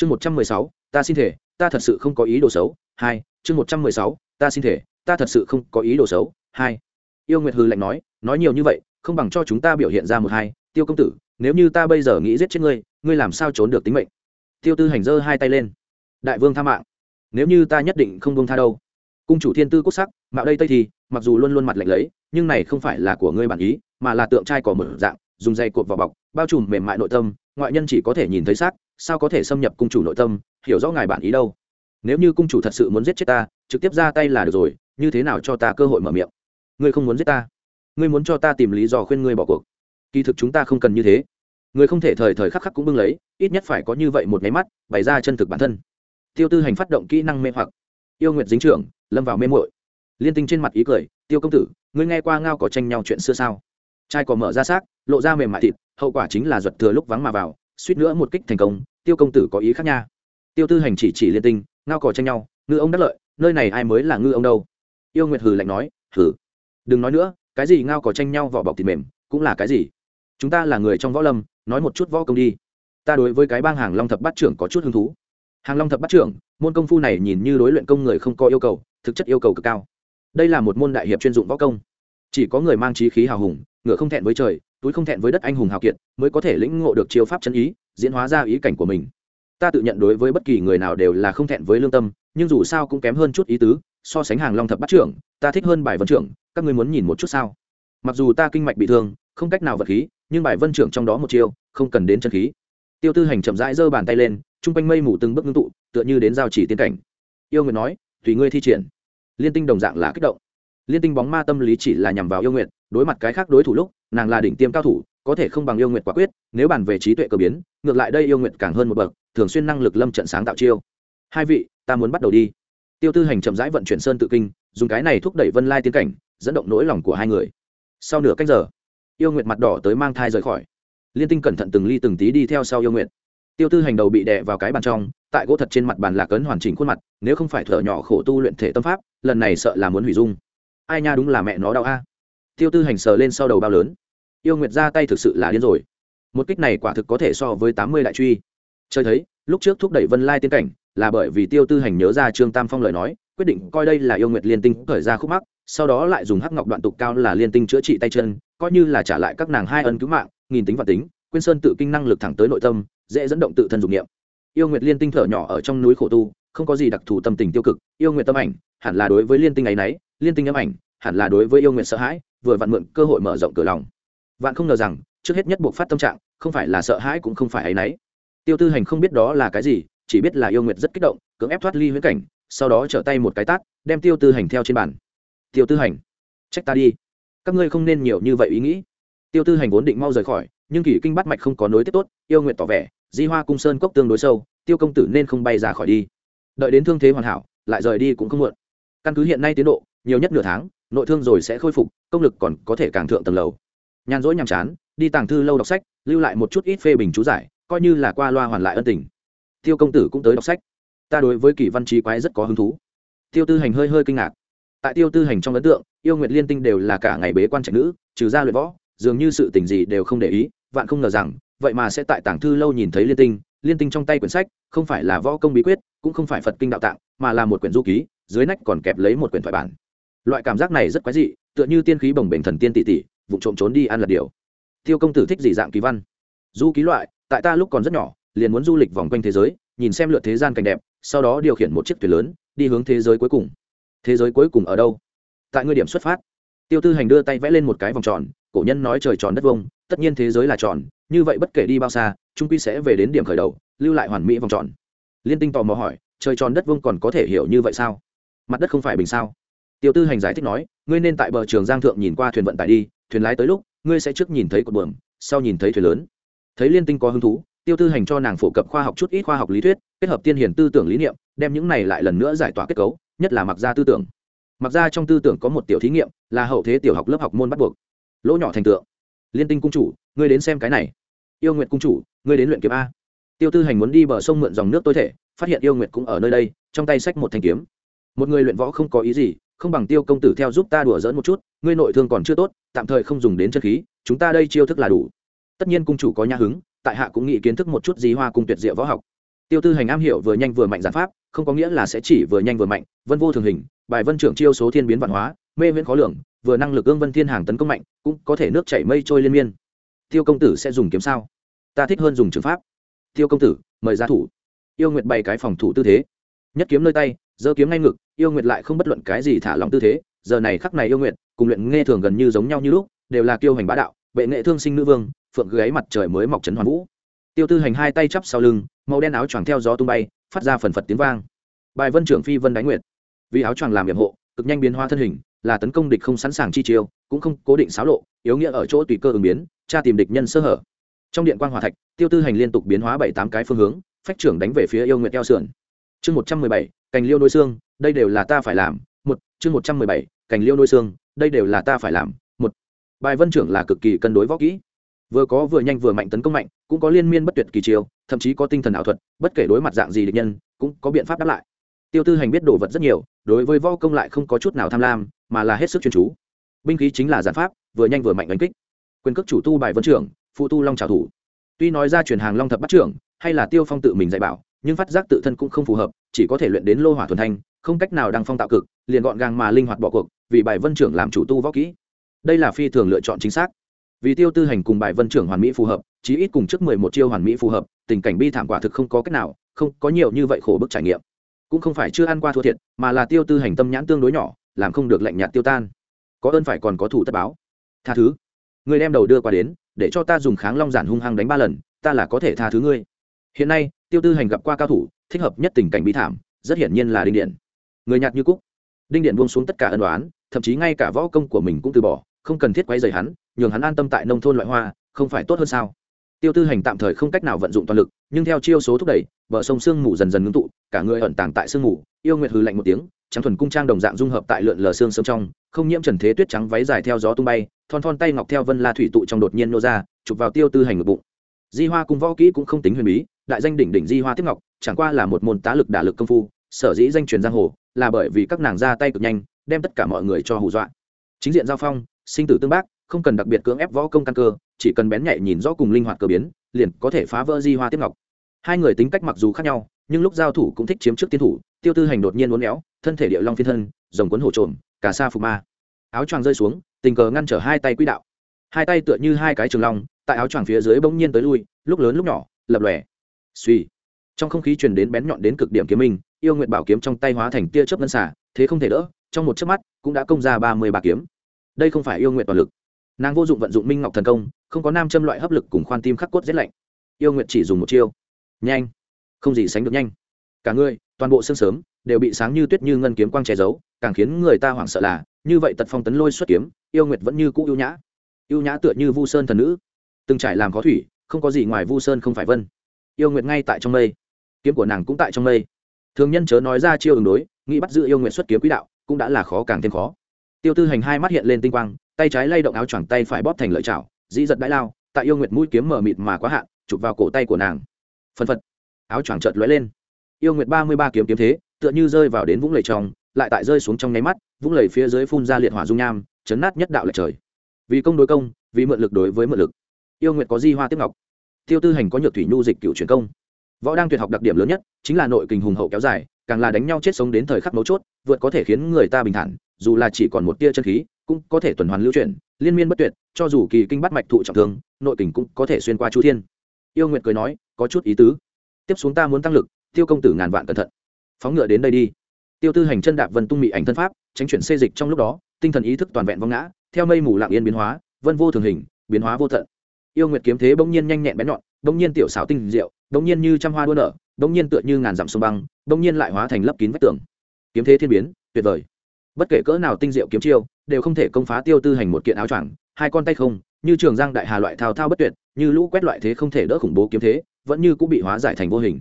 chương một trăm mười sáu, ta xin thể, ta thật sự không có ý đồ xấu. Hai, chương một trăm mười sáu, ta xin thể, ta thật sự không có ý đồ xấu. Hai, yêu nguyệt hư lạnh nói nói nhiều như vậy, không bằng cho chúng ta biểu hiện ra một hai. Tiêu công tử, nếu như ta bây giờ nghĩ giết chết ngươi ngươi làm sao trốn được tính mệnh? Tiêu tư hành giơ hai tay lên. Đại vương tha mạng. Nếu như ta nhất định không buông tha đâu. Cung chủ thiên tư quốc sắc, mạo đây tây thì, mặc dù luôn luôn mặt lạnh lấy nhưng này không phải là của ngươi bản ý, mà là tượng trai cỏ mở dạng, dùng dây cột vào bọc, bao trùm mềm mại nội tâm, ngoại nhân chỉ có thể nhìn thấy xác sao có thể xâm nhập cung chủ nội tâm, hiểu rõ ngài bản ý đâu. Nếu như cung chủ thật sự muốn giết chết ta, trực tiếp ra tay là được rồi, như thế nào cho ta cơ hội mở miệng? Ngươi không muốn giết ta. Ngươi muốn cho ta tìm lý do khuyên ngươi bỏ cuộc. Kỳ thực chúng ta không cần như thế. Ngươi không thể thời thời khắc khắc cũng bưng lấy, ít nhất phải có như vậy một máy mắt, bày ra chân thực bản thân. Tiêu tư hành phát động kỹ năng mê hoặc. Yêu nguyệt dính trưởng, lâm vào mê muội. Liên tinh trên mặt ý cười, tiêu công tử, ngươi nghe qua ngao có tranh nhau chuyện xưa sao? Trai có mở ra xác, lộ ra mềm mại thịt, hậu quả chính là giật thừa lúc vắng mà vào suýt nữa một kích thành công, tiêu công tử có ý khác nha. Tiêu tư hành chỉ chỉ liên tinh, ngao cò tranh nhau, ngư ông đắc lợi, nơi này ai mới là ngư ông đâu? Yêu nguyệt hừ lạnh nói, hừ. Đừng nói nữa, cái gì ngao cò tranh nhau vỏ bọc thịt mềm, cũng là cái gì? Chúng ta là người trong võ lâm, nói một chút võ công đi. Ta đối với cái bang hàng long thập bát trưởng có chút hứng thú. Hàng long thập bát trưởng, môn công phu này nhìn như đối luyện công người không có yêu cầu, thực chất yêu cầu cực cao. Đây là một môn đại hiệp chuyên dụng võ công. Chỉ có người mang trí khí hào hùng, ngựa không thẹn với trời túi không thẹn với đất anh hùng hào kiệt, mới có thể lĩnh ngộ được chiêu pháp chân ý, diễn hóa ra ý cảnh của mình. Ta tự nhận đối với bất kỳ người nào đều là không thẹn với lương tâm, nhưng dù sao cũng kém hơn chút ý tứ, so sánh hàng long thập bắt trưởng, ta thích hơn bài vân trưởng, các ngươi muốn nhìn một chút sao? Mặc dù ta kinh mạch bị thương, không cách nào vật khí, nhưng bài vân trưởng trong đó một chiêu, không cần đến chân khí. Tiêu tư hành chậm rãi giơ bàn tay lên chung quanh mây mù từng bước ngưng tụ, tựa như đến giao chỉ tiên cảnh. Yêu nguyệt nói, tùy ngươi thi triển. Liên tinh đồng dạng là kích động. Liên tinh bóng ma tâm lý chỉ là nhằm vào yêu nguyệt, đối mặt cái khác đối thủ lúc nàng là đỉnh tiêm cao thủ, có thể không bằng yêu nguyệt quả quyết, nếu bàn về trí tuệ cơ biến, ngược lại đây yêu nguyệt càng hơn một bậc, thường xuyên năng lực lâm trận sáng tạo chiêu. Hai vị, ta muốn bắt đầu đi. Tiêu tư hành chậm rãi vận chuyển sơn tự kinh, dùng cái này thúc đẩy vân lai tiến cảnh, dẫn động nỗi lòng của hai người. Sau nửa cách giờ, yêu nguyệt mặt đỏ tới mang thai rời khỏi. Liên tinh cẩn thận từng ly từng tí đi theo sau yêu nguyệt. Tiêu tư hành đầu bị đè vào cái bàn trong, tại gỗ thật trên mặt bàn lạc ấn hoàn chỉnh khuôn mặt, nếu không phải thở nhỏ khổ tu luyện thể tâm pháp, lần này sợ là muốn hủy dung. Ai nha đúng là mẹ nó đau a. Tiêu tư hành sờ lên sau đầu bao lớn yêu nguyệt ra tay thực sự là điên rồi. Một kích này quả thực có thể so với tám mươi đại truy. Chơi thấy, lúc trước thúc đẩy vân lai tiến cảnh, là bởi vì tiêu tư hành nhớ ra trương tam phong lời nói, quyết định coi đây là yêu nguyệt liên tinh khởi ra khúc mắc, sau đó lại dùng hắc ngọc đoạn tục cao là liên tinh chữa trị tay chân, coi như là trả lại các nàng hai ân cứu mạng, nghìn tính và tính quyên sơn tự kinh năng lực thẳng tới nội tâm, dễ dẫn động tự thân dụng nghiệm yêu nguyệt liên tinh thở nhỏ ở trong núi khổ tu, không có gì đặc thù tâm tình tiêu cực, yêu nguyệt tâm ảnh, hẳn là đối với liên tinh ấy nấy, liên tinh âm ảnh, hẳn là đối với yêu nguyệt sợ hãi, vừa vặn mượn cơ hội mở rộng cửa lòng vạn không ngờ rằng, trước hết nhất buộc phát tâm trạng, không phải là sợ hãi cũng không phải áy náy. Tiêu tư hành không biết đó là cái gì, chỉ biết là yêu nguyệt rất kích động, cưỡng ép thoát ly huyễn cảnh, sau đó trở tay một cái tát, đem tiêu tư hành theo trên bàn. Tiêu tư hành, trách ta đi. Các ngươi không nên nhiều như vậy ý nghĩ. Tiêu tư hành vốn định mau rời khỏi, nhưng kỷ kinh bắt mạch không có nối tiếp tốt, yêu nguyện tỏ vẻ, di hoa cung sơn cốc tương đối sâu, tiêu công tử nên không bay ra khỏi đi. Đợi đến thương thế hoàn hảo, lại rời đi cũng không muộn. Căn cứ hiện nay tiến độ, nhiều nhất nửa tháng, nội thương rồi sẽ khôi phục, công lực còn có thể càng thượng tầng lầu nhàn rỗi nhàm chán, đi tàng thư lâu đọc sách, lưu lại một chút ít phê bình chú giải, coi như là qua loa hoàn lại ân tình. Tiêu công tử cũng tới đọc sách. Ta đối với kỷ văn trí quái rất có hứng thú. Tiêu tư hành hơi hơi kinh ngạc. Tại tiêu tư hành trong ấn tượng, yêu nguyện liên tinh đều là cả ngày bế quan trạch nữ, trừ ra luyện võ, dường như sự tình gì đều không để ý, vạn không ngờ rằng, vậy mà sẽ tại tàng thư lâu nhìn thấy liên tinh. Liên tinh trong tay quyển sách, không phải là võ công bí quyết, cũng không phải phật kinh đạo tạng, mà là một quyển du ký, dưới nách còn kẹp lấy một quyển thoại bản. Loại cảm giác này rất quái dị, tựa như tiên khí bồng bềnh thần tiên tỷ tỷ vụ trộm trốn đi ăn lật điều. Tiêu công tử thích gì dạng kỳ văn? Du ký loại, tại ta lúc còn rất nhỏ, liền muốn du lịch vòng quanh thế giới, nhìn xem lượt thế gian cảnh đẹp, sau đó điều khiển một chiếc thuyền lớn, đi hướng thế giới cuối cùng. Thế giới cuối cùng ở đâu? Tại ngươi điểm xuất phát. Tiêu tư hành đưa tay vẽ lên một cái vòng tròn, cổ nhân nói trời tròn đất vông tất nhiên thế giới là tròn, như vậy bất kể đi bao xa trung quy sẽ về đến điểm khởi đầu, lưu lại hoàn mỹ vòng tròn. Liên tinh tò mò hỏi, trời tròn đất vông còn có thể hiểu như vậy sao? Mặt đất không phải bình sao? Tiêu tư hành giải thích nói, ngươi nên tại bờ trường giang thượng nhìn qua thuyền vận tải đi thuyền lái tới lúc, ngươi sẽ trước nhìn thấy cột buồm, sau nhìn thấy thuyền lớn. Thấy liên tinh có hứng thú, tiêu tư hành cho nàng phổ cập khoa học chút ít khoa học lý thuyết, kết hợp tiên hiển tư tưởng lý niệm, đem những này lại lần nữa giải tỏa kết cấu, nhất là mặc ra tư tưởng. Mặc ra trong tư tưởng có một tiểu thí nghiệm, là hậu thế tiểu học lớp học môn bắt buộc. Lỗ nhỏ thành tượng. Liên tinh cung chủ, ngươi đến xem cái này. Yêu nguyện cung chủ, ngươi đến luyện kiếm a. Tiêu tư hành muốn đi bờ sông mượn dòng nước tối thể, phát hiện yêu nguyện cũng ở nơi đây, trong tay sách một thanh kiếm. Một người luyện võ không có ý gì không bằng tiêu công tử theo giúp ta đùa dỡn một chút, ngươi nội thương còn chưa tốt, tạm thời không dùng đến chân khí, chúng ta đây chiêu thức là đủ. Tất nhiên cung chủ có nhã hứng, tại hạ cũng nghĩ kiến thức một chút gì hoa cung tuyệt diệu võ học. Tiêu tư hành am hiểu vừa nhanh vừa mạnh giản pháp, không có nghĩa là sẽ chỉ vừa nhanh vừa mạnh, vân vô thường hình, bài vân trưởng chiêu số thiên biến văn hóa, mê viễn khó lường, vừa năng lực ương vân thiên hàng tấn công mạnh, cũng có thể nước chảy mây trôi liên miên. Tiêu công tử sẽ dùng kiếm sao? Ta thích hơn dùng trường pháp. Tiêu công tử, mời ra thủ. Yêu nguyện bày cái phòng thủ tư thế. Nhất kiếm nơi tay, giơ kiếm ngay ngực yêu nguyệt lại không bất luận cái gì thả lòng tư thế, giờ này khắc này yêu nguyệt, cùng luyện nghe thường gần như giống nhau như lúc, đều là kiêu hành bá đạo, bệ nghệ thương sinh nữ vương, phượng gáy mặt trời mới mọc trấn hoàn vũ. Tiêu tư hành hai tay chắp sau lưng, màu đen áo choàng theo gió tung bay, phát ra phần phật tiếng vang. Bài vân trưởng phi vân đánh nguyệt. Vì áo choàng làm nhiệm hộ, cực nhanh biến hóa thân hình, là tấn công địch không sẵn sàng chi chiêu, cũng không cố định xáo lộ, yếu nghĩa ở chỗ tùy cơ ứng biến, tra tìm địch nhân sơ hở. Trong điện quan hòa thạch, tiêu tư hành liên tục biến hóa bảy tám cái phương hướng, phách trưởng đánh về phía yêu nguyệt eo sườn. Chương một trăm mười bảy cành liêu nối xương, đây đều là ta phải làm, một, chương một trăm mười bảy, cành liêu nối xương, đây đều là ta phải làm, một. Bài vân trưởng là cực kỳ cân đối võ kỹ. Vừa có vừa nhanh vừa mạnh tấn công mạnh, cũng có liên miên bất tuyệt kỳ chiều thậm chí có tinh thần ảo thuật, bất kể đối mặt dạng gì địch nhân, cũng có biện pháp đáp lại. Tiêu tư hành biết đồ vật rất nhiều, đối với võ công lại không có chút nào tham lam, mà là hết sức chuyên chú. Binh khí chính là giản pháp, vừa nhanh vừa mạnh đánh kích. Quyền cước chủ tu bài vân trưởng, phụ tu long trào thủ. Tuy nói ra chuyển hàng long thập bắt trưởng, hay là tiêu phong tự mình dạy bảo nhưng phát giác tự thân cũng không phù hợp, chỉ có thể luyện đến lô hỏa thuần thanh, không cách nào đăng phong tạo cực, liền gọn gàng mà linh hoạt bỏ cuộc, vì bài vân trưởng làm chủ tu võ kỹ. Đây là phi thường lựa chọn chính xác. Vì tiêu tư hành cùng bài vân trưởng hoàn mỹ phù hợp, chí ít cùng trước mười một chiêu hoàn mỹ phù hợp, tình cảnh bi thảm quả thực không có cách nào, không có nhiều như vậy khổ bức trải nghiệm. Cũng không phải chưa ăn qua thua thiệt, mà là tiêu tư hành tâm nhãn tương đối nhỏ, làm không được lạnh nhạt tiêu tan. Có ơn phải còn có thủ tất báo. Tha thứ. Người đem đầu đưa qua đến, để cho ta dùng kháng long giản hung hăng đánh ba lần, ta là có thể tha thứ ngươi. Hiện nay tiêu tư hành gặp qua cao thủ, thích hợp nhất tình cảnh bi thảm, rất hiển nhiên là đinh điện. Người nhạt như cúc. Đinh điện buông xuống tất cả ân đoán thậm chí ngay cả võ công của mình cũng từ bỏ, không cần thiết quay dày hắn, nhường hắn an tâm tại nông thôn loại hoa, không phải tốt hơn sao? Tiêu tư hành tạm thời không cách nào vận dụng toàn lực, nhưng theo chiêu số thúc đẩy, bờ sông sương mù dần dần ngưng tụ, cả người ẩn tàng tại sương mù, yêu nguyệt hư lạnh một tiếng, trắng thuần cung trang đồng dạng dung hợp tại lượn lờ xương sông trong, không nhiễm trần thế tuyết trắng váy dài theo gió tung bay, thon thon tay ngọc theo vân la thủy tụ trong đột nhiên nô ra, chụp vào tiêu tư hành ngực bụng. Di hoa cung võ kỹ cũng không tính huyền bí đại danh đỉnh đỉnh di hoa tiếp ngọc, chẳng qua là một môn tá lực đả lực công phu, sở dĩ danh truyền giang hồ, là bởi vì các nàng ra tay cực nhanh, đem tất cả mọi người cho hù dọa. Chính diện giao phong, sinh tử tương bác, không cần đặc biệt cưỡng ép võ công căn cơ, chỉ cần bén nhạy nhìn rõ cùng linh hoạt cơ biến, liền có thể phá vỡ di hoa tiếp ngọc. Hai người tính cách mặc dù khác nhau, nhưng lúc giao thủ cũng thích chiếm trước tiên thủ, tiêu tư hành đột nhiên uốn éo, thân thể địa long phiên thân, rồng cuốn hổ trộm, cả xa phục ma. Áo choàng rơi xuống, tình cờ ngăn trở hai tay quỹ đạo. Hai tay tựa như hai cái trường long, tại áo choàng phía dưới bỗng nhiên tới lui, lúc lớn lúc nhỏ, lập lòe suy. Trong không khí truyền đến bén nhọn đến cực điểm kiếm minh, yêu nguyện bảo kiếm trong tay hóa thành tia chớp ngân xả thế không thể đỡ, trong một chớp mắt, cũng đã công ra ba mươi ba kiếm. Đây không phải yêu nguyện toàn lực. Nàng vô dụng vận dụng minh ngọc thần công, không có nam châm loại hấp lực cùng khoan tim khắc cốt rét lạnh. Yêu nguyện chỉ dùng một chiêu. Nhanh. Không gì sánh được nhanh. Cả người, toàn bộ xương sớm, đều bị sáng như tuyết như ngân kiếm quang che giấu, càng khiến người ta hoảng sợ là, như vậy tật phong tấn lôi xuất kiếm, yêu nguyệt vẫn như cũ yêu nhã. Yêu nhã tựa như vu sơn thần nữ. Từng trải làm khó thủy, không có gì ngoài vu sơn không phải vân yêu nguyệt ngay tại trong mây. Kiếm của nàng cũng tại trong mây. Thường nhân chớ nói ra chiêu ứng đối, nghĩ bắt giữ yêu nguyệt xuất kiếm quỹ đạo, cũng đã là khó càng thêm khó. Tiêu tư hành hai mắt hiện lên tinh quang, tay trái lay động áo choàng tay phải bóp thành lợi chảo, dĩ giật đãi lao, tại yêu nguyệt mũi kiếm mở mịt mà quá hạn, chụp vào cổ tay của nàng. Phân phật. Áo choàng chợt lóe lên. Yêu nguyệt ba mươi ba kiếm kiếm thế, tựa như rơi vào đến vũng lầy trong, lại tại rơi xuống trong nháy mắt, vũng lầy phía dưới phun ra liệt hỏa dung nham, chấn nát nhất đạo lệch trời. Vì công đối công, vì mượn lực đối với mượn lực. Yêu nguyệt có di hoa tiếp ngọc tiêu tư hành có nhược thủy nhu dịch cựu truyền công. Võ đang tuyệt học đặc điểm lớn nhất chính là nội kình hùng hậu kéo dài, càng là đánh nhau chết sống đến thời khắc mấu chốt, vượt có thể khiến người ta bình thản, dù là chỉ còn một tia chân khí, cũng có thể tuần hoàn lưu chuyển, liên miên bất tuyệt, cho dù kỳ kinh bắt mạch thụ trọng thương, nội kình cũng có thể xuyên qua chu thiên. Yêu nguyệt cười nói, có chút ý tứ. Tiếp xuống ta muốn tăng lực, tiêu công tử ngàn vạn cẩn thận. Phóng ngựa đến đây đi. Tiêu tư hành chân đạp vân tung mị ảnh thân pháp, tránh chuyển xê dịch trong lúc đó, tinh thần ý thức toàn vẹn vong ngã, theo mây mù lạng yên biến hóa, vân vô thường hình, biến hóa vô tận yêu nguyệt kiếm thế bỗng nhiên nhanh nhẹn bén nhọn, bỗng nhiên tiểu xảo tinh diệu, bỗng nhiên như trăm hoa đua nở, bỗng nhiên tựa như ngàn dặm sông băng, bỗng nhiên lại hóa thành lấp kín vách tường. Kiếm thế thiên biến, tuyệt vời. Bất kể cỡ nào tinh diệu kiếm chiêu, đều không thể công phá tiêu tư hành một kiện áo choàng, hai con tay không, như trường giang đại hà loại thao thao bất tuyệt, như lũ quét loại thế không thể đỡ khủng bố kiếm thế, vẫn như cũng bị hóa giải thành vô hình.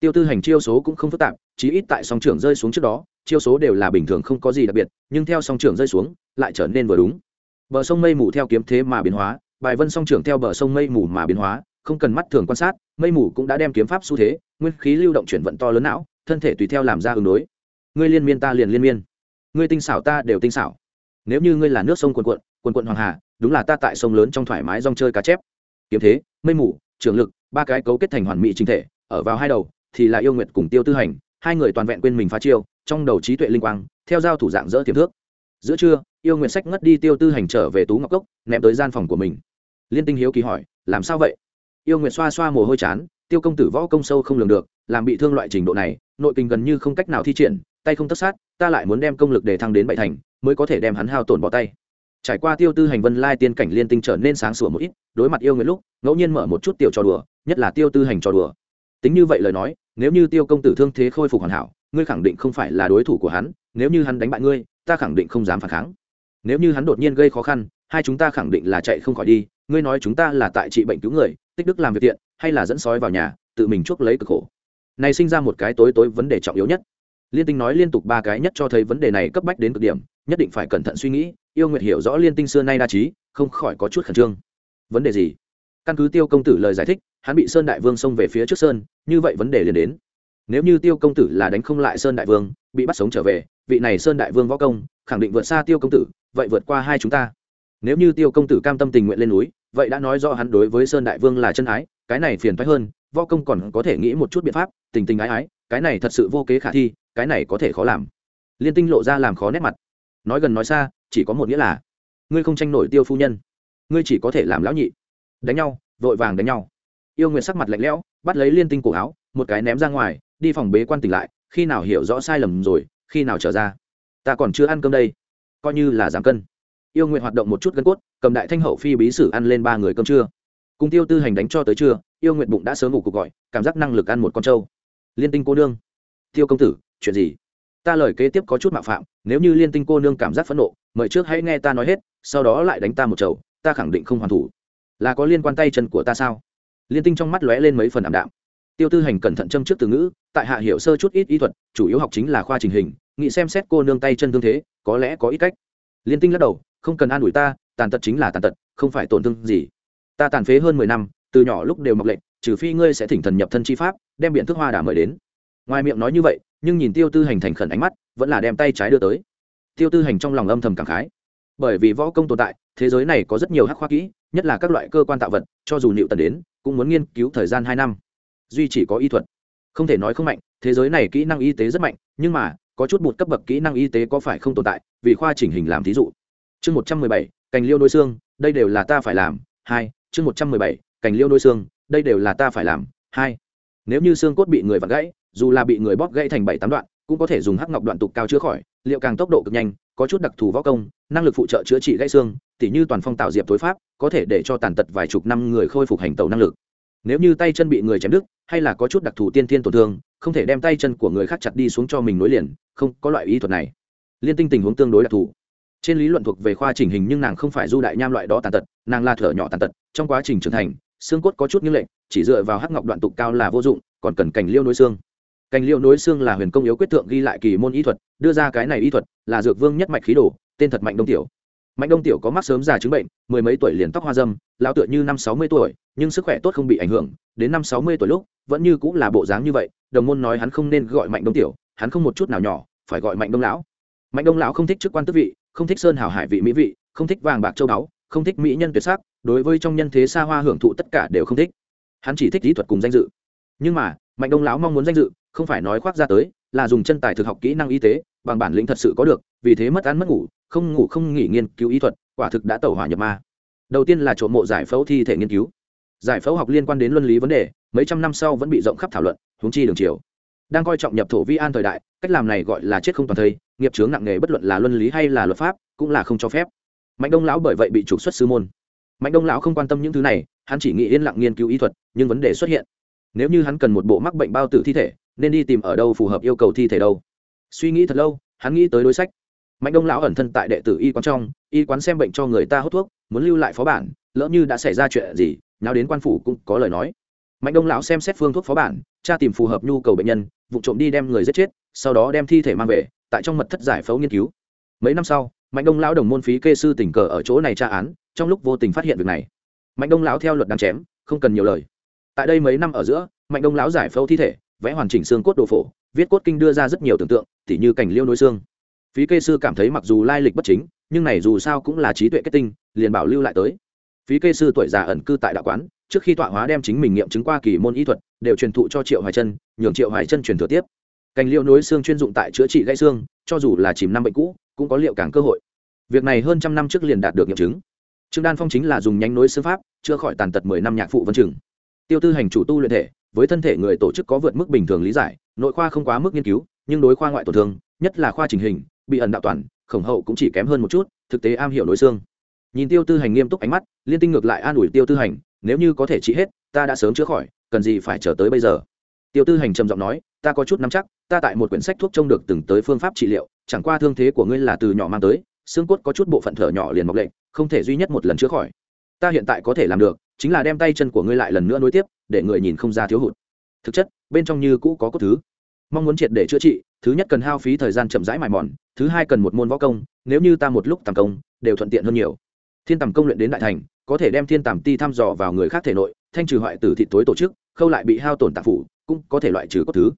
Tiêu tư hành chiêu số cũng không phức tạp, chí ít tại song trưởng rơi xuống trước đó, chiêu số đều là bình thường không có gì đặc biệt, nhưng theo song trưởng rơi xuống, lại trở nên vừa đúng. Bờ sông mây mù theo kiếm thế mà biến hóa bài vân song trưởng theo bờ sông mây mù mà biến hóa, không cần mắt thường quan sát, mây mù cũng đã đem kiếm pháp xu thế, nguyên khí lưu động chuyển vận to lớn não, thân thể tùy theo làm ra ứng đối. Ngươi liên miên ta liền liên miên. Ngươi tinh xảo ta đều tinh xảo. Nếu như ngươi là nước sông quần quận quần quận hoàng hà, đúng là ta tại sông lớn trong thoải mái rong chơi cá chép. Kiếm thế, mây mù trường lực, ba cái cấu kết thành hoàn mỹ chính thể, ở vào hai đầu, thì là yêu nguyệt cùng tiêu tư hành, hai người toàn vẹn quên mình phá chiêu, trong đầu trí tuệ linh quang, theo giao thủ dạng dỡ tiềm thước giữa trưa, yêu nguyện sách ngất đi tiêu tư hành trở về tú ngọc cốc, ném tới gian phòng của mình. Liên tinh hiếu kỳ hỏi, làm sao vậy? Yêu nguyện xoa xoa mồ hôi chán, tiêu công tử võ công sâu không lường được, làm bị thương loại trình độ này, nội kinh gần như không cách nào thi triển, tay không tất sát, ta lại muốn đem công lực để thăng đến bảy thành, mới có thể đem hắn hao tổn bỏ tay. Trải qua tiêu tư hành, vân lai tiên cảnh liên tinh trở nên sáng sủa một ít, đối mặt yêu nguyện lúc, ngẫu nhiên mở một chút tiểu trò đùa, nhất là tiêu tư hành trò đùa. Tính như vậy lời nói, nếu như tiêu công tử thương thế khôi phục hoàn hảo, ngươi khẳng định không phải là đối thủ của hắn, nếu như hắn đánh bại ngươi ta khẳng định không dám phản kháng. Nếu như hắn đột nhiên gây khó khăn, hai chúng ta khẳng định là chạy không khỏi đi. Ngươi nói chúng ta là tại trị bệnh cứu người, tích đức làm việc tiện hay là dẫn sói vào nhà, tự mình chuốc lấy cực khổ? Này sinh ra một cái tối tối vấn đề trọng yếu nhất. Liên tinh nói liên tục ba cái nhất cho thấy vấn đề này cấp bách đến cực điểm, nhất định phải cẩn thận suy nghĩ, yêu nguyệt hiểu rõ liên tinh xưa nay đa trí, không khỏi có chút khẩn trương. Vấn đề gì? Căn cứ tiêu công tử lời giải thích, hắn bị sơn đại vương xông về phía trước sơn, như vậy vấn đề liền đến nếu như tiêu công tử là đánh không lại sơn đại vương, bị bắt sống trở về, vị này sơn đại vương võ công, khẳng định vượt xa tiêu công tử, vậy vượt qua hai chúng ta. Nếu như tiêu công tử cam tâm tình nguyện lên núi, vậy đã nói rõ hắn đối với sơn đại vương là chân ái, cái này phiền thoái hơn, võ công còn có thể nghĩ một chút biện pháp, tình tình ái ái, cái này thật sự vô kế khả thi, cái này có thể khó làm. Liên tinh lộ ra làm khó nét mặt. Nói gần nói xa, chỉ có một nghĩa là, ngươi không tranh nổi tiêu phu nhân. Ngươi chỉ có thể làm lão nhị. Đánh nhau, vội vàng đánh nhau. Yêu nguyện sắc mặt lạnh lẽo, bắt lấy liên tinh cổ áo, một cái ném ra ngoài đi phòng bế quan tỉnh lại, khi nào hiểu rõ sai lầm rồi, khi nào trở ra. Ta còn chưa ăn cơm đây. Coi như là giảm cân. Yêu nguyện hoạt động một chút gân cốt, cầm đại thanh hậu phi bí sử ăn lên ba người cơm trưa. Cùng tiêu tư hành đánh cho tới trưa, yêu nguyện bụng đã sớm ngủ cuộc gọi, cảm giác năng lực ăn một con trâu. Liên tinh cô nương. Tiêu công tử, chuyện gì? Ta lời kế tiếp có chút mạo phạm, nếu như liên tinh cô nương cảm giác phẫn nộ, mời trước hãy nghe ta nói hết, sau đó lại đánh ta một chầu, ta khẳng định không hoàn thủ. Là có liên quan tay chân của ta sao? Liên tinh trong mắt lóe lên mấy phần ảm đạm tiêu tư hành cẩn thận châm trước từ ngữ, tại hạ hiểu sơ chút ít y thuật, chủ yếu học chính là khoa trình hình nghị xem xét cô nương tay chân thương thế, có lẽ có ít cách. Liên tinh lắc đầu, không cần an ủi ta, tàn tật chính là tàn tật, không phải tổn thương gì. Ta tàn phế hơn mười năm, từ nhỏ lúc đều mọc lệnh, trừ phi ngươi sẽ thỉnh thần nhập thân chi pháp, đem biện thức hoa đà mời đến. Ngoài miệng nói như vậy, nhưng nhìn tiêu tư hành thành khẩn ánh mắt, vẫn là đem tay trái đưa tới. Tiêu tư hành trong lòng âm thầm cảm khái. Bởi vì võ công tồn tại, thế giới này có rất nhiều hắc khoa kỹ, nhất là các loại cơ quan tạo vật, cho dù nịu tần đến, cũng muốn nghiên cứu thời gian hai năm duy chỉ có y thuật. Không thể nói không mạnh, thế giới này kỹ năng y tế rất mạnh, nhưng mà, có chút một cấp bậc kỹ năng y tế có phải không tồn tại, vì khoa chỉnh hình làm thí dụ. Chương một trăm mười bảy, cành liêu nôi xương, đây đều là ta phải làm, hai, chương một trăm mười bảy, cành liêu nôi xương, đây đều là ta phải làm, hai. Nếu như xương cốt bị người vặn gãy, dù là bị người bóp gãy thành bảy tám đoạn, cũng có thể dùng hắc ngọc đoạn tục cao chữa khỏi, liệu càng tốc độ cực nhanh, có chút đặc thù võ công, năng lực phụ trợ chữa trị gãy xương, tỉ như toàn phong tạo diệp tối pháp, có thể để cho tàn tật vài chục năm người khôi phục hành tẩu năng lực nếu như tay chân bị người chém đứt, hay là có chút đặc thù tiên thiên tổn thương, không thể đem tay chân của người khác chặt đi xuống cho mình nối liền, không có loại ý thuật này. Liên tinh tình huống tương đối đặc thù. Trên lý luận thuộc về khoa chỉnh hình nhưng nàng không phải du đại nham loại đó tàn tật, nàng là thở nhỏ tàn tật, trong quá trình trưởng thành, xương cốt có chút như lệnh chỉ dựa vào hắc ngọc đoạn tụ cao là vô dụng, còn cần cành liêu nối xương. Cành liêu nối xương là huyền công yếu quyết thượng ghi lại kỳ môn y thuật, đưa ra cái này y thuật là dược vương nhất mạch khí đồ, tên thật mạnh đông tiểu mạnh đông tiểu có mắc sớm già chứng bệnh, mười mấy tuổi liền tóc hoa dâm lao tựa như năm sáu mươi tuổi, nhưng sức khỏe tốt không bị ảnh hưởng, đến năm sáu mươi tuổi lúc, vẫn như cũng là bộ dáng như vậy, đồng môn nói hắn không nên gọi mạnh đông tiểu, hắn không một chút nào nhỏ, phải gọi mạnh đông lão. Mạnh đông lão không thích chức quan tước vị, không thích sơn hào hải vị mỹ vị, không thích vàng bạc châu báu, không thích mỹ nhân tuyệt sắc, đối với trong nhân thế xa hoa hưởng thụ tất cả đều không thích. Hắn chỉ thích kỹ thuật cùng danh dự. Nhưng mà, mạnh đông lão mong muốn danh dự, không phải nói khoác ra tới, là dùng chân tài thực học kỹ năng y tế, bằng bản lĩnh thật sự có được, vì thế mất ăn mất ngủ không ngủ không nghỉ nghiên cứu y thuật, quả thực đã tẩu hỏa nhập ma. Đầu tiên là trộm mộ giải phẫu thi thể nghiên cứu. Giải phẫu học liên quan đến luân lý vấn đề, mấy trăm năm sau vẫn bị rộng khắp thảo luận, huống chi đường chiều đang coi trọng nhập thổ vi an thời đại, cách làm này gọi là chết không toàn thây, nghiệp chướng nặng nề bất luận là luân lý hay là luật pháp, cũng là không cho phép. Mạnh đông lão bởi vậy bị trục xuất sư môn. Mạnh đông lão không quan tâm những thứ này, hắn chỉ nghĩ yên lặng nghiên cứu y thuật, nhưng vấn đề xuất hiện. Nếu như hắn cần một bộ mắc bệnh bao tử thi thể, nên đi tìm ở đâu phù hợp yêu cầu thi thể đâu. Suy nghĩ thật lâu, hắn nghĩ tới đối sách mạnh đông lão ẩn thân tại đệ tử y quán trong, y quán xem bệnh cho người ta hút thuốc, muốn lưu lại phó bản, lỡ như đã xảy ra chuyện gì nào đến quan phủ cũng có lời nói. Mạnh đông lão xem xét phương thuốc phó bản, tra tìm phù hợp nhu cầu bệnh nhân, vụ trộm đi đem người giết chết, sau đó đem thi thể mang về, tại trong mật thất giải phẫu nghiên cứu. Mấy năm sau, mạnh đông lão đồng môn phí kê sư tình cờ ở chỗ này tra án, trong lúc vô tình phát hiện việc này. Mạnh đông lão theo luật đáng chém, không cần nhiều lời. Tại đây mấy năm ở giữa, mạnh đông lão giải phẫu thi thể, vẽ hoàn chỉnh xương cốt đồ phổ, viết cốt kinh đưa ra rất nhiều tưởng tượng, tỉ như cảnh liêu nối xương phí kê sư cảm thấy mặc dù lai lịch bất chính, nhưng này dù sao cũng là trí tuệ kết tinh, liền bảo lưu lại tới. Phí kê sư tuổi già ẩn cư tại đạo quán, trước khi tọa hóa đem chính mình nghiệm chứng qua kỳ môn y thuật, đều truyền thụ cho triệu hoài chân nhường triệu hoài chân truyền thừa tiếp. Cành liệu nối xương chuyên dụng tại chữa trị gãy xương, cho dù là chìm năm bệnh cũ, cũng có liệu càng cơ hội. Việc này hơn trăm năm trước liền đạt được nghiệm chứng. Trương đan phong chính là dùng nhánh nối xương pháp, chữa khỏi tàn tật mười năm nhạc phụ vân chừng tiêu tư hành chủ tu luyện thể, với thân thể người tổ chức có vượt mức bình thường lý giải, nội khoa không quá mức nghiên cứu, nhưng đối khoa ngoại tổn thương, nhất là khoa trình hình bị ẩn đạo toàn, khổng hậu cũng chỉ kém hơn một chút, thực tế am hiểu nối xương. Nhìn tiêu tư hành nghiêm túc ánh mắt, liên tinh ngược lại an ủi tiêu tư hành, nếu như có thể trị hết, ta đã sớm chữa khỏi, cần gì phải chờ tới bây giờ? Tiêu tư hành trầm giọng nói, ta có chút nắm chắc, ta tại một quyển sách thuốc trông được từng tới phương pháp trị liệu, chẳng qua thương thế của ngươi là từ nhỏ mang tới, xương cốt có chút bộ phận thở nhỏ liền mọc lệnh không thể duy nhất một lần chữa khỏi. Ta hiện tại có thể làm được, chính là đem tay chân của ngươi lại lần nữa nối tiếp, để người nhìn không ra thiếu hụt. Thực chất, bên trong như cũ có cốt thứ. Mong muốn triệt để chữa trị thứ nhất cần hao phí thời gian chậm rãi mài mòn, thứ hai cần một môn võ công, nếu như ta một lúc tầm công, đều thuận tiện hơn nhiều. Thiên tầm công luyện đến đại thành, có thể đem thiên tầm ti thăm dò vào người khác thể nội, thanh trừ hoại tử thị tối tổ chức, khâu lại bị hao tổn tạp phủ, cũng có thể loại trừ cốt thứ.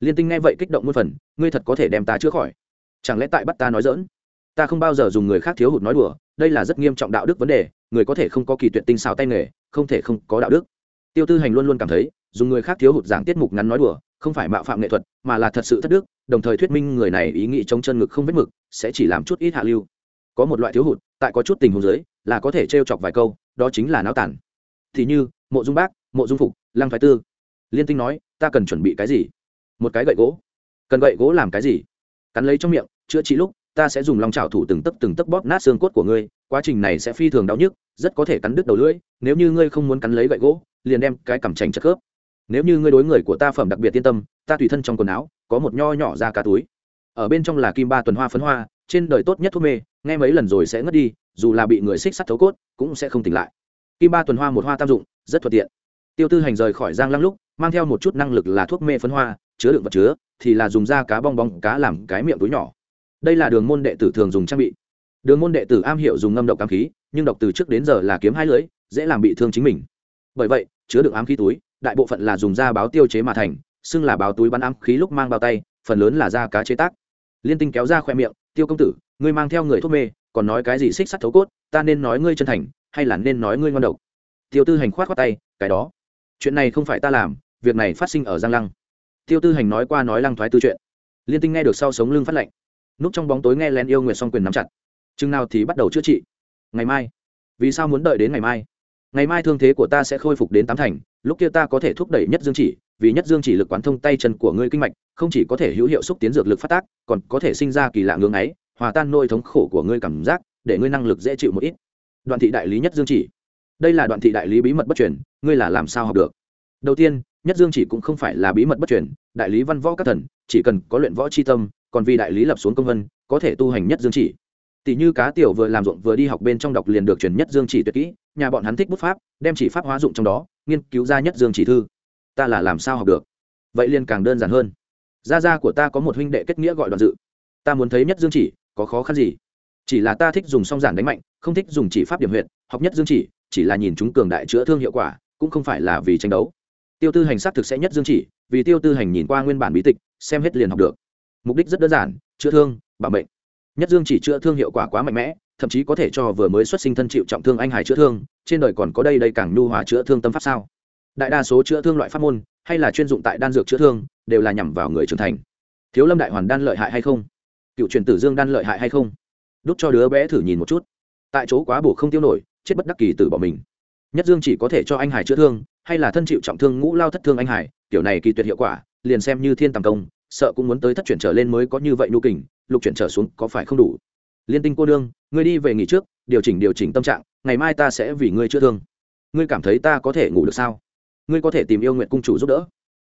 Liên tinh nghe vậy kích động muôn phần, ngươi thật có thể đem ta chữa khỏi. Chẳng lẽ tại bắt ta nói dỡn ta không bao giờ dùng người khác thiếu hụt nói đùa, đây là rất nghiêm trọng đạo đức vấn đề, người có thể không có kỳ tuyệt tinh xào tay nghề, không thể không có đạo đức. Tiêu tư hành luôn luôn cảm thấy, dùng người khác thiếu hụt giảng tiết mục ngắn nói đùa, không phải mạo phạm nghệ thuật, mà là thật sự thất đức đồng thời thuyết minh người này ý nghĩ chống chân ngực không vết mực, sẽ chỉ làm chút ít hạ lưu. Có một loại thiếu hụt, tại có chút tình huống giới là có thể t chọc vài câu, đó chính là náo tản. Thì như, mộ dung bác, mộ dung phục, lăng thái tư. Liên tinh nói, ta cần chuẩn bị cái gì? Một cái gậy gỗ. Cần gậy gỗ làm cái gì? Cắn lấy trong miệng, chữa trị lúc, ta sẽ dùng lòng trào thủ từng tấc từng tấc bóp nát xương cốt của ngươi, quá trình này sẽ phi thường đau nhức, rất có thể cắn đứt đầu lưỡi, nếu như ngươi không muốn cắn lấy gậy gỗ, liền đem cái cằm trành chất khớp. Nếu như ngươi đối người của ta phẩm đặc biệt yên tâm, ta tùy thân trong quần áo có một nho nhỏ ra cá túi. Ở bên trong là kim ba tuần hoa phấn hoa, trên đời tốt nhất thuốc mê, nghe mấy lần rồi sẽ ngất đi, dù là bị người xích sắt thấu cốt, cũng sẽ không tỉnh lại. Kim ba tuần hoa một hoa tam dụng, rất thuận tiện. Tiêu tư hành rời khỏi giang lăng lúc, mang theo một chút năng lực là thuốc mê phấn hoa, chứa đựng vật chứa, thì là dùng da cá bong bóng, cá làm cái miệng túi nhỏ. Đây là đường môn đệ tử thường dùng trang bị. Đường môn đệ tử am hiểu dùng ngâm độc ám khí, nhưng độc từ trước đến giờ là kiếm hai lưỡi, dễ làm bị thương chính mình. Bởi vậy, chứa đựng ám khí túi, đại bộ phận là dùng da báo tiêu chế mà thành xưng là báo túi bắn ám khí lúc mang bao tay, phần lớn là da cá chế tác. Liên tinh kéo ra khoe miệng, tiêu công tử, ngươi mang theo người thuốc mê, còn nói cái gì xích sắt thấu cốt, ta nên nói ngươi chân thành, hay là nên nói ngươi ngon độc? Tiêu tư hành khoát khoát tay, cái đó, chuyện này không phải ta làm, việc này phát sinh ở giang lăng. Tiêu tư hành nói qua nói lăng thoái tư chuyện. Liên tinh nghe được sau sống lưng phát lạnh. Núp trong bóng tối nghe lén yêu nguyệt song quyền nắm chặt. Chừng nào thì bắt đầu chữa trị. Ngày mai. Vì sao muốn đợi đến ngày mai? Ngày mai thương thế của ta sẽ khôi phục đến tám thành, lúc kia ta có thể thúc đẩy nhất dương chỉ vì nhất dương chỉ lực quán thông tay chân của ngươi kinh mạch, không chỉ có thể hữu hiệu xúc tiến dược lực phát tác, còn có thể sinh ra kỳ lạ ngưỡng ấy, hòa tan nỗi thống khổ của ngươi cảm giác, để ngươi năng lực dễ chịu một ít. Đoạn thị đại lý nhất dương chỉ. Đây là đoạn thị đại lý bí mật bất truyền, ngươi là làm sao học được? Đầu tiên, nhất dương chỉ cũng không phải là bí mật bất truyền, đại lý văn võ các thần, chỉ cần có luyện võ c h i tâm, còn vì đại lý lập xuống công vân, có thể tu hành nhất dương chỉ. Tỷ như cá tiểu vừa làm ruộng vừa đi học bên trong đọc liền được truyền nhất dương chỉ tuyệt kỹ, nhà bọn hắn thích bút pháp, đem chỉ pháp hóa dụng trong đó, nghiên cứu ra nhất dương chỉ thư ta là làm sao học được? Vậy liền càng đơn giản hơn. Gia gia của ta có một huynh đệ kết nghĩa gọi đoạn dự. Ta muốn thấy nhất dương chỉ, có khó khăn gì? Chỉ là ta thích dùng song giản đánh mạnh, không thích dùng chỉ pháp điểm huyện học nhất dương chỉ chỉ là nhìn chúng cường đại chữa thương hiệu quả, cũng không phải là vì tranh đấu. Tiêu tư hành xác thực sẽ nhất dương chỉ, vì tiêu tư hành nhìn qua nguyên bản bí tịch, xem hết liền học được. Mục đích rất đơn giản, chữa thương, bảo mệnh. Nhất dương chỉ chữa thương hiệu quả quá mạnh mẽ, thậm chí có thể cho vừa mới xuất sinh thân chịu trọng thương anh hải chữa thương, trên đời còn có đây đây càng nhu hòa chữa thương tâm pháp sao? Đại đa số chữa thương loại pháp môn, hay là chuyên dụng tại đan dược chữa thương, đều là nhằm vào người trưởng thành. Thiếu lâm đại hoàn đan lợi hại hay không? Cựu truyền tử dương đan lợi hại hay không? Đút cho đứa bé thử nhìn một chút. Tại chỗ quá bổ không tiêu nổi, chết bất đắc kỳ tử bỏ mình. Nhất dương chỉ có thể cho anh hải chữa thương, hay là thân chịu trọng thương ngũ lao thất thương anh hải, kiểu này kỳ tuyệt hiệu quả, liền xem như thiên tầm công, sợ cũng muốn tới thất chuyển trở lên mới có như vậy nhu kình, lục chuyển trở xuống có phải không đủ? Liên tinh cô đương ngươi đi về nghỉ trước, điều chỉnh điều chỉnh tâm trạng, ngày mai ta sẽ vì ngươi chữa thương. Ngươi cảm thấy ta có thể ngủ được sao? Ngươi có thể tìm yêu nguyện cung chủ giúp đỡ.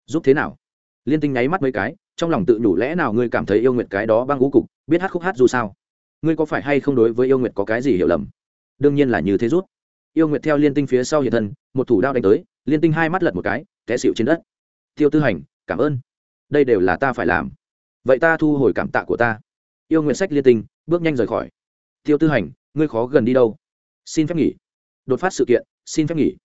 Giúp thế nào? Liên tinh nháy mắt mấy cái, trong lòng tự nhủ lẽ nào ngươi cảm thấy yêu nguyện cái đó băng ngũ cục, biết hát khúc hát dù sao? Ngươi có phải hay không đối với yêu nguyện có cái gì hiểu lầm? Đương nhiên là như thế rút. Yêu nguyện theo liên tinh phía sau hiện thân, một thủ đao đánh tới, liên tinh hai mắt lật một cái, té xịu trên đất. Tiêu tư hành, cảm ơn. Đây đều là ta phải làm. Vậy ta thu hồi cảm tạ của ta. Yêu nguyện sách liên tinh, bước nhanh rời khỏi. Tiêu tư hành, ngươi khó gần đi đâu? Xin phép nghỉ. Đột phát sự kiện, xin phép nghỉ.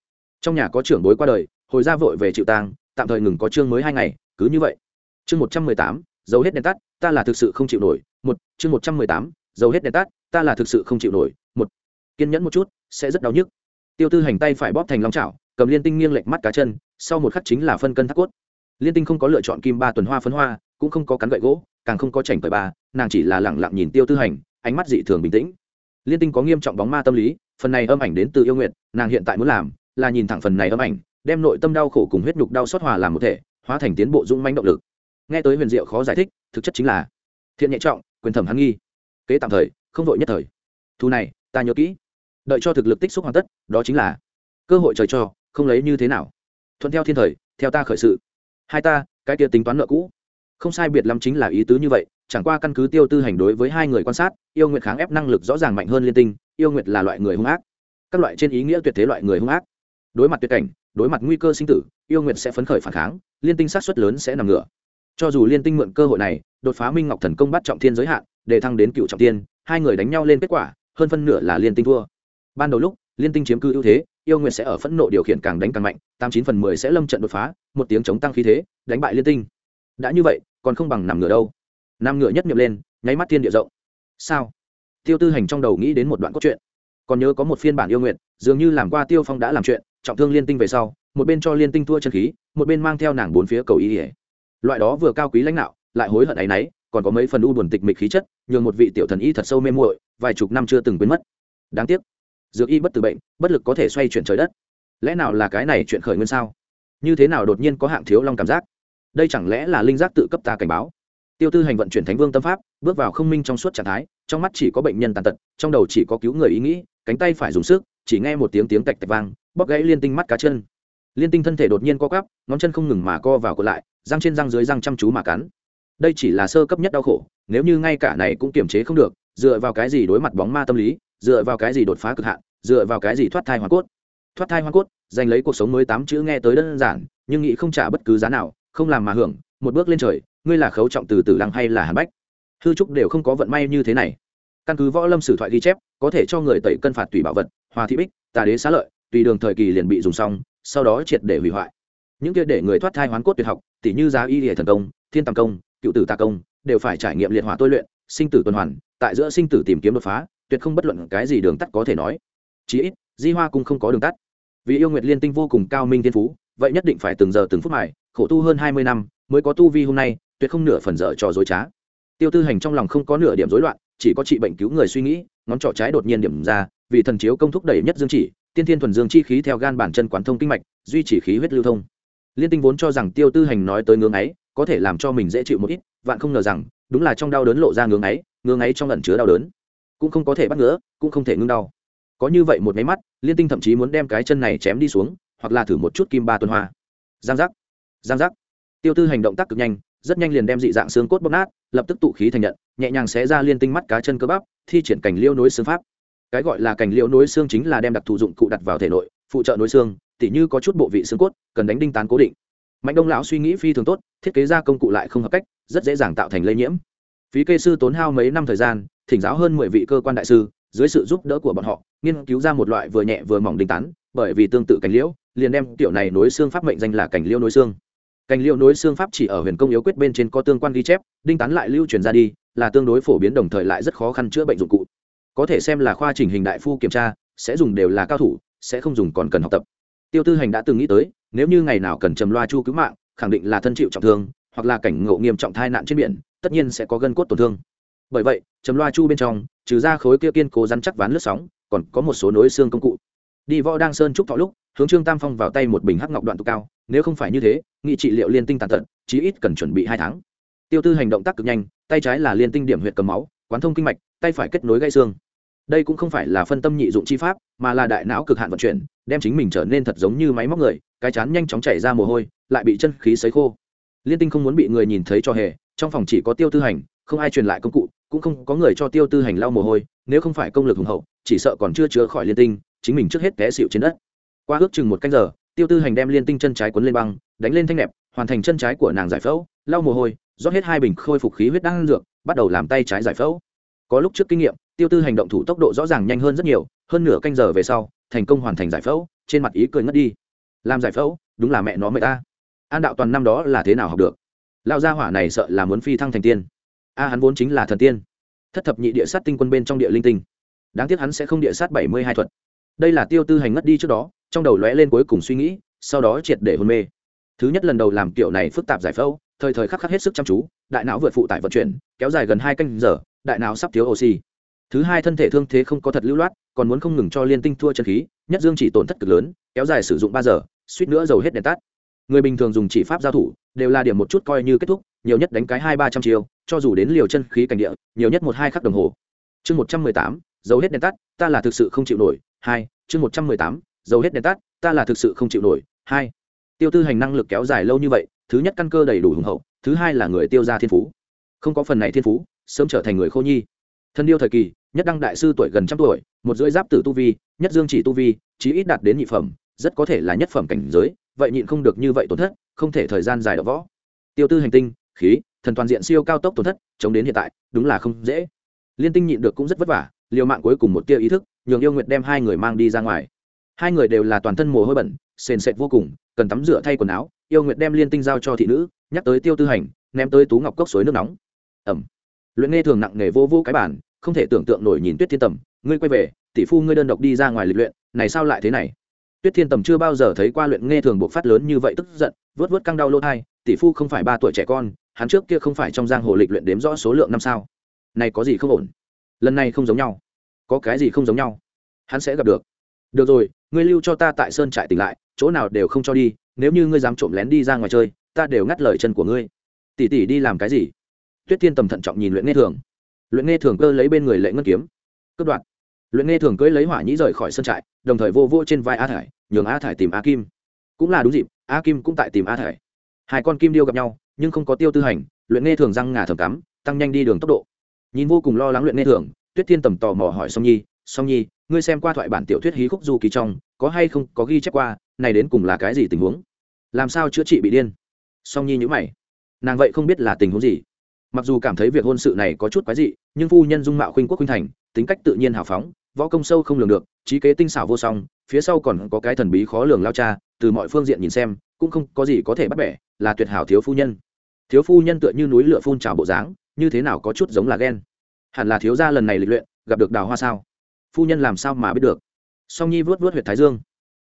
Trong nhà có trưởng bối qua đời hồi ra vội về chịu tang, tạm thời ngừng có chương mới hai ngày, cứ như vậy. Chương một trăm mười tám, dấu hết đèn tắt, ta là thực sự không chịu nổi. Một, chương một trăm mười tám, dấu hết đèn tắt, ta là thực sự không chịu nổi. Một, kiên nhẫn một chút, sẽ rất đau nhức. Tiêu tư hành tay phải bóp thành long chảo, cầm liên tinh nghiêng lệch mắt cá chân, sau một khắc chính là phân cân thác cốt. Liên tinh không có lựa chọn kim ba tuần hoa phấn hoa, cũng không có cắn gậy gỗ, càng không có chảnh cởi ba, nàng chỉ là lẳng lặng nhìn tiêu tư hành, ánh mắt dị thường bình tĩnh. Liên tinh có nghiêm trọng bóng ma tâm lý, phần này âm ảnh đến từ yêu nguyện, nàng hiện tại muốn làm là nhìn thẳng phần này âm ảnh đem nội tâm đau khổ cùng huyết nhục đau xót hòa làm một thể, hóa thành tiến bộ dũng manh động lực. Nghe tới huyền diệu khó giải thích, thực chất chính là thiện nhẹ trọng, quyền thẩm hắn nghi. Kế tạm thời, không vội nhất thời. Thu này, ta nhớ kỹ. Đợi cho thực lực tích xúc hoàn tất, đó chính là cơ hội trời cho, không lấy như thế nào. Thuận theo thiên thời, theo ta khởi sự. Hai ta, cái kia tính toán nợ cũ. Không sai biệt lắm chính là ý tứ như vậy, chẳng qua căn cứ tiêu tư hành đối với hai người quan sát, yêu nguyệt kháng ép năng lực rõ ràng mạnh hơn liên tinh, yêu nguyệt là loại người hung ác. Các loại trên ý nghĩa tuyệt thế loại người hung ác đối mặt tuyệt cảnh, đối mặt nguy cơ sinh tử, yêu nguyệt sẽ phấn khởi phản kháng, liên tinh sát xuất lớn sẽ nằm ngửa. Cho dù liên tinh mượn cơ hội này, đột phá minh ngọc thần công bắt trọng thiên giới hạn, để thăng đến cựu trọng tiên hai người đánh nhau lên kết quả, hơn phân nửa là liên tinh thua. Ban đầu lúc, liên tinh chiếm cư ưu thế, yêu nguyệt sẽ ở phẫn nộ điều khiển càng đánh càng mạnh, tám chín phần mười sẽ lâm trận đột phá, một tiếng chống tăng khí thế, đánh bại liên tinh. Đã như vậy, còn không bằng nằm ngửa đâu. Nằm ngửa nhất nhậm lên, nháy mắt thiên địa rộng. Sao? Tiêu tư hành trong đầu nghĩ đến một đoạn cốt truyện. Còn nhớ có một phiên bản yêu nguyện dường như làm qua tiêu phong đã làm chuyện, trọng thương liên tinh về sau, một bên cho liên tinh thua chân khí, một bên mang theo nàng bốn phía cầu ý ỉa loại đó vừa cao quý lãnh đạo, lại hối hận ấ y n ấ y còn có mấy phần u buồn tịch mịch khí chất, nhường một vị tiểu thần y thật sâu mê muội, vài chục năm chưa từng biến mất. Đáng tiếc, dược y bất tử bệnh, bất lực có thể xoay chuyển trời đất. Lẽ nào là cái này chuyện khởi nguyên sao? Như thế nào đột nhiên có hạng thiếu long cảm giác? Đây chẳng lẽ là linh giác tự cấp ta cảnh báo? Tiêu tư hành vận chuyển thánh vương tâm pháp, bước vào không minh trong suốt trạng thái, trong mắt chỉ có bệnh nhân tàn tật, trong đầu chỉ có cứu người ý nghĩ, cánh tay phải dùng sức chỉ nghe một tiếng tiếng tạch tạch vang, bóp gãy liên tinh mắt cá chân. Liên tinh thân thể đột nhiên co cắp ngón chân không ngừng mà co vào còn lại, răng trên răng dưới răng chăm chú mà cắn. Đây chỉ là sơ cấp nhất đau khổ, nếu như ngay cả này cũng kiềm chế không được, dựa vào cái gì đối mặt bóng ma tâm lý, dựa vào cái gì đột phá cực hạn, dựa vào cái gì thoát thai hoa cốt. Thoát thai hoa cốt, giành lấy cuộc sống mới tám chữ nghe tới đơn giản, nhưng nghĩ không trả bất cứ giá nào, không làm mà hưởng, một bước lên trời, ngươi là khấu trọng từ tử lăng hay là hàn bách. Hư trúc đều không có vận may như thế này căn cứ võ lâm sử thoại ghi chép, có thể cho người tẩy cân phạt tùy bảo vật, hòa thị bích, tà đế xá lợi, tùy đường thời kỳ liền bị dùng xong, sau đó triệt để hủy hoại. Những kia để người thoát thai hoán cốt tuyệt học tỷ như giá y hệ thần công, thiên tam công, cựu tử tà công, đều phải trải nghiệm liệt hỏa tôi luyện, sinh tử tuần hoàn, tại giữa sinh tử tìm kiếm đột phá, tuyệt không bất luận cái gì đường tắt có thể nói. Chí ít, di hoa cũng không có đường tắt. Vì yêu nguyệt liên tinh vô cùng cao minh thiên phú, vậy nhất định phải từng giờ từng phút mài, khổ tu hơn hai mươi năm, mới có tu vi hôm nay, tuyệt không nửa phần dở trò dối trá. Tiêu tư hành trong lòng không có nửa điểm rối loạn chỉ có trị bệnh cứu người suy nghĩ, ngón trỏ trái đột nhiên điểm ra, vì thần chiếu công thúc đẩy nhất dương chỉ, tiên thiên thuần dương chi khí theo gan bản chân quán thông kinh mạch, duy trì khí huyết lưu thông. Liên tinh vốn cho rằng tiêu tư hành nói tới ngưỡng ấy, có thể làm cho mình dễ chịu một ít, vạn không ngờ rằng, đúng là trong đau đớn lộ ra ngưỡng ấy ngưỡng ấy trong ẩn chứa đau đớn. Cũng không có thể bắt ngứa, cũng không thể ngưng đau. Có như vậy một máy mắt, liên tinh thậm chí muốn đem cái chân này chém đi xuống, hoặc là thử một chút kim ba tuần hoa. Giang giác. Giang giác. Tiêu tư hành động tác cực nhanh rất nhanh liền đem dị dạng xương cốt bóp nát, lập tức tụ khí thành nhận, nhẹ nhàng xé ra liên tinh mắt cá chân cơ bắp, thi triển cảnh liêu nối xương pháp. Cái gọi là cảnh liêu nối xương chính là đem đặc thù dụng cụ đặt vào thể nội, phụ trợ nối xương, tỉ như có chút bộ vị xương cốt, cần đánh đinh tán cố định. Mạnh đông lão suy nghĩ phi thường tốt, thiết kế ra công cụ lại không hợp cách, rất dễ dàng tạo thành lây nhiễm. Phí kê sư tốn hao mấy năm thời gian, thỉnh giáo hơn mười vị cơ quan đại sư, dưới sự giúp đỡ của bọn họ, nghiên cứu ra một loại vừa nhẹ vừa mỏng đinh tán, bởi vì tương tự cảnh liễu, liền đem tiểu này nối xương pháp mệnh danh là cảnh liễu nối xương. Cành liễu nối xương pháp chỉ ở huyền công yếu quyết bên trên có tương quan ghi chép, đinh tán lại lưu truyền ra đi, là tương đối phổ biến đồng thời lại rất khó khăn chữa bệnh dụng cụ. Có thể xem là khoa chỉnh hình đại phu kiểm tra, sẽ dùng đều là cao thủ, sẽ không dùng còn cần học tập. Tiêu tư hành đã từng nghĩ tới, nếu như ngày nào cần trầm loa chu cứu mạng, khẳng định là thân chịu trọng thương, hoặc là cảnh ngộ nghiêm trọng tai nạn trên biển, tất nhiên sẽ có gân cốt tổn thương. Bởi vậy, trầm loa chu bên trong, trừ ra khối kia kiên cố rắn chắc ván lướt sóng, còn có một số nối xương công cụ. Đi võ đang sơn trúc thọ lúc hướng trương tam phong vào tay một bình hắc ngọc đoạn tụ cao nếu không phải như thế nghị trị liệu liên tinh tàn tật chí ít cần chuẩn bị hai tháng tiêu tư hành động tác cực nhanh tay trái là liên tinh điểm huyệt cầm máu quán thông kinh mạch tay phải kết nối gây xương đây cũng không phải là phân tâm nhị dụng chi pháp mà là đại não cực hạn vận chuyển đem chính mình trở nên thật giống như máy móc người cái chán nhanh chóng chảy ra mồ hôi lại bị chân khí sấy khô liên tinh không muốn bị người nhìn thấy cho hề trong phòng chỉ có tiêu tư hành không ai truyền lại công cụ cũng không có người cho tiêu tư hành lau mồ hôi nếu không phải công lực hùng hậu chỉ sợ còn chưa chữa khỏi liên tinh chính mình trước hết té xịu trên đất qua ước chừng một canh giờ, tiêu tư hành đem liên tinh chân trái quấn lên băng, đánh lên thanh nẹp, hoàn thành chân trái của nàng giải phẫu, lau mồ hôi, rót hết hai bình khôi phục khí huyết đang dược, bắt đầu làm tay trái giải phẫu. Có lúc trước kinh nghiệm, tiêu tư hành động thủ tốc độ rõ ràng nhanh hơn rất nhiều, hơn nửa canh giờ về sau, thành công hoàn thành giải phẫu, trên mặt ý cười ngất đi. Làm giải phẫu, đúng là mẹ nó mẹ ta. An đạo toàn năm đó là thế nào học được? Lao gia hỏa này sợ là muốn phi thăng thành tiên. A, hắn vốn chính là thần tiên. Thất thập nhị địa sát tinh quân bên trong địa linh tinh. Đáng tiếc hắn sẽ không địa sát bảy mươi hai thuật. Đây là tiêu tư hành ngất đi trước đó trong đầu lóe lên cuối cùng suy nghĩ, sau đó triệt để hôn mê. Thứ nhất lần đầu làm kiểu này phức tạp giải phẫu, thời thời khắc khắc hết sức chăm chú, đại não vượt phụ tải vận chuyển, kéo dài gần hai canh giờ, đại não sắp thiếu oxy. Thứ hai thân thể thương thế không có thật lưu loát, còn muốn không ngừng cho liên tinh thua chân khí, nhất dương chỉ tổn thất cực lớn, kéo dài sử dụng ba giờ, suýt nữa dầu hết đèn tắt. Người bình thường dùng chỉ pháp giao thủ, đều là điểm một chút coi như kết thúc, nhiều nhất đánh cái hai ba trăm chiều cho dù đến liều chân khí cảnh địa, nhiều nhất một hai khắc đồng hồ. Chương một trăm mười tám, dầu hết đèn tắt, ta là thực sự không chịu nổi. Hai, chương một trăm mười tám dầu hết đèn tắt, ta là thực sự không chịu nổi. Hai, tiêu tư hành năng lực kéo dài lâu như vậy, thứ nhất căn cơ đầy đủ hùng hậu, thứ hai là người tiêu gia thiên phú. Không có phần này thiên phú, sớm trở thành người khô nhi. Thân điêu thời kỳ, nhất đăng đại sư tuổi gần trăm tuổi, một rưỡi giáp tử tu vi, nhất dương chỉ tu vi, chí ít đạt đến nhị phẩm, rất có thể là nhất phẩm cảnh giới, vậy nhịn không được như vậy tổn thất, không thể thời gian dài đọ võ. Tiêu tư hành tinh, khí, thần toàn diện siêu cao tốc tổn thất, chống đến hiện tại, đúng là không dễ. Liên tinh nhịn được cũng rất vất vả, liều mạng cuối cùng một tia ý thức, nhường yêu nguyệt đem hai người mang đi ra ngoài hai người đều là toàn thân mồ hôi bẩn, sền sệt vô cùng, cần tắm rửa thay quần áo, yêu nguyệt đem liên tinh giao cho thị nữ, nhắc tới tiêu tư hành, ném tới tú ngọc cốc suối nước nóng. Ẩm luyện nghe thường nặng nghề vô vô cái bản, không thể tưởng tượng nổi nhìn tuyết thiên tầm, ngươi quay về, tỷ phu ngươi đơn độc đi ra ngoài lịch luyện, này sao lại thế này? Tuyết thiên tầm chưa bao giờ thấy qua luyện nghe thường buộc phát lớn như vậy tức giận vớt vớt căng đau lỗ thai, tỷ phu không phải ba tuổi trẻ con, hắn trước kia không phải trong giang hồ lịch luyện đếm rõ số lượng năm sao? Này có gì không ổn? Lần này không giống nhau. Có cái gì không giống nhau? Hắn sẽ gặp được. Được rồi ngươi lưu cho ta tại sơn trại tỉnh lại, chỗ nào đều không cho đi, nếu như ngươi dám trộm lén đi ra ngoài chơi, ta đều ngắt lời chân của ngươi. Tỷ tỷ đi làm cái gì? Tuyết thiên tầm thận trọng nhìn luyện nghe thường. Luyện nghe thường cơ lấy bên người lệ ngân kiếm. Cướp đoạt. Luyện nghe thường cưỡi lấy hỏa nhĩ rời khỏi sân trại, đồng thời vô vô trên vai a thải, nhường a thải tìm a kim. Cũng là đúng dịp, a kim cũng tại tìm a thải. Hai con kim điêu gặp nhau, nhưng không có tiêu tư hành, luyện nghe thường răng ngà thầm cắm, tăng nhanh đi đường tốc độ. Nhìn vô cùng lo lắng luyện nghe thường, tuyết thiên tầm tò mò hỏi song nhi song nhi ngươi xem qua thoại bản tiểu thuyết hí khúc du ký trong, có hay không, có ghi chép qua, này đến cùng là cái gì tình huống? Làm sao chữa trị bị điên? Song nhi nhữ mày. Nàng vậy không biết là tình huống gì. Mặc dù cảm thấy việc hôn sự này có chút quái dị, nhưng phu nhân dung mạo khuynh quốc khuynh thành, tính cách tự nhiên hào phóng, võ công sâu không lường được, trí kế tinh xảo vô song, phía sau còn có cái thần bí khó lường lao cha, từ mọi phương diện nhìn xem, cũng không có gì có thể bắt bẻ, là tuyệt hảo thiếu phu nhân. Thiếu phu nhân tựa như núi lửa phun trào bộ dáng, như thế nào có chút giống là ghen. Hẳn là thiếu gia lần này lịch luyện, gặp được đào hoa sao? Phu nhân làm sao mà biết được? Song nhi vớt vớt huyệt thái dương.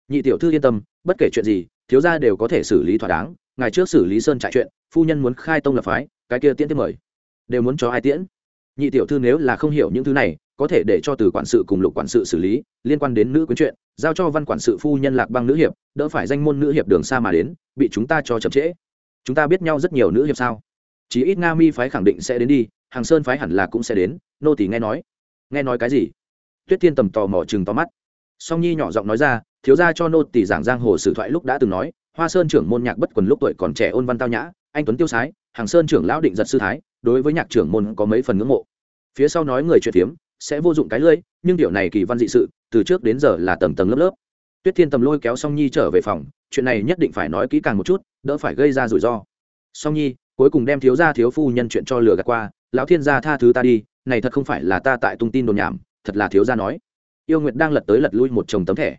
Nhị tiểu thư yên tâm, bất kể chuyện gì, thiếu gia đều có thể xử lý thỏa đáng. Ngày trước xử lý sơn trại chuyện, phu nhân muốn khai tông lập phái, cái kia tiễn tiếp mời. Đều muốn cho ai tiễn? Nhị tiểu thư nếu là không hiểu những thứ này, có thể để cho từ quản sự cùng lục quản sự xử lý, liên quan đến nữ quyến chuyện, giao cho văn quản sự phu nhân lạc băng nữ hiệp, đỡ phải danh môn nữ hiệp đường xa mà đến, bị chúng ta cho chậm trễ. Chúng ta biết nhau rất nhiều nữ hiệp sao? Chỉ ít nga mi phái khẳng định sẽ đến đi, hàng sơn phái hẳn là cũng sẽ đến, nô tỷ nghe nói. Nghe nói cái gì? Tuyết thiên tầm tò mò chừng to mắt. Song nhi nhỏ giọng nói ra, thiếu gia cho nô tỷ giảng giang hồ sử thoại lúc đã từng nói, hoa sơn trưởng môn nhạc bất quần lúc tuổi còn trẻ ôn văn tao nhã, anh tuấn tiêu sái, hàng sơn trưởng lão định giật sư thái, đối với nhạc trưởng môn có mấy phần ngưỡng mộ. Phía sau nói người chuyện phiếm, sẽ vô dụng cái lưỡi, nhưng điều này kỳ văn dị sự, từ trước đến giờ là tầng tầng lớp lớp. Tuyết thiên tầm lôi kéo song nhi trở về phòng, chuyện này nhất định phải nói kỹ càng một chút, đỡ phải gây ra rủi ro. Song nhi, cuối cùng đem thiếu gia thiếu phu nhân chuyện cho lừa gạt qua, lão thiên gia tha thứ ta đi, này thật không phải là ta tại tung tin đồn nhảm thật là thiếu gia nói. Yêu nguyệt đang lật tới lật lui một chồng tấm thẻ.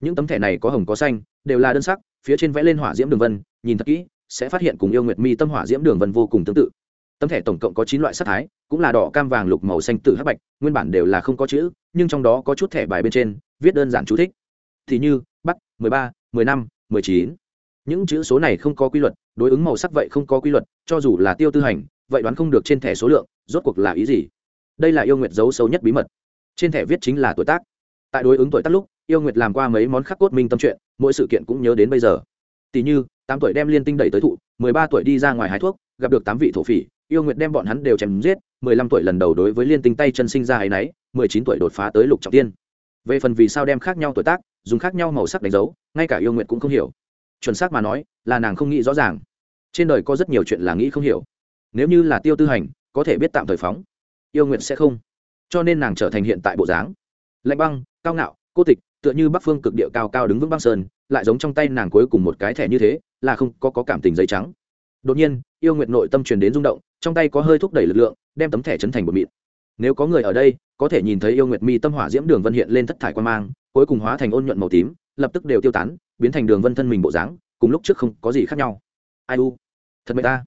Những tấm thẻ này có hồng có xanh, đều là đơn sắc, phía trên vẽ lên hỏa diễm đường vân, nhìn thật kỹ, sẽ phát hiện cùng yêu nguyệt mi tâm hỏa diễm đường vân vô cùng tương tự. Tấm thẻ tổng cộng có chín loại sắc thái, cũng là đỏ, cam, vàng, lục, màu xanh, tự hắc bạch, nguyên bản đều là không có chữ, nhưng trong đó có chút thẻ bài bên trên, viết đơn giản chú thích. Thì như, bắt, mười ba, mười năm mười chín. Những chữ số này không có quy luật, đối ứng màu sắc vậy không có quy luật, cho dù là tiêu tư hành, vậy đoán không được trên thẻ số lượng, rốt cuộc là ý gì? Đây là yêu nguyệt giấu sâu nhất bí mật trên thẻ viết chính là tuổi tác. Tại đối ứng tuổi tác lúc, yêu nguyệt làm qua mấy món khắc cốt minh tâm chuyện, mỗi sự kiện cũng nhớ đến bây giờ. Tỷ như, tám tuổi đem liên tinh đẩy tới thụ, mười ba tuổi đi ra ngoài hái thuốc, gặp được tám vị thổ phỉ, yêu nguyệt đem bọn hắn đều chém giết, mười lăm tuổi lần đầu đối với liên tinh tay chân sinh ra hay náy mười chín tuổi đột phá tới lục trọng tiên. Về phần vì sao đem khác nhau tuổi tác, dùng khác nhau màu sắc đánh dấu, ngay cả yêu nguyệt cũng không hiểu. Chuẩn xác mà nói, là nàng không nghĩ rõ ràng. Trên đời có rất nhiều chuyện là nghĩ không hiểu. Nếu như là tiêu tư hành, có thể biết tạm thời phóng. Yêu nguyệt sẽ không cho nên nàng trở thành hiện tại bộ dáng. Lạnh băng cao ngạo cô tịch tựa như bắc phương cực địa cao cao đứng vững băng sơn lại giống trong tay nàng cuối cùng một cái thẻ như thế là không có, có cảm tình giấy trắng. Đột nhiên yêu nguyện nội tâm truyền đến rung động trong tay có hơi thúc đẩy lực lượng đem tấm thẻ chấn thành một mịn. Nếu có người ở đây có thể nhìn thấy yêu nguyệt mi tâm hỏa diễm đường vân hiện lên thất thải quan mang cuối cùng hóa thành ôn nhuận màu tím lập tức đều tiêu tán biến thành đường vân thân mình bộ dáng cùng lúc trước không có gì khác nhau. Ai u? Thật mệt ta.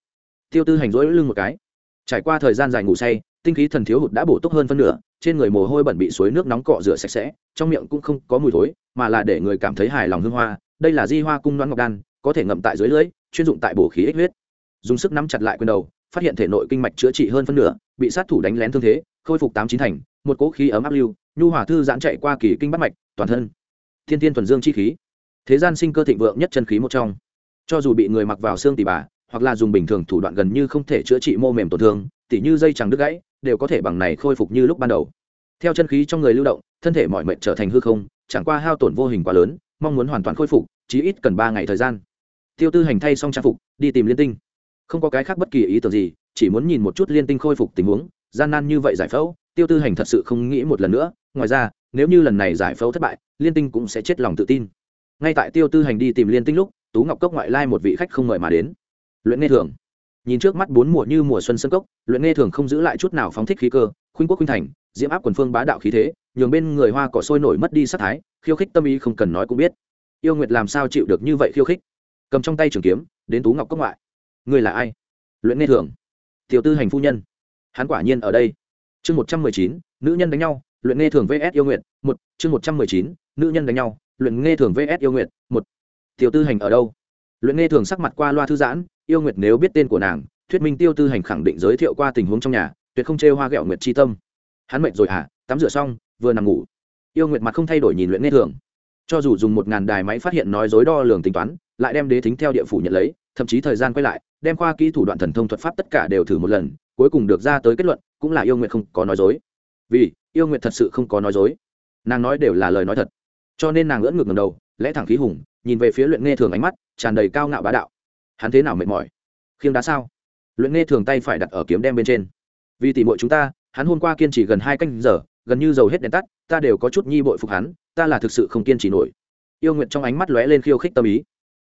Tiêu tư hành rỗi lưng một cái. Trải qua thời gian dài ngủ say tinh khí thần thiếu hụt đã bổ túc hơn phân nửa, trên người mồ hôi bẩn bị suối nước nóng cọ rửa sạch sẽ, trong miệng cũng không có mùi thối, mà là để người cảm thấy hài lòng hương hoa. Đây là di hoa cung đoán ngọc đan, có thể ngậm tại dưới lưỡi, chuyên dụng tại bổ khí ích huyết. Dùng sức nắm chặt lại quyền đầu, phát hiện thể nội kinh mạch chữa trị hơn phân nửa, bị sát thủ đánh lén thương thế, khôi phục tám chín thành, một cỗ khí ấm áp lưu, nhu hòa thư giãn chạy qua kỳ kinh bắt mạch, toàn thân. Thiên tiên thuần dương chi khí. Thế gian sinh cơ thịnh vượng nhất chân khí một trong. Cho dù bị người mặc vào xương tỉ bà, hoặc là dùng bình thường thủ đoạn gần như không thể chữa trị mô mềm tổn thương, tỉ như dây chẳng đứt gãy đều có thể bằng này khôi phục như lúc ban đầu. Theo chân khí trong người lưu động, thân thể mọi mệnh trở thành hư không, chẳng qua hao tổn vô hình quá lớn, mong muốn hoàn toàn khôi phục, chí ít cần ba ngày thời gian. Tiêu tư hành thay xong trang phục, đi tìm liên tinh. Không có cái khác bất kỳ ý tưởng gì, chỉ muốn nhìn một chút liên tinh khôi phục tình huống, gian nan như vậy giải phẫu, tiêu tư hành thật sự không nghĩ một lần nữa, ngoài ra, nếu như lần này giải phẫu thất bại, liên tinh cũng sẽ chết lòng tự tin. Ngay tại tiêu tư hành đi tìm liên tinh lúc, tú ngọc cốc ngoại lai một vị khách không mời mà đến. Luyện nghe thường nhìn trước mắt bốn mùa như mùa xuân sân cốc, luyện nghe thường không giữ lại chút nào phóng thích khí cơ, khuynh quốc khuynh thành, diễm áp quần phương bá đạo khí thế, nhường bên người hoa cỏ sôi nổi mất đi sắc thái, khiêu khích tâm ý không cần nói cũng biết. Yêu nguyệt làm sao chịu được như vậy khiêu khích? Cầm trong tay trường kiếm, đến tú ngọc cốc ngoại. Người là ai? Luyện nghe thường. Tiểu tư hành phu nhân. Hắn quả nhiên ở đây. Chương một trăm mười chín, nữ nhân đánh nhau, luyện nghe thường vs yêu nguyện một. Chương một trăm mười chín, nữ nhân đánh nhau, luyện nghe thường vs yêu nguyện một. Tiểu tư hành ở đâu? Luyện nghe thường sắc mặt qua loa thư giãn, yêu nguyệt nếu biết tên của nàng, thuyết minh tiêu tư hành khẳng định giới thiệu qua tình huống trong nhà, tuyệt không chê hoa ghẹo nguyệt chi tâm. Hắn mệt rồi hả? Tắm rửa xong, vừa nằm ngủ. Yêu nguyệt mặt không thay đổi nhìn luyện nghe thường. Cho dù dùng một ngàn đài máy phát hiện nói dối đo lường tính toán, lại đem đế thính theo địa phủ nhận lấy, thậm chí thời gian quay lại, đem khoa kỹ thủ đoạn thần thông thuật pháp tất cả đều thử một lần, cuối cùng được ra tới kết luận, cũng là yêu Nguyệt không có nói dối. Vì, yêu Nguyệt thật sự không có nói dối. Nàng nói đều là lời nói thật. Cho nên nàng ưỡn ngược ngầm đầu lẽ thẳng khí hùng, nhìn về phía luyện nghe thường ánh mắt, tràn đầy cao ngạo bá đạo. Hắn thế nào mệt mỏi? Khiêng đá sao? Luyện nghe thường tay phải đặt ở kiếm đem bên trên. Vì tỉ mội chúng ta, hắn hôm qua kiên trì gần hai canh giờ, gần như dầu hết đèn tắt, ta đều có chút nhi bội phục hắn, ta là thực sự không kiên trì nổi. Yêu nguyện trong ánh mắt lóe lên khiêu khích tâm ý.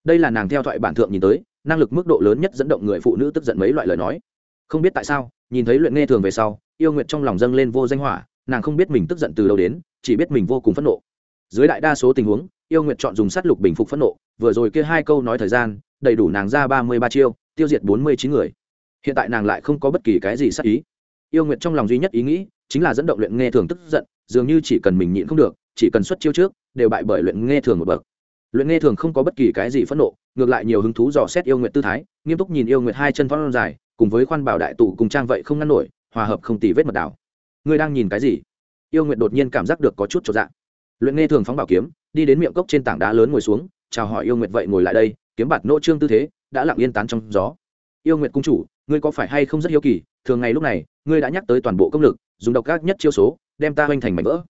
Đây là nàng theo thoại bản thượng nhìn tới, năng lực mức độ lớn nhất dẫn động người phụ nữ tức giận mấy loại lời nói. Không biết tại sao, nhìn thấy luyện nghe thường về sau, yêu nguyện trong lòng dâng lên vô danh hỏa, nàng không biết mình tức giận từ đâu đến, chỉ biết mình vô cùng phẫn nộ. Dưới đại đa số tình huống yêu nguyện chọn dùng sát lục bình phục phẫn nộ, vừa rồi kia hai câu nói thời gian, đầy đủ nàng ra ba mươi ba chiêu, tiêu diệt bốn mươi chín người. Hiện tại nàng lại không có bất kỳ cái gì sát ý. Yêu nguyện trong lòng duy nhất ý nghĩ, chính là dẫn động luyện nghe thường tức giận, dường như chỉ cần mình nhịn không được, chỉ cần xuất chiêu trước, đều bại bởi luyện nghe thường một bậc. Luyện nghe thường không có bất kỳ cái gì phẫn nộ, ngược lại nhiều hứng thú dò xét yêu nguyện tư thái, nghiêm túc nhìn yêu nguyện hai chân phong dài, cùng với khoan bảo đại tụ cùng trang vậy không ngăn nổi, hòa hợp không tì vết mật đảo. Ngươi đang nhìn cái gì? Yêu nguyện đột nhiên cảm giác được có chút trọn dạng luyện nghe thường phóng bảo kiếm đi đến miệng cốc trên tảng đá lớn ngồi xuống, chào hỏi yêu nguyện vậy ngồi lại đây, kiếm bạt nỗ trương tư thế, đã lặng yên tán trong gió. Yêu nguyện cung chủ, ngươi có phải hay không rất hiếu kỳ, thường ngày lúc này, ngươi đã nhắc tới toàn bộ công lực, dùng độc gác nhất chiêu số, đem ta hoành thành mảnh vỡ.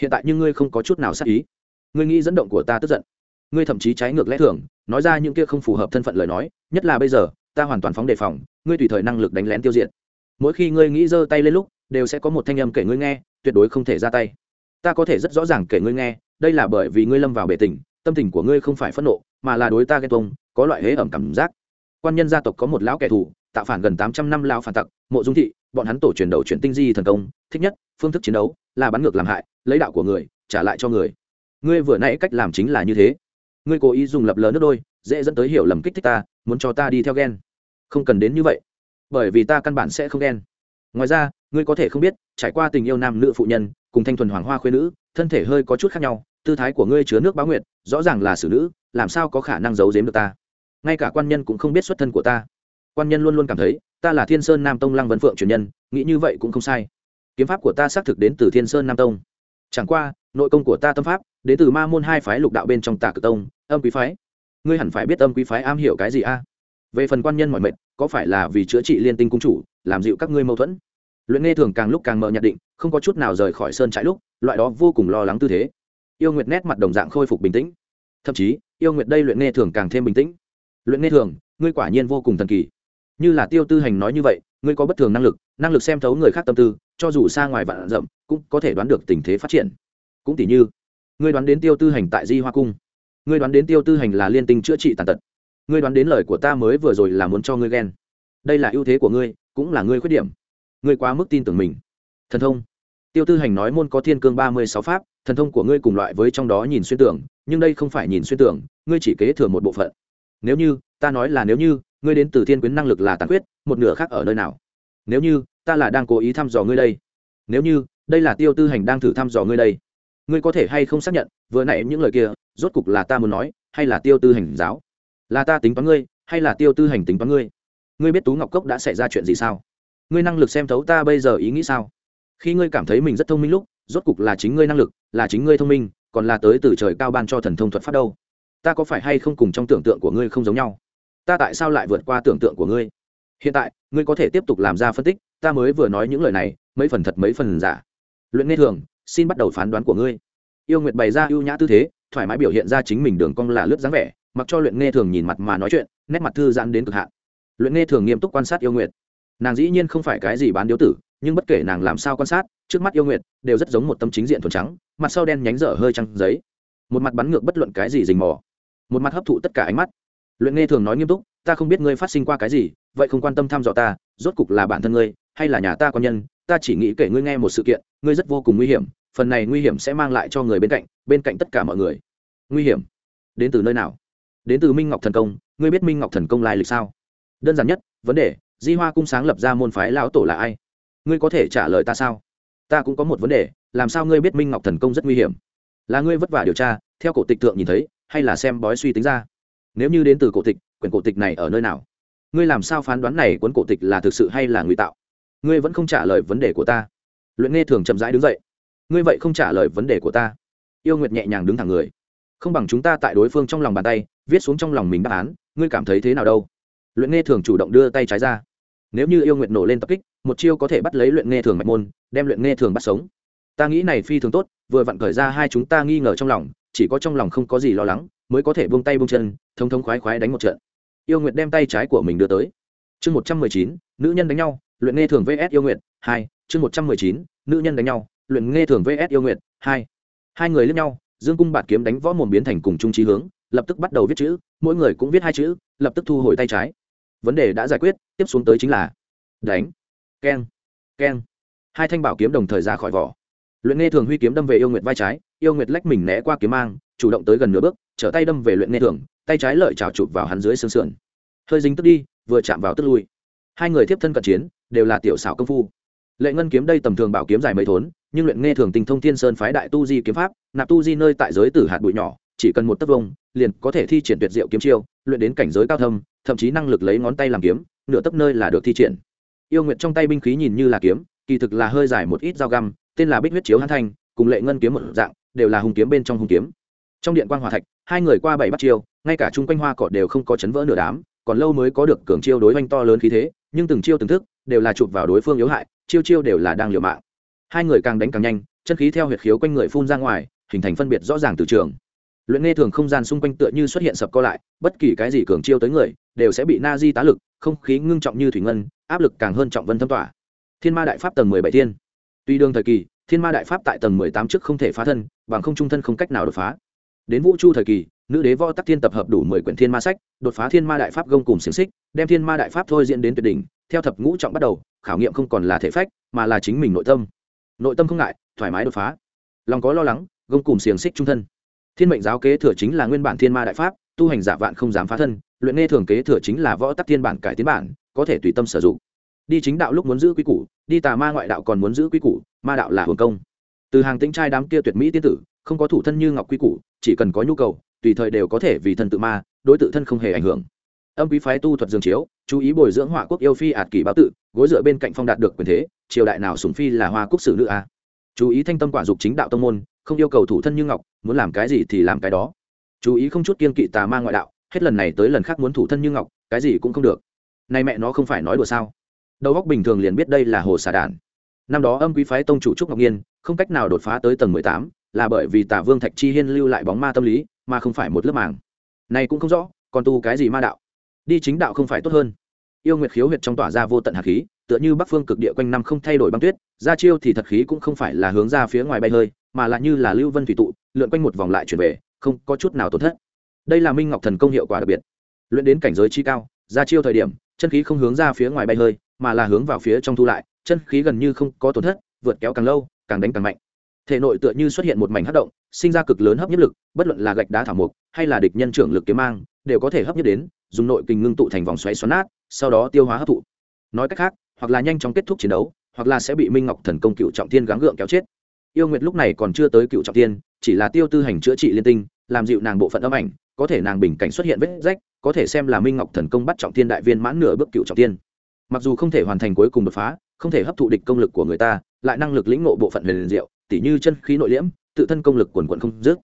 Hiện tại nhưng ngươi không có chút nào sát ý. Ngươi nghĩ dẫn động của ta tức giận. Ngươi thậm chí trái ngược lẽ thường, nói ra những kia không phù hợp thân phận lời nói, nhất là bây giờ, ta hoàn toàn phóng đề phòng, ngươi tùy thời năng lực đánh lén tiêu diệt. Mỗi khi ngươi nghĩ giơ tay lên lúc, đều sẽ có một thanh âm kể ngươi nghe, tuyệt đối không thể ra tay ta có thể rất rõ ràng kể ngươi nghe, đây là bởi vì ngươi lâm vào bể tình, tâm tình của ngươi không phải phẫn nộ, mà là đối ta ghen tuông, có loại hế ẩm cảm giác. Quan nhân gia tộc có một lão kẻ thù, tạo phản gần tám trăm năm lao phản tặc, mộ dung thị, bọn hắn tổ truyền đầu truyền tinh di thần công, thích nhất, phương thức chiến đấu là bắn ngược làm hại, lấy đạo của người, trả lại cho người. Ngươi vừa nãy cách làm chính là như thế. Ngươi cố ý dùng lập lờ nước đôi, dễ dẫn tới hiểu lầm kích thích ta, muốn cho ta đi theo ghen. Không cần đến như vậy, bởi vì ta căn bản sẽ không ghen ngoài ra, ngươi có thể không biết, trải qua tình yêu nam nữ phụ nhân, cùng thanh thuần hoàng hoa khuyên nữ, thân thể hơi có chút khác nhau, tư thái của ngươi chứa nước báo nguyện rõ ràng là xử nữ, làm sao có khả năng giấu giếm được ta? Ngay cả quan nhân cũng không biết xuất thân của ta. Quan nhân luôn luôn cảm thấy, ta là thiên sơn nam tông lăng vân phượng truyền nhân, nghĩ như vậy cũng không sai. Kiếm pháp của ta xác thực đến từ thiên sơn nam tông. Chẳng qua, nội công của ta tâm pháp, đến từ ma môn hai phái lục đạo bên trong tà cực tông, âm quý phái. Ngươi hẳn phải biết âm quý phái am hiểu cái gì a? Về phần quan nhân mọi mệnh có phải là vì chữa trị liên tinh cung chủ làm dịu các ngươi mâu thuẫn. Luyện nghe thường càng lúc càng mờ nhận định, không có chút nào rời khỏi sơn trại lúc, loại đó vô cùng lo lắng tư thế. Yêu nguyệt nét mặt đồng dạng khôi phục bình tĩnh. Thậm chí, yêu nguyệt đây luyện nghe thường càng thêm bình tĩnh. Luyện nghe thường, ngươi quả nhiên vô cùng thần kỳ. Như là tiêu tư hành nói như vậy, ngươi có bất thường năng lực năng lực xem thấu người khác tâm tư, cho dù xa ngoài vạn rậm cũng có thể đoán được tình thế phát triển. Cũng tỷ như, ngươi đoán đến tiêu tư hành tại di hoa cung. Ngươi đoán đến tiêu tư hành là liên tinh chữa trị tàn tật. Ngươi đoán đến lời của ta mới vừa rồi là muốn cho ngươi ghen. Đây là ưu thế của ngươi cũng là ngươi khuyết điểm. Ngươi quá mức tin tưởng mình. Thần thông. Tiêu tư hành nói môn có thiên cương ba mươi sáu pháp, thần thông của ngươi cùng loại với trong đó nhìn xuyên tưởng, nhưng đây không phải nhìn xuyên tưởng, ngươi chỉ kế thừa một bộ phận. Nếu như, ta nói là nếu như, ngươi đến từ thiên quyến năng lực là tàn quyết một nửa khác ở nơi nào? Nếu như, ta là đang cố ý thăm dò ngươi đây. Nếu như, đây là tiêu tư hành đang thử thăm dò ngươi đây. Ngươi có thể hay không xác nhận, vừa nãy những lời kia, rốt cục là ta muốn nói, hay là tiêu tư hành giáo? Là ta tính toán ngươi, hay là tiêu tư hành tính toán ngươi? Ngươi biết tú ngọc cốc đã xảy ra chuyện gì sao? Ngươi năng lực xem thấu ta bây giờ ý nghĩ sao? Khi ngươi cảm thấy mình rất thông minh lúc, rốt cục là chính ngươi năng lực, là chính ngươi thông minh, còn là tới từ trời cao ban cho thần thông thuật pháp đâu. Ta có phải hay không cùng trong tưởng tượng của ngươi không giống nhau? Ta tại sao lại vượt qua tưởng tượng của ngươi? Hiện tại, ngươi có thể tiếp tục làm ra phân tích, ta mới vừa nói những lời này, mấy phần thật mấy phần giả. Luyện nghe thường, xin bắt đầu phán đoán của ngươi. Yêu nguyệt bày ra ưu nhã tư thế, thoải mái biểu hiện ra chính mình đường cong là lướt dáng vẻ, mặc cho luyện nghe thường nhìn mặt mà nói chuyện, nét mặt thư giãn đến cực hạn luyện nghe thường nghiêm túc quan sát yêu nguyệt. Nàng dĩ nhiên không phải cái gì bán điếu tử, nhưng bất kể nàng làm sao quan sát, trước mắt yêu nguyệt đều rất giống một tâm chính diện thuần trắng, mặt sau đen nhánh dở hơi trăng giấy. Một mặt bắn ngược bất luận cái gì rình mò. Một mặt hấp thụ tất cả ánh mắt. Luyện nghe thường nói nghiêm túc, ta không biết ngươi phát sinh qua cái gì, vậy không quan tâm thăm dò ta, rốt cục là bản thân ngươi, hay là nhà ta con nhân, ta chỉ nghĩ kể ngươi nghe một sự kiện, ngươi rất vô cùng nguy hiểm, phần này nguy hiểm sẽ mang lại cho người bên cạnh bên cạnh tất cả mọi người. Nguy hiểm? Đến từ nơi nào? Đến từ minh ngọc thần công, ngươi biết minh ngọc thần công lai lịch sao? Đơn giản nhất, vấn đề, di hoa cung sáng lập ra môn phái lão tổ là ai? Ngươi có thể trả lời ta sao? Ta cũng có một vấn đề, làm sao ngươi biết minh ngọc thần công rất nguy hiểm? Là ngươi vất vả điều tra, theo cổ tịch tượng nhìn thấy, hay là xem bói suy tính ra? Nếu như đến từ cổ tịch, quyển cổ tịch này ở nơi nào? Ngươi làm sao phán đoán này cuốn cổ tịch là thực sự hay là ngụy tạo? Ngươi vẫn không trả lời vấn đề của ta. Luyện nghe thường chậm rãi đứng dậy. Ngươi vậy không trả lời vấn đề của ta. Yêu nguyệt nhẹ nhàng đứng thẳng người. Không bằng chúng ta tại đối phương trong lòng bàn tay, viết xuống trong lòng mình đáp án, ngươi cảm thấy thế nào đâu? Luyện nghe thường chủ động đưa tay trái ra. Nếu như yêu nguyệt nổ lên tập kích, một chiêu có thể bắt lấy luyện nghe thường mạch môn, đem luyện nghe thường bắt sống. Ta nghĩ này phi thường tốt, vừa vặn khởi ra hai chúng ta nghi ngờ trong lòng, chỉ có trong lòng không có gì lo lắng, mới có thể buông tay buông chân, thông thống khoái khoái đánh một trận. Yêu nguyệt đem tay trái của mình đưa tới. Chương một trăm mười chín, nữ nhân đánh nhau, luyện nghe thường vs yêu nguyệt, hai. Chương một trăm mười chín, nữ nhân đánh nhau, luyện nghe thường vs yêu nguyệt, hai. Hai người lẫn nhau, dương cung bạt kiếm đánh võ mồm biến thành cùng trung trí hướng, lập tức bắt đầu viết chữ, mỗi người cũng viết hai chữ, lập tức thu hồi tay trái vấn đề đã giải quyết, tiếp xuống tới chính là đánh. Keng keng. Hai thanh bảo kiếm đồng thời ra khỏi vỏ. Luyện nghe thường huy kiếm đâm về yêu nguyệt vai trái, yêu nguyệt lách mình né qua kiếm mang, chủ động tới gần nửa bước, trở tay đâm về luyện nghe thường, tay trái lợi trào chụp vào hắn dưới xương sườn. Hơi dính tức đi, vừa chạm vào tức lui. Hai người tiếp thân cận chiến, đều là tiểu xảo công phu. Lệ ngân kiếm đây tầm thường bảo kiếm dài mấy thốn, nhưng luyện nghe thường tình thông thiên sơn phái đại tu di kiếm pháp, nạp tu di nơi tại giới tử hạt bụi nhỏ, chỉ cần một tấc vông liền có thể thi triển tuyệt diệu kiếm chiêu, luyện đến cảnh giới cao thâm thậm chí năng lực lấy ngón tay làm kiếm, nửa tấp nơi là được thi triển. Yêu nguyện trong tay binh khí nhìn như là kiếm, kỳ thực là hơi dài một ít dao găm, tên là bích huyết chiếu hán thanh, cùng lệ ngân kiếm một dạng, đều là hung kiếm bên trong hung kiếm. Trong điện quan hòa thạch, hai người qua bảy bắt chiêu, ngay cả chung quanh hoa cỏ đều không có chấn vỡ nửa đám, còn lâu mới có được cường chiêu đối oanh to lớn khí thế, nhưng từng chiêu từng thức đều là chụp vào đối phương yếu hại, chiêu chiêu đều là đang liều mạng. Hai người càng đánh càng nhanh, chân khí theo huyệt khiếu quanh người phun ra ngoài, hình thành phân biệt rõ ràng từ trường luyện nghe thường không gian xung quanh tựa như xuất hiện sập co lại, bất kỳ cái gì cường chiêu tới người, đều sẽ bị na di tá lực, không khí ngưng trọng như thủy ngân, áp lực càng hơn trọng vân thâm tỏa. Thiên ma đại pháp tầng mười bảy thiên. Tuy đương thời kỳ, thiên ma đại pháp tại tầng mười tám trước không thể phá thân, bằng không trung thân không cách nào đột phá. Đến vũ chu thời kỳ, nữ đế võ tắc thiên tập hợp đủ mười quyển thiên ma sách, đột phá thiên ma đại pháp gông cùng xiềng xích, đem thiên ma đại pháp thôi diễn đến tuyệt đỉnh, theo thập ngũ trọng bắt đầu, khảo nghiệm không còn là thể phách, mà là chính mình nội tâm. Nội tâm không ngại, thoải mái đột phá. Lòng có lo lắng, gông cùng xiềng xích trung thân thiên mệnh giáo kế thừa chính là nguyên bản thiên ma đại pháp, tu hành giả vạn không dám phá thân, luyện nghe thường kế thừa chính là võ tắc thiên bản cải tiến bản, có thể tùy tâm sử dụng. Đi chính đạo lúc muốn giữ quy củ, đi tà ma ngoại đạo còn muốn giữ quy củ, ma đạo là hưởng công. Từ hàng tĩnh trai đám kia tuyệt mỹ tiên tử, không có thủ thân như ngọc quy củ, chỉ cần có nhu cầu, tùy thời đều có thể vì thân tự ma, đối tự thân không hề ảnh hưởng. Âm quý phái tu thuật dương chiếu, chú ý bồi dưỡng họa quốc yêu phi ạt kỳ báo tự, gối dựa bên cạnh phong đạt được quyền thế, triều đại nào sùng phi là hoa quốc sử nữ a. Chú ý thanh tâm quả dục chính đạo tông môn không yêu cầu thủ thân như ngọc, muốn làm cái gì thì làm cái đó. Chú ý không chút kiên kỵ tà ma ngoại đạo, hết lần này tới lần khác muốn thủ thân như ngọc, cái gì cũng không được. Nay mẹ nó không phải nói đùa sao? Đầu góc bình thường liền biết đây là hồ xà đản năm đó âm quý phái tông chủ trúc ngọc nhiên, không cách nào đột phá tới tầng mười tám, là bởi vì tả vương thạch chi hiên lưu lại bóng ma tâm lý, mà không phải một lớp màng. Này cũng không rõ, còn tu cái gì ma đạo? Đi chính đạo không phải tốt hơn. Yêu nguyệt khiếu huyệt trong tỏa ra vô tận hạt khí, tựa như bắc phương cực địa quanh năm không thay đổi băng tuyết, ra chiêu thì thật khí cũng không phải là hướng ra phía ngoài bay hơi mà là như là lưu vân thủy tụ, lượn quanh một vòng lại chuyển về, không có chút nào tổn thất. Đây là minh ngọc thần công hiệu quả đặc biệt. Luyện đến cảnh giới chi cao, ra chiêu thời điểm, chân khí không hướng ra phía ngoài bay hơi, mà là hướng vào phía trong thu lại, chân khí gần như không có tổn thất, vượt kéo càng lâu, càng đánh càng mạnh. Thể nội tựa như xuất hiện một mảnh hấp động, sinh ra cực lớn hấp nhất lực, bất luận là gạch đá thảo mục hay là địch nhân trưởng lực kiếm mang, đều có thể hấp nhất đến, dùng nội kình ngưng tụ thành vòng xoáy xoắn nát, sau đó tiêu hóa hấp thụ. Nói cách khác, hoặc là nhanh chóng kết thúc chiến đấu, hoặc là sẽ bị minh ngọc thần công cựu trọng thiên gắng gượng kéo chết yêu nguyệt lúc này còn chưa tới cựu trọng thiên, chỉ là tiêu tư hành chữa trị liên tinh, làm dịu nàng bộ phận âm ảnh, có thể nàng bình cảnh xuất hiện vết rách, có thể xem là minh ngọc thần công bắt trọng thiên đại viên mãn nửa bước cựu trọng thiên. Mặc dù không thể hoàn thành cuối cùng đột phá, không thể hấp thụ địch công lực của người ta, lại năng lực lĩnh ngộ bộ phận huyền liền diệu, tỉ như chân khí nội liễm, tự thân công lực quần quận không dứt.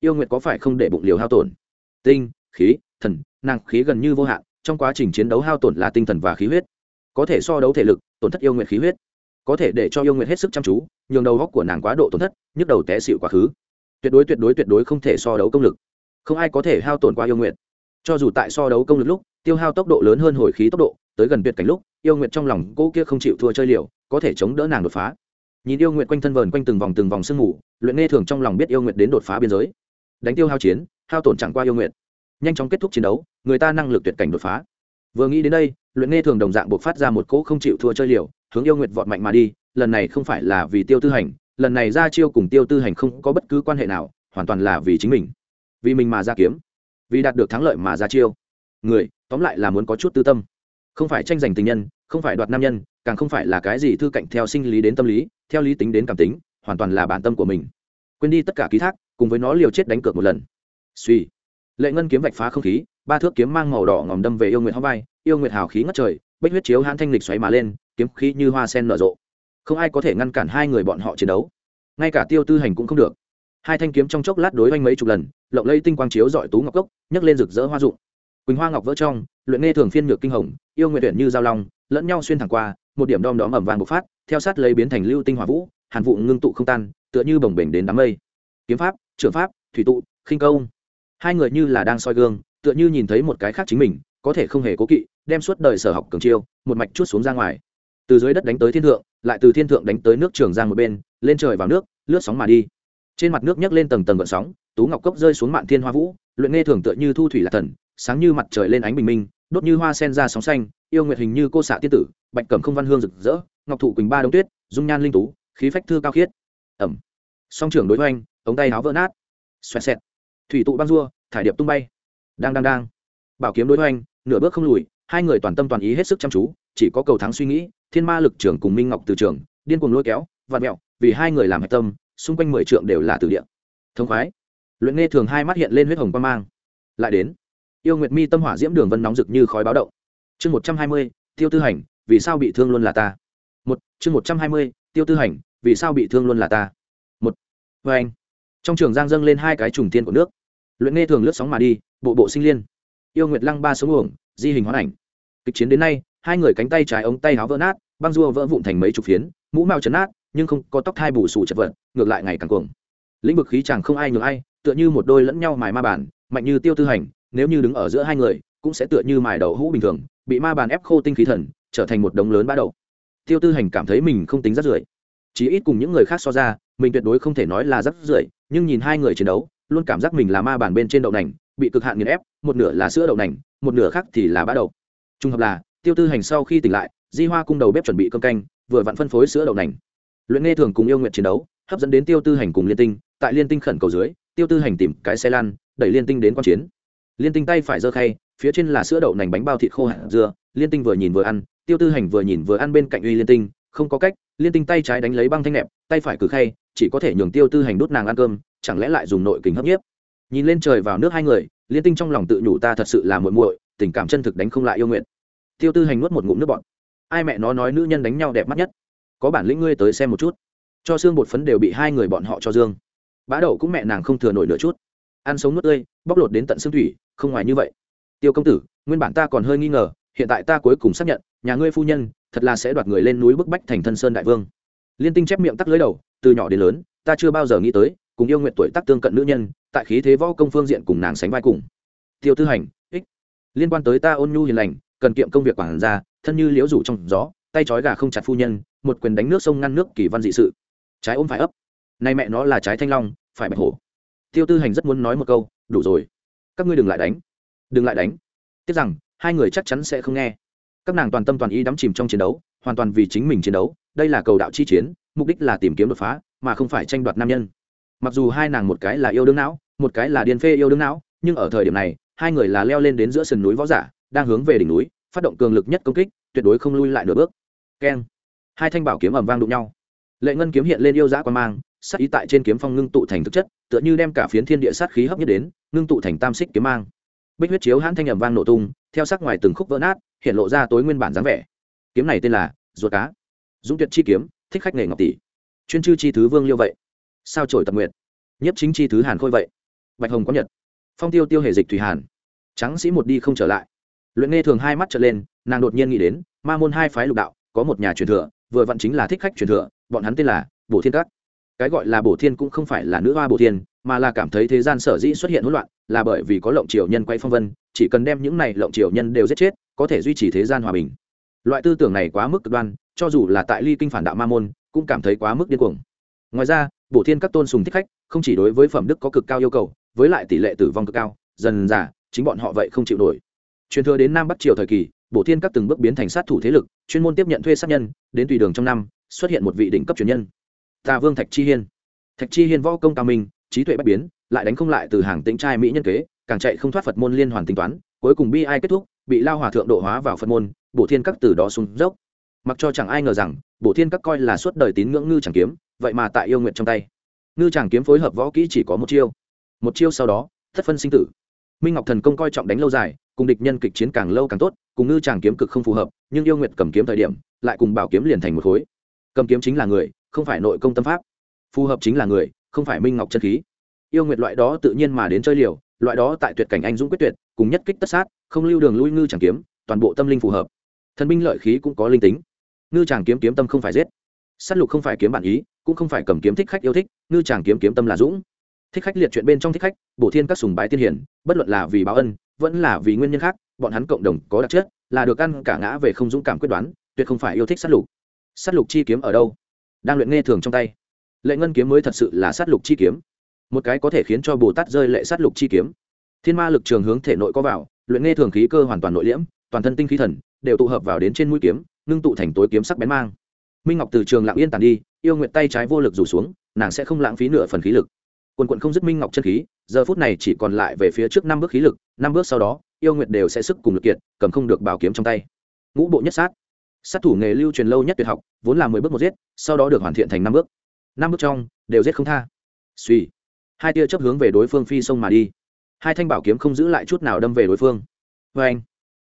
Yêu nguyệt có phải không để bụng liều hao tổn? Tinh, khí, thần, nàng khí gần như vô hạn, trong quá trình chiến đấu hao tổn là tinh thần và khí huyết. Có thể so đấu thể lực, tổn thất yêu nguyệt khí huyết có thể để cho yêu nguyệt hết sức chăm chú, nhường đầu góc của nàng quá độ tổn thất, nhức đầu té xịu quá khứ. Tuyệt đối tuyệt đối tuyệt đối không thể so đấu công lực. Không ai có thể hao tổn qua yêu nguyệt. Cho dù tại so đấu công lực lúc, tiêu hao tốc độ lớn hơn hồi khí tốc độ, tới gần tuyệt cảnh lúc, yêu nguyệt trong lòng cô kia không chịu thua chơi liều, có thể chống đỡ nàng đột phá. Nhìn yêu nguyệt quanh thân vờn quanh từng vòng từng vòng sương mù, luyện nghe thường trong lòng biết yêu nguyệt đến đột phá biên giới. Đánh tiêu hao chiến, hao tổn chẳng qua yêu nguyệt. Nhanh chóng kết thúc chiến đấu, người ta năng lực tuyệt cảnh đột phá. Vừa nghĩ đến đây, luyện nghe thường đồng dạng buộc phát ra một cỗ không chịu thua chơi liều hướng yêu nguyệt vọt mạnh mà đi, lần này không phải là vì tiêu tư hành, lần này ra chiêu cùng tiêu tư hành không có bất cứ quan hệ nào, hoàn toàn là vì chính mình. Vì mình mà ra kiếm, vì đạt được thắng lợi mà ra chiêu. Người, tóm lại là muốn có chút tư tâm. Không phải tranh giành tình nhân, không phải đoạt nam nhân, càng không phải là cái gì thư cạnh theo sinh lý đến tâm lý, theo lý tính đến cảm tính, hoàn toàn là bản tâm của mình. Quên đi tất cả ký thác, cùng với nó liều chết đánh cược một lần. Suy. Lệ ngân kiếm vạch phá không khí, ba thước kiếm mang màu đỏ ngòm đâm về yêu nguyệt hóc vai, yêu nguyệt hào khí ngất trời bách huyết chiếu hãn thanh lịch xoáy mà lên kiếm khí như hoa sen nở rộ. Không ai có thể ngăn cản hai người bọn họ chiến đấu. Ngay cả tiêu tư hành cũng không được. Hai thanh kiếm trong chốc lát đối oanh mấy chục lần, lộng lây tinh quang chiếu dọi tú ngọc cốc, nhấc lên rực rỡ hoa dụng quỳnh hoa ngọc vỡ trong, luyện nghe thường phiên ngược kinh hồng, yêu nguyện tuyển như giao long, lẫn nhau xuyên thẳng qua, một điểm đom đóm ẩm vàng bộc phát, theo sát lấy biến thành lưu tinh hỏa vũ, hàn vụ ngưng tụ không tan, tựa như bồng bềnh đến đám mây. Kiếm pháp, trưởng pháp, thủy tụ, khinh công. Hai người như là đang soi gương, tựa như nhìn thấy một cái khác chính mình, có thể không hề cố kỵ, đem suốt đời sở học cường chiêu, một mạch chút xuống ra ngoài từ dưới đất đánh tới thiên thượng, lại từ thiên thượng đánh tới nước trường giang một bên, lên trời vào nước, lướt sóng mà đi. Trên mặt nước nhấc lên tầng tầng gợn sóng, tú ngọc cốc rơi xuống mạn thiên hoa vũ, luyện nghe thường tựa như thu thủy lạc thần, sáng như mặt trời lên ánh bình minh, đốt như hoa sen ra sóng xanh, yêu nguyệt hình như cô xạ tiên tử, bạch cẩm không văn hương rực rỡ, ngọc thụ quỳnh ba đông tuyết, dung nhan linh tú, khí phách thư cao khiết. Ẩm. Song trưởng đối hoành, ống tay áo vỡ nát. Xoẹt xẹt. Thủy tụ băng rua, thải điệp tung bay. Đang đang đang. Bảo kiếm đối hoành, nửa bước không lùi hai người toàn tâm toàn ý hết sức chăm chú, chỉ có cầu thắng suy nghĩ, thiên ma lực trưởng cùng minh ngọc từ trường, điên cuồng lôi kéo vạt mẹo, vì hai người làm hạch tâm, xung quanh mười trượng đều là từ địa. Thông khoái. Luyện nghe thường hai mắt hiện lên huyết hồng quan mang. Lại đến. Yêu nguyệt mi tâm hỏa diễm đường vân nóng rực như khói báo động. Chương một trăm hai mươi, tiêu tư hành, vì sao bị thương luôn là ta? Một, chương một trăm hai mươi, tiêu tư hành, vì sao bị thương luôn là ta? Một. Vê anh. Trong trường giang dâng lên hai cái trùng tiên của nước. Luyện nghe thường lướt sóng mà đi, bộ bộ sinh liên. Yêu nguyệt lăng ba sống uổng, di hình hoán ảnh kịch chiến đến nay, hai người cánh tay trái ống tay áo vỡ nát, băng rua vỡ vụn thành mấy chục phiến, mũ mao chấn nát, nhưng không có tóc thai bù sù chật vật, ngược lại ngày càng cuồng. Lĩnh vực khí chẳng không ai nhường ai, tựa như một đôi lẫn nhau mài ma bản mạnh như tiêu tư hành, nếu như đứng ở giữa hai người, cũng sẽ tựa như mài đầu hũ bình thường, bị ma bàn ép khô tinh khí thần, trở thành một đống lớn bã đậu. Tiêu tư hành cảm thấy mình không tính rắt rưởi. Chí ít cùng những người khác so ra, mình tuyệt đối không thể nói là rắt rưởi, nhưng nhìn hai người chiến đấu, luôn cảm giác mình là ma bàn bên trên đậu nành, bị cực hạn nghiền ép, một nửa là sữa đậu nành, một nửa khác thì là bã đậu trung hợp là, tiêu tư hành sau khi tỉnh lại, di hoa cung đầu bếp chuẩn bị cơm canh, vừa vặn phân phối sữa đậu nành. Luyện nghe thường cùng yêu nguyện chiến đấu, hấp dẫn đến tiêu tư hành cùng liên tinh. Tại liên tinh khẩn cầu dưới, tiêu tư hành tìm cái xe lan đẩy liên tinh đến q chiến. Liên tinh tay phải giơ khay, phía trên là sữa đậu nành bánh bao thịt khô hạt dưa. Liên tinh vừa nhìn vừa ăn, tiêu tư hành vừa nhìn vừa ăn bên cạnh uy liên tinh. Không có cách, liên tinh tay trái đánh lấy băng thanh nẹp, tay phải cử khay, chỉ có thể nhường tiêu tư hành đốt nàng ăn cơm, chẳng lẽ lại dùng nội kính hấp nhiếp? Nhìn lên trời vào nước hai người, liên tinh trong lòng tự nhủ ta thật sự là muội muội, tình cảm chân thực đánh không lại yêu nguyện tiêu tư hành nuốt một ngụm nước bọt. Ai mẹ nó nói nữ nhân đánh nhau đẹp mắt nhất? Có bản lĩnh ngươi tới xem một chút. Cho xương bột phấn đều bị hai người bọn họ cho dương. Bá đậu cũng mẹ nàng không thừa nổi nửa chút. Ăn sống nuốt tươi, bóc lột đến tận xương thủy, không ngoài như vậy. Tiêu công tử, nguyên bản ta còn hơi nghi ngờ, hiện tại ta cuối cùng xác nhận, nhà ngươi phu nhân, thật là sẽ đoạt người lên núi bức bách thành thân sơn đại vương. Liên tinh chép miệng tắc lưới đầu, từ nhỏ đến lớn, ta chưa bao giờ nghĩ tới, cùng yêu nguyện tuổi tác tương cận nữ nhân, tại khí thế võ công phương diện cùng nàng sánh vai cùng. Tiêu tư hành, ích. Liên quan tới ta ôn nhu hiền lành cần kiệm công việc quản gia, thân như liễu rủ trong gió, tay trói gà không chặt phu nhân, một quyền đánh nước sông ngăn nước kỳ văn dị sự. Trái ôm phải ấp. Nay mẹ nó là trái thanh long, phải bạch hổ. Tiêu tư hành rất muốn nói một câu, đủ rồi. Các ngươi đừng lại đánh. Đừng lại đánh. Tiếc rằng, hai người chắc chắn sẽ không nghe. Các nàng toàn tâm toàn ý đắm chìm trong chiến đấu, hoàn toàn vì chính mình chiến đấu. Đây là cầu đạo chi chiến, mục đích là tìm kiếm đột phá, mà không phải tranh đoạt nam nhân. Mặc dù hai nàng một cái là yêu đương não, một cái là điên phê yêu đương não, nhưng ở thời điểm này, hai người là leo lên đến giữa sườn núi võ giả đang hướng về đỉnh núi, phát động cường lực nhất công kích, tuyệt đối không lui lại nửa bước. Keng. Hai thanh bảo kiếm ầm vang đụng nhau. Lệ ngân kiếm hiện lên yêu dã quan mang, sát ý tại trên kiếm phong ngưng tụ thành thực chất, tựa như đem cả phiến thiên địa sát khí hấp nhất đến, ngưng tụ thành tam xích kiếm mang. Bích huyết chiếu hãn thanh ầm vang nổ tung, theo sắc ngoài từng khúc vỡ nát, hiện lộ ra tối nguyên bản dáng vẻ. Kiếm này tên là ruột cá. Dũng tuyệt chi kiếm, thích khách nghề ngọc tỷ. Chuyên chư chi thứ vương liêu vậy. Sao trổi tập nguyện nhất chính chi thứ hàn khôi vậy. Bạch hồng có nhật. Phong tiêu tiêu hề dịch thủy hàn. Trắng sĩ một đi không trở lại luyện nghe thường hai mắt trở lên, nàng đột nhiên nghĩ đến, ma môn hai phái lục đạo, có một nhà truyền thừa, vừa vặn chính là thích khách truyền thừa, bọn hắn tên là bổ thiên các. Cái gọi là bổ thiên cũng không phải là nữ hoa bổ thiên, mà là cảm thấy thế gian sở dĩ xuất hiện hỗn loạn, là bởi vì có lộng triều nhân quay phong vân, chỉ cần đem những này lộng triều nhân đều giết chết, có thể duy trì thế gian hòa bình. Loại tư tưởng này quá mức cực đoan, cho dù là tại ly kinh phản đạo ma môn, cũng cảm thấy quá mức điên cuồng. Ngoài ra, bổ thiên các tôn sùng thích khách, không chỉ đối với phẩm đức có cực cao yêu cầu, với lại tỷ lệ tử vong cực cao, dần dà, chính bọn họ vậy không chịu nổi truyền thừa đến nam bắc triều thời kỳ, bổ thiên các từng bước biến thành sát thủ thế lực, chuyên môn tiếp nhận thuê sát nhân, đến tùy đường trong năm, xuất hiện một vị đỉnh cấp truyền nhân. Tà vương thạch chi hiên. Thạch chi hiên võ công cao minh, trí tuệ bất biến, lại đánh không lại từ hàng tĩnh trai mỹ nhân kế, càng chạy không thoát phật môn liên hoàn tính toán, cuối cùng bi ai kết thúc, bị lao hòa thượng độ hóa vào phật môn, bổ thiên các từ đó xuống dốc. Mặc cho chẳng ai ngờ rằng, bổ thiên các coi là suốt đời tín ngưỡng ngư chẳng kiếm, vậy mà tại yêu nguyện trong tay. Ngư chẳng kiếm phối hợp võ kỹ chỉ có một chiêu. Một chiêu sau đó, thất phân sinh tử minh ngọc thần công coi trọng đánh lâu dài, cùng địch nhân kịch chiến càng lâu càng tốt, cùng ngư tràng kiếm cực không phù hợp, nhưng yêu nguyệt cầm kiếm thời điểm, lại cùng bảo kiếm liền thành một khối. Cầm kiếm chính là người, không phải nội công tâm pháp. Phù hợp chính là người, không phải minh ngọc chân khí. Yêu nguyệt loại đó tự nhiên mà đến chơi liều, loại đó tại tuyệt cảnh anh dũng quyết tuyệt, cùng nhất kích tất sát, không lưu đường lui ngư tràng kiếm, toàn bộ tâm linh phù hợp. Thần binh lợi khí cũng có linh tính. Ngư tràng kiếm kiếm tâm không phải giết. S á t lục không phải kiếm bản ý, cũng không phải cầm kiếm thích khách yêu thích, ngư tràng kiếm kiếm tâm là dũng thích khách liệt chuyện bên trong thích khách, bổ thiên các sùng bái tiên hiển bất luận là vì báo ân, vẫn là vì nguyên nhân khác, bọn hắn cộng đồng có đặc chất, là được ăn cả ngã về không dũng cảm quyết đoán, tuyệt không phải yêu thích sát lục. Sát lục chi kiếm ở đâu? Đang luyện nghe thường trong tay. Lệ ngân kiếm mới thật sự là sát lục chi kiếm. Một cái có thể khiến cho bồ tát rơi lệ sát lục chi kiếm. Thiên ma lực trường hướng thể nội có vào, luyện nghe thường khí cơ hoàn toàn nội liễm, toàn thân tinh khí thần đều tụ hợp vào đến trên mũi kiếm, ngưng tụ thành tối kiếm sắc bén mang. Minh ngọc từ trường lặng yên tàn đi, yêu nguyện tay trái vô lực rủ xuống, nàng sẽ không lãng phí nửa phần khí lực quần quận không dứt minh ngọc chân khí, giờ phút này chỉ còn lại về phía trước năm bước khí lực, năm bước sau đó, yêu nguyệt đều sẽ sức cùng lực kiệt, cầm không được bảo kiếm trong tay. Ngũ bộ nhất sát. Sát thủ nghề lưu truyền lâu nhất tuyệt học, vốn là mười bước một giết, sau đó được hoàn thiện thành năm bước. Năm bước trong, đều giết không tha. Suy hai tia chấp hướng về đối phương phi sông mà đi. Hai thanh bảo kiếm không giữ lại chút nào đâm về đối phương. Vê anh,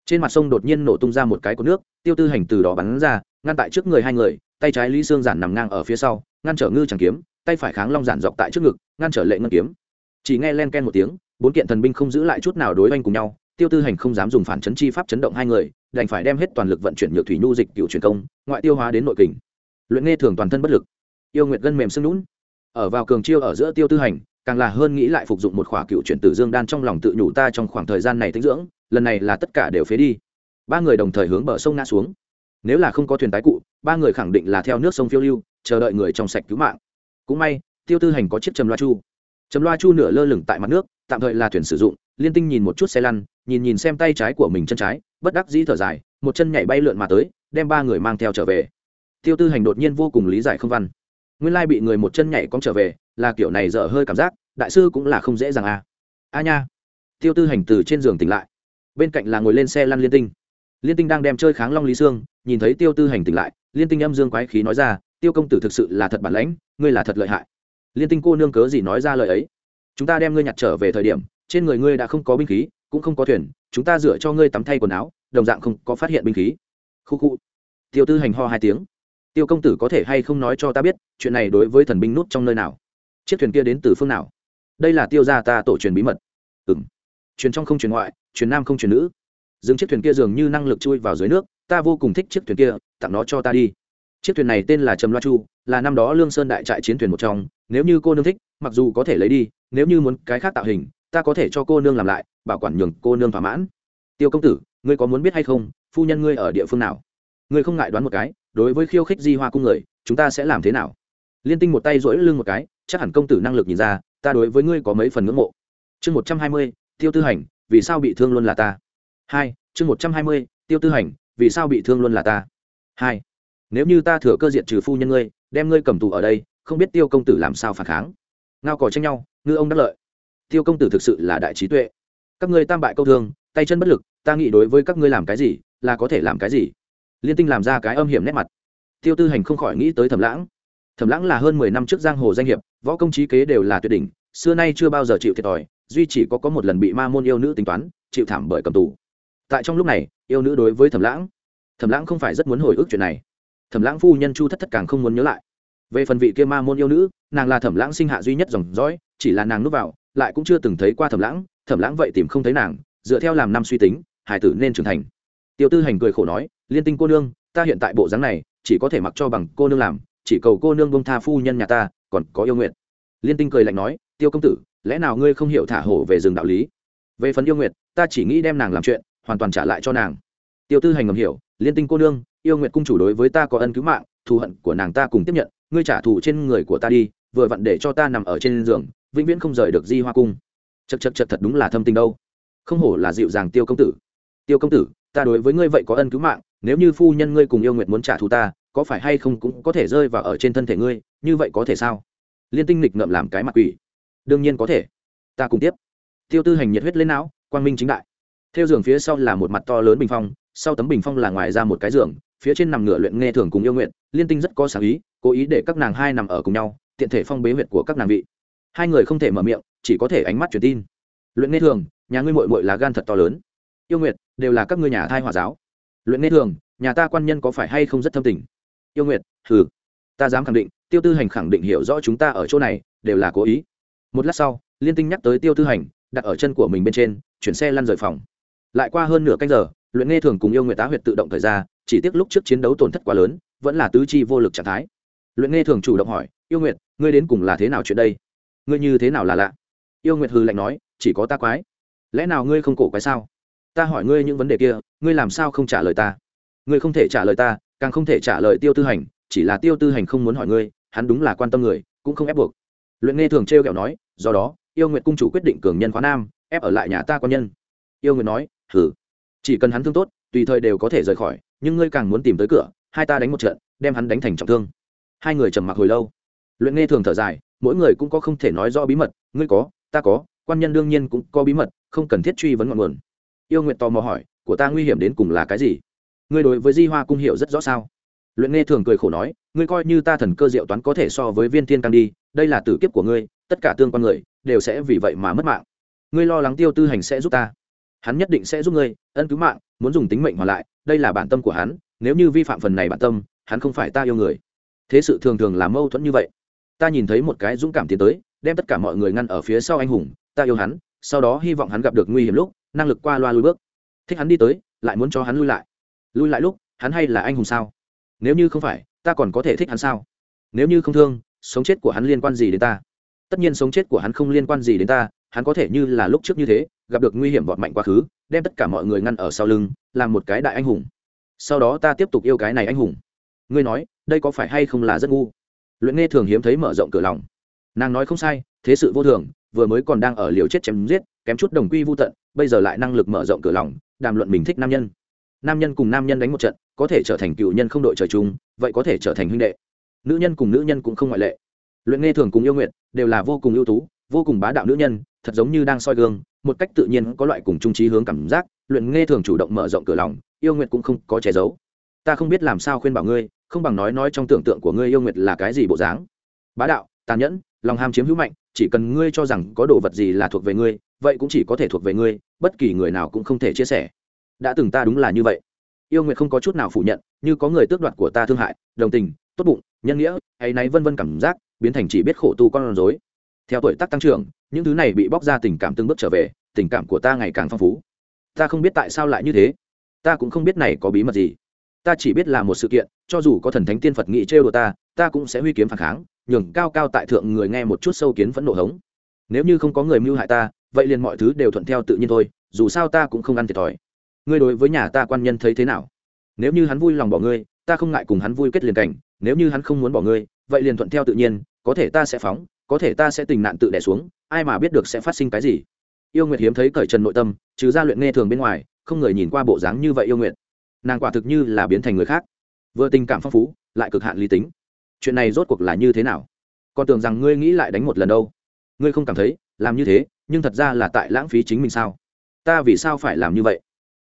trên mặt sông đột nhiên nổ tung ra một cái cột nước, tiêu tư hành từ đó bắn ra, ngăn tại trước người hai người, tay trái lý sương giản nằm ngang ở phía sau, ngăn trở ngư chẳng kiếm tay phải kháng long giản dọc tại trước ngực, ngăn trở lệ ngân kiếm. Chỉ nghe len ken một tiếng, bốn kiện thần binh không giữ lại chút nào đối oanh cùng nhau, tiêu tư hành không dám dùng phản chấn chi pháp chấn động hai người, đành phải đem hết toàn lực vận chuyển nhược thủy nhu dịch cựu truyền công, ngoại tiêu hóa đến nội kình. Luyện nghe thường toàn thân bất lực. Yêu nguyệt gân mềm sưng lún ở vào cường chiêu ở giữa tiêu tư hành, càng là hơn nghĩ lại phục dụng một khỏa cựu chuyển tử dương đan trong lòng tự nhủ ta trong khoảng thời gian này tinh dưỡng, lần này là tất cả đều phế đi. Ba người đồng thời hướng bờ sông ngã xuống. Nếu là không có thuyền tái cụ, ba người khẳng định là theo nước sông phiêu lưu, chờ đợi người trong sạch cứu mạng cũng may, tiêu tư hành có chiếc trầm loa chu. Trầm loa chu nửa lơ lửng tại mặt nước, tạm thời là thuyền sử dụng, liên tinh nhìn một chút xe lăn, nhìn nhìn xem tay trái của mình chân trái, bất đắc dĩ thở dài, một chân nhảy bay lượn mà tới, đem ba người mang theo trở về. Tiêu tư hành đột nhiên vô cùng lý giải không văn. Nguyên lai bị người một chân nhảy cong trở về, là kiểu này dở hơi cảm giác, đại sư cũng là không dễ dàng à. A nha. Tiêu tư hành từ trên giường tỉnh lại. Bên cạnh là ngồi lên xe lăn liên tinh. Liên tinh đang đem chơi kháng long lý sương nhìn thấy tiêu tư hành tỉnh lại, liên tinh âm dương quái khí nói ra tiêu công tử thực sự là thật bản lãnh, ngươi là thật lợi hại. Liên tinh cô nương cớ gì nói ra lời ấy? Chúng ta đem ngươi nhặt trở về thời điểm, trên người ngươi đã không có binh khí, cũng không có thuyền, chúng ta dựa cho ngươi tắm thay quần áo, đồng dạng không có phát hiện binh khí. Khu khu. Tiêu tư hành ho hai tiếng. Tiêu công tử có thể hay không nói cho ta biết, chuyện này đối với thần binh nút trong nơi nào? Chiếc thuyền kia đến từ phương nào? Đây là tiêu gia ta tổ truyền bí mật. Ừ m truyền trong không truyền ngoại, truyền nam không truyền nữ. Dừng chiếc thuyền kia dường như năng lực chui vào dưới nước, ta vô cùng thích chiếc thuyền kia, tặng nó cho ta đi chiếc thuyền này tên là trầm loa chu, là năm đó lương sơn đại trại chiến thuyền một trong, nếu như cô nương thích, mặc dù có thể lấy đi, nếu như muốn cái khác tạo hình, ta có thể cho cô nương làm lại, bảo quản nhường cô nương thỏa mãn. Tiêu công tử, ngươi có muốn biết hay không, phu nhân ngươi ở địa phương nào? Ngươi không ngại đoán một cái, đối với khiêu khích di hoa cung người, chúng ta sẽ làm thế nào? Liên tinh một tay rỗi lưng một cái, chắc hẳn công tử năng lực nhìn ra, ta đối với ngươi có mấy phần ngưỡng mộ. Chương một trăm hai mươi, tiêu tư hành, vì sao bị thương luôn là ta? Hai, chương một trăm hai mươi, tiêu tư hành, vì sao bị thương luôn là ta? Hai nếu như ta thừa cơ diện trừ phu nhân ngươi, đem ngươi cầm tù ở đây, không biết tiêu công tử làm sao phản kháng. Ngao cò tranh nhau, ngư ông đắc lợi. Tiêu công tử thực sự là đại trí tuệ. Các ngươi tam bại câu thương, tay chân bất lực, ta nghĩ đối với các ngươi làm cái gì, là có thể làm cái gì? Liên tinh làm ra cái âm hiểm nét mặt. Tiêu tư hành không khỏi nghĩ tới thẩm lãng. Thẩm lãng là hơn mười năm trước giang hồ danh hiệp, võ công trí kế đều là tuyệt đỉnh, xưa nay chưa bao giờ chịu thiệt thòi, duy chỉ có có một lần bị ma môn yêu nữ tính toán, chịu thảm bởi cầm tù. Tại trong lúc này, yêu nữ đối với thẩm lãng. Thẩm lãng không phải rất muốn hồi ức chuyện này thẩm lãng phu nhân chu thất thất càng không muốn nhớ lại. Về phần vị kia ma môn yêu nữ, nàng là thẩm lãng sinh hạ duy nhất dòng dõi, chỉ là nàng núp vào, lại cũng chưa từng thấy qua thẩm lãng thẩm lãng vậy tìm không thấy nàng, dựa theo làm năm suy tính, hải tử nên trưởng thành. Tiêu tư hành cười khổ nói, liên tinh cô nương, ta hiện tại bộ dáng này, chỉ có thể mặc cho bằng cô nương làm, chỉ cầu cô nương bông tha phu nhân nhà ta, còn có yêu nguyện. Liên tinh cười lạnh nói, tiêu công tử, lẽ nào ngươi không hiểu thả hổ về rừng đạo lý? Về phần yêu nguyện, ta chỉ nghĩ đem nàng làm chuyện, hoàn toàn trả lại cho nàng. Tiêu tư hành ngầm hiểu, liên tinh cô nương yêu Nguyệt cung chủ đối với ta có ân cứu mạng, thù hận của nàng ta cùng tiếp nhận, ngươi trả thù trên người của ta đi, vừa vặn để cho ta nằm ở trên giường, vĩnh viễn không rời được di hoa cung. Chật chật chật thật đúng là thâm tình đâu. Không hổ là dịu dàng tiêu công tử. Tiêu công tử, ta đối với ngươi vậy có ân cứu mạng, nếu như phu nhân ngươi cùng yêu nguyện muốn trả thù ta, có phải hay không cũng có thể rơi vào ở trên thân thể ngươi, như vậy có thể sao? Liên tinh nghịch ngậm làm cái mặt quỷ. Đương nhiên có thể. Ta cùng tiếp. Tiêu tư hành nhiệt huyết lên não, quang minh chính đại. Theo giường phía sau là một mặt to lớn bình phong, sau tấm bình phong là ngoài ra một cái giường phía trên nằm ngửa luyện nghe thường cùng yêu nguyện, liên tinh rất có sáng ý, cố ý để các nàng hai nằm ở cùng nhau, tiện thể phong bế huyệt của các nàng vị. Hai người không thể mở miệng, chỉ có thể ánh mắt truyền tin. Luyện nghe thường, nhà ngươi mội mội là gan thật to lớn. Yêu nguyệt đều là các ngươi nhà thai hòa giáo. Luyện nghe thường, nhà ta quan nhân có phải hay không rất thâm tình? Yêu nguyệt thử ta dám khẳng định, tiêu tư hành khẳng định hiểu rõ chúng ta ở chỗ này, đều là cố ý. Một lát sau, liên tinh nhắc tới tiêu tư hành, đặt ở chân của mình bên trên, chuyển xe lăn rời phòng. Lại qua hơn nửa canh giờ, luyện nghe thường cùng yêu nguyệt tá huyệt tự động thời ra chỉ tiếc lúc trước chiến đấu tổn thất quá lớn, vẫn là tứ chi vô lực trạng thái. Luyện nghe thường chủ động hỏi, yêu nguyệt, ngươi đến cùng là thế nào chuyện đây? Ngươi như thế nào là lạ? Yêu nguyệt hư lạnh nói, chỉ có ta quái. Lẽ nào ngươi không cổ quái sao? Ta hỏi ngươi những vấn đề kia, ngươi làm sao không trả lời ta? Ngươi không thể trả lời ta, càng không thể trả lời tiêu tư hành, chỉ là tiêu tư hành không muốn hỏi ngươi, hắn đúng là quan tâm người, cũng không ép buộc. Luyện nghe thường t r kẹo nói, do đó, yêu nguyệt cung chủ quyết định cường nhân khóa nam, ép ở lại nhà ta quan nhân. Yêu nguyệt nói hử chỉ cần hắn thương tốt, tùy thời đều có thể rời khỏi nhưng ngươi càng muốn tìm tới cửa, hai ta đánh một trận, đem hắn đánh thành trọng thương. Hai người trầm mặc hồi lâu. Luyện nghe thường thở dài, mỗi người cũng có không thể nói rõ bí mật, ngươi có, ta có, quan nhân đương nhiên cũng có bí mật, không cần thiết truy vấn ngọn nguồn. Yêu nguyện tò mò hỏi, của ta nguy hiểm đến cùng là cái gì? Ngươi đối với di hoa cung hiểu rất rõ sao? Luyện nghe thường cười khổ nói, ngươi coi như ta thần cơ diệu toán có thể so với viên thiên cang đi, đây là tử kiếp của ngươi, tất cả tương quan người, đều sẽ vì vậy mà mất mạng. Ngươi lo lắng tiêu tư hành sẽ giúp ta hắn nhất định sẽ giúp ngươi, ân cứu mạng, muốn dùng tính mệnh hoàn lại, đây là bản tâm của hắn, nếu như vi phạm phần này bản tâm, hắn không phải ta yêu người. Thế sự thường thường là mâu thuẫn như vậy. Ta nhìn thấy một cái dũng cảm tiến tới, đem tất cả mọi người ngăn ở phía sau anh hùng, ta yêu hắn, sau đó hy vọng hắn gặp được nguy hiểm lúc, năng lực qua loa lui bước. Thích hắn đi tới, lại muốn cho hắn lui lại. Lui lại lúc, hắn hay là anh hùng sao? Nếu như không phải, ta còn có thể thích hắn sao? Nếu như không thương, sống chết của hắn liên quan gì đến ta? Tất nhiên sống chết của hắn không liên quan gì đến ta, hắn có thể như là lúc trước như thế gặp được nguy hiểm vọt mạnh quá khứ, đem tất cả mọi người ngăn ở sau lưng, làm một cái đại anh hùng. Sau đó ta tiếp tục yêu cái này anh hùng. Ngươi nói, đây có phải hay không là rất ngu? Luyện nghe thường hiếm thấy mở rộng cửa lòng. Nàng nói không sai, thế sự vô thường, vừa mới còn đang ở liều chết chém giết, kém chút đồng quy vô tận, bây giờ lại năng lực mở rộng cửa lòng, đàm luận mình thích nam nhân. Nam nhân cùng nam nhân đánh một trận, có thể trở thành cựu nhân không đội trời chung, vậy có thể trở thành huynh đệ. Nữ nhân cùng nữ nhân cũng không ngoại lệ. Luyện nghe thường cùng yêu nguyện đều là vô cùng ưu tú, vô cùng bá đạo nữ nhân, thật giống như đang soi gương một cách tự nhiên có loại cùng trung trí hướng cảm giác, luyện nghe thường chủ động mở rộng cửa lòng, yêu nguyệt cũng không có che giấu. Ta không biết làm sao khuyên bảo ngươi, không bằng nói nói trong tưởng tượng của ngươi yêu nguyệt là cái gì bộ dáng. Bá đạo, tàn nhẫn, lòng ham chiếm hữu mạnh, chỉ cần ngươi cho rằng có đồ vật gì là thuộc về ngươi, vậy cũng chỉ có thể thuộc về ngươi, bất kỳ người nào cũng không thể chia sẻ. Đã từng ta đúng là như vậy. Yêu nguyệt không có chút nào phủ nhận, như có người tước đoạt của ta thương hại, đồng tình, tốt bụng, nhân nghĩa hay náy vân vân cảm giác, biến thành chỉ biết khổ tu con rối theo tuổi tác tăng trưởng, những thứ này bị bóc ra tình cảm từng bước trở về, tình cảm của ta ngày càng phong phú. Ta không biết tại sao lại như thế. Ta cũng không biết này có bí mật gì. Ta chỉ biết là một sự kiện, cho dù có thần thánh tiên phật nghị trêu đồ ta ta cũng sẽ huy kiếm phản kháng, nhường cao cao tại thượng người nghe một chút sâu kiến vẫn nộ hống. Nếu như không có người mưu hại ta, vậy liền mọi thứ đều thuận theo tự nhiên thôi, dù sao ta cũng không ăn thiệt thòi. Ngươi đối với nhà ta quan nhân thấy thế nào? Nếu như hắn vui lòng bỏ ngươi, ta không ngại cùng hắn vui kết liền cảnh, nếu như hắn không muốn bỏ ngươi, vậy liền thuận theo tự nhiên, có thể ta sẽ phóng có thể ta sẽ tình nạn tự đẻ xuống, ai mà biết được sẽ phát sinh cái gì. Yêu nguyệt hiếm thấy cởi trần nội tâm, trừ ra luyện nghe thường bên ngoài, không người nhìn qua bộ dáng như vậy yêu nguyệt. Nàng quả thực như là biến thành người khác. Vừa tình cảm phong phú, lại cực hạn lý tính. Chuyện này rốt cuộc là như thế nào? Còn tưởng rằng ngươi nghĩ lại đánh một lần đâu. Ngươi không cảm thấy, làm như thế, nhưng thật ra là tại lãng phí chính mình sao? Ta vì sao phải làm như vậy?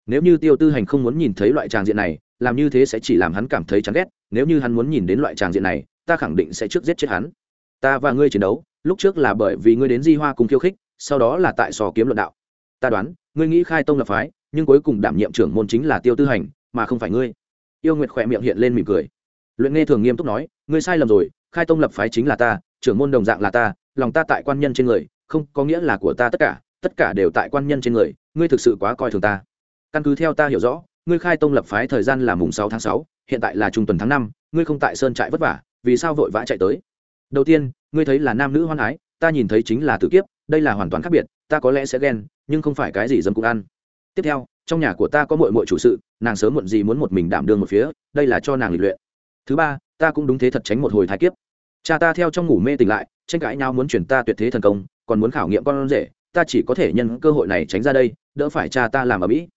Nếu như tiêu tư hành không muốn nhìn thấy loại tràng diện này, làm như thế sẽ chỉ làm hắn cảm thấy chán ghét. Nếu như hắn muốn nhìn đến loại tràng diện này, ta khẳng định sẽ trước giết chết hắn ta và ngươi chiến đấu, lúc trước là bởi vì ngươi đến di hoa cùng khiêu khích, sau đó là tại sò kiếm luận đạo. Ta đoán, ngươi nghĩ khai tông lập phái, nhưng cuối cùng đảm nhiệm trưởng môn chính là tiêu tư hành, mà không phải ngươi. Yêu nguyệt khỏe miệng hiện lên mỉm cười. Luyện nghe thường nghiêm túc nói, ngươi sai lầm rồi, khai tông lập phái chính là ta, trưởng môn đồng dạng là ta, lòng ta tại quan nhân trên người, không có nghĩa là của ta tất cả tất cả đều tại quan nhân trên người, ngươi thực sự quá coi thường ta. Căn cứ theo ta hiểu rõ, ngươi khai tông lập phái thời gian là mùng sáu tháng sáu, hiện tại là trung tuần tháng năm, ngươi không tại sơn trại vất vả, vì sao vội vã chạy tới? Đầu tiên, ngươi thấy là nam nữ hoan ái, ta nhìn thấy chính là tử kiếp, đây là hoàn toàn khác biệt, ta có lẽ sẽ ghen, nhưng không phải cái gì dâm cũng ăn. Tiếp theo, trong nhà của ta có mội mội chủ sự, nàng sớm muộn gì muốn một mình đảm đương một phía, đây là cho nàng lịch luyện. Thứ ba, ta cũng đúng thế thật tránh một hồi thái kiếp. Cha ta theo trong ngủ mê tỉnh lại, tranh cãi nhau muốn chuyển ta tuyệt thế thần công, còn muốn khảo nghiệm con rể, ta chỉ có thể nhân cơ hội này tránh ra đây, đỡ phải cha ta làm ở mỹ.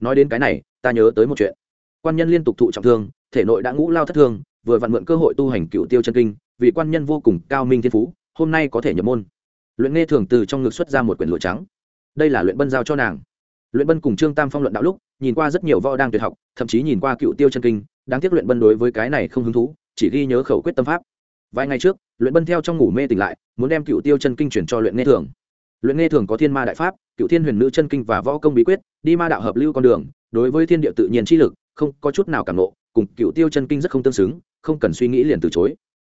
Nói đến cái này, ta nhớ tới một chuyện. Quan nhân liên tục thụ trọng thương, thể nội đã ngũ lao thất thương, vừa vặn mượn cơ hội tu hành cựu tiêu chân kinh vì quan nhân vô cùng cao minh thiên phú, hôm nay có thể nhập môn. Luyện nghe thường từ trong ngực xuất ra một quyển lụa trắng. Đây là luyện bân giao cho nàng. Luyện bân cùng trương tam phong luận đạo lúc, nhìn qua rất nhiều võ đang tuyệt học, thậm chí nhìn qua cựu tiêu chân kinh, đáng tiếc luyện bân đối với cái này không hứng thú, chỉ ghi nhớ khẩu quyết tâm pháp. Vài ngày trước, luyện bân theo trong ngủ mê tỉnh lại, muốn đem cựu tiêu chân kinh chuyển cho luyện nghe thường. Luyện nghe thường có thiên ma đại pháp, cựu thiên huyền nữ chân kinh và võ công bí quyết, đi ma đạo hợp lưu con đường, đối với thiên địa tự nhiên chi lực, không có chút nào cảm nộ cùng cựu tiêu chân kinh rất không tương xứng, không cần suy nghĩ liền từ chối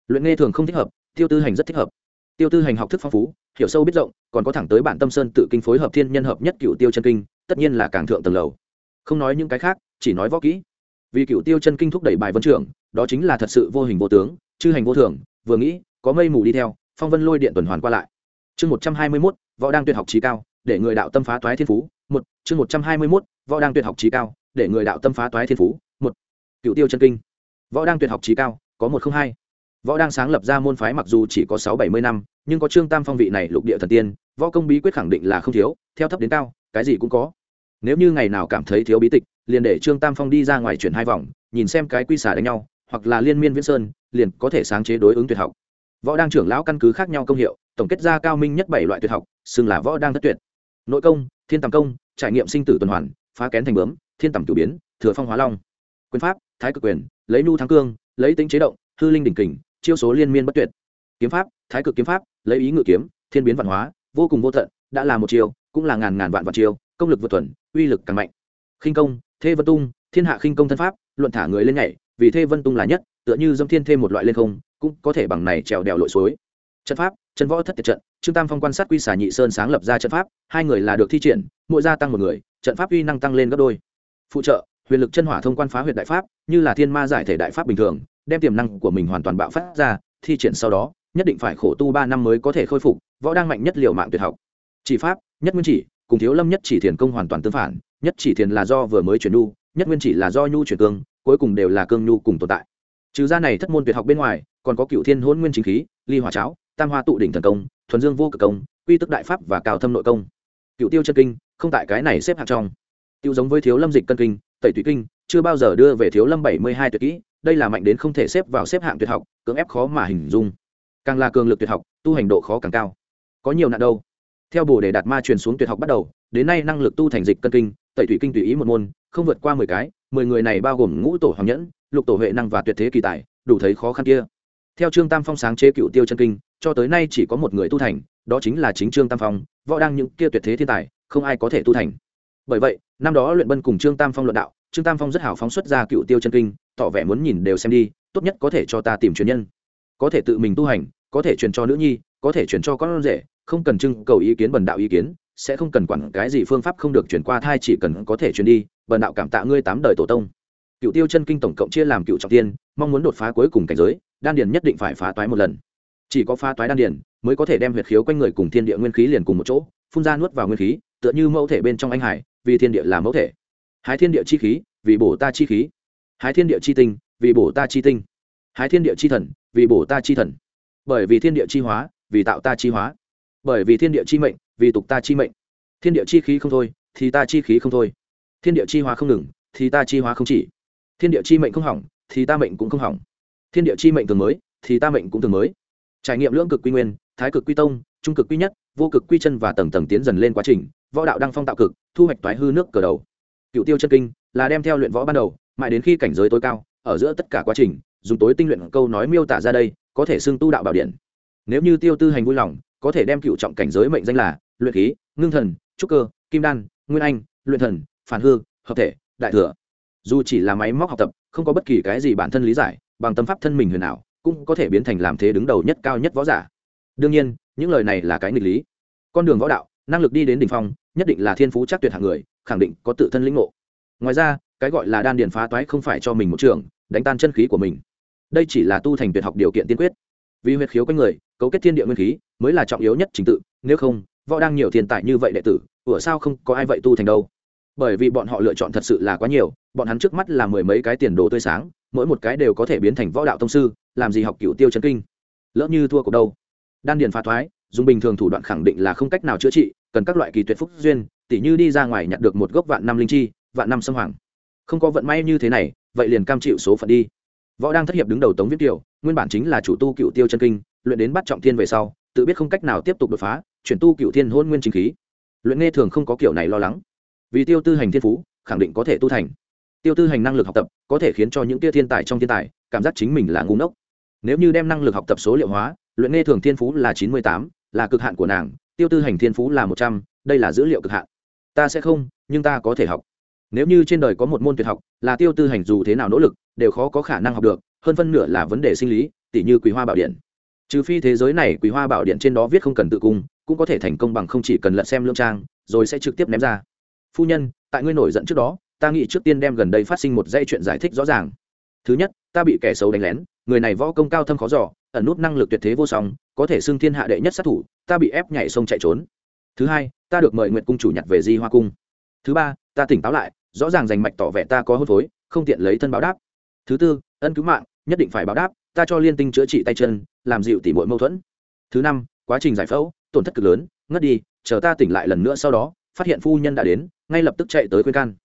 luyện nghe thường không thích hợp, tiêu tư hành rất thích hợp. Tiêu tư hành học thức phong phú, hiểu sâu biết rộng, còn có thẳng tới bản tâm sơn tự kinh phối hợp thiên nhân hợp nhất cựu tiêu chân kinh, tất nhiên là càng thượng tầng lầu. Không nói những cái khác, chỉ nói võ kỹ. Vì cựu tiêu chân kinh thúc đẩy bài vân trưởng, đó chính là thật sự vô hình vô tướng, chư hành vô thường, vừa nghĩ, có mây mù đi theo, phong vân lôi điện tuần hoàn qua lại. Chương một trăm hai mươi mốt, võ đang tuyệt học trí cao, để người đạo tâm phá toái thiên phú, một, chương một trăm hai mươi mốt, võ đang tuyệt học trí cao, để người đạo tâm phá toái thiên phú, một, cựu tiêu chân kinh. Võ đang tuyệt học trí cao, có một không hai võ đang sáng lập ra môn phái mặc dù chỉ có sáu bảy mươi năm, nhưng có trương tam phong vị này lục địa thần tiên, võ công bí quyết khẳng định là không thiếu, theo thấp đến cao, cái gì cũng có. Nếu như ngày nào cảm thấy thiếu bí tịch, liền để trương tam phong đi ra ngoài chuyển hai vòng, nhìn xem cái quy xả đánh nhau, hoặc là liên miên viễn sơn, liền có thể sáng chế đối ứng tuyệt học. Võ đang trưởng lão căn cứ khác nhau công hiệu, tổng kết ra cao minh nhất bảy loại tuyệt học, xưng là võ đang thất tuyệt. Nội công, thiên tầm công, trải nghiệm sinh tử tuần hoàn, phá kén thành bướm, thiên tầm cửu biến, thừa phong hóa long. Quyền pháp, thái cực quyền, lấy nu thắng cương, lấy tính chế động, hư linh đỉnh kình chiêu số liên miên bất tuyệt. Kiếm pháp, thái cực kiếm pháp, lấy ý ngự kiếm, thiên biến văn hóa, vô cùng vô tận, đã là một chiêu, cũng là ngàn ngàn vạn vạn chiêu, công lực vượt thuần uy lực càng mạnh. Khinh công, thê vân tung, thiên hạ khinh công thân pháp, luận thả người lên nhảy, vì thê vân tung là nhất, tựa như dâm thiên thêm một loại lên không, cũng có thể bằng này trèo đèo lội suối. Trận pháp chân võ thất tiệt trận, trương tam phong quan sát quy xà nhị sơn sáng lập ra trận pháp, hai người là được thi triển, mỗi gia tăng một người, trận pháp uy năng tăng lên gấp đôi. Phụ trợ, huyền lực chân hỏa thông quan phá huyệt đại pháp, như là thiên ma giải thể đại pháp bình thường đem tiềm năng của mình hoàn toàn bạo phát ra, thi triển sau đó, nhất định phải khổ tu ba năm mới có thể khôi phục, võ đang mạnh nhất liều mạng tuyệt học. Chỉ pháp, nhất nguyên chỉ, cùng thiếu lâm nhất chỉ thiền công hoàn toàn tương phản, nhất chỉ thiền là do vừa mới chuyển nhu, nhất nguyên chỉ là do nhu chuyển cương, cuối cùng đều là cương nhu cùng tồn tại. Trừ ra này thất môn tuyệt học bên ngoài, còn có cựu thiên hôn nguyên chính khí, ly hỏa cháo, tam hoa tụ đỉnh thần công, thuần dương vô cực công, quy tức đại pháp và cao thâm nội công. Cựu tiêu chân kinh, không tại cái này xếp hạng trong. Tiêu giống với thiếu lâm dịch cân kinh, tẩy tùy kinh, chưa bao giờ đưa về thiếu lâm bảy mươi hai tuyệt kỹ đây là mạnh đến không thể xếp vào xếp hạng tuyệt học, cưỡng ép khó mà hình dung. Càng là cường lực tuyệt học, tu hành độ khó càng cao. Có nhiều nạn đâu. Theo bồ đề đạt ma truyền xuống tuyệt học bắt đầu, đến nay năng lực tu thành dịch cân kinh, tẩy thủy kinh tùy ý một môn, không vượt qua mười cái, mười người này bao gồm ngũ tổ hoàng nhẫn, lục tổ huệ năng và tuyệt thế kỳ tài, đủ thấy khó khăn kia. Theo trương tam phong sáng chế cựu tiêu chân kinh, cho tới nay chỉ có một người tu thành, đó chính là chính trương tam phong, võ đang những kia tuyệt thế thiên tài, không ai có thể tu thành. Bởi vậy, năm đó luyện bân cùng trương tam phong luận đạo trương tam phong rất hào phóng xuất ra cựu tiêu chân kinh, tỏ vẻ muốn nhìn đều xem đi, tốt nhất có thể cho ta tìm truyền nhân. Có thể tự mình tu hành, có thể truyền cho nữ nhi, có thể truyền cho con rể, không cần trưng cầu ý kiến bần đạo ý kiến, sẽ không cần quản cái gì phương pháp không được chuyển qua thai chỉ cần có thể truyền đi, bần đạo cảm tạ ngươi tám đời tổ tông. Cựu tiêu chân kinh tổng cộng chia làm cựu trọng tiên, mong muốn đột phá cuối cùng cảnh giới, đan điền nhất định phải phá toái một lần. Chỉ có phá toái đan điền, mới có thể đem huyệt khiếu quanh người cùng thiên địa nguyên khí liền cùng một chỗ, phun ra nuốt vào nguyên khí, tựa như mẫu thể bên trong anh hải, vì thiên địa là mẫu thể hái thiên địa chi khí, vì bổ ta chi khí. Hái thiên địa chi tinh, vì bổ ta chi tinh. Hái thiên địa chi thần, vì bổ ta chi thần. Bởi vì thiên địa chi hóa, vì tạo ta chi hóa. Bởi vì thiên địa chi mệnh, vì tục ta chi mệnh. Thiên địa chi khí không thôi, thì ta chi khí không thôi. Thiên địa chi hóa không ngừng, thì ta chi hóa không chỉ. Thiên địa chi mệnh không hỏng, thì ta mệnh cũng không hỏng. Thiên địa chi mệnh thường mới, thì ta mệnh cũng thường mới. Trải nghiệm lưỡng cực quy nguyên, thái cực quy tông, trung cực quy nhất, vô cực quy chân và tầng tầng tiến dần lên quá trình, võ đạo đăng phong tạo cực, thu hoạch toái hư nước cờ đầu cựu tiêu chân kinh, là đem theo luyện võ ban đầu, mãi đến khi cảnh giới tối cao, ở giữa tất cả quá trình, dùng tối tinh luyện câu nói miêu tả ra đây, có thể xưng tu đạo bảo điện. Nếu như tiêu tư hành vui lòng, có thể đem cựu trọng cảnh giới mệnh danh là luyện khí, ngưng thần, trúc cơ, kim đan, nguyên anh, luyện thần, phản hư, hợp thể, đại thừa. Dù chỉ là máy móc học tập, không có bất kỳ cái gì bản thân lý giải, bằng tâm pháp thân mình huyền ảo, cũng có thể biến thành làm thế đứng đầu nhất cao nhất võ giả. Đương nhiên, những lời này là cái nghịch lý. Con đường võ đạo, năng lực đi đến đỉnh phong, nhất định là thiên phú chắc tuyệt hạng người khẳng định có tự thân lĩnh ngộ. Ngoài ra, cái gọi là đan điền phá toái không phải cho mình một trường, đánh tan chân khí của mình. Đây chỉ là tu thành tuyệt học điều kiện tiên quyết. Vì huyệt khiếu quanh người, cấu kết thiên địa nguyên khí mới là trọng yếu nhất trình tự, nếu không, võ đang nhiều thiên tài như vậy đệ tử, ủa sao không có ai vậy tu thành đâu? Bởi vì bọn họ lựa chọn thật sự là quá nhiều, bọn hắn trước mắt là mười mấy cái tiền đồ tươi sáng, mỗi một cái đều có thể biến thành võ đạo tông sư, làm gì học cựu tiêu chân kinh. Lỡ như thua cuộc đâu? Đan điền phá thoái dùng bình thường thủ đoạn khẳng định là không cách nào chữa trị, cần các loại kỳ tuyệt phúc duyên tỉ như đi ra ngoài nhặt được một gốc vạn năm linh chi, vạn năm sâm hoàng. Không có vận may như thế này, vậy liền cam chịu số phận đi. Võ đang thất hiệp đứng đầu tống viết kiều, nguyên bản chính là chủ tu cựu tiêu chân kinh, luyện đến bắt trọng thiên về sau, tự biết không cách nào tiếp tục đột phá, chuyển tu cựu thiên hôn nguyên chính khí. Luyện nghe thường không có kiểu này lo lắng. Vì tiêu tư hành thiên phú, khẳng định có thể tu thành. Tiêu tư hành năng lực học tập, có thể khiến cho những tia thiên tài trong thiên tài, cảm giác chính mình là ngu ngốc. Nếu như đem năng lực học tập số liệu hóa, luyện nghe thường thiên phú là chín mươi tám, là cực hạn của nàng, tiêu tư hành thiên phú là một trăm, đây là dữ liệu cực hạn ta sẽ không, nhưng ta có thể học. Nếu như trên đời có một môn tuyệt học, là tiêu tư hành dù thế nào nỗ lực, đều khó có khả năng học được, hơn phân nửa là vấn đề sinh lý, tỉ như quý hoa bảo điện. Trừ phi thế giới này quý hoa bảo điện trên đó viết không cần tự cung, cũng có thể thành công bằng không chỉ cần lật xem lương trang, rồi sẽ trực tiếp ném ra. Phu nhân, tại ngươi nổi giận trước đó, ta nghĩ trước tiên đem gần đây phát sinh một dây chuyện giải thích rõ ràng. Thứ nhất, ta bị kẻ xấu đánh lén, người này võ công cao thâm khó giỏ ẩn nút năng lực tuyệt thế vô song, có thể xưng thiên hạ đệ nhất sát thủ, ta bị ép nhảy sông chạy trốn thứ hai, ta được mời nguyện cung chủ nhặt về di hoa cung. Thứ ba, ta tỉnh táo lại, rõ ràng giành mạch tỏ vẻ ta có hôn phối, không tiện lấy thân báo đáp. Thứ tư, ân cứu mạng, nhất định phải báo đáp, ta cho liên tinh chữa trị tay chân, làm dịu tỉ mọi mâu thuẫn. Thứ năm, quá trình giải phẫu, tổn thất cực lớn, ngất đi, chờ ta tỉnh lại lần nữa sau đó, phát hiện phu nhân đã đến, ngay lập tức chạy tới khuyên can.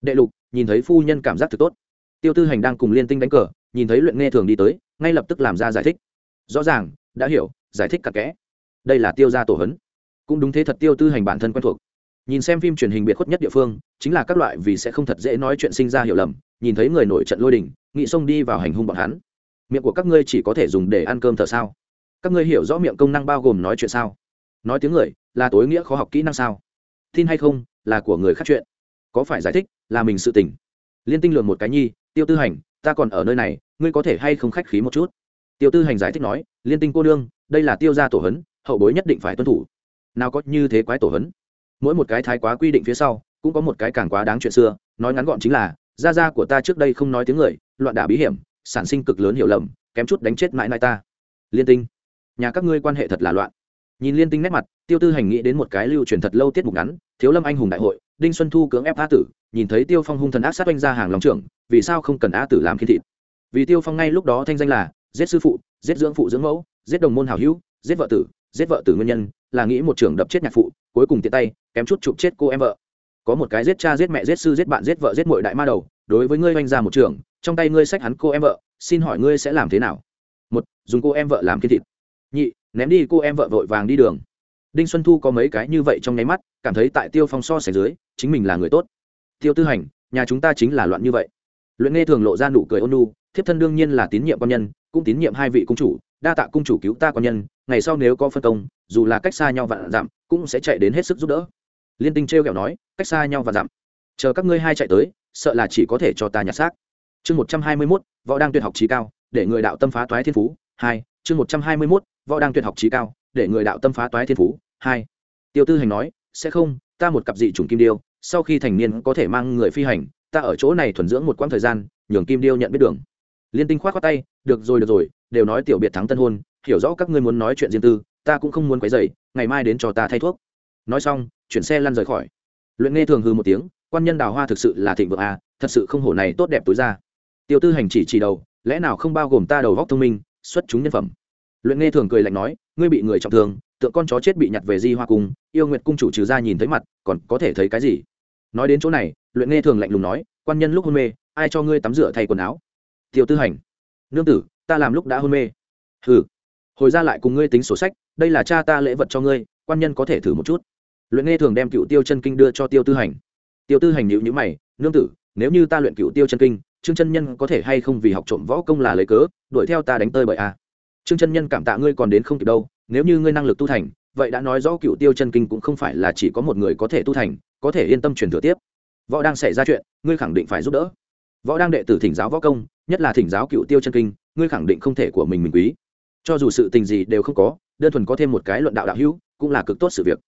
Đệ lục, nhìn thấy phu nhân cảm giác thực tốt. Tiêu tư hành đang cùng liên tinh đánh cờ, nhìn thấy luyện nghe thường đi tới, ngay lập tức làm ra giải thích. Rõ ràng, đã hiểu, giải thích cặp kẽ. Đây là tiêu gia tổ hấn cũng đúng thế thật tiêu tư hành bản thân quen thuộc. Nhìn xem phim truyền hình biệt khuất nhất địa phương, chính là các loại vì sẽ không thật dễ nói chuyện sinh ra hiểu lầm, nhìn thấy người nổi trận lôi đình, nghị xông đi vào hành hung bọn hắn. Miệng của các ngươi chỉ có thể dùng để ăn cơm thở sao? Các ngươi hiểu rõ miệng công năng bao gồm nói chuyện sao? Nói tiếng người, là tối nghĩa khó học kỹ năng sao? Tin hay không, là của người khác chuyện. Có phải giải thích, là mình sự tỉnh liên tinh lường một cái nhi, tiêu tư hành, ta còn ở nơi này, ngươi có thể hay không khách khí một chút? Tiêu tư hành giải thích nói, liên tinh cô đương đây là tiêu gia tổ hấn hậu bối nhất định phải tuân thủ nào có như thế quái tổ hấn. Mỗi một cái thái quá quy định phía sau, cũng có một cái càng quá đáng chuyện xưa, nói ngắn gọn chính là, gia gia của ta trước đây không nói tiếng người, loạn đả bí hiểm, sản sinh cực lớn hiểu lầm, kém chút đánh chết mãi mãi ta. Liên tinh, nhà các ngươi quan hệ thật là loạn. Nhìn liên tinh nét mặt, tiêu tư hành nghĩ đến một cái lưu truyền thật lâu tiết mục ngắn, thiếu lâm anh hùng đại hội, đinh xuân thu cưỡng ép a tử, nhìn thấy tiêu phong hung thần ác sát oanh ra hàng lòng trưởng, vì sao không cần a tử làm khi thịt? Vì tiêu phong ngay lúc đó thanh danh là, giết sư phụ, giết dưỡng phụ dưỡng mẫu, giết đồng môn hào hữu, giết vợ tử, giết vợ tử nguyên nhân là nghĩ một trưởng đập chết nhạc phụ, cuối cùng tiện tay, kém chút chụp chết cô em vợ. Có một cái giết cha, giết mẹ, giết sư, giết bạn, giết vợ, giết mội đại ma đầu, đối với ngươi oanh ra một trường, trong tay ngươi sách hắn cô em vợ, xin hỏi ngươi sẽ làm thế nào? Một, dùng cô em vợ làm kiên thịt. Nhị, ném đi cô em vợ vội vàng đi đường. Đinh xuân thu có mấy cái như vậy trong nháy mắt, cảm thấy tại tiêu phong so sánh dưới, chính mình là người tốt. Tiêu tư hành, nhà chúng ta chính là loạn như vậy. Luyện nghe thường lộ ra nụ cười ôn nu thiếp thân đương nhiên là tín nhiệm quan nhân, cũng tín nhiệm hai vị cung chủ, đa tạ cung chủ cứu ta quan nhân ngày sau nếu có phân công, dù là cách xa nhau vạn dặm, cũng sẽ chạy đến hết sức giúp đỡ. Liên tinh t r kẹo nói, cách xa nhau vạn dặm. Chờ các ngươi hai chạy tới, sợ là chỉ có thể cho ta nhặt xác. Chương một trăm hai mươi mốt, võ đang tuyệt học trí cao, để người đạo tâm phá toái thiên phú. Hai, chương một trăm hai mươi mốt, võ đang tuyệt học trí cao, để người đạo tâm phá toái thiên phú. Hai, tiêu tư hành nói, sẽ không, ta một cặp dị chủng kim điêu, sau khi thành niên có thể mang người phi hành, ta ở chỗ này thuần dưỡng một quãng thời gian, nhường kim điêu nhận biết đường. Liên tinh khoát khoát tay, được rồi được rồi, đều nói tiểu biệt thắng tân hôn hiểu rõ các ngươi muốn nói chuyện riêng tư, ta cũng không muốn quấy dày ngày mai đến cho ta thay thuốc. Nói xong, chuyển xe lăn rời khỏi. Luyện nghe thường hư một tiếng, quan nhân đào hoa thực sự là thịnh vượng à thật sự không hổ này tốt đẹp tối ra. Tiêu tư hành chỉ chỉ đầu, lẽ nào không bao gồm ta đầu góc thông minh, xuất chúng nhân phẩm. Luyện nghe thường cười lạnh nói, ngươi bị người trọng thương, tượng con chó chết bị nhặt về di hoa cung, yêu nguyệt cung chủ trừ ra nhìn thấy mặt, còn có thể thấy cái gì? Nói đến chỗ này, luyện nghe thường lạnh lùng nói, quan nhân lúc hôn mê, ai cho ngươi tắm rửa thay quần áo? Tiêu tư hành, nương tử, ta làm lúc đã hôn mê. Hừ hồi ra lại cùng ngươi tính sổ sách, đây là cha ta lễ vật cho ngươi, quan nhân có thể thử một chút. Luyện nghe thường đem cựu tiêu chân kinh đưa cho tiêu tư hành. Tiêu tư hành nhịu nhữ mày, nương tử, nếu như ta luyện cựu tiêu chân kinh, trương chân nhân có thể hay không vì học trộm võ công là lấy cớ, đuổi theo ta đánh tơi bởi a à? trương chân nhân cảm tạ ngươi còn đến không kịp đâu, nếu như ngươi năng lực tu thành, vậy đã nói rõ cựu tiêu chân kinh cũng không phải là chỉ có một người có thể tu thành, có thể yên tâm truyền thừa tiếp. Võ đang xảy ra chuyện, ngươi khẳng định phải giúp đỡ. Võ đang đệ tử thỉnh giáo võ công, nhất là thỉnh giáo cựu tiêu chân kinh, ngươi khẳng định không thể của mình mình quý cho dù sự tình gì đều không có, đơn thuần có thêm một cái luận đạo đạo hữu, cũng là cực tốt sự việc.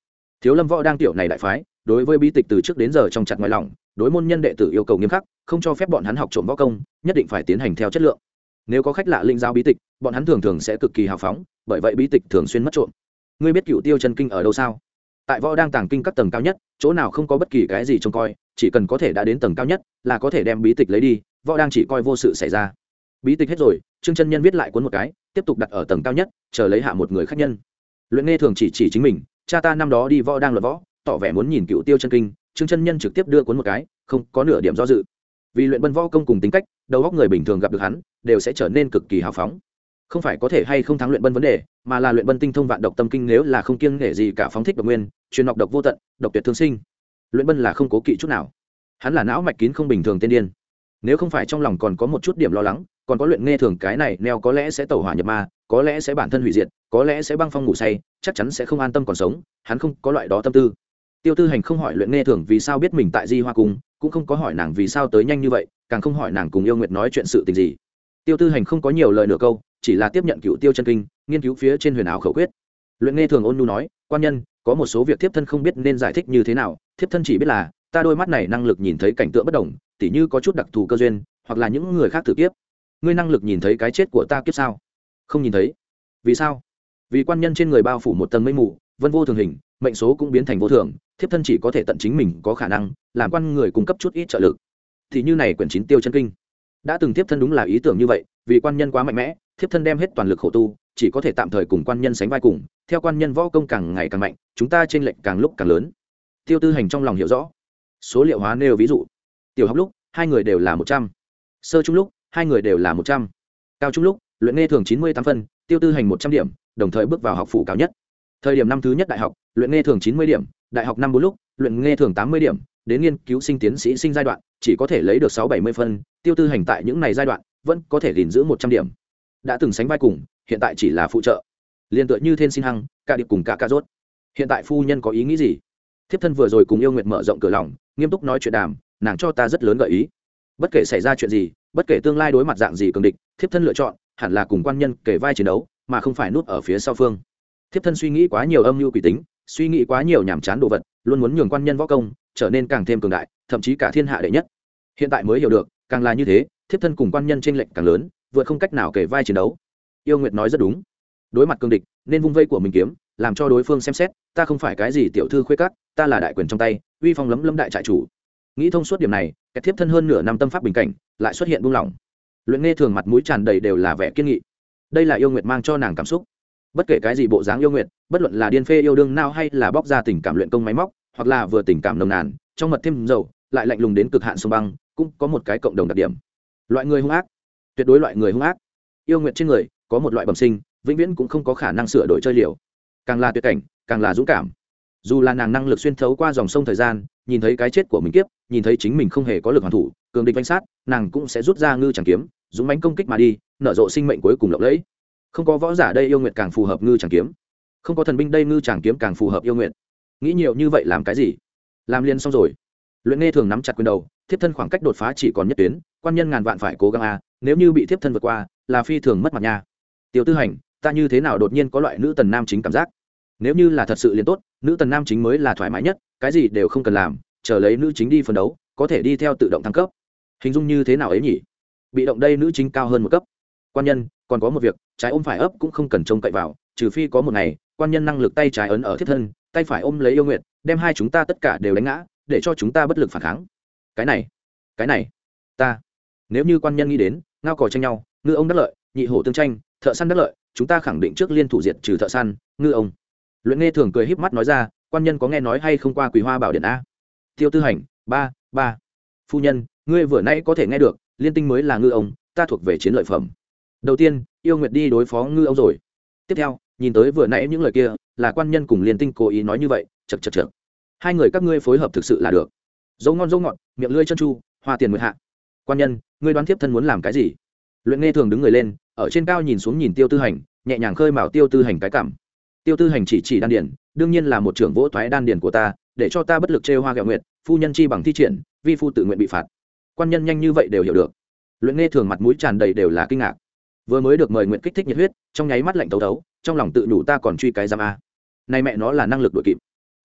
Thiếu lâm võ đang tiểu này đại phái, đối với bi tịch từ trước đến giờ trong chặt ngoài lòng, đối môn nhân đệ tử yêu cầu nghiêm khắc, không cho phép bọn hắn học trộm võ công, nhất định phải tiến hành theo chất lượng. Nếu có khách lạ linh giáo bí tịch, bọn hắn thường thường sẽ cực kỳ hào phóng, bởi vậy bí tịch thường xuyên mất trộm. Ngươi biết cựu tiêu chân kinh ở đâu sao? Tại võ đang tàng kinh các tầng cao nhất, chỗ nào không có bất kỳ cái gì trông coi, chỉ cần có thể đã đến tầng cao nhất, là có thể đem bí tịch lấy đi, võ đang chỉ coi vô sự xảy ra. Bí tịch hết rồi, trương chân nhân viết lại cuốn một cái tiếp tục đặt ở tầng cao nhất, chờ lấy hạ một người khác nhân. Luyện nghe thường chỉ chỉ chính mình, cha ta năm đó đi võ đang luận võ, tỏ vẻ muốn nhìn cựu tiêu chân kinh, trương chân nhân trực tiếp đưa cuốn một cái, không có nửa điểm do dự. Vì luyện bân võ công cùng tính cách, đầu góc người bình thường gặp được hắn, đều sẽ trở nên cực kỳ hào phóng. Không phải có thể hay không thắng luyện bân vấn đề, mà là luyện bân tinh thông vạn độc tâm kinh nếu là không kiêng nể gì cả phóng thích độc nguyên, truyền học độc vô tận, độc tuyệt thương sinh. Luyện bân là không cố kỵ chút nào. Hắn là não mạch kín không bình thường tiên điên. Nếu không phải trong lòng còn có một chút điểm lo lắng còn có luyện nghe thường cái này neo có lẽ sẽ tẩu hỏa nhập ma, có lẽ sẽ bản thân hủy diệt, có lẽ sẽ băng phong ngủ say, chắc chắn sẽ không an tâm còn sống, hắn không có loại đó tâm tư. Tiêu tư hành không hỏi luyện nghe thường vì sao biết mình tại di hoa cung, cũng không có hỏi nàng vì sao tới nhanh như vậy, càng không hỏi nàng cùng yêu nguyệt nói chuyện sự tình gì. Tiêu tư hành không có nhiều lời nửa câu, chỉ là tiếp nhận cựu tiêu chân kinh, nghiên cứu phía trên huyền ảo khẩu quyết. Luyện nghe thường ôn nu nói, quan nhân, có một số việc thiếp thân không biết nên giải thích như thế nào, thiếp thân chỉ biết là, ta đôi mắt này năng lực nhìn thấy cảnh tượng bất đồng, tỉ như có chút đặc thù cơ duyên, hoặc là những người khác thử tiếp ngươi năng lực nhìn thấy cái chết của ta kiếp sao? Không nhìn thấy. Vì sao? Vì quan nhân trên người bao phủ một tầng mây mù, vân vô thường hình, mệnh số cũng biến thành vô thường, thiếp thân chỉ có thể tận chính mình có khả năng, làm quan người cung cấp chút ít trợ lực. Thì như này quyển chín tiêu chân kinh. Đã từng thiếp thân đúng là ý tưởng như vậy, vì quan nhân quá mạnh mẽ, thiếp thân đem hết toàn lực khổ tu, chỉ có thể tạm thời cùng quan nhân sánh vai cùng, theo quan nhân võ công càng ngày càng mạnh, chúng ta trên lệnh càng lúc càng lớn. Tiêu tư hành trong lòng hiểu rõ. Số liệu hóa nêu ví dụ. Tiểu học lúc, hai người đều là một trăm. Sơ trung lúc hai người đều là một trăm. Cao trung lúc, luyện nghe thường chín mươi tám phân, tiêu tư hành một trăm điểm, đồng thời bước vào học phủ cao nhất. Thời điểm năm thứ nhất đại học, luyện nghe thường chín mươi điểm, đại học năm bốn lúc, luyện nghe thường tám mươi điểm, đến nghiên cứu sinh tiến sĩ sinh giai đoạn, chỉ có thể lấy được sáu bảy mươi phân, tiêu tư hành tại những này giai đoạn, vẫn có thể gìn giữ một trăm điểm. Đã từng sánh vai cùng, hiện tại chỉ là phụ trợ. Liền tựa như thiên sinh hăng cả điệp cùng cả ca rốt. Hiện tại phu nhân có ý nghĩ gì? Thiếp thân vừa rồi cùng yêu nguyệt mở rộng cửa lòng, nghiêm túc nói chuyện đàm, nàng cho ta rất lớn gợi ý. Bất kể xảy ra chuyện gì bất kể tương lai đối mặt dạng gì cường địch, thiếp thân lựa chọn hẳn là cùng quan nhân kể vai chiến đấu, mà không phải nút ở phía sau phương. Thiếp thân suy nghĩ quá nhiều âm mưu quỷ tính, suy nghĩ quá nhiều nhàm chán đồ vật, luôn muốn nhường quan nhân võ công trở nên càng thêm cường đại, thậm chí cả thiên hạ đệ nhất. Hiện tại mới hiểu được, càng là như thế, thiếp thân cùng quan nhân t r ê n lệch càng lớn, vượt không cách nào kể vai chiến đấu. Yêu nguyệt nói rất đúng. Đối mặt cương địch, nên vung vây của mình kiếm, làm cho đối phương xem xét, ta không phải cái gì tiểu thư khuê cắt ta là đại quyền trong tay, uy phong lấm lấm đại trại chủ. Nghĩ thông suốt điểm này, kẻ thiếp thân hơn nửa năm tâm pháp bình cảnh lại xuất hiện buông lỏng. Luyện nghe thường mặt mũi tràn đầy đều là vẻ kiên nghị. Đây là yêu nguyệt mang cho nàng cảm xúc. Bất kể cái gì bộ dáng yêu nguyệt, bất luận là điên phê yêu đương nào hay là bóc ra tình cảm luyện công máy móc, hoặc là vừa tình cảm nồng nàn, trong mật thêm dầu, lại lạnh lùng đến cực hạn sông băng, cũng có một cái cộng đồng đặc điểm. Loại người hung ác, tuyệt đối loại người hung ác. Yêu nguyện trên người, có một loại bẩm sinh, vĩnh viễn cũng không có khả năng sửa đổi chơi liều. Càng là tuyệt cảnh, càng là dũng cảm dù là nàng năng lực xuyên thấu qua dòng sông thời gian, nhìn thấy cái chết của mình kiếp, nhìn thấy chính mình không hề có lực hoàn thủ, cường địch danh sát, nàng cũng sẽ rút ra ngư chẳng kiếm, dũng bánh công kích mà đi, nở rộ sinh mệnh cuối cùng lộng lẫy. Không có võ giả đây yêu nguyện càng phù hợp ngư chẳng kiếm. Không có thần binh đây ngư chẳng kiếm càng phù hợp yêu nguyện nghĩ nhiều như vậy làm cái gì? Làm liền xong rồi. Luyện nghe thường nắm chặt quyền đầu, thiếp thân khoảng cách đột phá chỉ còn nhất tuyến, quan nhân ngàn vạn phải cố gắng a nếu như bị thiếp thân vượt qua, là phi thường mất mặt nha. Tiêu tư hành, ta như thế nào đột nhiên có loại nữ tần nam chính cảm giác? Nếu như là thật sự liền tốt, nữ tần nam chính mới là thoải mái nhất, cái gì đều không cần làm, chờ lấy nữ chính đi phân đấu, có thể đi theo tự động thăng cấp. Hình dung như thế nào ấy nhỉ? Bị động đây nữ chính cao hơn một cấp. Quan nhân, còn có một việc, trái ôm phải ấp cũng không cần trông cậy vào, trừ phi có một ngày, quan nhân năng lực tay trái ấn ở thiết thân, tay phải ôm lấy yêu nguyện đem hai chúng ta tất cả đều đánh ngã, để cho chúng ta bất lực phản kháng. Cái này cái này, ta. Nếu như quan nhân nghĩ đến, ngao cò tranh nhau, ngư ông đắc lợi, nhị hổ tương tranh, thợ săn đắc lợi, chúng ta khẳng định trước liên thủ diệt trừ thợ săn, ngư ông luyện nghe thường cười híp mắt nói ra, quan nhân có nghe nói hay không qua quỳ hoa bảo điện a? Tiêu tư hành, ba ba. Phu nhân, ngươi vừa nãy có thể nghe được, liên tinh mới là ngư ông, ta thuộc về chiến lợi phẩm. Đầu tiên, yêu nguyệt đi đối phó ngư ông rồi. Tiếp theo, nhìn tới vừa nãy những lời kia, là quan nhân cùng liên tinh cố ý nói như vậy chật chật chật hai người các ngươi phối hợp thực sự là được. Dấu ngon dấu ngọt, miệng lưỡi chân chu, hoa tiền nguyệt hạ. Quan nhân, ngươi đoán tiếp thân muốn làm cái gì? Luyện nghe thường đứng người lên, ở trên cao nhìn xuống nhìn tiêu tư hành, nhẹ nhàng khơi mào tiêu tư hành cái cảm tiêu tư hành chỉ chỉ đan điển đương nhiên là một trưởng vỗ thoái đan điển của ta, để cho ta bất lực chê hoa gạo nguyệt, phu nhân chi bằng thi triển, vi phu tự nguyện bị phạt. Quan nhân nhanh như vậy đều hiểu được. Luyện nghe thường mặt mũi tràn đầy đều là kinh ngạc. Vừa mới được mời nguyện kích thích nhiệt huyết, trong nháy mắt lạnh tấu tấu, trong lòng tự đủ ta còn truy cái giam a. Nay mẹ nó là năng lực đội kịp.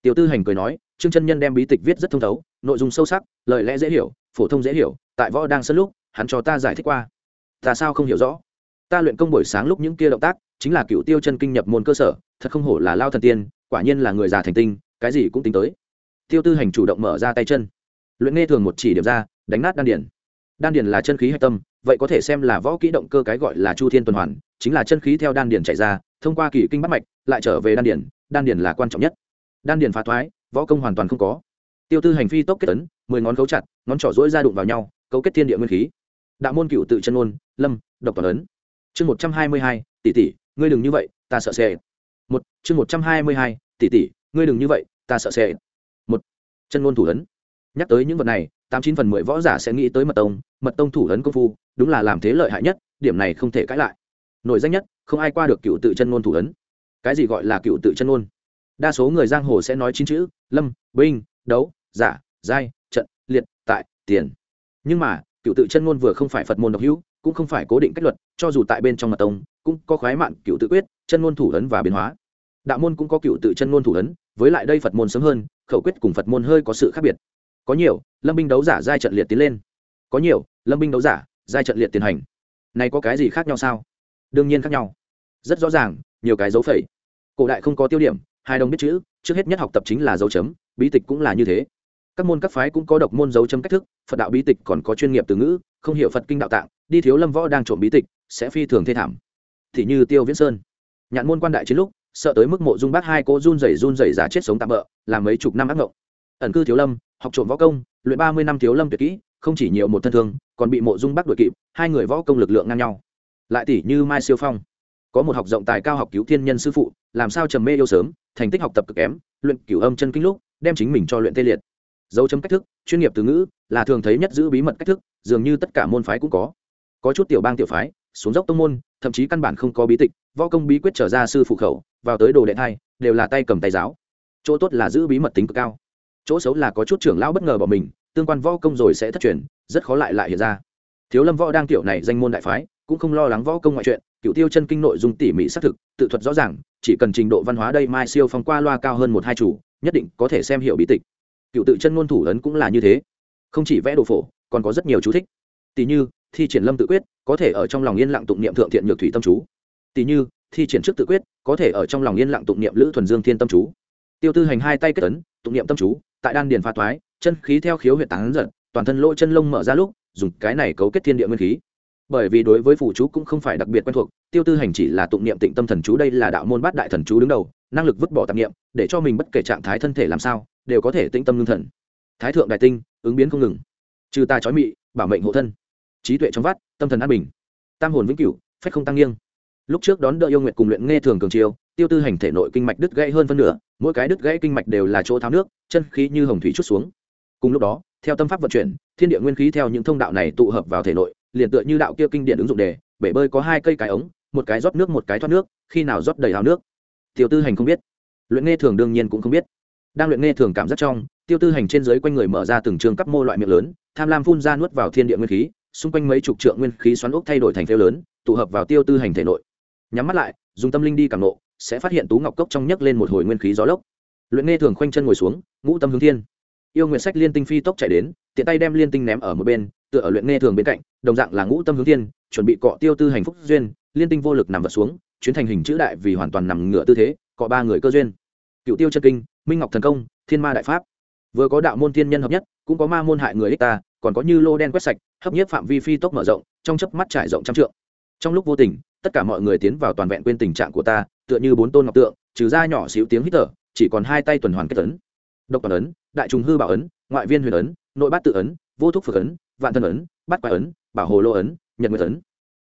Tiểu tư hành cười nói, trương chân nhân đem bí tịch viết rất thông thấu, nội dung sâu sắc, lời lẽ dễ hiểu, phổ thông dễ hiểu, tại võ đang sân lúc, hắn cho ta giải thích qua. Ta sao không hiểu rõ? Ta luyện công buổi sáng lúc những kia động tác chính là cựu tiêu chân kinh nhập môn cơ sở, thật không hổ là lao thần tiên, quả nhiên là người già thành tinh, cái gì cũng tính tới. Tiêu tư hành chủ động mở ra tay chân. Luyện nghe thường một chỉ điểm ra, đánh nát đan điển đan điển là chân khí hạch tâm, vậy có thể xem là võ kỹ động cơ cái gọi là chu thiên tuần hoàn, chính là chân khí theo đan điển chạy ra, thông qua kỳ kinh bắt mạch, lại trở về đan điển đan điển là quan trọng nhất. Đan điển phá thoái, võ công hoàn toàn không có. Tiêu tư hành phi tốc kết tấn mười ngón cấu chặt, ngón trỏ rỗi ra đụng vào nhau, cấu kết thiên địa nguyên khí. Đạo môn cựu tự chân ôn lâm, độc toàn ấn. Chương một trăm hai mươi hai, tỷ tỷ ngươi đừng như vậy, ta sợ sệt. một, chương một trăm hai mươi hai, tỷ tỷ, ngươi đừng như vậy, ta sợ sệt. một, chân ngôn thủ ấn. Nhắc tới những vật này, tám chín phần mười võ giả sẽ nghĩ tới mật tông mật tông thủ ấn công phu, đúng là làm thế lợi hại nhất, điểm này không thể cãi lại. Nổi danh nhất, không ai qua được cựu tự chân ngôn thủ ấn. Cái gì gọi là cựu tự chân ngôn? Đa số người giang hồ sẽ nói chín chữ, lâm, binh, đấu, giả, giai, trận, liệt, tại, tiền. Nhưng mà, cựu tự chân ngôn vừa không phải phật môn độc hữu, cũng không phải cố định cách luật, cho dù tại bên trong mật tông cũng có khoái mạn cựu tự quyết, chân ngôn thủ ấn và biến hóa. Đạo môn cũng có cựu tự chân ngôn thủ ấn, với lại đây phật môn sớm hơn, khẩu quyết cùng phật môn hơi có sự khác biệt. Có nhiều, lâm binh đấu giả giai trận liệt tiến lên. Có nhiều, lâm binh đấu giả giai trận liệt tiến hành. Này có cái gì khác nhau sao? Đương nhiên khác nhau. Rất rõ ràng, nhiều cái dấu phẩy. Cổ đại không có tiêu điểm, hai đồng biết chữ, trước hết nhất học tập chính là dấu chấm, bí tịch cũng là như thế. Các môn các phái cũng có độc môn dấu chấm cách thức, phật đạo bí tịch còn có chuyên nghiệp từ ngữ, không hiểu phật kinh đạo tạng, đi thiếu lâm võ đang trộm bí tịch, sẽ phi thường thê thảm thì như tiêu viễn sơn. Nhạn môn quan đại chiến lúc, sợ tới mức mộ dung bác hai cô run rẩy run rẩy giả chết sống tạm bỡ làm mấy chục năm ác ngộng. Ẩn cư thiếu lâm, học trộm võ công, luyện ba mươi năm thiếu lâm tuyệt kỹ, không chỉ nhiều một thân thương, còn bị mộ dung bác đuổi kịp, hai người võ công lực lượng ngang nhau. Lại tỷ như mai siêu phong. Có một học rộng tài cao học cứu thiên nhân sư phụ, làm sao trầm mê yêu sớm, thành tích học tập cực kém, luyện cửu âm chân kinh lúc, đem chính mình cho luyện tê liệt. Dấu chấm cách thức, chuyên nghiệp từ ngữ, là thường thấy nhất giữ bí mật cách thức, dường như tất cả môn phái cũng có. Có chút tiểu bang tiểu phái, xuống dốc tông môn thậm chí căn bản không có bí tịch, võ công bí quyết trở ra sư phụ khẩu, vào tới đồ đệ thai, đều là tay cầm tay giáo. Chỗ tốt là giữ bí mật tính cực cao. Chỗ xấu là có chút trưởng lão bất ngờ bỏ mình, tương quan võ công rồi sẽ thất truyền, rất khó lại lại hiện ra. Thiếu lâm võ đang tiểu này danh môn đại phái, cũng không lo lắng võ công ngoại truyện cựu tiêu chân kinh nội dung tỉ mỉ xác thực, tự thuật rõ ràng, chỉ cần trình độ văn hóa đây mai siêu phong qua loa cao hơn một hai chủ, nhất định có thể xem hiểu bí tịch. Cựu tự chân ngôn thủ ấn cũng là như thế. Không chỉ vẽ đồ phổ, còn có rất nhiều chú thích. Tỷ như thi triển lâm tự quyết, có thể ở trong lòng yên lặng tụng niệm thượng thiện nhược thủy tâm chú. Tỷ như, thi triển trước tự quyết, có thể ở trong lòng yên lặng tụng niệm lữ thuần dương thiên tâm chú. Tiêu tư hành hai tay kết tấn tụng niệm tâm chú, tại đan điền pha thoái chân khí theo khiếu huyện tán giận toàn thân lỗ chân lông mở ra lúc, dùng cái này cấu kết thiên địa nguyên khí. Bởi vì đối với phủ chú cũng không phải đặc biệt quen thuộc, tiêu tư hành chỉ là tụng niệm tịnh tâm thần chú đây là đạo môn bát đại thần chú đứng đầu, năng lực vứt bỏ tạp niệm, để cho mình bất kể trạng thái thân thể làm sao, đều có thể tĩnh tâm ngưng thần. Thái thượng đại tinh, ứng biến không ngừng. Trừ ta trói mị, bảo mệnh hộ thân trí tuệ trong vắt, tâm thần an bình. Tam hồn vĩnh cửu, phách không tăng nghiêng. Lúc trước đón đỡ yêu nguyện cùng luyện nghe thường cường chiêu, tiêu tư hành thể nội kinh mạch đứt gãy hơn phân nửa, mỗi cái đứt gãy kinh mạch đều là chỗ tháo nước, chân khí như hồng thủy chút xuống. Cùng lúc đó, theo tâm pháp vận chuyển, thiên địa nguyên khí theo những thông đạo này tụ hợp vào thể nội, liền tựa như đạo kia kinh điển ứng dụng đề, bể bơi có hai cây cái ống, một cái rót nước một cái thoát nước, khi nào rót đầy hào nước. Tiêu tư hành không biết. Luyện nghe thường đương nhiên cũng không biết. Đang luyện nghe thường cảm giác trong, tiêu tư hành trên dưới quanh người mở ra từng trường cấp mô loại miệng lớn, tham lam phun ra nuốt vào thiên địa nguyên khí xung quanh mấy chục trượng nguyên khí xoắn ốc thay đổi thành phêu lớn, tụ hợp vào tiêu tư hành thể nội. Nhắm mắt lại, dùng tâm linh đi cảm nộ sẽ phát hiện tú ngọc cốc trong nhấc lên một hồi nguyên khí gió lốc. Luyện nghe thường khoanh chân ngồi xuống, ngũ tâm hướng thiên. Yêu nguyện sách liên tinh phi tốc chạy đến, tiện tay đem liên tinh ném ở một bên, tựa ở luyện nghe thường bên cạnh, đồng dạng là ngũ tâm hướng thiên, chuẩn bị cọ tiêu tư hành phúc duyên, liên tinh vô lực nằm vật xuống, chuyến thành hình chữ đại vì hoàn toàn nằm ngửa tư thế, cọ ba người cơ duyên. Cựu tiêu chân kinh, minh ngọc thần công, thiên ma đại pháp. Vừa có đạo môn thiên nhân hợp nhất, cũng có ma môn hại người ích ta còn có như lô đen quét sạch, hấp nhiếp phạm vi phi tốc mở rộng, trong chớp mắt trải rộng trăm trượng. Trong lúc vô tình, tất cả mọi người tiến vào toàn vẹn quên tình trạng của ta, tựa như bốn tôn ngọc tượng, trừ ra nhỏ xíu tiếng hít thở, chỉ còn hai tay tuần hoàn kết ấn. Độc toàn ấn, đại trùng hư bảo ấn, ngoại viên huyền ấn, nội bát tự ấn, vô thúc phược ấn, vạn thân ấn, bát quái ấn, bảo hồ lô ấn, nhật nguyệt ấn.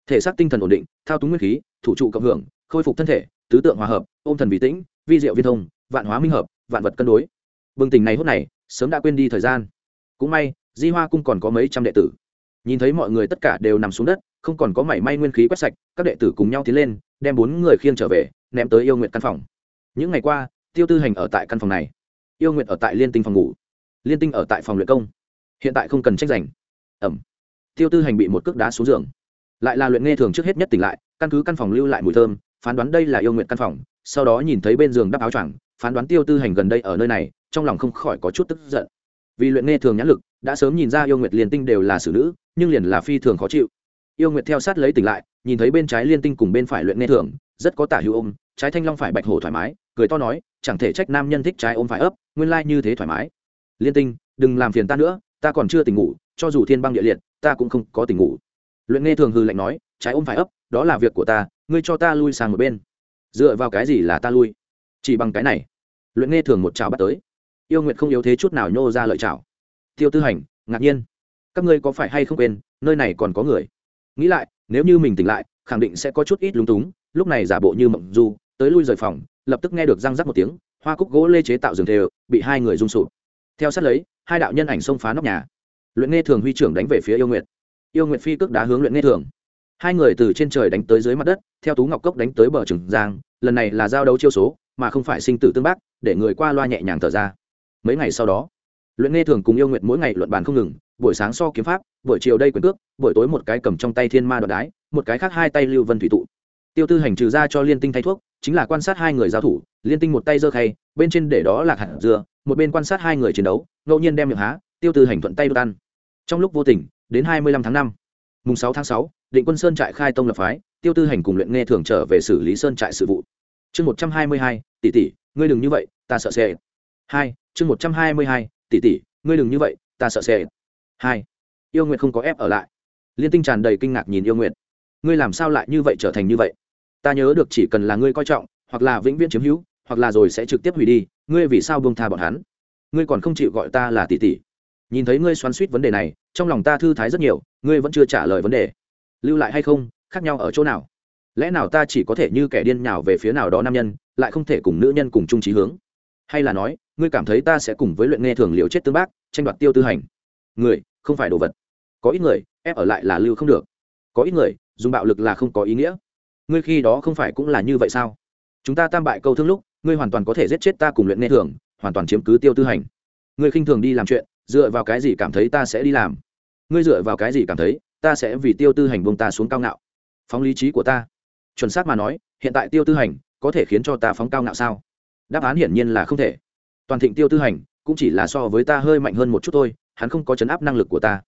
Thể xác tinh thần ổn định, thao túng nguyên khí, thủ trụ cộng hưởng, khôi phục thân thể, tứ tượng hòa hợp, ôm thần vì tĩnh, vi diệu viên thông, vạn hóa minh hợp, vạn vật cân đối. Bừng tỉnh này hốt này, sớm đã quên đi thời gian. Cũng may di hoa cung còn có mấy trăm đệ tử. Nhìn thấy mọi người tất cả đều nằm xuống đất, không còn có mảy may nguyên khí quét sạch, các đệ tử cùng nhau tiến lên, đem bốn người khiêng trở về, ném tới yêu nguyện căn phòng. Những ngày qua, tiêu tư hành ở tại căn phòng này. Yêu nguyện ở tại liên tinh phòng ngủ. Liên tinh ở tại phòng luyện công. Hiện tại không cần tranh giành. Ẩm. Tiêu tư hành bị một cước đá xuống giường. Lại là luyện nghe thường trước hết nhất tỉnh lại, căn cứ căn phòng lưu lại mùi thơm, phán đoán đây là yêu nguyện căn phòng, sau đó nhìn thấy bên giường đắp áo choàng, phán đoán tiêu tư hành gần đây ở nơi này, trong lòng không khỏi có chút tức giận. Vì luyện nghe thường nhãn lực đã sớm nhìn ra yêu nguyệt liên tinh đều là xử nữ, nhưng liền là phi thường khó chịu. Yêu nguyệt theo sát lấy tỉnh lại, nhìn thấy bên trái liên tinh cùng bên phải luyện nghe thường rất có tả hữu ôm, trái thanh long phải bạch hổ thoải mái, cười to nói, chẳng thể trách nam nhân thích trái ôm phải ấp, nguyên lai như thế thoải mái. Liên tinh, đừng làm phiền ta nữa, ta còn chưa tỉnh ngủ, cho dù thiên băng địa liệt, ta cũng không có tỉnh ngủ. Luyện nghe thường hư lạnh nói, trái ôm phải ấp, đó là việc của ta, ngươi cho ta lui sang một bên. Dựa vào cái gì là ta lui? Chỉ bằng cái này. Luyện nghe thường một chảo bắt tới. Yêu nguyệt không yếu thế chút nào nhô ra lợi chảo tiêu tư hành, ngạc nhiên. Các ngươi có phải hay không quên, nơi này còn có người? Nghĩ lại, nếu như mình tỉnh lại, khẳng định sẽ có chút ít lúng túng. Lúc này giả bộ như mộng du, tới lui rời phòng, lập tức nghe được răng rắc một tiếng, hoa cúc gỗ lê chế tạo giường thề, bị hai người rung sụp. Theo sát lấy, hai đạo nhân ảnh xông phá nóc nhà. Luyện nghe thường huy trưởng đánh về phía yêu nguyệt. Yêu nguyệt phi cước đá hướng luyện nghe thường. Hai người từ trên trời đánh tới dưới mặt đất, theo tú ngọc cốc đánh tới bờ trường giang, lần này là giao đấu chiêu số, mà không phải sinh tử tương bác, để người qua loa nhẹ nhàng thở ra. Mấy ngày sau đó luyện nghe thường cùng yêu nguyệt mỗi ngày luận bàn không ngừng, buổi sáng so kiếm pháp, buổi chiều đây quyền cước, buổi tối một cái cầm trong tay thiên ma đoạn đái, một cái khác hai tay lưu vân thủy tụ. Tiêu tư hành trừ ra cho liên tinh thay thuốc, chính là quan sát hai người giao thủ, liên tinh một tay giơ khay, bên trên để đó là hạt dưa, một bên quan sát hai người chiến đấu, ngẫu nhiên đem miệng há, tiêu tư hành thuận tay đốt ăn. Trong lúc vô tình, đến hai mươi lăm tháng năm, mùng sáu tháng sáu, định quân sơn trại khai tông lập phái, tiêu tư hành cùng luyện nghe thường trở về xử lý sơn trại sự vụ. Chương một trăm hai mươi hai, tỷ tỷ, ngươi đừng như vậy, ta sợ xe hai, chương một trăm hai mươi hai tỷ tỷ, ngươi đừng như vậy, ta sợ xe hai, yêu nguyện không có ép ở lại. Liên tinh tràn đầy kinh ngạc nhìn yêu nguyện ngươi làm sao lại như vậy trở thành như vậy? Ta nhớ được chỉ cần là ngươi coi trọng, hoặc là vĩnh viễn chiếm hữu, hoặc là rồi sẽ trực tiếp hủy đi, ngươi vì sao buông tha bọn hắn? Ngươi còn không chịu gọi ta là tỷ tỷ. Nhìn thấy ngươi xoắn suýt vấn đề này, trong lòng ta thư thái rất nhiều, ngươi vẫn chưa trả lời vấn đề. Lưu lại hay không, khác nhau ở chỗ nào? Lẽ nào ta chỉ có thể như kẻ điên nhào về phía nào đó nam nhân, lại không thể cùng nữ nhân cùng chung trí hướng? Hay là nói ngươi cảm thấy ta sẽ cùng với luyện nghe thường liều chết tương bác, tranh đoạt tiêu tư hành. Người, không phải đồ vật. Có ít người, ép ở lại là lưu không được. Có ít người, dùng bạo lực là không có ý nghĩa. Ngươi khi đó không phải cũng là như vậy sao? Chúng ta tam bại câu thương lúc, ngươi hoàn toàn có thể giết chết ta cùng luyện nghe thường, hoàn toàn chiếm cứ tiêu tư hành. Ngươi khinh thường đi làm chuyện, dựa vào cái gì cảm thấy ta sẽ đi làm? Ngươi dựa vào cái gì cảm thấy, ta sẽ vì tiêu tư hành vùng ta xuống cao ngạo? Phóng lý trí của ta. Chuẩn xác mà nói, hiện tại tiêu tư hành có thể khiến cho ta phóng cao ngạo sao? Đáp án hiển nhiên là không thể toàn thịnh tiêu tư hành, cũng chỉ là so với ta hơi mạnh hơn một chút thôi, hắn không có chấn áp năng lực của ta.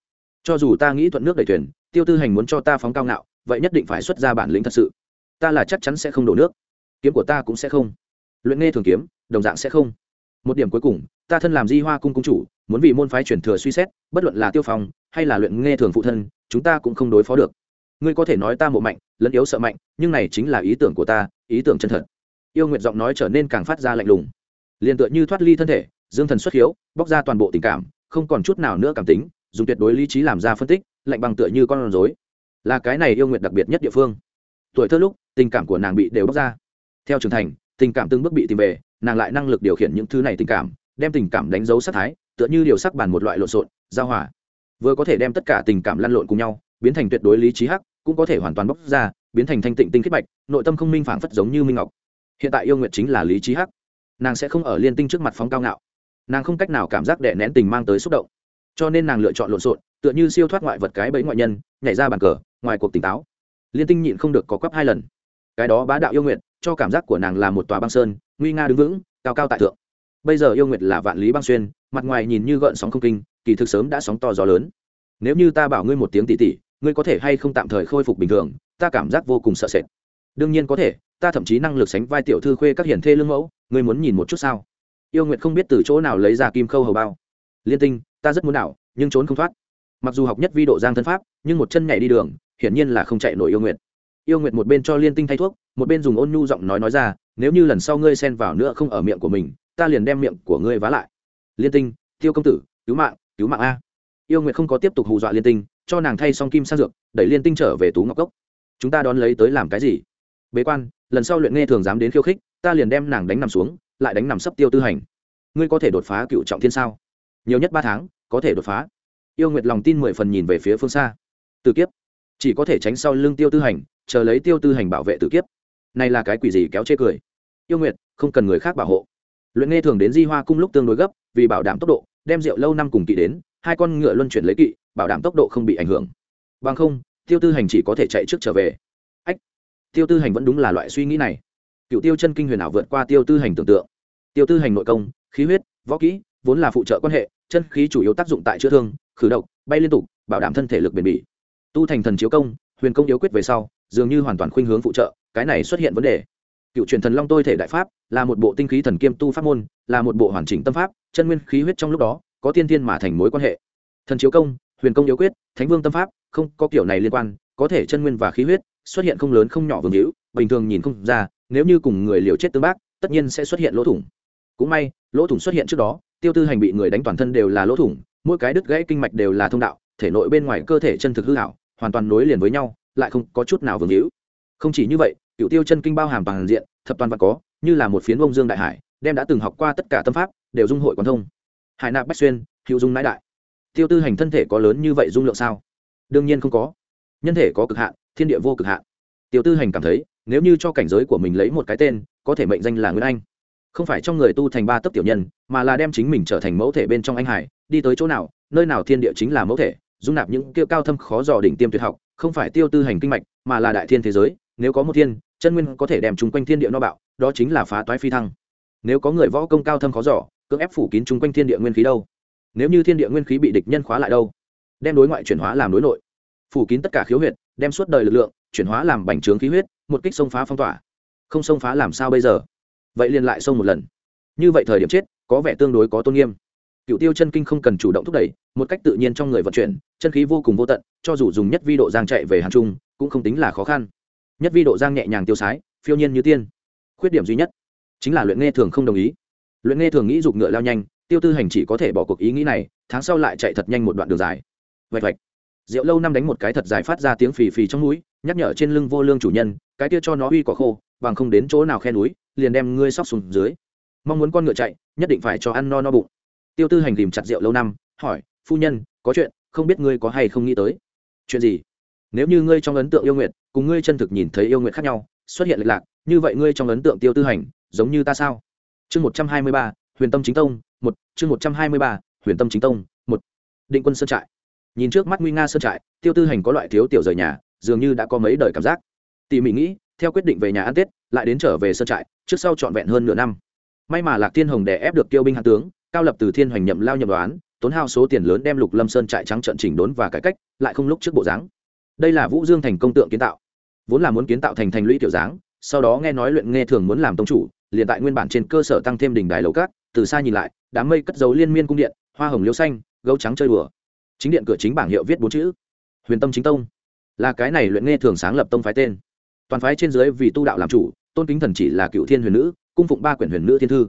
Cho dù ta nghĩ thuận nước đầy thuyền, tiêu tư hành muốn cho ta phóng cao ngạo, vậy nhất định phải xuất ra bản lĩnh thật sự. Ta là chắc chắn sẽ không đổ nước. Kiếm của ta cũng sẽ không. Luyện nghe thường kiếm, đồng dạng sẽ không. Một điểm cuối cùng, ta thân làm di hoa cung cung chủ, muốn vì môn phái truyền thừa suy xét, bất luận là tiêu phòng hay là luyện nghe thường phụ thân, chúng ta cũng không đối phó được. Ngươi có thể nói ta mộ mạnh, lẫn yếu sợ mạnh, nhưng này chính là ý tưởng của ta, ý tưởng chân thật. Yêu nguyện giọng nói trở nên càng phát ra lạnh lùng liền tựa như thoát ly thân thể, dương thần xuất hiếu bóc ra toàn bộ tình cảm, không còn chút nào nữa cảm tính, dùng tuyệt đối lý trí làm ra phân tích, lạnh bằng tựa như con rối. Là cái này yêu nguyện đặc biệt nhất địa phương. Tuổi thơ lúc, tình cảm của nàng bị đều bóc ra. Theo trưởng thành, tình cảm từng bước bị tìm về, nàng lại năng lực điều khiển những thứ này tình cảm, đem tình cảm đánh dấu sát thái, tựa như điều sắc bàn một loại lộn xộn, giao hòa. Vừa có thể đem tất cả tình cảm lăn lộn cùng nhau, biến thành tuyệt đối lý trí hắc, cũng có thể hoàn toàn bóc ra, biến thành thanh tịnh tinh khiết bạch, nội tâm không minh phảng phất giống như minh ngọc. Hiện tại yêu nguyện chính là lý trí hắc nàng sẽ không ở liên tinh trước mặt phóng cao ngạo. Nàng không cách nào cảm giác đè nén tình mang tới xúc động. Cho nên nàng lựa chọn lộn xộn, tựa như siêu thoát ngoại vật cái bẫy ngoại nhân, nhảy ra bàn cờ, ngoài cuộc tỉnh táo. Liên tinh nhịn không được có quắp hai lần. Cái đó bá đạo yêu nguyện cho cảm giác của nàng là một tòa băng sơn, nguy nga đứng vững, cao cao tại thượng. Bây giờ yêu nguyệt là vạn lý băng xuyên, mặt ngoài nhìn như gợn sóng không kinh, kỳ thực sớm đã sóng to gió lớn. Nếu như ta bảo ngươi một tiếng tỉ tỉ, ngươi có thể hay không tạm thời khôi phục bình thường, ta cảm giác vô cùng sợ sệt. Đương nhiên có thể, ta thậm chí năng lực sánh vai tiểu thư khuê các hiển thê lương mẫu ngươi muốn nhìn một chút sao? Yêu nguyệt không biết từ chỗ nào lấy ra kim khâu hầu bao. Liên tinh, ta rất muốn đảo, nhưng trốn không thoát. Mặc dù học nhất vi độ giang thân pháp, nhưng một chân nhảy đi đường, hiển nhiên là không chạy nổi yêu nguyệt. Yêu nguyệt một bên cho liên tinh thay thuốc, một bên dùng ôn nhu giọng nói nói ra, nếu như lần sau ngươi xen vào nữa không ở miệng của mình, ta liền đem miệng của ngươi vá lại. Liên tinh, tiêu công tử, cứu mạng cứu mạng a. Yêu nguyệt không có tiếp tục hù dọa liên tinh, cho nàng thay xong kim sang dược, đẩy liên tinh trở về tú ngọc cốc. Chúng ta đón lấy tới làm cái gì? Bế quan, lần sau luyện nghe thường dám đến khiêu khích ta liền đem nàng đánh nằm xuống, lại đánh nằm sấp tiêu tư hành. Ngươi có thể đột phá cựu trọng thiên sao? Nhiều nhất ba tháng, có thể đột phá. Yêu nguyệt lòng tin mười phần nhìn về phía phương xa. Tử kiếp. Chỉ có thể tránh sau lưng tiêu tư hành, chờ lấy tiêu tư hành bảo vệ tử kiếp. Này là cái quỷ gì kéo chê cười? Yêu nguyệt, không cần người khác bảo hộ. Luyện nghe thường đến di hoa cung lúc tương đối gấp, vì bảo đảm tốc độ, đem rượu lâu năm cùng kỵ đến, hai con ngựa luân chuyển lấy kỵ, bảo đảm tốc độ không bị ảnh hưởng. Bằng không, tiêu tư hành chỉ có thể chạy trước trở về. Ách, tiêu tư hành vẫn đúng là loại suy nghĩ này cựu tiêu chân kinh huyền ảo vượt qua tiêu tư hành tưởng tượng. Tiêu tư hành nội công, khí huyết, võ kỹ, vốn là phụ trợ quan hệ, chân khí chủ yếu tác dụng tại chữa thương, khử độc, bay liên tục, bảo đảm thân thể lực bền bỉ. Tu thành thần chiếu công, huyền công yếu quyết về sau, dường như hoàn toàn khuynh hướng phụ trợ, cái này xuất hiện vấn đề. Cựu truyền thần long tôi thể đại pháp, là một bộ tinh khí thần kiêm tu pháp môn, là một bộ hoàn chỉnh tâm pháp, chân nguyên khí huyết trong lúc đó, có tiên thiên mà thành mối quan hệ. Thần chiếu công, huyền công yếu quyết, thánh vương tâm pháp, không có kiểu này liên quan, có thể chân nguyên và khí huyết, xuất hiện không lớn không nhỏ vương hữu bình thường nhìn không ra, nếu như cùng người liều chết tương bác, tất nhiên sẽ xuất hiện lỗ thủng. Cũng may, lỗ thủng xuất hiện trước đó, tiêu tư hành bị người đánh toàn thân đều là lỗ thủng, mỗi cái đứt gãy kinh mạch đều là thông đạo, thể nội bên ngoài cơ thể chân thực hư hảo, hoàn toàn nối liền với nhau, lại không có chút nào vương hữu. Không chỉ như vậy, cựu tiêu chân kinh bao hàm toàn diện, thập toàn và có, như là một phiến bông dương đại hải, đem đã từng học qua tất cả tâm pháp, đều dung hội quán thông. Hải nạp bách xuyên, hữu dung nãi đại. Tiêu tư hành thân thể có lớn như vậy dung lượng sao? Đương nhiên không có. Nhân thể có cực hạn, thiên địa vô cực hạn. Tiêu tư hành cảm thấy nếu như cho cảnh giới của mình lấy một cái tên, có thể mệnh danh là nguyên anh. Không phải trong người tu thành ba tấc tiểu nhân, mà là đem chính mình trở thành mẫu thể bên trong anh hải, đi tới chỗ nào, nơi nào thiên địa chính là mẫu thể, dung nạp những kêu cao thâm khó dò đỉnh tiêm tuyệt học, không phải tiêu tư hành kinh mạch, mà là đại thiên thế giới, nếu có một thiên, chân nguyên có thể đem chung quanh thiên địa no bạo, đó chính là phá toái phi thăng. Nếu có người võ công cao thâm khó dò, cưỡng ép phủ kín chung quanh thiên địa nguyên khí đâu? Nếu như thiên địa nguyên khí bị địch nhân khóa lại đâu? Đem đối ngoại chuyển hóa làm đối nội, phủ kín tất cả khiếu huyệt, đem suốt đời lực lượng chuyển hóa làm bành trướng khí huyết một kích xông phá phong tỏa. Không xông phá làm sao bây giờ? Vậy liền lại xông một lần. Như vậy thời điểm chết, có vẻ tương đối có tôn nghiêm. Cựu tiêu chân kinh không cần chủ động thúc đẩy, một cách tự nhiên trong người vận chuyển, chân khí vô cùng vô tận, cho dù dùng nhất vi độ giang chạy về hàng trung, cũng không tính là khó khăn. Nhất vi độ giang nhẹ nhàng tiêu sái, phiêu nhiên như tiên. Khuyết điểm duy nhất, chính là luyện nghe thường không đồng ý. Luyện nghe thường nghĩ giục ngựa lao nhanh, tiêu tư hành chỉ có thể bỏ cuộc ý nghĩ này, tháng sau lại chạy thật nhanh một đoạn đường dài. Vạch vạch. Rượu lâu năm đánh một cái thật dài phát ra tiếng phì phì trong núi nhắc nhở trên lưng vô lương chủ nhân, cái kia cho nó uy cỏ khô, bằng không đến chỗ nào khe núi, liền đem ngươi sóc xuống dưới. Mong muốn con ngựa chạy, nhất định phải cho ăn no no bụng. Tiêu tư hành tìm chặt rượu lâu năm, hỏi, phu nhân, có chuyện, không biết ngươi có hay không nghĩ tới? Chuyện gì? Nếu như ngươi trong ấn tượng yêu nguyện cùng ngươi chân thực nhìn thấy yêu nguyện khác nhau, xuất hiện lệch lạc, như vậy ngươi trong ấn tượng tiêu tư hành, giống như ta sao? Chương một trăm hai mươi ba, huyền tâm chính tông, một, chương một trăm hai mươi ba, huyền tâm chính tông, một. Định quân sơn trại. Nhìn trước mắt nguy nga sơn trại, tiêu tư hành có loại thiếu tiểu rời nhà dường như đã có mấy đời cảm giác. Tỉ mỉ nghĩ, theo quyết định về nhà ăn tết, lại đến trở về sân trại, trước sau trọn vẹn hơn nửa năm. May mà lạc thiên hồng đè ép được tiêu binh hạ tướng, cao lập từ thiên hoành nhậm lao nhậm đoán, tốn hao số tiền lớn đem lục lâm sơn trại trắng trận chỉnh đốn và cải cách, lại không lúc trước bộ dáng. Đây là vũ dương thành công tượng kiến tạo. Vốn là muốn kiến tạo thành thành lũy tiểu dáng, sau đó nghe nói luyện nghe thường muốn làm tông chủ, liền tại nguyên bản trên cơ sở tăng thêm đỉnh đài lầu cát từ xa nhìn lại, đám mây cất dấu liên miên cung điện, hoa hồng liêu xanh, gấu trắng chơi đùa. Chính điện cửa chính bảng hiệu viết bốn chữ. Huyền tâm chính tông là cái này luyện nghe thường sáng lập tông phái tên. Toàn phái trên dưới vì tu đạo làm chủ, tôn kính thần chỉ là cựu thiên huyền nữ, cung phụng ba quyển huyền nữ thiên thư.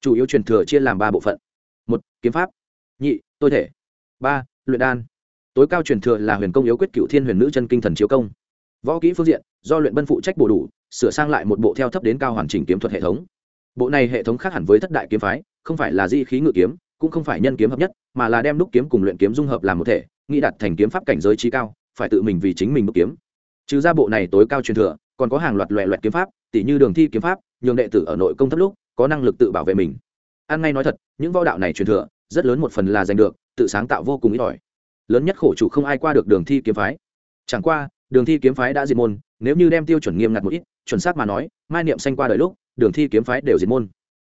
Chủ yếu truyền thừa chia làm ba bộ phận. Một, kiếm pháp. Nhị, tôi thể. Ba, luyện đan. Tối cao truyền thừa là huyền công yếu quyết cựu thiên huyền nữ chân kinh thần chiếu công. Võ kỹ phương diện, do luyện bân phụ trách bổ đủ, sửa sang lại một bộ theo thấp đến cao hoàn chỉnh kiếm thuật hệ thống. Bộ này hệ thống khác hẳn với thất đại kiếm phái, không phải là di khí ngự kiếm, cũng không phải nhân kiếm hợp nhất, mà là đem đúc kiếm cùng luyện kiếm dung hợp làm một thể nghĩ đặt thành kiếm pháp cảnh giới trí cao phải tự mình vì chính mình đúc kiếm. Trừ ra bộ này tối cao truyền thừa, còn có hàng loạt loẹ loẹt kiếm pháp tỷ như đường thi kiếm pháp, nhường đệ tử ở nội công thấp lúc, có năng lực tự bảo vệ mình. An ngay nói thật, những võ đạo này truyền thừa, rất lớn một phần là giành được, tự sáng tạo vô cùng ít ỏi. Lớn nhất khổ chủ không ai qua được đường thi kiếm phái. Chẳng qua, đường thi kiếm phái đã diệt môn, nếu như đem tiêu chuẩn nghiêm ngặt một ít, chuẩn xác mà nói, mai niệm xanh qua đời lúc, đường thi kiếm phái đều diệt môn.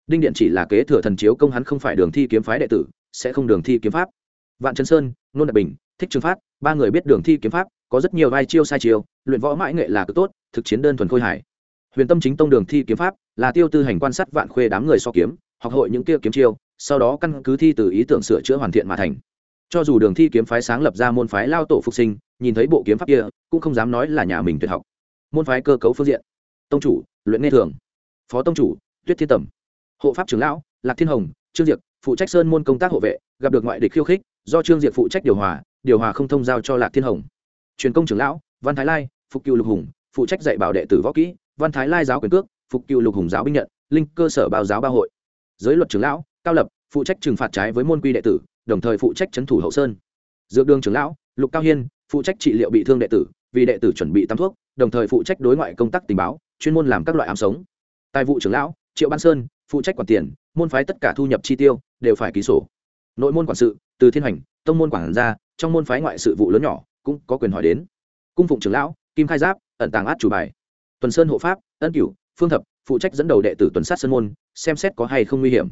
Đinh điện chỉ là kế thừa thần chiếu công hắn không phải đường thi kiếm phái đệ tử, sẽ không đường thi kiếm pháp. Vạn trấn sơn, nôn đại bình, thích trương phát ba người biết đường thi kiếm pháp, có rất nhiều vai chiêu sai chiêu, luyện võ mãi nghệ là cực tốt, thực chiến đơn thuần khôi hải huyền tâm chính tông đường thi kiếm pháp là tiêu tư hành quan sát vạn khuê đám người so kiếm, học hội những kia kiếm chiêu, sau đó căn cứ thi từ ý tưởng sửa chữa hoàn thiện mà thành. Cho dù đường thi kiếm phái sáng lập ra môn phái lao tổ phục sinh, nhìn thấy bộ kiếm pháp kia, cũng không dám nói là nhà mình tuyệt học. Môn phái cơ cấu phương diện. Tông chủ, luyện nghe thường. Phó tông chủ, tuyết thiên tẩm hộ pháp trưởng lão, lạc thiên hồng, trương diệp phụ trách sơn môn công tác hộ vệ, gặp được ngoại địch khiêu khích, do trương diệp phụ trách điều hòa điều hòa không thông giao cho lạc thiên hồng. Truyền công trưởng lão, văn thái lai, phục cựu lục hùng, phụ trách dạy bảo đệ tử võ kỹ, văn thái lai giáo quyền cước, phục cựu lục hùng giáo binh nhận, linh cơ sở báo giáo ba hội. Giới luật trưởng lão, cao lập, phụ trách trừng phạt trái với môn quy đệ tử, đồng thời phụ trách trấn thủ hậu sơn. Dược đường trưởng lão, lục cao hiên, phụ trách trị liệu bị thương đệ tử, vì đệ tử chuẩn bị tắm thuốc, đồng thời phụ trách đối ngoại công tác tình báo, chuyên môn làm các loại ám sống. Tài vụ trưởng lão, triệu ban sơn, phụ trách quản tiền, môn phái tất cả thu nhập chi tiêu, đều phải ký sổ. Nội môn quản sự, từ thiên hành tông môn quản gia trong môn phái ngoại sự vụ lớn nhỏ, cũng có quyền hỏi đến. Cung phụng trưởng lão, kim khai giáp, ẩn tàng át chủ bài. Tuần sơn hộ pháp, ân cửu, phương thập, phụ trách dẫn đầu đệ tử tuần sát sơn môn, xem xét có hay không nguy hiểm.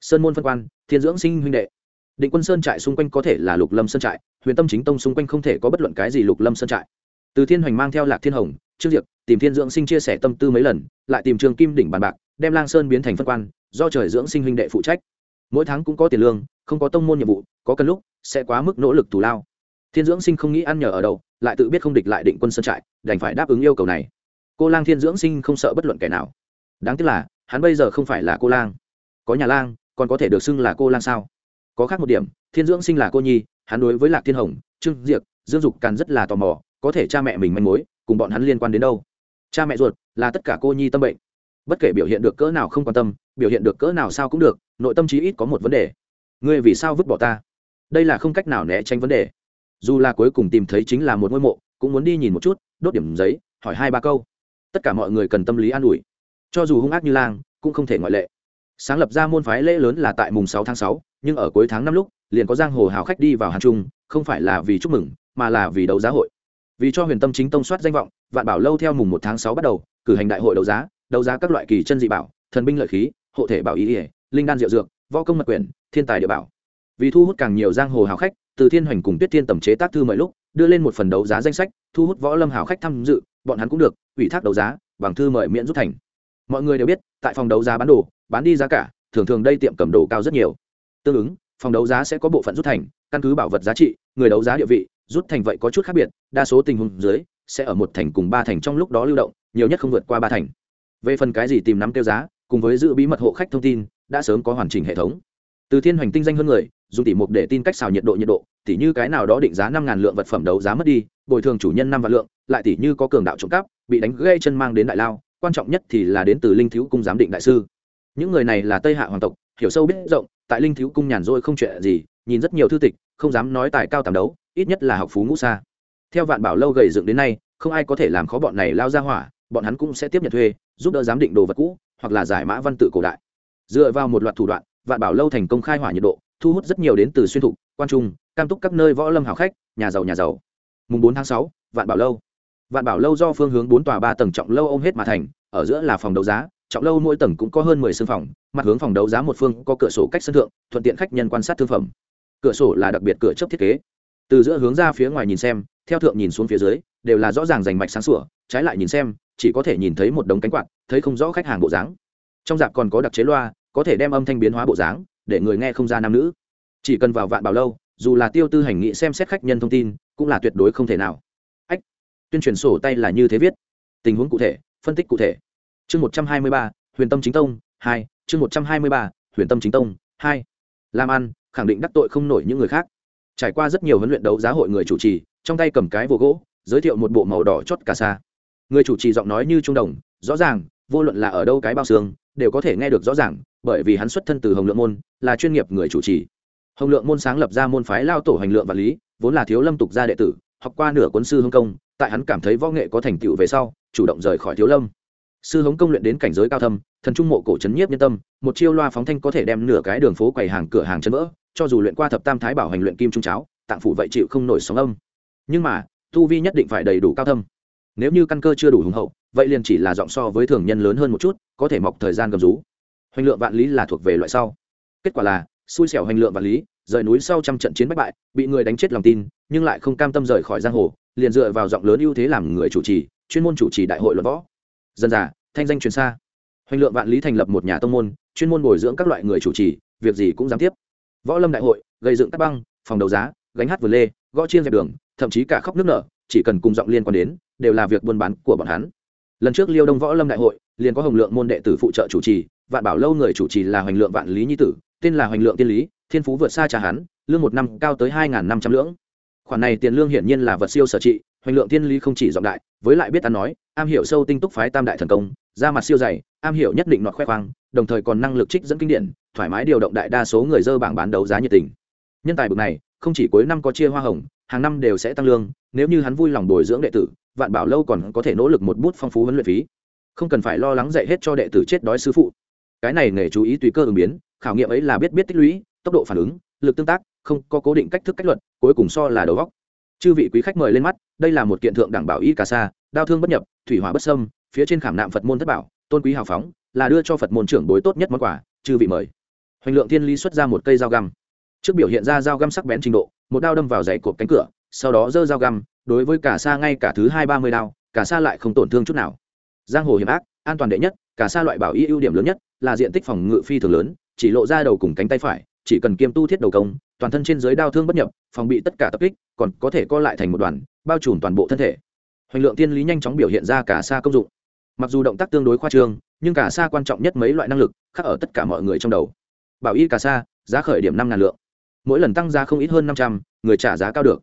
Sơn môn phân quan, thiên dưỡng sinh huynh đệ. Định quân sơn trại xung quanh có thể là lục lâm sơn trại, huyền tâm chính tông xung quanh không thể có bất luận cái gì lục lâm sơn trại. Từ thiên hoành mang theo lạc thiên hồng, trương diệp, tìm thiên dưỡng sinh chia sẻ tâm tư mấy lần, lại tìm trường kim đỉnh bàn bạc, đem lang sơn biến thành phân quan, do trời dưỡng sinh huynh đệ phụ trách mỗi tháng cũng có tiền lương, không có tông môn nhiệm vụ, có cần lúc, sẽ quá mức nỗ lực thù lao. Thiên dưỡng sinh không nghĩ ăn nhờ ở đâu, lại tự biết không địch lại định quân sơn trại, đành phải đáp ứng yêu cầu này. Cô lang thiên dưỡng sinh không sợ bất luận kẻ nào. Đáng tiếc là, hắn bây giờ không phải là cô lang. Có nhà lang, còn có thể được xưng là cô lang sao? Có khác một điểm, thiên dưỡng sinh là cô nhi, hắn đối với lạc thiên hồng, trương diệc, dương dục càn rất là tò mò, có thể cha mẹ mình manh mối, cùng bọn hắn liên quan đến đâu? Cha mẹ ruột là tất cả cô nhi tâm bệnh. Bất kể biểu hiện được cỡ nào không quan tâm, biểu hiện được cỡ nào sao cũng được nội tâm trí ít có một vấn đề. Ngươi vì sao vứt bỏ ta? Đây là không cách nào né tránh vấn đề. Dù là cuối cùng tìm thấy chính là một ngôi mộ, cũng muốn đi nhìn một chút, đốt điểm giấy, hỏi hai ba câu. Tất cả mọi người cần tâm lý an ủi. Cho dù hung ác như lang, cũng không thể ngoại lệ. Sáng lập ra môn phái lễ lớn là tại mùng sáu tháng sáu, nhưng ở cuối tháng năm lúc, liền có giang hồ hào khách đi vào hàn trung, không phải là vì chúc mừng, mà là vì đấu giá hội. Vì cho huyền tâm chính tông soát danh vọng, vạn bảo lâu theo mùng một tháng sáu bắt đầu, cử hành đại hội đấu giá đấu giá các loại kỳ chân dị bảo, thần binh lợi khí, hộ thể bảo ý ỉa linh đan diệu dược, võ công mật quyển, thiên tài địa bảo. Vì thu hút càng nhiều giang hồ hào khách, từ thiên hoành cùng tuyết thiên tầm chế tác thư mọi lúc, đưa lên một phần đấu giá danh sách, thu hút võ lâm hào khách tham dự, bọn hắn cũng được, ủy thác đấu giá, bằng thư mời miễn rút thành. Mọi người đều biết, tại phòng đấu giá bán đồ, bán đi giá cả, thường thường đây tiệm cầm đồ cao rất nhiều. Tương ứng, phòng đấu giá sẽ có bộ phận rút thành, căn cứ bảo vật giá trị, người đấu giá địa vị, rút thành vậy có chút khác biệt, đa số tình huống dưới, sẽ ở một thành cùng ba thành trong lúc đó lưu động, nhiều nhất không vượt qua ba thành. Về phần cái gì tìm nắm tiêu giá, cùng với giữ bí mật hộ khách thông tin đã sớm có hoàn chỉnh hệ thống. Từ thiên hoành tinh danh hơn người, dùng tỷ mục để tin cách xào nhiệt độ nhiệt độ tỷ như cái nào đó định giá năm ngàn lượng vật phẩm đấu giá mất đi, bồi thường chủ nhân năm vạn lượng, lại tỷ như có cường đạo trộm cắp, bị đánh gây chân mang đến đại lao, quan trọng nhất thì là đến từ linh thiếu cung giám định đại sư. Những người này là tây hạ hoàng tộc, hiểu sâu biết rộng, tại linh thiếu cung nhàn rỗi không chuyện gì, nhìn rất nhiều thư tịch, không dám nói tài cao tàm đấu, ít nhất là học phú ngũ xa theo vạn bảo lâu gầy dựng đến nay, không ai có thể làm khó bọn này lao ra hỏa, bọn hắn cũng sẽ tiếp nhận thuê, giúp đỡ giám định đồ vật cũ, hoặc là giải mã văn tự cổ đại dựa vào một loạt thủ đoạn, vạn bảo lâu thành công khai hỏa nhiệt độ, thu hút rất nhiều đến từ xuyên thục, quan trung, cam túc các nơi võ lâm hảo khách, nhà giàu nhà giàu. Mùng bốn tháng sáu, vạn bảo lâu. Vạn bảo lâu do phương hướng bốn tòa ba tầng trọng lâu ôm hết mà thành, ở giữa là phòng đấu giá, trọng lâu mỗi tầng cũng có hơn mười sân phòng, mặt hướng phòng đấu giá một phương có cửa sổ cách sân thượng, thuận tiện khách nhân quan sát thương phẩm. Cửa sổ là đặc biệt cửa chấp thiết kế. Từ giữa hướng ra phía ngoài nhìn xem, theo thượng nhìn xuống phía dưới, đều là rõ ràng rành mạch sáng sủa, trái lại nhìn xem, chỉ có thể nhìn thấy một đống cánh quạt, thấy không rõ khách hàng bộ dáng. Trong dạp còn có đặc chế loa có thể đem âm thanh biến hóa bộ dáng, để người nghe không ra nam nữ. Chỉ cần vào vạn bảo lâu, dù là tiêu tư hành nghị xem xét khách nhân thông tin, cũng là tuyệt đối không thể nào. Ách, tuyên truyền sổ tay là như thế viết. Tình huống cụ thể, phân tích cụ thể. Chương một trăm hai mươi ba, huyền tâm chính tông hai, chương một trăm hai mươi ba, huyền tâm chính tông hai. Làm ăn khẳng định đắc tội không nổi những người khác. Trải qua rất nhiều huấn luyện đấu giá hội người chủ trì, trong tay cầm cái vô gỗ, giới thiệu một bộ màu đỏ chót cà sa. Người chủ trì giọng nói như trung đồng, rõ ràng, vô luận là ở đâu cái bao xương, đều có thể nghe được rõ ràng bởi vì hắn xuất thân từ hồng lượng môn, là chuyên nghiệp người chủ trì. Hồng lượng môn sáng lập ra môn phái lao tổ hành lượng và lý, vốn là thiếu lâm tục gia đệ tử, học qua nửa cuốn sư hồng công, tại hắn cảm thấy võ nghệ có thành tựu về sau, chủ động rời khỏi thiếu lâm. Sư hống công luyện đến cảnh giới cao thâm, thần trung mộ cổ trấn nhiếp nhân tâm, một chiêu loa phóng thanh có thể đem nửa cái đường phố quầy hàng, cửa hàng chân vỡ, cho dù luyện qua thập tam thái bảo hành luyện kim trung cháo, tạng phủ vậy chịu không nổi sóng âm. Nhưng mà, tu vi nhất định phải đầy đủ cao thâm. Nếu như căn cơ chưa đủ hùng hậu, vậy liền chỉ là giọng so với thường nhân lớn hơn một chút, có thể mọc thời gian gầm rú hoành lượng vạn lý là thuộc về loại sau. Kết quả là, xui xẻo hoành lượng vạn lý, rời núi sau trăm trận chiến bách bại, bị người đánh chết lòng tin, nhưng lại không cam tâm rời khỏi giang hồ, liền dựa vào giọng lớn ưu thế làm người chủ trì, chuyên môn chủ trì đại hội luận võ. Dân giả, thanh danh truyền xa. Hoành lượng vạn lý thành lập một nhà tông môn, chuyên môn bồi dưỡng các loại người chủ trì, việc gì cũng dám tiếp. Võ lâm đại hội, gây dựng các băng, phòng đấu giá, gánh hát vườn lê, gõ chiên dẹp đường, thậm chí cả khóc nước nở, chỉ cần cùng giọng liên quan đến, đều là việc buôn bán của bọn hắn. Lần trước liêu đông võ lâm đại hội, liền có hồng lượng môn đệ tử phụ trợ chủ trì vạn bảo lâu người chủ trì là hoành lượng vạn lý nhi tử, tên là hoành lượng tiên lý, thiên phú vượt xa trà hắn, lương một năm cao tới hai năm trăm lưỡng. Khoản này tiền lương hiển nhiên là vật siêu sở trị, hoành lượng tiên lý không chỉ giọng đại, với lại biết ăn nói, am hiểu sâu tinh túc phái tam đại thần công ra mặt siêu dày, am hiểu nhất định nọt khoe khoang, đồng thời còn năng lực trích dẫn kinh điển, thoải mái điều động đại đa số người dơ bảng bán đấu giá nhiệt tình. Nhân tài bực này, không chỉ cuối năm có chia hoa hồng, hàng năm đều sẽ tăng lương, nếu như hắn vui lòng bồi dưỡng đệ tử, vạn bảo lâu còn có thể nỗ lực một bút phong phú huấn luyện phí. Không cần phải lo lắng dạy hết cho đệ tử chết đói sư phụ cái này nghề chú ý tùy cơ ứng biến, khảo nghiệm ấy là biết biết tích lũy, tốc độ phản ứng, lực tương tác, không có cố định cách thức cách luật, cuối cùng so là đầu góc chư vị quý khách mời lên mắt, đây là một kiện thượng đẳng bảo y cà sa, đao thương bất nhập, thủy hỏa bất sâm phía trên khảm nạm phật môn thất bảo, tôn quý hào phóng, là đưa cho phật môn trưởng bối tốt nhất món quà, chư vị mời. Hoành lượng thiên lý xuất ra một cây dao găm. Trước biểu hiện ra dao găm sắc bén trình độ, một đao đâm vào dãy cột cánh cửa, sau đó giơ dao găm, đối với cả sa ngay cả thứ hai ba mươi đao cả sa lại không tổn thương chút nào. Giang hồ hiểm ác, an toàn đệ nhất cả sa loại bảo y ưu điểm lớn nhất là diện tích phòng ngự phi thường lớn, chỉ lộ ra đầu cùng cánh tay phải, chỉ cần kiêm tu thiết đầu công, toàn thân trên dưới đao thương bất nhập, phòng bị tất cả tập kích, còn có thể co lại thành một đoàn, bao trùm toàn bộ thân thể. Hoành lượng tiên lý nhanh chóng biểu hiện ra cả xa công dụng. Mặc dù động tác tương đối khoa trương, nhưng cả xa quan trọng nhất mấy loại năng lực khác ở tất cả mọi người trong đầu. Bảo y cả xa, giá khởi điểm năm ngàn lượng. Mỗi lần tăng giá không ít hơn năm trăm, người trả giá cao được.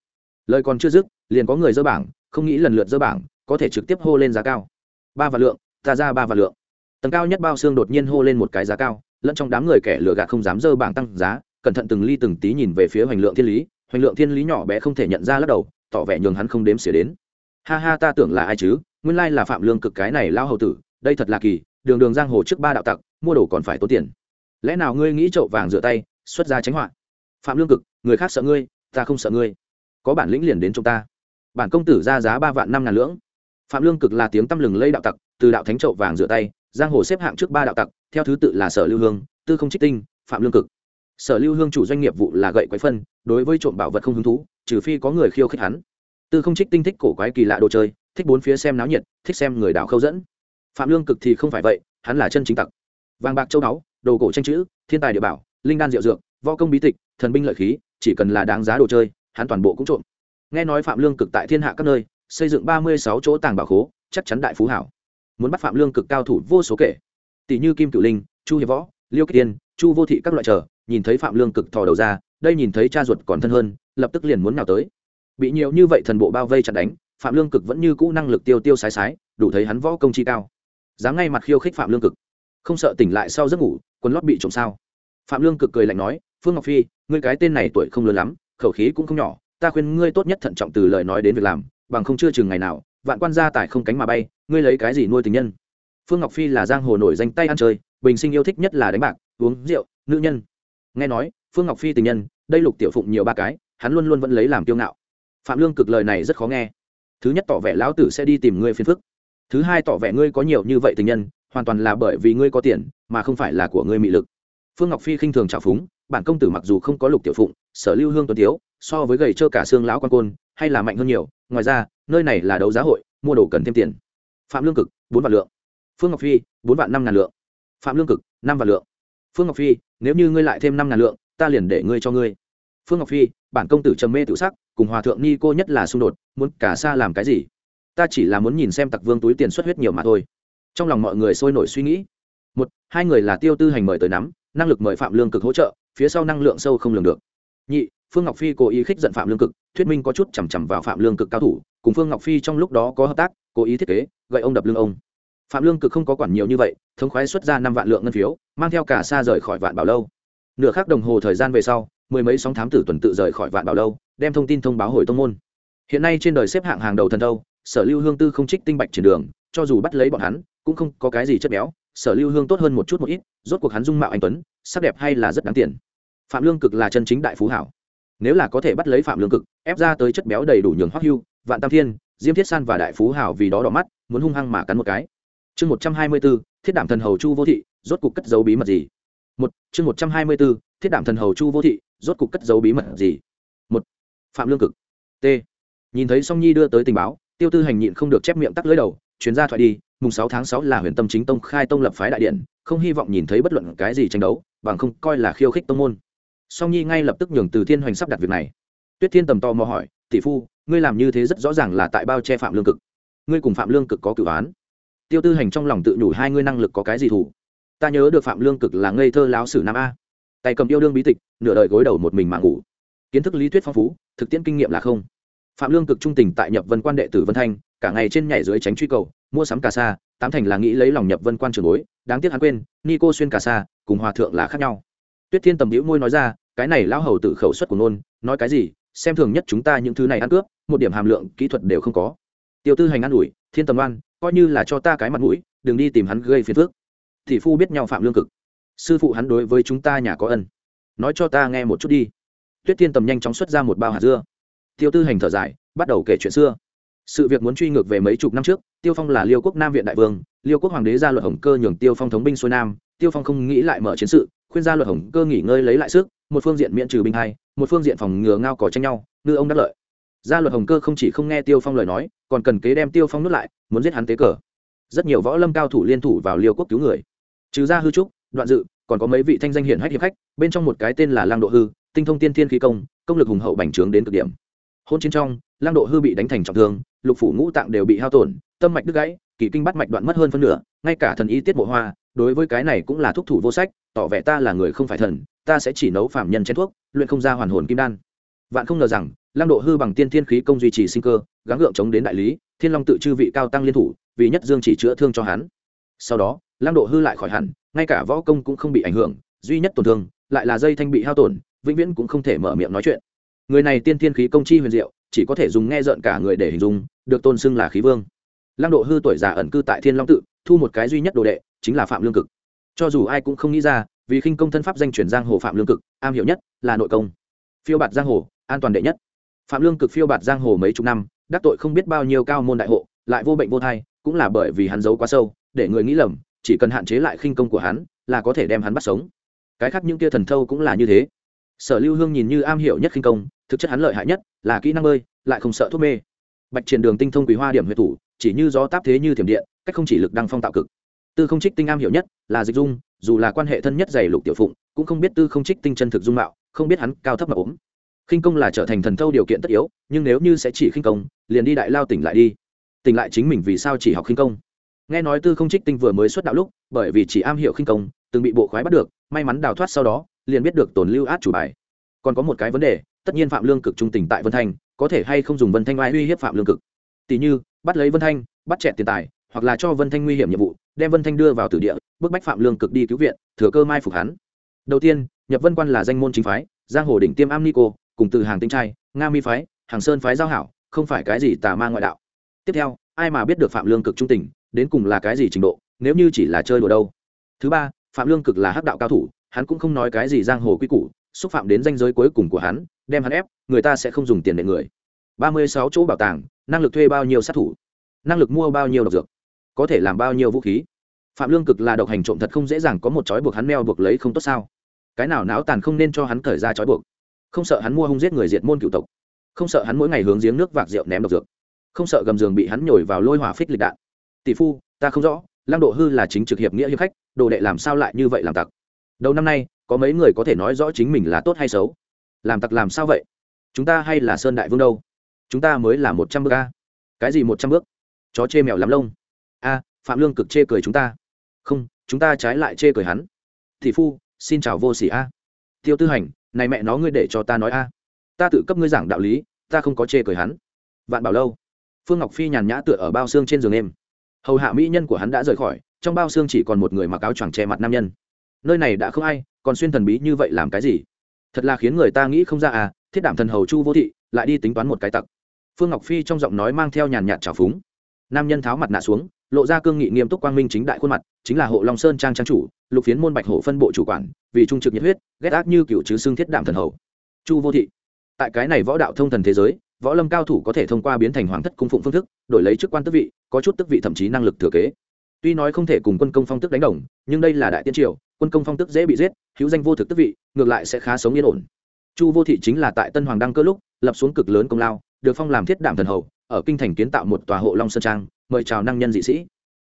Lời còn chưa dứt, liền có người dơ bảng, không nghĩ lần lượt dơ bảng, có thể trực tiếp hô lên giá cao. Ba vạn lượng, ta ra ba vạn lượng tầng cao nhất bao xương đột nhiên hô lên một cái giá cao, lẫn trong đám người kẻ lừa gạt không dám dơ bảng tăng giá, cẩn thận từng ly từng tí nhìn về phía hoành lượng thiên lý, hoành lượng thiên lý nhỏ bé không thể nhận ra lắc đầu, tỏ vẻ nhường hắn không đếm xỉa đến. Ha ha, ta tưởng là ai chứ? Nguyên lai là phạm lương cực cái này lao hầu tử, đây thật là kỳ, đường đường giang hồ trước ba đạo tặc, mua đồ còn phải tốn tiền. Lẽ nào ngươi nghĩ trậu vàng rửa tay, xuất ra tránh họa? Phạm lương cực, người khác sợ ngươi, ta không sợ ngươi. Có bản lĩnh liền đến chúng ta. Bản công tử ra giá ba vạn năm ngàn lưỡng phạm lương cực là tiếng tăm lừng lây đạo tặc, từ đạo thánh trậu vàng rửa tay giang hồ xếp hạng trước ba đạo tặc, theo thứ tự là sở lưu hương, tư không trích tinh, phạm lương cực. Sở lưu hương chủ doanh nghiệp vụ là gậy quái phân, đối với trộm bảo vật không hứng thú, trừ phi có người khiêu khích hắn. Tư không trích tinh thích cổ quái kỳ lạ đồ chơi, thích bốn phía xem náo nhiệt, thích xem người đảo khâu dẫn. Phạm lương cực thì không phải vậy, hắn là chân chính tặc. Vàng bạc châu báu, đồ cổ tranh chữ, thiên tài địa bảo, linh đan diệu dược, võ công bí tịch, thần binh lợi khí, chỉ cần là đáng giá đồ chơi, hắn toàn bộ cũng trộm. Nghe nói phạm lương cực tại thiên hạ các nơi, xây dựng ba mươi sáu chỗ tàng bảo khố, chắc chắn đại phú hảo muốn bắt phạm lương cực cao thủ vô số kể. Tỷ như kim cựu linh, chu hiệp võ, liêu kỳ tiên chu vô thị các loại trở nhìn thấy phạm lương cực thò đầu ra, đây nhìn thấy cha ruột còn thân hơn, lập tức liền muốn nào tới. Bị nhiều như vậy thần bộ bao vây chặt đánh, phạm lương cực vẫn như cũ năng lực tiêu tiêu sái sái, đủ thấy hắn võ công chi cao. Dám ngay mặt khiêu khích phạm lương cực. Không sợ tỉnh lại sau giấc ngủ, quần lót bị trộm sao? Phạm lương cực cười lạnh nói, phương ngọc phi, ngươi cái tên này tuổi không lớn lắm, khẩu khí cũng không nhỏ, ta khuyên ngươi tốt nhất thận trọng từ lời nói đến việc làm, bằng không chưa chừng ngày nào vạn quan gia tài không cánh mà bay, ngươi lấy cái gì nuôi tình nhân? Phương ngọc phi là giang hồ nổi danh tay ăn chơi, bình sinh yêu thích nhất là đánh bạc, uống rượu, nữ nhân. Nghe nói, phương ngọc phi tình nhân, đây lục tiểu phụng nhiều ba cái, hắn luôn luôn vẫn lấy làm kiêu ngạo. Phạm lương cực lời này rất khó nghe. Thứ nhất tỏ vẻ lão tử sẽ đi tìm ngươi phiền phức. Thứ hai tỏ vẻ ngươi có nhiều như vậy tình nhân, hoàn toàn là bởi vì ngươi có tiền, mà không phải là của ngươi mị lực. Phương ngọc phi khinh thường trào phúng, bản công tử mặc dù không có lục tiểu phụng, sở lưu hương tuấn tiếu, so với gầy trơ cả xương lão quan côn, hay là mạnh hơn nhiều. Ngoài ra nơi này là đấu giá hội, mua đồ cần thêm tiền. Phạm lương cực, bốn vạn lượng. Phương ngọc phi, bốn vạn năm ngàn lượng. Phạm lương cực, năm vạn lượng. Phương ngọc phi, nếu như ngươi lại thêm năm ngàn lượng, ta liền để ngươi cho ngươi. Phương ngọc phi, bản công tử trầm mê tự sắc, cùng hòa thượng ni cô nhất là xung đột, muốn cả xa làm cái gì? Ta chỉ là muốn nhìn xem tặc vương túi tiền xuất huyết nhiều mà thôi. Trong lòng mọi người sôi nổi suy nghĩ. Một, hai người là tiêu tư hành mời tới nắm, năng lực mời phạm lương cực hỗ trợ, phía sau năng lượng sâu không lường được. Nhị phương ngọc phi cố ý khích giận phạm lương cực, thuyết minh có chút chằm chằm vào phạm lương cực cao thủ, cùng phương ngọc phi trong lúc đó có hợp tác, cố ý thiết kế, gậy ông đập lưng ông. Phạm lương cực không có quản nhiều như vậy, thống khoái xuất ra năm vạn lượng ngân phiếu, mang theo cả xa rời khỏi vạn bảo lâu. Nửa khắc đồng hồ thời gian về sau, mười mấy sóng thám tử tuần tự rời khỏi vạn bảo lâu, đem thông tin thông báo hồi tông môn. Hiện nay trên đời xếp hạng hàng đầu thần đâu sở lưu hương tư không trích tinh bạch trên đường, cho dù bắt lấy bọn hắn, cũng không có cái gì chất béo, sở lưu hương tốt hơn một chút một ít, rốt cuộc hắn dung mạo anh tuấn, sắc đẹp hay là rất đáng tiền. Phạm lương cực là chân chính đại phú hảo nếu là có thể bắt lấy phạm lương cực, ép ra tới chất béo đầy đủ nhường hoắc hưu, vạn tam thiên, diêm thiết san và đại phú hảo vì đó đỏ mắt, muốn hung hăng mà cắn một cái. Chương một trăm hai mươi b ố thiết đảm thần hầu chu vô thị, rốt cuộc cất dấu bí mật gì? Một, chương một trăm hai mươi b ố thiết đảm thần hầu chu vô thị, rốt cuộc cất dấu bí mật gì? Một, phạm lương cực. T. Nhìn thấy song nhi đưa tới tình báo, tiêu tư hành nhịn không được chép miệng tắt lưới đầu chuyến ra thoại đi, mùng sáu tháng sáu là huyền tâm chính tông khai tông lập phái đại điện, không hy vọng nhìn thấy bất luận cái gì tranh đấu, bằng không coi là khiêu khích tông môn song nhi ngay lập tức nhường từ thiên hoành sắp đặt việc này tuyết thiên tầm to mò hỏi tỷ phu ngươi làm như thế rất rõ ràng là tại bao che phạm lương cực ngươi cùng phạm lương cực có cửu án tiêu tư hành trong lòng tự nhủ hai ngươi năng lực có cái gì thủ ta nhớ được phạm lương cực là ngây thơ láo sử nam a tay cầm yêu đương bí tịch nửa đời gối đầu một mình mà ngủ kiến thức lý thuyết phong phú thực tiễn kinh nghiệm là không phạm lương cực trung tình tại nhập vân quan đệ tử vân thanh cả ngày trên nhảy dưới tránh truy cầu mua sắm cà sa tám thành là nghĩ lấy lòng nhập vân quan trường bối đáng tiếc hắn quên ni cô xuyên cà sa cùng hòa thượng là khác nhau tuyết thiên tầm hữu môi nói ra, cái này lão hầu tự khẩu suất của nôn, nói cái gì? Xem thường nhất chúng ta những thứ này ăn cướp, một điểm hàm lượng, kỹ thuật đều không có. Tiêu tư hành ăn ủi, thiên tầm oan, coi như là cho ta cái mặt mũi, đừng đi tìm hắn gây phiền phước thì phu biết nhau phạm lương cực. Sư phụ hắn đối với chúng ta nhà có ân. Nói cho ta nghe một chút đi. Tuyết thiên tầm nhanh chóng xuất ra một bao hạt dưa. Tiêu tư hành thở dài, bắt đầu kể chuyện xưa. Sự việc muốn truy ngược về mấy chục năm trước, tiêu phong là liêu quốc nam viện đại vương, liêu quốc hoàng đế ra luật hồng cơ nhường tiêu phong thống binh xuôi nam, tiêu phong không nghĩ lại mở chiến sự khuyên gia luật hồng cơ nghỉ ngơi lấy lại sức, một phương diện miễn trừ binh hai, một phương diện phòng ngừa ngao cỏ tranh nhau, ngư ông đắc lợi. Gia luật hồng cơ không chỉ không nghe tiêu phong lời nói, còn cần kế đem tiêu phong nuốt lại, muốn giết hắn tế cờ. Rất nhiều võ lâm cao thủ liên thủ vào liêu quốc cứu người. Trừ ra hư trúc, đoạn dự, còn có mấy vị thanh danh hiển hách hiệp khách, bên trong một cái tên là lang độ hư, tinh thông tiên thiên khí công công lực hùng hậu bành trướng đến cực điểm. Hôn chiến trong lang độ hư bị đánh thành trọng thương, lục phủ ngũ tạng đều bị hao tổn, tâm mạch đứt gãy, kỳ kinh bắt mạch đoạn mất hơn phân nửa, ngay cả thần y tiết mộ hoa đối với cái này cũng là thuốc thủ vô sách, tỏ vẻ ta là người không phải thần, ta sẽ chỉ nấu phạm nhân chén thuốc, luyện không ra hoàn hồn kim đan. Vạn không ngờ rằng lang độ hư bằng tiên thiên khí công duy trì sinh cơ, gắng gượng chống đến đại lý, thiên long tự chư vị cao tăng liên thủ, vì nhất dương chỉ chữa thương cho hắn. Sau đó lang độ hư lại khỏi hẳn, ngay cả võ công cũng không bị ảnh hưởng, duy nhất tổn thương lại là dây thanh bị hao tổn, vĩnh viễn cũng không thể mở miệng nói chuyện. Người này tiên thiên khí công chi huyền diệu, chỉ có thể dùng nghe rợn cả người để hình dung, được tôn xưng là khí vương. Lăng độ hư tuổi già ẩn cư tại thiên long tự thu một cái duy nhất đồ đệ, chính là phạm lương cực. Cho dù ai cũng không nghĩ ra, vì khinh công thân pháp danh chuyển giang hồ phạm lương cực, am hiểu nhất là nội công. Phiêu bạt giang hồ, an toàn đệ nhất. Phạm lương cực phiêu bạt giang hồ mấy chục năm, đắc tội không biết bao nhiêu cao môn đại hộ, lại vô bệnh vô thai, cũng là bởi vì hắn giấu quá sâu, để người nghĩ lầm, chỉ cần hạn chế lại khinh công của hắn, là có thể đem hắn bắt sống. Cái khác những kia thần thâu cũng là như thế. Sở lưu hương nhìn như am hiểu nhất khinh công, thực chất hắn lợi hại nhất là kỹ năng bơi, lại không sợ thuốc mê. Bạch triển đường tinh thông quý hoa điểm huyệt thủ, chỉ như gió táp thế như thiểm điện cách không chỉ lực đăng phong tạo cực. Tư không trích tinh am hiểu nhất là dịch dung, dù là quan hệ thân nhất dày lục tiểu phụng, cũng không biết tư không trích tinh chân thực dung mạo, không biết hắn cao thấp mà ốm. Khinh công là trở thành thần thâu điều kiện tất yếu, nhưng nếu như sẽ chỉ khinh công, liền đi đại lao tỉnh lại đi. Tỉnh lại chính mình vì sao chỉ học khinh công? Nghe nói tư không trích tinh vừa mới xuất đạo lúc, bởi vì chỉ am hiểu khinh công, từng bị bộ khoái bắt được, may mắn đào thoát sau đó, liền biết được tồn lưu át chủ bài. Còn có một cái vấn đề, tất nhiên phạm lương cực trung tình tại vân thanh, có thể hay không dùng vân thanh oai uy hiếp phạm lương cực? Tỷ như, bắt lấy vân thanh, bắt chẹt tiền tài hoặc là cho vân thanh nguy hiểm nhiệm vụ, đem vân thanh đưa vào tử địa, bức bách phạm lương cực đi cứu viện, thừa cơ mai phục hắn. Đầu tiên nhập vân quan là danh môn chính phái, giang hồ đỉnh tiêm am nico cùng từ hàng tinh trai, nga mi phái, hàng sơn phái giao hảo, không phải cái gì tà ma ngoại đạo. Tiếp theo, ai mà biết được phạm lương cực trung tình, đến cùng là cái gì trình độ, nếu như chỉ là chơi đùa đâu. Thứ ba, phạm lương cực là hắc đạo cao thủ, hắn cũng không nói cái gì giang hồ quy củ, xúc phạm đến danh giới cuối cùng của hắn, đem hắn ép, người ta sẽ không dùng tiền để người. Ba mươi sáu chỗ bảo tàng, năng lực thuê bao nhiêu sát thủ? Năng lực mua bao nhiêu độc dược? Có thể làm bao nhiêu vũ khí? Phạm lương cực là độc hành trộm thật không dễ dàng có một chói buộc hắn meo buộc lấy không tốt sao? Cái nào não tàn không nên cho hắn thời ra chói buộc. Không sợ hắn mua hung giết người diệt môn cựu tộc. Không sợ hắn mỗi ngày hướng giếng nước vạc rượu ném độc dược. Không sợ gầm giường bị hắn nhồi vào lôi hỏa phích lịch đạn. Tỷ phu, ta không rõ, lăng độ hư là chính trực hiệp nghĩa hiệp khách, đồ đệ làm sao lại như vậy làm tặc? Đầu năm nay, có mấy người có thể nói rõ chính mình là tốt hay xấu? Làm tặc làm sao vậy? Chúng ta hay là sơn đại vương đâu? Chúng ta mới là một trăm bước a. Cái gì một trăm bước? Chó chê mèo lắm lông phạm lương cực chê cười chúng ta. Không, chúng ta trái lại chê cười hắn. Thị phu, xin chào vô sỉ a. Tiêu tư hành, này mẹ nó ngươi để cho ta nói a. Ta tự cấp ngươi giảng đạo lý, ta không có chê cười hắn. Vạn bảo lâu. Phương ngọc phi nhàn nhã tựa ở bao xương trên giường em hầu hạ mỹ nhân của hắn đã rời khỏi, trong bao xương chỉ còn một người mặc áo choàng che mặt nam nhân. Nơi này đã không ai, còn xuyên thần bí như vậy làm cái gì? Thật là khiến người ta nghĩ không ra à thiết đảm thần hầu chu vô thị, lại đi tính toán một cái tặc. Phương ngọc phi trong giọng nói mang theo nhàn nhạt trào phúng. Nam nhân tháo mặt nạ xuống lộ ra cương nghị nghiêm túc quang minh chính đại khuôn mặt, chính là hộ long sơn trang trang chủ, lục phiến môn bạch hổ phân bộ chủ quản, vì trung trực nhiệt huyết, ghét ác như cựu chứ xương thiết đảm thần hầu. Chu vô thị. Tại cái này võ đạo thông thần thế giới, võ lâm cao thủ có thể thông qua biến thành hoàng thất cung phụng phương thức, đổi lấy chức quan tức vị, có chút tức vị thậm chí năng lực thừa kế. Tuy nói không thể cùng quân công phong tức đánh đồng, nhưng đây là đại tiên triều, quân công phong tức dễ bị giết, hữu danh vô thực tức vị, ngược lại sẽ khá sống yên ổn. Chu vô thị chính là tại tân hoàng đăng cơ lúc, lập xuống cực lớn công lao, được phong làm thiết đảm thần hầu ở kinh thành kiến tạo một tòa hộ long sơn trang, mời chào năng nhân dị sĩ.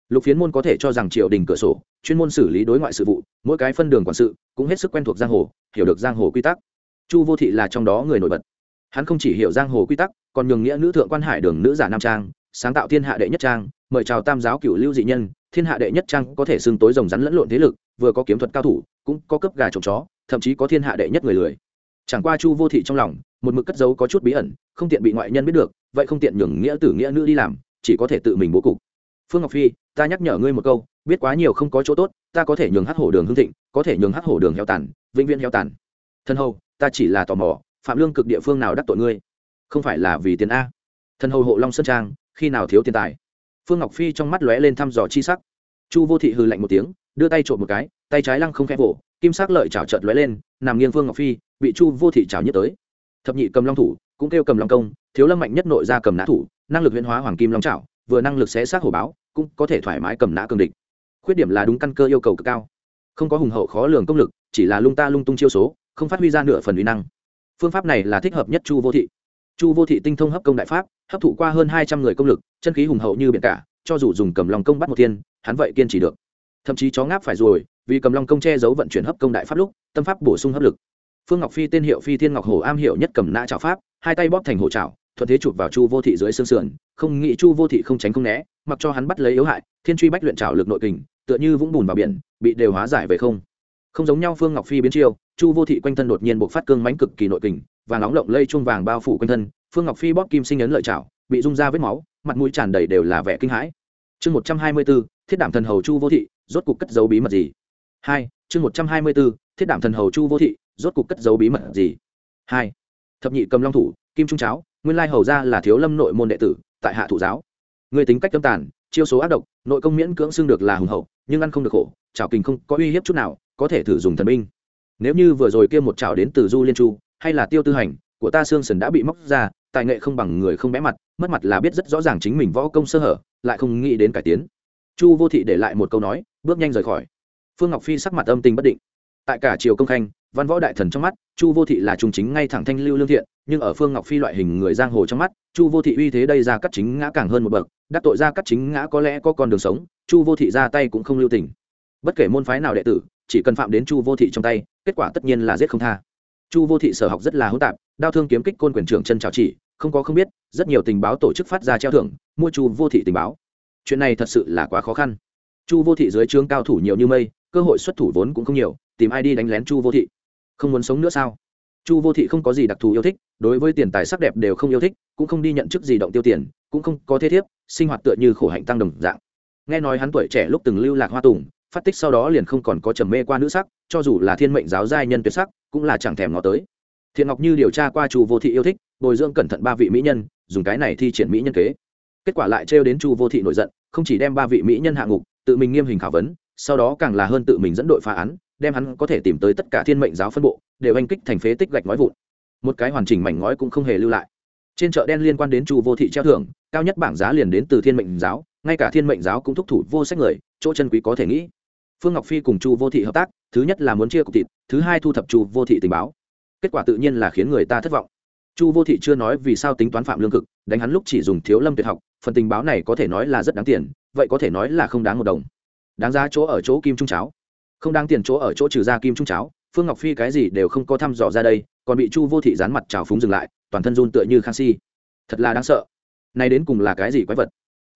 Lục phiến môn có thể cho rằng triều đình cửa sổ, chuyên môn xử lý đối ngoại sự vụ, mỗi cái phân đường quản sự cũng hết sức quen thuộc giang hồ, hiểu được giang hồ quy tắc. Chu vô thị là trong đó người nổi bật. Hắn không chỉ hiểu giang hồ quy tắc, còn nhường nghĩa nữ thượng quan hải đường nữ giả nam trang, sáng tạo thiên hạ đệ nhất trang, mời chào tam giáo cựu lưu dị nhân, thiên hạ đệ nhất trang có thể xưng tối rồng rắn lẫn lộn thế lực, vừa có kiếm thuật cao thủ, cũng có cấp gà trộm chó, thậm chí có thiên hạ đệ nhất người lười chẳng qua chu vô thị trong lòng, một mực cất giấu có chút bí ẩn, không tiện bị ngoại nhân biết được, vậy không tiện nhường nghĩa tử nghĩa nữ đi làm, chỉ có thể tự mình bố cục. Phương ngọc phi, ta nhắc nhở ngươi một câu, biết quá nhiều không có chỗ tốt, ta có thể nhường hát hổ đường hương thịnh, có thể nhường hát hổ đường heo tàn, vĩnh viễn heo tàn. Thân hầu, ta chỉ là tò mò, phạm lương cực địa phương nào đắc tội ngươi? Không phải là vì tiền a. Thần hầu hộ long sơn trang, khi nào thiếu tiền tài? Phương ngọc phi trong mắt lóe lên thăm dò chi sắc. Chu vô thị hừ lạnh một tiếng, đưa tay trộm một cái, tay trái lăng không khẽ vỗ, kim sắc lợi chảo trợt lóe lên, nằm nghiêng phương ngọc phi bị chu vô thị chảo nhất tới. Thập nhị cầm long thủ, cũng kêu cầm long công, thiếu lâm mạnh nhất nội ra cầm nã thủ, năng lực huyễn hóa hoàng kim long chảo, vừa năng lực xé xác hổ báo, cũng có thể thoải mái cầm nã cường địch. Khuyết điểm là đúng căn cơ yêu cầu cực cao. Không có hùng hậu khó lường công lực, chỉ là lung ta lung tung chiêu số, không phát huy ra nửa phần uy năng. Phương pháp này là thích hợp nhất chu vô thị. Chu vô thị tinh thông hấp công đại pháp, hấp thụ qua hơn hai trăm người công lực, chân khí hùng hậu như biển cả, cho dù dùng cầm lòng công bắt một thiên, hắn vậy kiên trì được. Thậm chí chó ngáp phải rồi, vì cầm long công che giấu vận chuyển hấp công đại pháp lúc, tâm pháp bổ sung hấp lực phương ngọc phi tên hiệu phi thiên ngọc hổ am hiểu nhất cầm nã trào pháp, hai tay bóp thành hổ trào thuận thế chụp vào chu vô thị dưới xương sườn, không nghĩ chu vô thị không tránh không né, mặc cho hắn bắt lấy yếu hại, thiên truy bách luyện trào lực nội kình, tựa như vũng bùn vào biển, bị đều hóa giải về không. Không giống nhau phương ngọc phi biến chiêu, chu vô thị quanh thân đột nhiên buộc phát cương mánh cực kỳ nội kình và nóng lộng lây chuông vàng bao phủ quanh thân, phương ngọc phi bóp kim sinh ấn lợi chảo bị rung ra vết máu, mặt mũi tràn đầy đều là vẻ kinh hãi. Chương một trăm hai mươi b ố thiết đảm thần hầu chu vô thị, rốt cục cất dấu bí mật gì? Hai, chương một trăm hai mươi b ố thiết đảm thần hầu chu vô thị rốt cục cất dấu bí mật gì? Hai, thập nhị cầm long thủ, kim trung cháo, nguyên lai hầu ra là thiếu lâm nội môn đệ tử, tại hạ thủ giáo. Người tính cách tâm tàn, chiêu số ác độc, nội công miễn cưỡng xưng được là hùng hậu, nhưng ăn không được khổ, chảo kình không có uy hiếp chút nào, có thể thử dùng thần binh. Nếu như vừa rồi kia một chảo đến từ du liên chu, hay là tiêu tư hành, của ta xương sần đã bị móc ra, tài nghệ không bằng người không bẽ mặt, mất mặt là biết rất rõ ràng chính mình võ công sơ hở, lại không nghĩ đến cải tiến. Chu vô thị để lại một câu nói, bước nhanh rời khỏi. Phương ngọc phi sắc mặt âm tình bất định. Tại cả triều công khanh văn võ đại thần trong mắt, chu vô thị là trung chính ngay thẳng thanh lưu lương thiện, nhưng ở phương ngọc phi loại hình người giang hồ trong mắt, chu vô thị uy thế đây ra cắt chính ngã càng hơn một bậc, đắc tội ra cắt chính ngã có lẽ có con đường sống, chu vô thị ra tay cũng không lưu tình. Bất kể môn phái nào đệ tử, chỉ cần phạm đến chu vô thị trong tay, kết quả tất nhiên là giết không tha. Chu vô thị sở học rất là hỗn tạp, đao thương kiếm kích côn quyền trưởng chân trào chỉ, không có không biết, rất nhiều tình báo tổ chức phát ra treo thưởng, mua chu vô thị tình báo. Chuyện này thật sự là quá khó khăn. Chu vô thị dưới trướng cao thủ nhiều như mây, cơ hội xuất thủ vốn cũng không nhiều, tìm ai đi đánh lén chu vô thị không muốn sống nữa sao? Chu vô thị không có gì đặc thù yêu thích, đối với tiền tài sắc đẹp đều không yêu thích, cũng không đi nhận chức gì động tiêu tiền, cũng không có thế thiếp, sinh hoạt tựa như khổ hạnh tăng đồng dạng. Nghe nói hắn tuổi trẻ lúc từng lưu lạc hoa tùng, phát tích sau đó liền không còn có trầm mê qua nữ sắc, cho dù là thiên mệnh giáo giai nhân tuyệt sắc, cũng là chẳng thèm ngó tới. Thiện ngọc như điều tra qua chu vô thị yêu thích, bồi dưỡng cẩn thận ba vị mỹ nhân, dùng cái này thi triển mỹ nhân kế. Kết quả lại trêu đến chu vô thị nổi giận, không chỉ đem ba vị mỹ nhân hạ ngục, tự mình nghiêm hình khảo vấn, sau đó càng là hơn tự mình dẫn đội phá án đem hắn có thể tìm tới tất cả thiên mệnh giáo phân bộ, đều anh kích thành phế tích gạch ngói vụn. Một cái hoàn chỉnh mảnh ngói cũng không hề lưu lại. Trên chợ đen liên quan đến chu vô thị treo thưởng, cao nhất bảng giá liền đến từ thiên mệnh giáo, ngay cả thiên mệnh giáo cũng thúc thủ vô sách người, chỗ chân quý có thể nghĩ. Phương ngọc phi cùng chu vô thị hợp tác, thứ nhất là muốn chia cục thịt, thứ hai thu thập chu vô thị tình báo. Kết quả tự nhiên là khiến người ta thất vọng. Chu vô thị chưa nói vì sao tính toán phạm lương cực, đánh hắn lúc chỉ dùng thiếu lâm tuyệt học, phần tình báo này có thể nói là rất đáng tiền, vậy có thể nói là không đáng một đồng. Đáng giá chỗ ở chỗ kim trung cháo không đáng tiền chỗ ở chỗ trừ ra kim trung cháo, phương ngọc phi cái gì đều không có thăm dò ra đây, còn bị chu vô thị dán mặt trào phúng dừng lại, toàn thân run tựa như khang si. Thật là đáng sợ. Nay đến cùng là cái gì quái vật?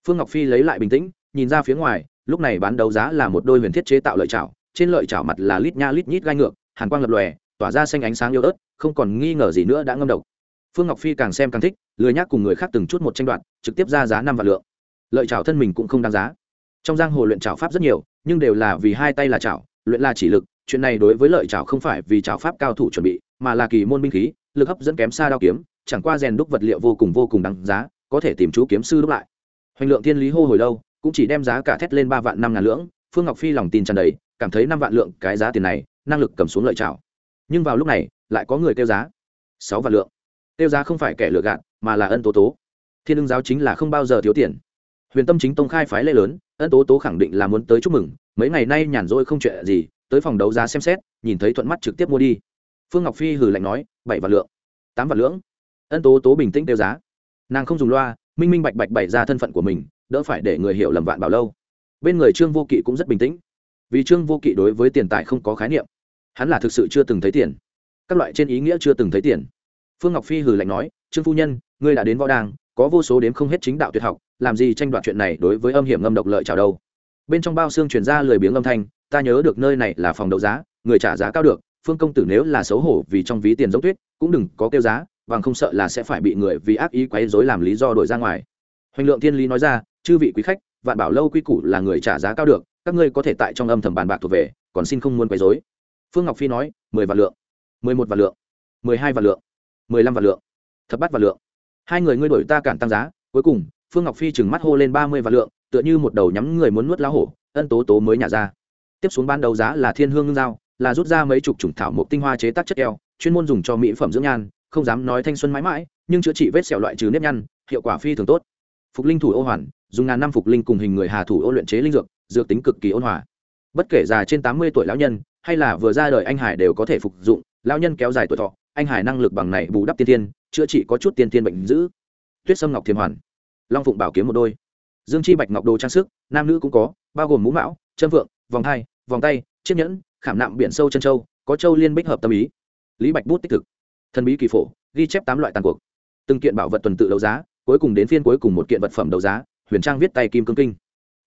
Phương ngọc phi lấy lại bình tĩnh, nhìn ra phía ngoài, lúc này bán đấu giá là một đôi huyền thiết chế tạo lợi chảo, trên lợi chảo mặt là lít nha lít nhít gai ngược, hàn quang lập lòe, tỏa ra xanh ánh sáng yêu ớt, không còn nghi ngờ gì nữa đã ngâm độc. Phương ngọc phi càng xem càng thích, lười nhác cùng người khác từng chút một tranh đoạt, trực tiếp ra giá năm vạn lượng. Lợi chảo thân mình cũng không đáng giá. Trong giang hồ luyện chảo pháp rất nhiều, nhưng đều là vì hai tay là chảo luyện là chỉ lực, chuyện này đối với lợi chảo không phải vì chảo pháp cao thủ chuẩn bị, mà là kỳ môn binh khí, lực hấp dẫn kém xa đao kiếm, chẳng qua rèn đúc vật liệu vô cùng vô cùng đáng giá, có thể tìm chú kiếm sư đúc lại. Hoành lượng thiên lý hô hồi lâu, cũng chỉ đem giá cả thét lên ba vạn năm ngàn lưỡng phương ngọc phi lòng tin tràn đầy, cảm thấy năm vạn lượng cái giá tiền này, năng lực cầm xuống lợi chảo. Nhưng vào lúc này, lại có người tiêu giá. Sáu vạn lượng. Tiêu giá không phải kẻ lừa gạt, mà là ân tố tố. Thiên ưng giáo chính là không bao giờ thiếu tiền. Huyền tâm chính tông khai phái lễ lớn, ân tố tố khẳng định là muốn tới chúc mừng mấy ngày nay nhàn rỗi không chuyện gì, tới phòng đấu giá xem xét, nhìn thấy thuận mắt trực tiếp mua đi. Phương ngọc phi hừ lạnh nói, bảy vạn lượng. Tám vạn lưỡng ân tố tố bình tĩnh tiêu giá. Nàng không dùng loa, minh minh bạch bạch bày ra thân phận của mình, đỡ phải để người hiểu lầm vạn bảo lâu. Bên người trương vô kỵ cũng rất bình tĩnh. Vì trương vô kỵ đối với tiền tài không có khái niệm. Hắn là thực sự chưa từng thấy tiền. Các loại trên ý nghĩa chưa từng thấy tiền. Phương ngọc phi hừ lạnh nói, trương phu nhân, ngươi đã đến võ đàng, có vô số đếm không hết chính đạo tuyệt học, làm gì tranh đoạt chuyện này đối với âm hiểm ngâm độc lợi chào đâu? Bên trong bao xương chuyển ra lời biếng âm thanh, ta nhớ được nơi này là phòng đấu giá, người trả giá cao được, phương công tử nếu là xấu hổ vì trong ví tiền giống tuyết, cũng đừng có kêu giá, bằng không sợ là sẽ phải bị người vì ác ý quấy dối làm lý do đổi ra ngoài. Hoành lượng thiên lý nói ra, chư vị quý khách, vạn bảo lâu quy củ là người trả giá cao được, các ngươi có thể tại trong âm thầm bàn bạc thuộc về, còn xin không muốn quấy dối phương ngọc phi nói, mười vạn lượng, mười một vạn lượng, mười hai vạn lượng, mười lăm vạn lượng, thập bắt vạn lượng. Hai người ngươi đổi ta cản tăng giá. Cuối cùng, phương ngọc phi trừng mắt hô lên ba mươi vạn lượng tựa như một đầu nhắm người muốn nuốt lá hổ, ân tố tố mới nhả ra. Tiếp xuống ban đầu giá là thiên hương ngưng dao, là rút ra mấy chục chủng thảo mộc tinh hoa chế tác chất keo, chuyên môn dùng cho mỹ phẩm dưỡng nhan, không dám nói thanh xuân mãi mãi, nhưng chữa trị vết sẹo loại trừ nếp nhăn, hiệu quả phi thường tốt. Phục linh thủ ô hoàn, dùng ngàn năm phục linh cùng hình người hà thủ ô luyện chế linh dược dược tính cực kỳ ôn hòa. Bất kể già trên tám mươi tuổi lão nhân, hay là vừa ra đời anh hải đều có thể phục dụng, lão nhân kéo dài tuổi thọ, anh hải năng lực bằng này bù đắp tiên tiên chữa trị có chút tiên tiên bệnh dữ. Tuyết sâm ngọc thiềm hoàn. Long phụng bảo kiếm một đôi dương chi bạch ngọc đồ trang sức, nam nữ cũng có, bao gồm mũ mão chân vượng, vòng thai, vòng tay, chiếc nhẫn, khảm nạm biển sâu chân châu, có châu liên bích hợp tâm ý. Lý bạch bút tích thực thần bí kỳ phổ, ghi chép tám loại tàn cuộc. Từng kiện bảo vật tuần tự đấu giá, cuối cùng đến phiên cuối cùng một kiện vật phẩm đấu giá, huyền trang viết tay kim cương kinh.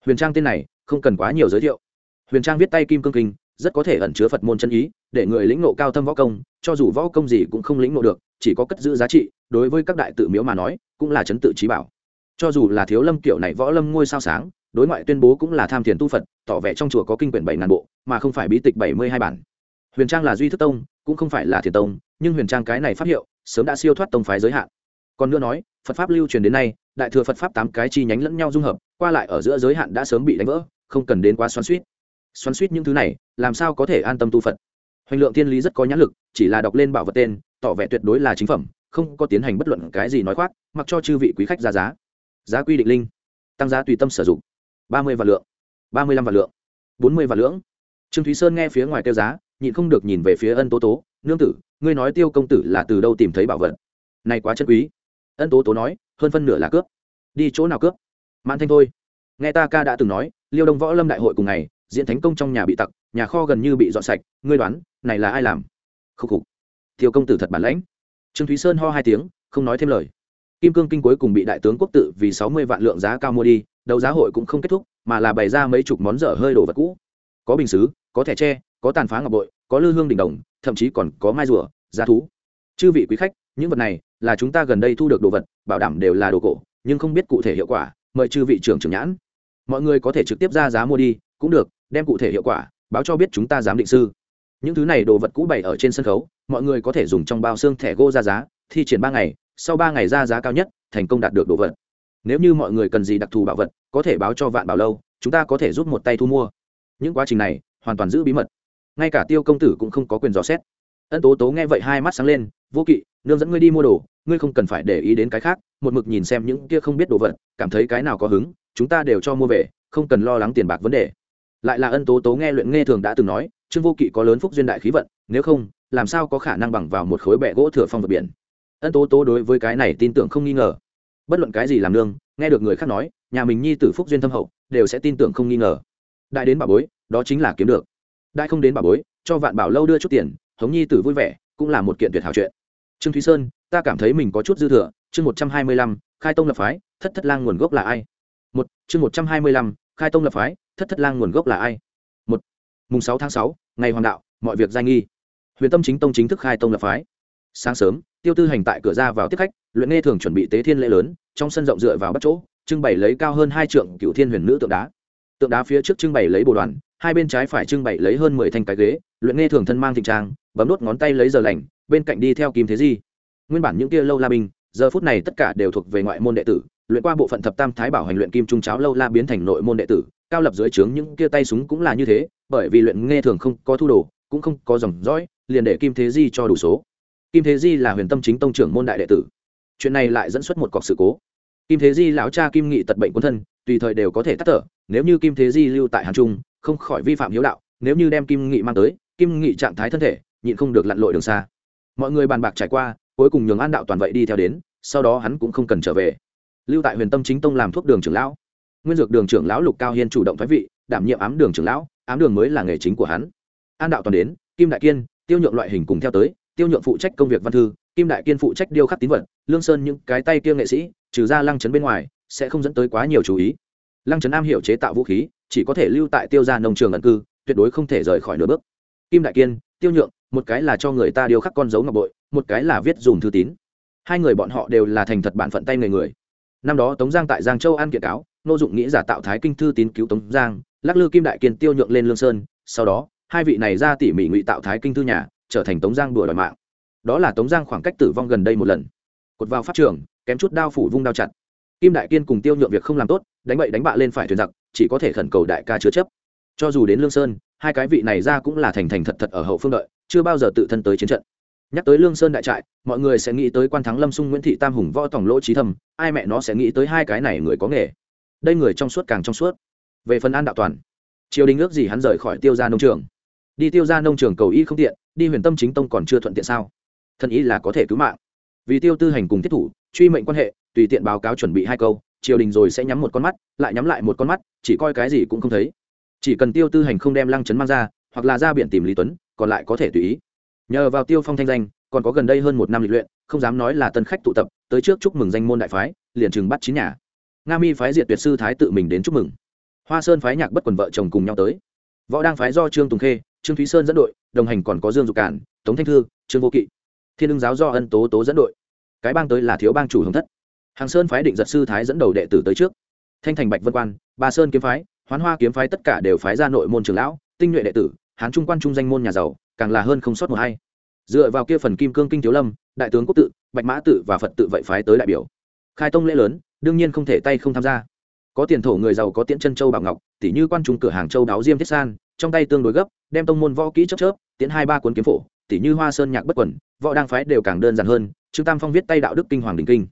Huyền trang tên này, không cần quá nhiều giới thiệu. Huyền trang viết tay kim cương kinh, rất có thể ẩn chứa phật môn chân ý, để người lĩnh nộ cao thâm võ công, cho dù võ công gì cũng không lĩnh nộ được, chỉ có cất giữ giá trị, đối với các đại tự miếu mà nói, cũng là chấn tự trí bảo cho dù là thiếu lâm kiểu này võ lâm ngôi sao sáng, đối ngoại tuyên bố cũng là tham thiền tu phật, tỏ vẻ trong chùa có kinh quyển bảy ngàn bộ, mà không phải bí tịch bảy mươi hai bản. Huyền trang là duy thức tông, cũng không phải là thiền tông, nhưng huyền trang cái này phát hiệu, sớm đã siêu thoát tông phái giới hạn. Còn nữa nói, phật pháp lưu truyền đến nay, đại thừa phật pháp tám cái chi nhánh lẫn nhau dung hợp, qua lại ở giữa giới hạn đã sớm bị đánh vỡ, không cần đến quá xoắn suýt xoắn suýt những thứ này, làm sao có thể an tâm tu phật? Hoành lượng thiên lý rất có nhãn lực, chỉ là đọc lên bảo vật tên, tỏ vẻ tuyệt đối là chính phẩm, không có tiến hành bất luận cái gì nói khoác, mặc cho chư vị quý khách ra giá giá quy định linh, tăng giá tùy tâm sử dụng, ba mươi vạn lượng, ba mươi lăm vạn lượng, bốn mươi vạn lượng. Trương thúy sơn nghe phía ngoài tiêu giá, nhịn không được nhìn về phía ân tố tố, nương tử, ngươi nói tiêu công tử là từ đâu tìm thấy bảo vật? Này quá chân quý. Ân tố tố nói, hơn phân nửa là cướp. Đi chỗ nào cướp? Mãn thanh thôi. Nghe ta ca đã từng nói, liêu đông võ lâm đại hội cùng ngày, diễn thánh công trong nhà bị tặc, nhà kho gần như bị dọn sạch, ngươi đoán, này là ai làm? Khúc khục. Tiêu công tử thật bản lãnh. Trương thúy sơn ho hai tiếng, không nói thêm lời kim cương kinh cuối cùng bị đại tướng quốc tự vì sáu mươi vạn lượng giá cao mua đi, đấu giá hội cũng không kết thúc, mà là bày ra mấy chục món dở hơi đồ vật cũ. Có bình xứ, có thẻ tre, có tàn phá ngọc bội, có lư hương đỉnh đồng, thậm chí còn có mai rùa, giá thú. Chư vị quý khách, những vật này là chúng ta gần đây thu được đồ vật, bảo đảm đều là đồ cổ, nhưng không biết cụ thể hiệu quả, mời chư vị trưởng trưởng nhãn. Mọi người có thể trực tiếp ra giá mua đi, cũng được, đem cụ thể hiệu quả báo cho biết chúng ta giám định sư. Những thứ này đồ vật cũ bày ở trên sân khấu, mọi người có thể dùng trong bao xương thẻ gô ra giá, thi triển ba ngày sau ba ngày ra giá cao nhất, thành công đạt được đồ vật. Nếu như mọi người cần gì đặc thù bảo vật, có thể báo cho vạn bảo lâu, chúng ta có thể giúp một tay thu mua. Những quá trình này, hoàn toàn giữ bí mật. Ngay cả tiêu công tử cũng không có quyền dò xét. Ân tố tố nghe vậy hai mắt sáng lên, vô kỵ, nương dẫn ngươi đi mua đồ, ngươi không cần phải để ý đến cái khác, một mực nhìn xem những kia không biết đồ vật, cảm thấy cái nào có hứng, chúng ta đều cho mua về, không cần lo lắng tiền bạc vấn đề. Lại là ân tố tố nghe luyện nghe thường đã từng nói, trương vô kỵ có lớn phúc duyên đại khí vận, nếu không, làm sao có khả năng bằng vào một khối bẹ gỗ thừa phong vật biển? Ân tố tố đối với cái này tin tưởng không nghi ngờ. Bất luận cái gì làm nương, nghe được người khác nói, nhà mình nhi tử phúc duyên thâm hậu, đều sẽ tin tưởng không nghi ngờ. Đại đến bà bối, đó chính là kiếm được. Đại không đến bà bối, cho vạn bảo lâu đưa chút tiền, hống nhi tử vui vẻ, cũng là một kiện tuyệt hảo chuyện. Trương thúy sơn, ta cảm thấy mình có chút dư thừa, chương một trăm hai mươi lăm, khai tông lập phái, thất thất lang nguồn gốc là ai? Một, chương một trăm hai mươi lăm, khai tông lập phái, thất thất lang nguồn gốc là ai? Một, mùng sáu tháng sáu, ngày hoàng đạo, mọi việc danh nghi. Huyền tâm chính tông chính thức khai tông lập phái sáng sớm, tiêu tư hành tại cửa ra vào tiếp khách, luyện nghe thường chuẩn bị tế thiên lễ lớn, trong sân rộng dựa vào bắt chỗ, trưng bày lấy cao hơn hai trượng cựu thiên huyền nữ tượng đá. Tượng đá phía trước trưng bày lấy bồ đoàn, hai bên trái phải trưng bày lấy hơn mười thanh cái ghế, luyện nghe thường thân mang thịnh trang, bấm đốt ngón tay lấy giờ lành, bên cạnh đi theo kim thế di. Nguyên bản những kia lâu la binh, giờ phút này tất cả đều thuộc về ngoại môn đệ tử, luyện qua bộ phận thập tam thái bảo hành luyện kim trung cháo lâu la biến thành nội môn đệ tử, cao lập dưới trướng những kia tay súng cũng là như thế, bởi vì luyện nghe thường không có thu đồ, cũng không có dòng dõi, liền để kim thế di cho đủ số kim thế di là huyền tâm chính tông trưởng môn đại đệ tử. Chuyện này lại dẫn xuất một cọc sự cố. Kim thế di lão cha kim nghị tật bệnh quân thân, tùy thời đều có thể tắt thở, nếu như kim thế di lưu tại hàn trung, không khỏi vi phạm hiếu đạo, nếu như đem kim nghị mang tới, kim nghị trạng thái thân thể, nhịn không được lặn lội đường xa. Mọi người bàn bạc trải qua, cuối cùng nhường an đạo toàn vậy đi theo đến, sau đó hắn cũng không cần trở về. Lưu tại huyền tâm chính tông làm thuốc đường trưởng lão. Nguyên dược đường trưởng lão lục cao hiên chủ động thoái vị, đảm nhiệm ám đường trưởng lão, ám đường mới là nghề chính của hắn. An đạo toàn đến, kim đại kiên, tiêu nhượng loại hình cùng theo tới tiêu nhượng phụ trách công việc văn thư, kim đại kiên phụ trách điêu khắc tín vật, lương sơn những cái tay kia nghệ sĩ, trừ ra lăng chấn bên ngoài, sẽ không dẫn tới quá nhiều chú ý. Lăng chấn am hiểu chế tạo vũ khí, chỉ có thể lưu tại tiêu gia nông trường ẩn cư, tuyệt đối không thể rời khỏi nửa bước. Kim đại kiên, tiêu nhượng, một cái là cho người ta điêu khắc con dấu ngọc bội, một cái là viết dùng thư tín. Hai người bọn họ đều là thành thật bản phận tay người người. Năm đó tống giang tại giang châu an kiện cáo, nô dụng nghĩ giả tạo thái kinh thư tín cứu tống giang, lắc lư kim đại kiên tiêu nhượng lên lương sơn, sau đó, hai vị này ra tỉ mỉ ngụy tạo thái kinh thư nhà trở thành tống giang đùa đòi mạng. Đó là tống giang khoảng cách tử vong gần đây một lần. Cột vào pháp trường, kém chút đao phủ vung đao chặt. Kim đại kiên cùng tiêu nhượng việc không làm tốt, đánh bậy đánh bạ lên phải thuyền giặc, chỉ có thể khẩn cầu đại ca chứa chấp. Cho dù đến lương sơn, hai cái vị này ra cũng là thành thành thật thật ở hậu phương đợi, chưa bao giờ tự thân tới chiến trận. Nhắc tới lương sơn đại trại, mọi người sẽ nghĩ tới quan thắng lâm sung, nguyễn thị tam hùng, võ tổng lỗ trí thầm ai mẹ nó sẽ nghĩ tới hai cái này người có nghề. Đây người trong suốt càng trong suốt. Về phần an đạo toàn, triều đình ước gì hắn rời khỏi tiêu gia nông trường đi tiêu gia nông trường cầu y không tiện, đi huyền tâm chính tông còn chưa thuận tiện sao? Thân ý là có thể cứu mạng. Vì tiêu tư hành cùng thiết thủ, truy mệnh quan hệ, tùy tiện báo cáo chuẩn bị hai câu, triều đình rồi sẽ nhắm một con mắt, lại nhắm lại một con mắt, chỉ coi cái gì cũng không thấy. Chỉ cần tiêu tư hành không đem lăng chấn mang ra, hoặc là ra biển tìm lý tuấn, còn lại có thể tùy ý. Nhờ vào tiêu phong thanh danh, còn có gần đây hơn một năm lịch luyện, không dám nói là tân khách tụ tập, tới trước chúc mừng danh môn đại phái, liền chừng bắt chín nhà. Nga mi phái diệt tuyệt sư thái tự mình đến chúc mừng. Hoa sơn phái nhạc bất quần vợ chồng cùng nhau tới. Võ đang phái do trương tùng khê trương thúy sơn dẫn đội đồng hành còn có dương dục cản tống thanh thư trương vô kỵ thiên ưng giáo do ân tố tố dẫn đội cái bang tới là thiếu bang chủ hồng thất hàng sơn phái định giật sư thái dẫn đầu đệ tử tới trước thanh thành bạch vân quan ba sơn kiếm phái hoán hoa kiếm phái tất cả đều phái ra nội môn trường lão tinh nhuệ đệ tử hán trung quan trung danh môn nhà giàu càng là hơn không sót một hay dựa vào kia phần kim cương kinh thiếu lâm đại tướng quốc tự bạch mã tự và phật tự vậy phái tới đại biểu khai tông lễ lớn đương nhiên không thể tay không tham gia có tiền thổ người giàu có tiễn chân châu bảo ngọc tỷ như quan trung cửa hàng châu đáo diêm thiết san trong tay tương đối gấp, đem tông môn võ kỹ chớp chớp, tiến hai ba cuốn kiếm phổ tỷ như hoa sơn nhạc bất quẩn võ đang phái đều càng đơn giản hơn, trương tam phong viết tay đạo đức kinh hoàng đình kinh.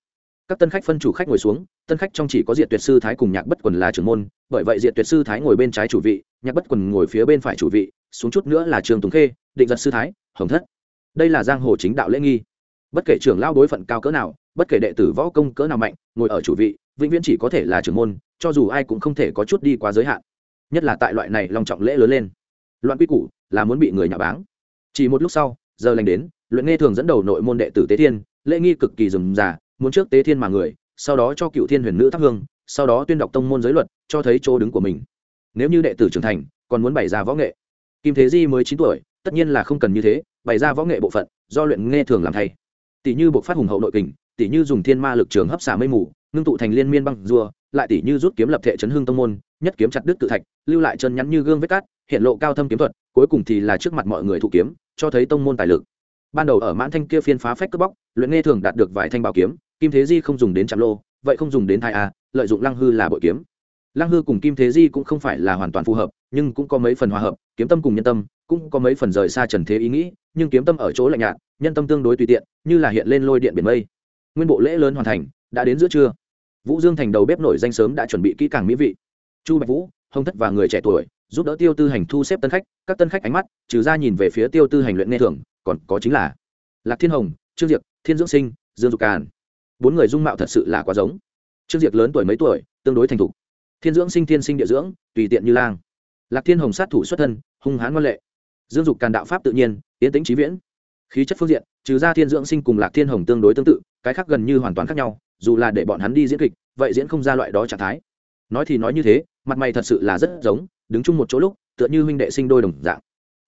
Các tân khách phân chủ khách ngồi xuống, tân khách trong chỉ có diệt tuyệt sư thái cùng nhạc bất quần là trưởng môn, bởi vậy diệt tuyệt sư thái ngồi bên trái chủ vị, nhạc bất quần ngồi phía bên phải chủ vị, xuống chút nữa là trường tùng khê, định giật sư thái, hồng thất. Đây là giang hồ chính đạo lễ nghi. Bất kể trưởng lao đối phận cao cỡ nào, bất kể đệ tử võ công cỡ nào mạnh, ngồi ở chủ vị, vĩnh viễn chỉ có thể là trưởng môn, cho dù ai cũng không thể có chút đi quá giới hạn nhất là tại loại này long trọng lễ lớn lên. Loạn quy củ là muốn bị người nhà báng. Chỉ một lúc sau, giờ lành đến, luyện nghe thường dẫn đầu nội môn đệ tử tế thiên, lễ nghi cực kỳ rườm rà, muốn trước tế thiên mà người, sau đó cho cựu thiên huyền nữ thắp hương, sau đó tuyên đọc tông môn giới luật, cho thấy chỗ đứng của mình. Nếu như đệ tử trưởng thành, còn muốn bày ra võ nghệ. Kim thế di mới chín tuổi, tất nhiên là không cần như thế, bày ra võ nghệ bộ phận, do luyện nghe thường làm thay. Tỷ như buộc phát hùng hậu nội kình, tỷ như dùng thiên ma lực trường hấp xả mây mù ngưng tụ thành liên miên băng rùa, lại tỷ như rút kiếm lập thể chấn hương tông môn, nhất kiếm chặt đứt tự thạch, lưu lại chân nhắn như gương vết cát, hiện lộ cao thâm kiếm thuật, cuối cùng thì là trước mặt mọi người thụ kiếm, cho thấy tông môn tài lực. Ban đầu ở mãn thanh kia phiên phá phách cướp bóc, luyện nghe thường đạt được vài thanh bảo kiếm, kim thế di không dùng đến chạm lô, vậy không dùng đến thai a, lợi dụng lăng hư là bội kiếm. Lăng hư cùng kim thế di cũng không phải là hoàn toàn phù hợp, nhưng cũng có mấy phần hòa hợp, kiếm tâm cùng nhân tâm, cũng có mấy phần rời xa trần thế ý nghĩ, nhưng kiếm tâm ở chỗ lạnh nhạt, nhân tâm tương đối tùy tiện, như là hiện lên lôi điện biển mây. Nguyên bộ lễ lớn hoàn thành, đã đến giữa trưa vũ dương thành đầu bếp nổi danh sớm đã chuẩn bị kỹ càng mỹ vị. Chu bạch vũ, hồng thất và người trẻ tuổi, giúp đỡ tiêu tư hành thu xếp tân khách. Các tân khách ánh mắt, trừ ra nhìn về phía tiêu tư hành luyện nghe thường còn có chính là lạc thiên hồng, trương diệp thiên dưỡng sinh, dương dục càn. Bốn người dung mạo thật sự là quá giống. Trương diệp lớn tuổi mấy tuổi, tương đối thành thục. Thiên dưỡng sinh thiên sinh địa dưỡng, tùy tiện như lang. Lạc thiên hồng sát thủ xuất thân, hung hãn ngoan lệ. Dương dục càn đạo pháp tự nhiên tiến tính trí viễn. Khí chất phương diện, trừ ra thiên dưỡng sinh cùng lạc thiên hồng tương đối tương tự, cái khác gần như hoàn toàn khác nhau dù là để bọn hắn đi diễn kịch, vậy diễn không ra loại đó trạng thái. Nói thì nói như thế, mặt mày thật sự là rất giống, đứng chung một chỗ lúc, tựa như huynh đệ sinh đôi đồng dạng.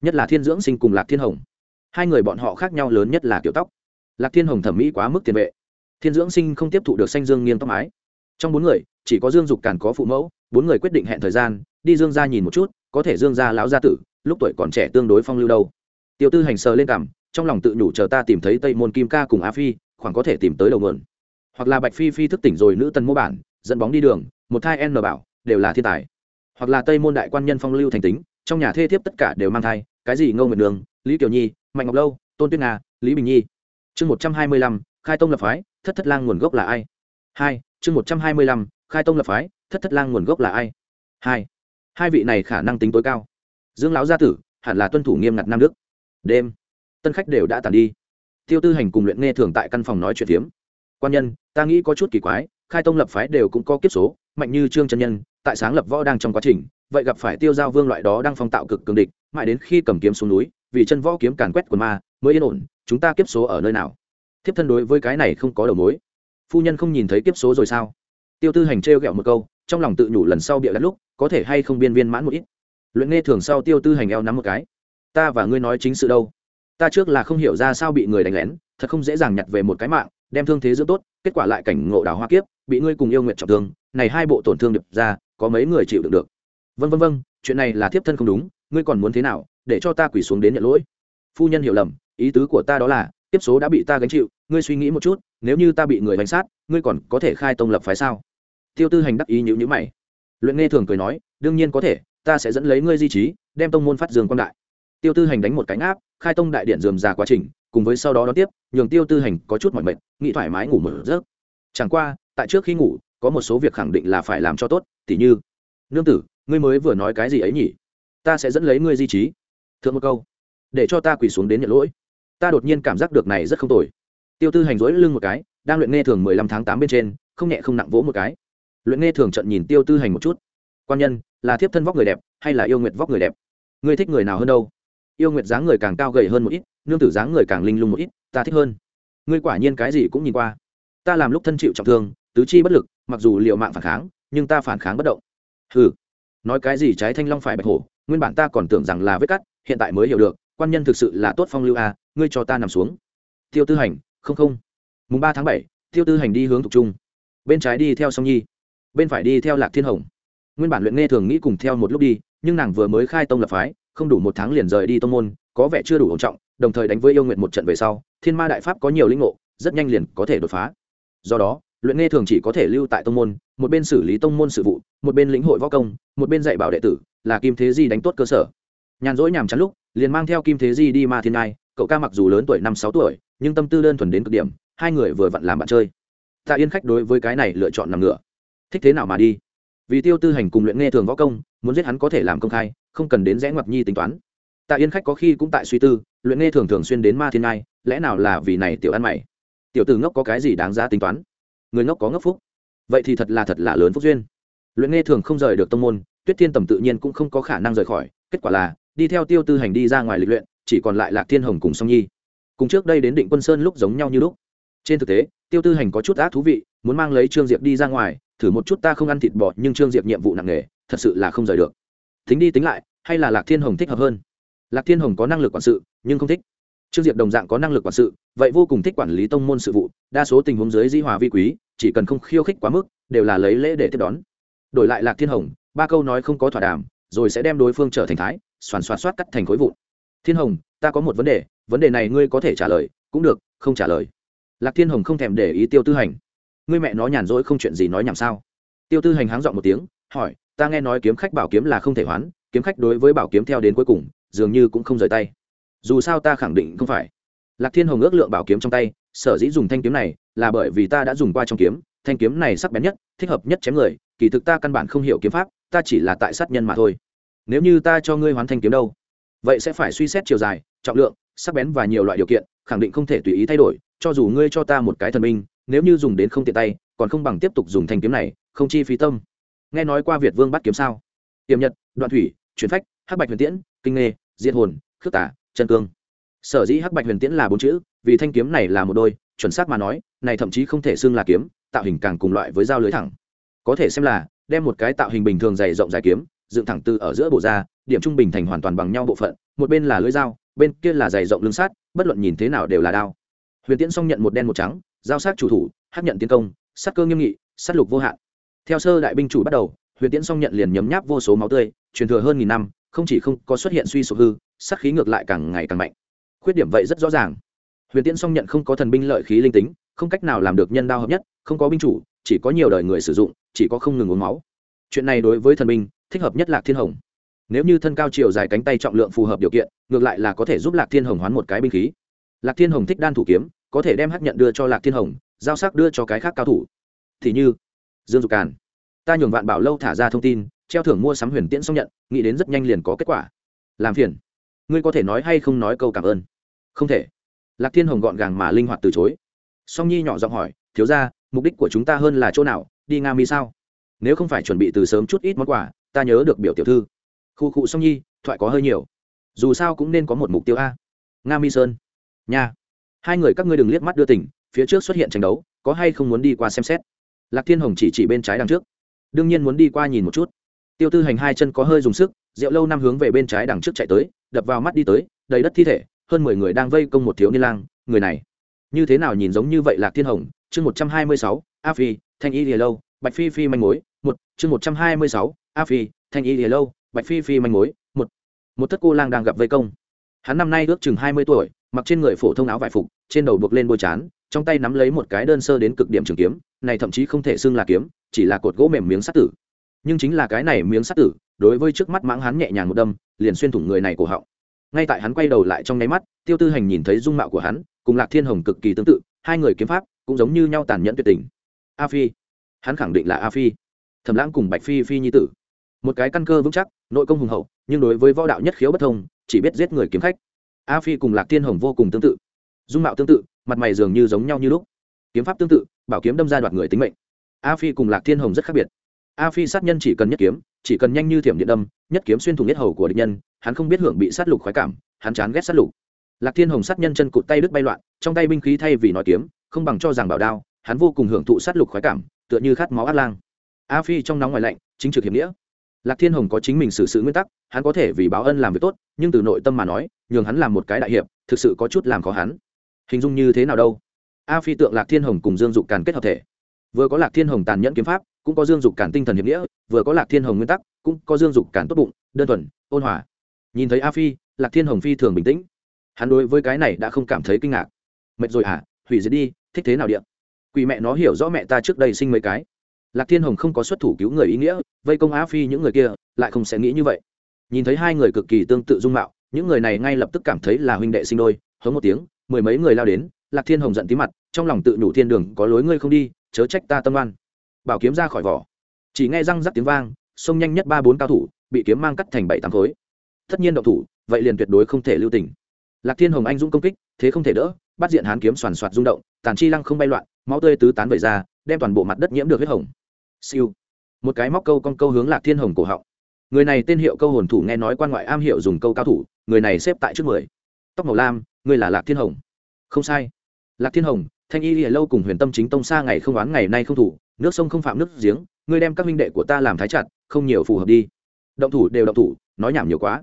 Nhất là thiên dưỡng sinh cùng lạc thiên hồng. Hai người bọn họ khác nhau lớn nhất là kiểu tóc. Lạc thiên hồng thẩm mỹ quá mức tiền vệ. Thiên dưỡng sinh không tiếp thụ được xanh dương nghiêng tóc mái. Trong bốn người, chỉ có dương dục càn có phụ mẫu, bốn người quyết định hẹn thời gian, đi dương ra nhìn một chút, có thể dương ra lão gia tử, lúc tuổi còn trẻ tương đối phong lưu đâu. Tiêu tư hành sờ lên cảm trong lòng tự nhủ chờ ta tìm thấy tây môn kim ca cùng Á phi, khoảng có thể tìm tới đầu nguồn hoặc là bạch phi phi thức tỉnh rồi nữ tần mô bản, dẫn bóng đi đường, một thai n bảo, đều là thiên tài. Hoặc là tây môn đại quan nhân phong lưu thành tính, trong nhà thê thiếp tất cả đều mang thai, cái gì ngô nguyệt đường lý kiều nhi, mạnh ngọc lâu, tôn tuyết nga, lý bình nhi. Chương một trăm hai mươi lăm, khai tông lập phái, thất thất lang nguồn gốc là ai? Hai, chương một trăm hai mươi lăm, khai tông lập phái, thất thất lang nguồn gốc là ai? Hai hai vị này khả năng tính tối cao. Dương lão gia tử, hẳn là tuân thủ nghiêm ngặt nam đức. Đêm, tân khách đều đã tàn đi. Tiêu tư hành cùng luyện nghe thường tại căn phòng nói chuyện phiếm quan nhân, ta nghĩ có chút kỳ quái, khai tông lập phái đều cũng có kiếp số, mạnh như trương chân nhân, tại sáng lập võ đang trong quá trình, vậy gặp phải tiêu giao vương loại đó đang phong tạo cực cường địch, mãi đến khi cầm kiếm xuống núi, vì chân võ kiếm càn quét quần ma, mới yên ổn, chúng ta kiếp số ở nơi nào? Thiếp thân đối với cái này không có đầu mối. Phu nhân không nhìn thấy kiếp số rồi sao? Tiêu tư hành trêu ghẹo một câu, trong lòng tự nhủ lần sau bịa đặt lúc, có thể hay không biên viên mãn một ít. Luyện nghe thường sau tiêu tư hành eo nắm một cái. Ta và ngươi nói chính sự đâu. Ta trước là không hiểu ra sao bị người đánh lén, thật không dễ dàng nhặt về một cái mạng đem thương thế dưỡng tốt, kết quả lại cảnh ngộ đào hoa kiếp, bị ngươi cùng yêu nguyện trọng thương, này hai bộ tổn thương được ra, có mấy người chịu đựng được? Vân vân vân chuyện này là thiếp thân không đúng, ngươi còn muốn thế nào, để cho ta quỳ xuống đến nhận lỗi? Phu nhân hiểu lầm, ý tứ của ta đó là tiếp số đã bị ta gánh chịu, ngươi suy nghĩ một chút, nếu như ta bị người bánh sát, ngươi còn có thể khai tông lập phái sao? Tiêu tư hành đắc ý nhữ nhữ mày. Luyện nghe thường cười nói, đương nhiên có thể, ta sẽ dẫn lấy ngươi di trí, đem tông môn phát dương quang đại. Tiêu tư hành đánh một cánh áp khai tông đại điện dườm ra quá trình cùng với sau đó đón tiếp, nhường tiêu tư hành có chút mọi mệt, nghĩ thoải mái ngủ một giấc. Chẳng qua, tại trước khi ngủ, có một số việc khẳng định là phải làm cho tốt, tỉ như, nương tử, ngươi mới vừa nói cái gì ấy nhỉ? Ta sẽ dẫn lấy ngươi di trí. Thượng một câu, để cho ta quỳ xuống đến nhận lỗi. Ta đột nhiên cảm giác được này rất không tồi. Tiêu tư hành rỗi lưng một cái, đang luyện nghe thường mười lăm tháng tám bên trên, không nhẹ không nặng vỗ một cái. Luyện nghe thường trận nhìn tiêu tư hành một chút. Quan nhân, là thiếp thân vóc người đẹp, hay là yêu nguyệt vóc người đẹp? Ngươi thích người nào hơn đâu? Yêu nguyệt dáng người càng cao gầy hơn một ít nương tử dáng người càng linh lung một ít, ta thích hơn. Ngươi quả nhiên cái gì cũng nhìn qua. Ta làm lúc thân chịu trọng thương, tứ chi bất lực, mặc dù liệu mạng phản kháng, nhưng ta phản kháng bất động. Hừ. Nói cái gì trái thanh long phải bạch hổ, nguyên bản ta còn tưởng rằng là vết cắt, hiện tại mới hiểu được, quan nhân thực sự là tốt phong lưu a, ngươi cho ta nằm xuống. Tiêu tư hành, không không. Mùng ba tháng bảy, tiêu tư hành đi hướng thục trung. Bên trái đi theo song nhi, bên phải đi theo lạc thiên hồng. Nguyên bản luyện nghe thường nghĩ cùng theo một lúc đi, nhưng nàng vừa mới khai tông lập phái, không đủ một tháng liền rời đi tông môn, có vẻ chưa đủ ổn trọng đồng thời đánh với yêu nguyện một trận về sau, thiên ma đại pháp có nhiều linh ngộ, rất nhanh liền có thể đột phá. Do đó, luyện nghe thường chỉ có thể lưu tại tông môn, một bên xử lý tông môn sự vụ, một bên lĩnh hội võ công, một bên dạy bảo đệ tử, là kim thế di đánh tốt cơ sở. Nhàn rỗi nhàm chán lúc, liền mang theo kim thế di đi ma thiên nai cậu ca mặc dù lớn tuổi năm sáu tuổi, nhưng tâm tư đơn thuần đến cực điểm, hai người vừa vặn làm bạn chơi. Tạ yên khách đối với cái này lựa chọn nằm ngựa thích thế nào mà đi? Vì tiêu tư hành cùng luyện nghe thường võ công, muốn giết hắn có thể làm công khai, không cần đến rẽ ngoặc nhi tính toán tạ yên khách có khi cũng tại suy tư, luyện nghe thường thường xuyên đến ma thiên ngai, lẽ nào là vì này tiểu ăn mày? Tiểu tử ngốc có cái gì đáng giá tính toán? Người ngốc có ngốc phúc. Vậy thì thật là thật là lớn phúc duyên. Luyện nghe thường không rời được tông môn, tuyết thiên tầm tự nhiên cũng không có khả năng rời khỏi, kết quả là, đi theo tiêu tư hành đi ra ngoài lịch luyện, chỉ còn lại lạc thiên hồng cùng song nhi. Cùng trước đây đến định quân sơn lúc giống nhau như lúc. Trên thực tế, tiêu tư hành có chút ác thú vị, muốn mang lấy trương diệp đi ra ngoài, thử một chút ta không ăn thịt bò, nhưng trương diệp nhiệm vụ nặng nề, thật sự là không rời được. Tính đi tính lại, hay là lạc thiên hồng thích hợp hơn? Lạc thiên hồng có năng lực quản sự, nhưng không thích. Trương diệp đồng dạng có năng lực quản sự, vậy vô cùng thích quản lý tông môn sự vụ, đa số tình huống dưới di hòa vi quý, chỉ cần không khiêu khích quá mức, đều là lấy lễ để tiếp đón. Đổi lại lạc thiên hồng, ba câu nói không có thỏa đàm, rồi sẽ đem đối phương trở thành thái, soàn soạt xoát cắt thành khối vụn. Thiên hồng, ta có một vấn đề vấn đề này ngươi có thể trả lời, cũng được, không trả lời. Lạc thiên hồng không thèm để ý tiêu tư hành. Ngươi mẹ nó nhàn rỗi không chuyện gì nói nhảm sao? Tiêu tư hành háng dọn một tiếng, hỏi, ta nghe nói kiếm khách bảo kiếm là không thể hoán, kiếm khách đối với bảo kiếm theo đến cuối cùng dường như cũng không rời tay. Dù sao ta khẳng định không phải. Lạc thiên hồng ước lượng bảo kiếm trong tay, sở dĩ dùng thanh kiếm này là bởi vì ta đã dùng qua trong kiếm, thanh kiếm này sắc bén nhất, thích hợp nhất chém người, kỳ thực ta căn bản không hiểu kiếm pháp, ta chỉ là tại sát nhân mà thôi. Nếu như ta cho ngươi hoàn thanh kiếm đâu, vậy sẽ phải suy xét chiều dài, trọng lượng, sắc bén và nhiều loại điều kiện, khẳng định không thể tùy ý thay đổi, cho dù ngươi cho ta một cái thần minh, nếu như dùng đến không tiện tay, còn không bằng tiếp tục dùng thanh kiếm này, không chi phí tâm. Nghe nói qua việt vương bắt kiếm sao? Tiềm nhật, đoạn thủy, chuyển phách, hắc bạch huyền tiễn kinh nghê, diệt hồn, khước tả chân cương. Sở dĩ hắc bạch huyền tiễn là bốn chữ, vì thanh kiếm này là một đôi, chuẩn xác mà nói, này thậm chí không thể xưng là kiếm, tạo hình càng cùng loại với dao lưới thẳng. Có thể xem là, đem một cái tạo hình bình thường dày rộng dài kiếm, dựng thẳng từ ở giữa bộ da, điểm trung bình thành hoàn toàn bằng nhau bộ phận, một bên là lưỡi dao, bên kia là dày rộng lưng sát bất luận nhìn thế nào đều là đao. Huyền tiễn song nhận một đen một trắng, giao sát chủ thủ, hắc nhận tiến công, sát cơ nghiêm nghị, sát lục vô hạn. Theo sơ đại binh chủ bắt đầu, huyền tiễn song nhận liền nhấm nháp vô số máu tươi, truyền thừa hơn nghìn năm không chỉ không có xuất hiện suy sụp hư, sát khí ngược lại càng ngày càng mạnh. Khuyết điểm vậy rất rõ ràng. Huyền tiễn song nhận không có thần binh lợi khí linh tính, không cách nào làm được nhân đao hợp nhất, không có binh chủ, chỉ có nhiều đời người sử dụng, chỉ có không ngừng uống máu. Chuyện này đối với thần binh, thích hợp nhất lạc thiên hồng. Nếu như thân cao chiều dài cánh tay trọng lượng phù hợp điều kiện, ngược lại là có thể giúp lạc thiên hồng hoán một cái binh khí. Lạc thiên hồng thích đan thủ kiếm, có thể đem hắc nhận đưa cho lạc thiên hồng, giao sắc đưa cho cái khác cao thủ. Thì như, dương dục càn, ta nhường vạn bảo lâu thả ra thông tin treo thưởng mua sắm huyền tiễn xong nhận, nghĩ đến rất nhanh liền có kết quả. Làm phiền. Ngươi có thể nói hay không nói câu cảm ơn? Không thể. Lạc thiên hồng gọn gàng mà linh hoạt từ chối. Song nhi nhỏ giọng hỏi, thiếu ra mục đích của chúng ta hơn là chỗ nào? Đi nga mi sao? Nếu không phải chuẩn bị từ sớm chút ít món quà, ta nhớ được biểu tiểu thư. Khu khu song nhi, thoại có hơi nhiều. Dù sao cũng nên có một mục tiêu a. Nga mi sơn. Nha. Hai người các ngươi đừng liếc mắt đưa tỉnh phía trước xuất hiện tranh đấu, có hay không muốn đi qua xem xét? Lạc thiên hồng chỉ chỉ bên trái đằng trước. Đương nhiên muốn đi qua nhìn một chút tiêu tư hành hai chân có hơi dùng sức, rượu lâu năm hướng về bên trái đằng trước chạy tới, đập vào mắt đi tới, đầy đất thi thể, hơn mười người đang vây công một thiếu niên lang, người này. Như thế nào nhìn giống như vậy lạc thiên hồng, chương một trăm hai mươi sáu, a phi, thanh y lìa lâu, bạch phi phi manh mối, một, chương một trăm hai mươi sáu, a phi, thanh y lìa lâu, bạch phi phi manh mối, một. Một thất cô lang đang gặp vây công. Hắn năm nay ước chừng hai mươi tuổi, mặc trên người phổ thông áo vải phục, trên đầu buộc lên bôi chán, trong tay nắm lấy một cái đơn sơ đến cực điểm trường kiếm, này thậm chí không thể xưng là kiếm, chỉ là cột gỗ mềm miếng sắt tử nhưng chính là cái này miếng sắt tử, đối với trước mắt mãng hắn nhẹ nhàng một đâm, liền xuyên thủng người này cổ họng. Ngay tại hắn quay đầu lại trong nháy mắt, tiêu tư hành nhìn thấy dung mạo của hắn, cùng lạc thiên hồng cực kỳ tương tự, hai người kiếm pháp cũng giống như nhau tàn nhẫn tuyệt tình. A phi. Hắn khẳng định là a phi. Thẩm lãng cùng bạch phi phi nhi tử. Một cái căn cơ vững chắc, nội công hùng hậu, nhưng đối với võ đạo nhất khiếu bất thông, chỉ biết giết người kiếm khách. A phi cùng lạc thiên hồng vô cùng tương tự. Dung mạo tương tự, mặt mày dường như giống nhau như lúc. Kiếm pháp tương tự, bảo kiếm đâm ra đoạt người tính mệnh. A phi cùng lạc thiên hồng rất khác biệt a phi sát nhân chỉ cần nhất kiếm, chỉ cần nhanh như thiểm điện đâm, nhất kiếm xuyên thủng nhất hầu của địch nhân, hắn không biết hưởng bị sát lục khoái cảm, hắn chán ghét sát lục. Lạc thiên hồng sát nhân chân cụt tay đứt bay loạn, trong tay binh khí thay vì nói kiếm, không bằng cho rằng bảo đao, hắn vô cùng hưởng thụ sát lục khoái cảm, tựa như khát máu át lang. A phi trong nóng ngoài lạnh, chính trực hiểm nghĩa. Lạc thiên hồng có chính mình xử sự nguyên tắc, hắn có thể vì báo ân làm việc tốt, nhưng từ nội tâm mà nói, nhường hắn làm một cái đại hiệp, thực sự có chút làm khó hắn. Hình dung như thế nào đâu? A phi tượng lạc thiên hồng cùng dương dục càn kết hợp thể. Vừa có lạc thiên hồng tàn nhẫn kiếm pháp cũng có dương dục cản tinh thần hiệp nghĩa, vừa có lạc thiên hồng nguyên tắc, cũng có dương dục cản tốt bụng, đơn thuần, ôn hòa. Nhìn thấy a phi, lạc thiên hồng phi thường bình tĩnh. Hắn đối với cái này đã không cảm thấy kinh ngạc. Mệt rồi à hủy diệt đi, thích thế nào điện quỷ mẹ nó hiểu rõ mẹ ta trước đây sinh mấy cái. Lạc thiên hồng không có xuất thủ cứu người ý nghĩa, vây công a phi những người kia, lại không sẽ nghĩ như vậy. Nhìn thấy hai người cực kỳ tương tự dung mạo, những người này ngay lập tức cảm thấy là huynh đệ sinh đôi, hống một tiếng, mười mấy người lao đến, lạc thiên hồng giận tí mặt, trong lòng tự nhủ thiên đường, có lối ngươi không đi, chớ trách ta tâm oan bảo kiếm ra khỏi vỏ. Chỉ nghe răng rắc tiếng vang xông nhanh nhất ba bốn cao thủ, bị kiếm mang cắt thành bảy tám khối. Tất nhiên động thủ, vậy liền tuyệt đối không thể lưu tình. Lạc thiên hồng anh dũng công kích, thế không thể đỡ, bắt diện hán kiếm soàn soạt rung động, tàn chi lăng không bay loạn, máu tươi tứ tán vẩy ra, đem toàn bộ mặt đất nhiễm được huyết hồng. Siêu. Một cái móc câu con câu hướng lạc thiên hồng cổ họng. Người này tên hiệu câu hồn thủ nghe nói quan ngoại am hiệu dùng câu cao thủ, người này xếp tại trước mười. Tóc màu lam, người là lạc thiên hồng. Không sai. Lạc thiên hồng, thanh y lìa lâu cùng huyền tâm chính tông xa ngày không oán ngày nay không thủ nước sông không phạm nước giếng, ngươi đem các minh đệ của ta làm thái chặt, không nhiều phù hợp đi. Động thủ đều động thủ, nói nhảm nhiều quá.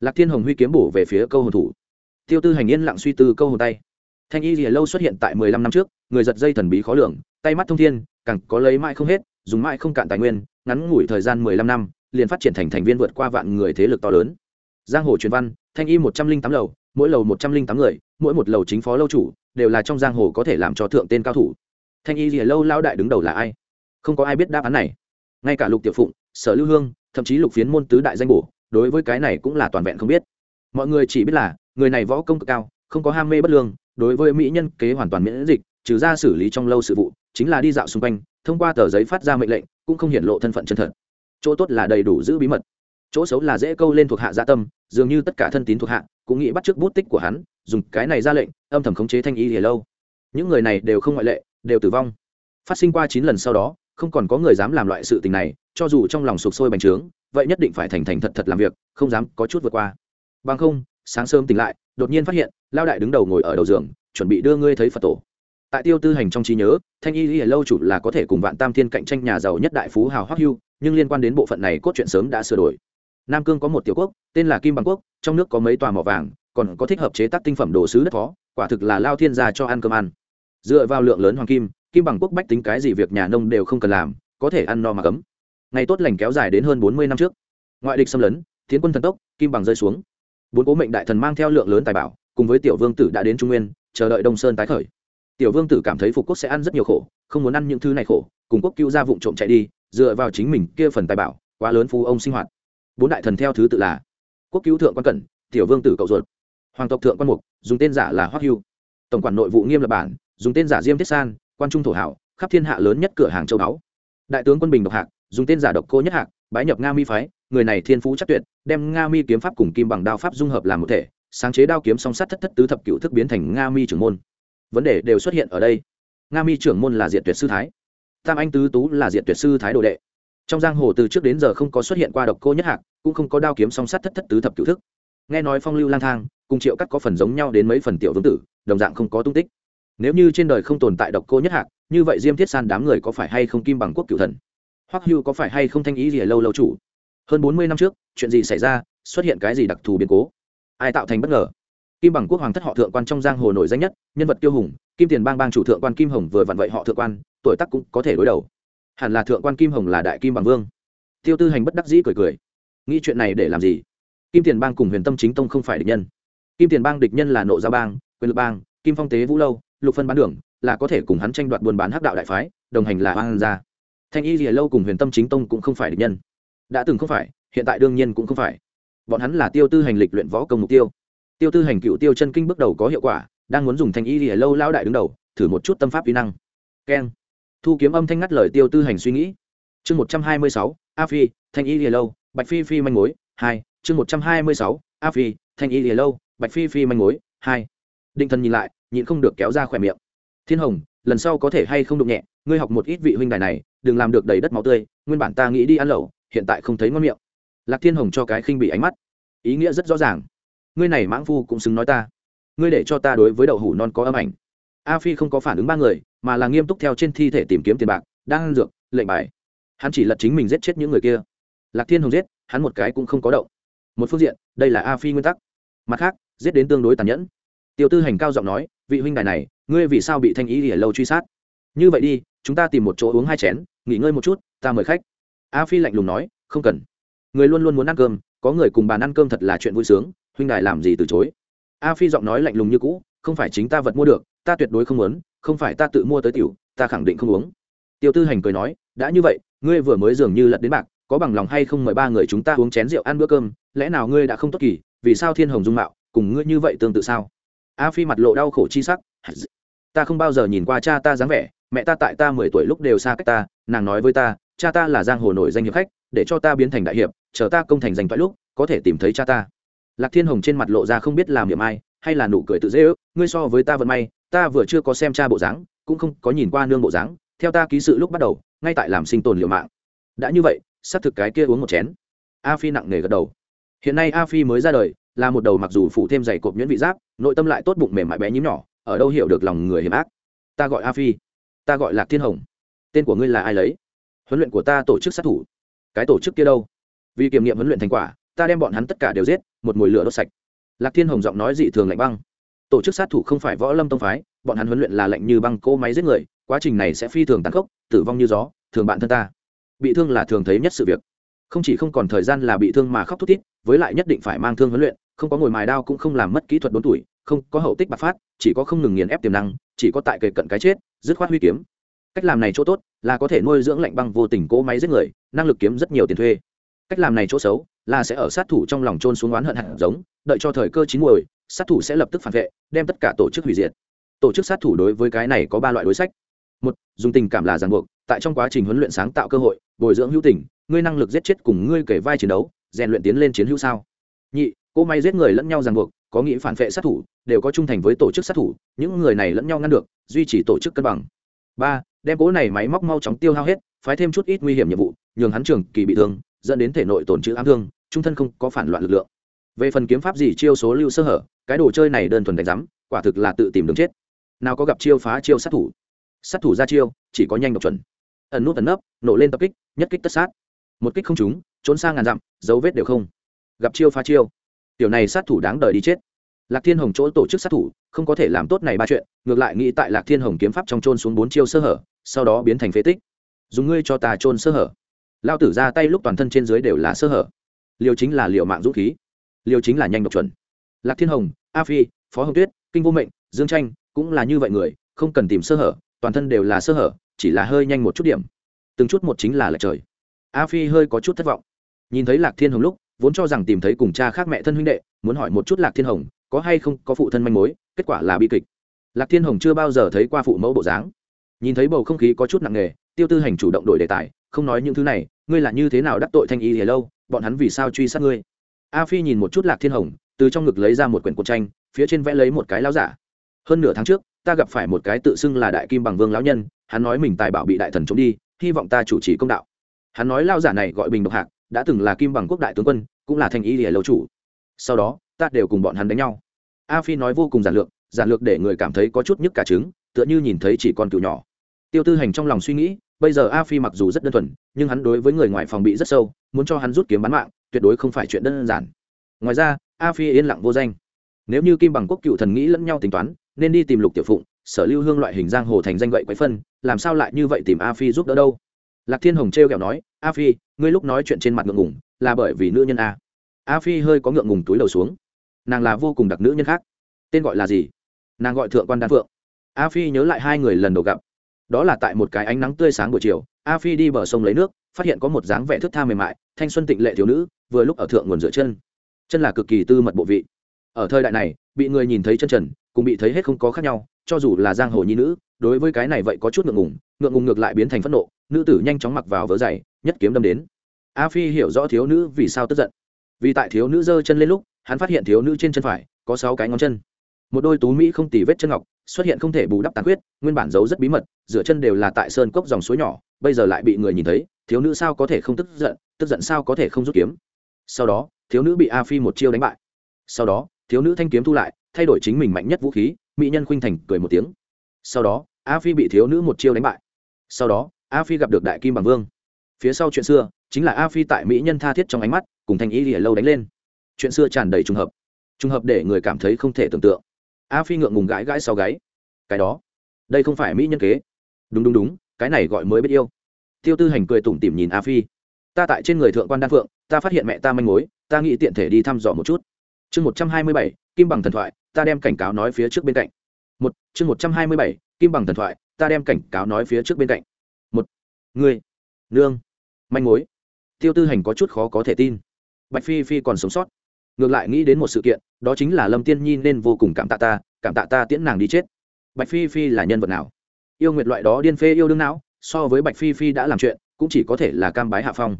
Lạc thiên hồng huy kiếm bổ về phía câu hồn thủ. Tiêu tư hành yên lặng suy tư câu hồn tay. Thanh y lìa lâu xuất hiện tại mười lăm năm trước, người giật dây thần bí khó lường, tay mắt thông thiên, càng có lấy mãi không hết, dùng mãi không cạn tài nguyên, ngắn ngủi thời gian mười lăm năm, liền phát triển thành thành viên vượt qua vạn người thế lực to lớn. Giang hồ truyền văn, thanh y một trăm linh tám lầu, mỗi lầu một trăm linh tám người, mỗi một lầu chính phó lâu chủ, đều là trong giang hồ có thể làm cho thượng tên cao thủ thanh y lìa lâu lao đại đứng đầu là ai? Không có ai biết đáp án này. Ngay cả lục tiểu phụng, sở lưu hương, thậm chí lục phiến môn tứ đại danh bổ, đối với cái này cũng là toàn vẹn không biết. Mọi người chỉ biết là, người này võ công cực cao, không có ham mê bất lương, đối với mỹ nhân kế hoàn toàn miễn dịch, trừ ra xử lý trong lâu sự vụ, chính là đi dạo xung quanh, thông qua tờ giấy phát ra mệnh lệnh, cũng không hiện lộ thân phận chân thật. Chỗ tốt là đầy đủ giữ bí mật. Chỗ xấu là dễ câu lên thuộc hạ gia tâm, dường như tất cả thân tín thuộc hạ, cũng nghĩ bắt t bút tích của hắn, dùng cái này ra lệnh, âm thầm khống chế thanh y hề lâu. Những người này đều không ngoại lệ đều tử vong. Phát sinh qua chín lần sau đó, không còn có người dám làm loại sự tình này, cho dù trong lòng sụp sôi bành trướng, vậy nhất định phải thành thành thật thật làm việc, không dám có chút vượt qua. Bằng không, sáng sớm tỉnh lại, đột nhiên phát hiện, lao đại đứng đầu ngồi ở đầu giường, chuẩn bị đưa ngươi thấy phật tổ. Tại tiêu tư hành trong trí nhớ, thanh y y lâu chủ là có thể cùng vạn tam thiên cạnh tranh nhà giàu nhất đại phú hào hoắc hưu, nhưng liên quan đến bộ phận này cốt truyện sớm đã sửa đổi. Nam cương có một tiểu quốc, tên là kim bằng quốc, trong nước có mấy tòa mỏ vàng, còn có thích hợp chế tác tinh phẩm đồ sứ đất phó, quả thực là lao thiên gia cho ăn cơm ăn dựa vào lượng lớn hoàng kim kim bằng quốc bách tính cái gì việc nhà nông đều không cần làm, có thể ăn no mà cấm. Ngày tốt lành kéo dài đến hơn bốn mươi năm trước. Ngoại địch xâm lấn tiến quân thần tốc, kim bằng rơi xuống. Bốn cố mệnh đại thần mang theo lượng lớn tài bảo, cùng với tiểu vương tử đã đến trung nguyên, chờ đợi đông sơn tái khởi. Tiểu vương tử cảm thấy phục quốc sẽ ăn rất nhiều khổ, không muốn ăn những thứ này khổ, cùng quốc cứu ra vụ trộm chạy đi, dựa vào chính mình kia phần tài bảo, quá lớn phú ông sinh hoạt. Bốn đại thần theo thứ tự là quốc cứu thượng quan cẩn, tiểu vương tử cậu ruột. Hoàng tộc thượng quan mục, dùng tên giả là hoắc hưu. Tổng quản nội vụ nghiêm lập bản dùng tên giả diêm thiết san, quan trung thổ hảo, khắp thiên hạ lớn nhất cửa hàng châu báu. Đại tướng quân bình độc hạc, dùng tên giả độc cô nhất hạc, bái nhập nga mi phái, người này thiên phú chắc tuyệt, đem nga mi kiếm pháp cùng kim bằng đao pháp dung hợp làm một thể, sáng chế đao kiếm song sắt thất thất tứ thập cựu thức biến thành nga mi trưởng môn. Vấn đề đều xuất hiện ở đây. Nga mi trưởng môn là diện tuyệt sư thái. Tam anh tứ tú là diện tuyệt sư thái đồ đệ. Trong giang hồ từ trước đến giờ không có xuất hiện qua độc cô nhất hạc, cũng không có đao kiếm song sắt thất thất tứ thập cựu thức. Nghe nói phong lưu lang thang, cùng triệu cắt có phần giống nhau đến mấy phần tiểu vương tử, đồng dạng không có tung tích nếu như trên đời không tồn tại độc cô nhất hạc, như vậy diêm thiết san đám người có phải hay không kim bằng quốc cựu thần? Hoặc hưu có phải hay không thanh ý gì lâu lâu chủ? Hơn bốn mươi năm trước, chuyện gì xảy ra, xuất hiện cái gì đặc thù biến cố? Ai tạo thành bất ngờ? Kim bằng quốc hoàng thất họ thượng quan trong giang hồ nổi danh nhất, nhân vật tiêu hùng, kim tiền bang bang chủ thượng quan kim hồng vừa vặn vậy họ thượng quan, tuổi tác cũng có thể đối đầu. Hẳn là thượng quan kim hồng là đại kim bằng vương. Tiêu tư hành bất đắc dĩ cười cười. Nghĩ chuyện này để làm gì? Kim tiền bang cùng huyền tâm chính tông không phải địch nhân. Kim tiền bang địch nhân là nộ gia bang, quyền lực bang, kim phong tế vũ lâu lục phân bán đường, là có thể cùng hắn tranh đoạt buôn bán hắc đạo đại phái, đồng hành là hoang gia. Thanh y lìa lâu cùng huyền tâm chính tông cũng không phải địch nhân. Đã từng không phải, hiện tại đương nhiên cũng không phải. Bọn hắn là tiêu tư hành lịch luyện võ công mục tiêu. Tiêu tư hành cựu tiêu chân kinh bước đầu có hiệu quả, đang muốn dùng thanh y lìa lâu lao đại đứng đầu, thử một chút tâm pháp kỹ năng. Keng. Thu kiếm âm thanh ngắt lời tiêu tư hành suy nghĩ. Chương một trăm hai mươi sáu, a phi, thanh y lìa lâu, bạch phi phi manh mối, hai. Chương một trăm hai mươi sáu, a phi, thanh y lìa lâu, bạch phi phi manh mối, hai định thần nhìn lại, nhịn không được kéo ra khỏe miệng. Thiên hồng, lần sau có thể hay không đụng nhẹ, ngươi học một ít vị huynh đài này, đừng làm được đầy đất máu tươi, nguyên bản ta nghĩ đi ăn lẩu, hiện tại không thấy ngon miệng. Lạc thiên hồng cho cái khinh bị ánh mắt. Ý nghĩa rất rõ ràng. Ngươi này mãng phu cũng xứng nói ta. Ngươi để cho ta đối với đậu hủ non có âm ảnh. A phi không có phản ứng ba người, mà là nghiêm túc theo trên thi thể tìm kiếm tiền bạc, đang ăn dược, lệnh bài. Hắn chỉ lật chính mình giết chết những người kia. Lạc thiên hồng giết, hắn một cái cũng không có động. Một phương diện, đây là a phi nguyên tắc. Mặt khác, giết đến tương đối tàn nhẫn tiêu tư hành cao giọng nói, vị huynh đài này, ngươi vì sao bị thanh ý ở lâu truy sát? Như vậy đi, chúng ta tìm một chỗ uống hai chén, nghỉ ngơi một chút, ta mời khách. A phi lạnh lùng nói, không cần. Người luôn luôn muốn ăn cơm, có người cùng bàn ăn cơm thật là chuyện vui sướng, huynh đài làm gì từ chối. A phi giọng nói lạnh lùng như cũ, không phải chính ta vật mua được, ta tuyệt đối không muốn, không phải ta tự mua tới tiểu, ta khẳng định không uống. Tiêu tư hành cười nói, đã như vậy, ngươi vừa mới dường như lật đến bạc, có bằng lòng hay không mời ba người chúng ta uống chén rượu ăn bữa cơm, lẽ nào ngươi đã không tốt kỳ, vì sao thiên hồng dung mạo cùng ngươi như vậy tương tự sao? A phi mặt lộ đau khổ chi sắc. Ta không bao giờ nhìn qua cha ta dáng vẻ, mẹ ta tại ta mười tuổi lúc đều xa cách ta, nàng nói với ta, cha ta là giang hồ nổi danh hiệp khách, để cho ta biến thành đại hiệp, chờ ta công thành danh toại lúc, có thể tìm thấy cha ta. Lạc thiên hồng trên mặt lộ ra không biết làm điểm ai, hay là nụ cười tự dễ ước, ngươi so với ta vận may, ta vừa chưa có xem cha bộ dáng, cũng không có nhìn qua nương bộ dáng, theo ta ký sự lúc bắt đầu, ngay tại làm sinh tồn liều mạng. Đã như vậy xác thực cái kia uống một chén. A phi nặng nề gật đầu. Hiện nay a phi mới ra đời là một đầu mặc dù phủ thêm dày cộp nhuyễn vị giáp, nội tâm lại tốt bụng mềm mại bé nhím nhỏ, ở đâu hiểu được lòng người hiểm ác. Ta gọi a phi, ta gọi lạc thiên hồng. Tên của ngươi là ai lấy? Huấn luyện của ta tổ chức sát thủ. Cái tổ chức kia đâu? Vì kiểm nghiệm huấn luyện thành quả, ta đem bọn hắn tất cả đều giết, một mùi lửa đốt sạch. Lạc thiên hồng giọng nói dị thường lạnh băng. Tổ chức sát thủ không phải võ lâm tông phái, bọn hắn huấn luyện là lạnh như băng cỗ máy giết người, quá trình này sẽ phi thường tàn khốc, tử vong như gió, thường bạn thân ta. Bị thương là thường thấy nhất sự việc. Không chỉ không còn thời gian là bị thương mà khóc thút thít, với lại nhất định phải mang thương huấn luyện không có ngồi mài đao cũng không làm mất kỹ thuật đốn tuổi không có hậu tích bạc phát chỉ có không ngừng nghiền ép tiềm năng chỉ có tại kề cận cái chết dứt khoát huy kiếm. Cách làm này chỗ tốt là có thể nuôi dưỡng lạnh băng vô tình cỗ máy giết người năng lực kiếm rất nhiều tiền thuê. Cách làm này chỗ xấu là sẽ ở sát thủ trong lòng trôn xuống oán hận hận, giống đợi cho thời cơ chín muồi sát thủ sẽ lập tức phản vệ đem tất cả tổ chức hủy diệt. Tổ chức sát thủ đối với cái này có ba loại đối sách. Một dùng tình cảm là ràng buộc tại trong quá trình huấn luyện sáng tạo cơ hội bồi dưỡng hữu tình ngươi năng lực giết chết cùng ngươi kể vai chiến đấu rèn luyện tiến lên chiến hữu sao. Nhị cô may giết người lẫn nhau ràng buộc, có nghĩ phản vệ sát thủ, đều có trung thành với tổ chức sát thủ, những người này lẫn nhau ngăn được, duy trì tổ chức cân bằng. Ba, đem cỗ này máy móc mau chóng tiêu hao hết, phái thêm chút ít nguy hiểm nhiệm vụ, nhường hắn trường kỳ bị thương, dẫn đến thể nội tổn chữ ám thương, trung thân không có phản loạn lực lượng. Về phần kiếm pháp gì chiêu số lưu sơ hở, cái đồ chơi này đơn thuần đánh giám, quả thực là tự tìm đường chết. Nào có gặp chiêu phá chiêu sát thủ. Sát thủ ra chiêu, chỉ có nhanh độc chuẩn. Ẩn nút ẩn nấp, nổ lên tập kích, nhất kích tất sát. Một kích không trúng, trốn sang ngàn dặm, dấu vết đều không. Gặp chiêu phá chiêu tiểu này sát thủ đáng đời đi chết. Lạc thiên hồng chỗ tổ chức sát thủ, không có thể làm tốt này ba chuyện, ngược lại nghĩ tại lạc thiên hồng kiếm pháp trong trôn xuống bốn chiêu sơ hở, sau đó biến thành phế tích. Dùng ngươi cho ta trôn sơ hở. Lao tử ra tay lúc toàn thân trên dưới đều là sơ hở. Liều chính là liệu mạng dũng khí. Liều chính là nhanh độc chuẩn. Lạc thiên hồng, a phi, phó hồng tuyết, kinh vô mệnh, dương tranh, cũng là như vậy người, không cần tìm sơ hở, toàn thân đều là sơ hở, chỉ là hơi nhanh một chút điểm. Từng chút một chính là lệch trời. A phi hơi có chút thất vọng. Nhìn thấy lạc thiên hồng lúc vốn cho rằng tìm thấy cùng cha khác mẹ thân huynh đệ, muốn hỏi một chút lạc thiên hồng, có hay không có phụ thân manh mối, kết quả là bi kịch. Lạc thiên hồng chưa bao giờ thấy qua phụ mẫu bộ dáng. Nhìn thấy bầu không khí có chút nặng nề, tiêu tư hành chủ động đổi đề tài, không nói những thứ này, ngươi là như thế nào đắc tội thanh y thì lâu, bọn hắn vì sao truy sát ngươi? A phi nhìn một chút lạc thiên hồng, từ trong ngực lấy ra một quyển cuộn tranh, phía trên vẽ lấy một cái láo giả. Hơn nửa tháng trước, ta gặp phải một cái tự xưng là đại kim bằng vương lão nhân, hắn nói mình tài bảo bị đại thần trốn đi, hy vọng ta chủ trì công đạo. Hắn nói lao giả này gọi bình độc hạc đã từng là kim bằng quốc đại tướng quân, cũng là thanh y lìa lâu chủ. Sau đó, ta đều cùng bọn hắn đánh nhau. A phi nói vô cùng giản lược giản lược để người cảm thấy có chút nhức cả trứng, tựa như nhìn thấy chỉ con cựu nhỏ. Tiêu tư hành trong lòng suy nghĩ, bây giờ a phi mặc dù rất đơn thuần, nhưng hắn đối với người ngoài phòng bị rất sâu, muốn cho hắn rút kiếm bán mạng, tuyệt đối không phải chuyện đơn giản. Ngoài ra, a phi yên lặng vô danh. Nếu như kim bằng quốc cựu thần nghĩ lẫn nhau tính toán, nên đi tìm lục tiểu phụng, sở lưu hương loại hình giang hồ thành danh gậy quấy phân, làm sao lại như vậy tìm a phi giúp đỡ đâu? Lạc thiên hồng t r kẹo nói, a phi, ngươi lúc nói chuyện trên mặt ngượng ngùng, là bởi vì nữ nhân a. A phi hơi có ngượng ngùng túi đầu xuống. Nàng là vô cùng đặc nữ nhân khác. Tên gọi là gì? Nàng gọi thượng quan đan phượng. A phi nhớ lại hai người lần đầu gặp. Đó là tại một cái ánh nắng tươi sáng buổi chiều, a phi đi bờ sông lấy nước, phát hiện có một dáng vẻ thức tha mềm mại, thanh xuân tịnh lệ thiếu nữ, vừa lúc ở thượng nguồn rửa chân. Chân là cực kỳ tư mật bộ vị. Ở thời đại này, bị người nhìn thấy chân trần cũng bị thấy hết không có khác nhau, cho dù là giang hồ nhi nữ, đối với cái này vậy có chút ngượng ngùng ngượng ngùng ngược lại biến thành phẫn nộ, nữ tử nhanh chóng mặc vào vớ giày, nhất kiếm đâm đến. A phi hiểu rõ thiếu nữ vì sao tức giận. Vì tại thiếu nữ giơ chân lên lúc, hắn phát hiện thiếu nữ trên chân phải có sáu cái ngón chân. Một đôi tú mỹ không tì vết chân ngọc, xuất hiện không thể bù đắp tàn huyết nguyên bản giấu rất bí mật, dựa chân đều là tại sơn cốc dòng suối nhỏ, bây giờ lại bị người nhìn thấy, thiếu nữ sao có thể không tức giận tức giận sao có thể không rút kiếm. Sau đó, thiếu nữ bị a phi một chiêu đánh bại. Sau đó, thiếu nữ thanh kiếm thu lại, thay đổi chính mình mạnh nhất vũ khí, mỹ nhân khuynh thành cười một tiếng. Sau đó, a phi bị thiếu nữ một chiêu đánh bại sau đó, a phi gặp được đại kim bằng vương. Phía sau chuyện xưa, chính là a phi tại mỹ nhân tha thiết trong ánh mắt, cùng thanh ý lìa lâu đánh lên. Chuyện xưa tràn đầy trùng hợp. Trùng hợp để người cảm thấy không thể tưởng tượng. A phi ngượng ngùng gãi gãi sau gáy. Cái đó, đây không phải mỹ nhân kế. Đúng đúng đúng, cái này gọi mới biết yêu. Tiêu tư hành cười tủm tỉm nhìn a phi. Ta tại trên người thượng quan đan phượng, ta phát hiện mẹ ta manh mối, ta nghĩ tiện thể đi thăm dò một chút. Chương một trăm hai mươi bảy, kim bằng thần thoại, ta đem cảnh cáo nói phía trước bên cạnh. Một, chương một trăm hai mươi bảy, kim bằng thần thoại ta đem cảnh cáo nói phía trước bên cạnh. Một người nương, manh mối. Tiêu tư hành có chút khó có thể tin. Bạch phi phi còn sống sót. Ngược lại nghĩ đến một sự kiện, đó chính là lâm tiên nhi nên vô cùng cảm tạ ta, cảm tạ ta tiễn nàng đi chết. Bạch phi phi là nhân vật nào? Yêu nguyệt loại đó điên phê yêu đương não, so với bạch phi phi đã làm chuyện, cũng chỉ có thể là cam bái hạ phong.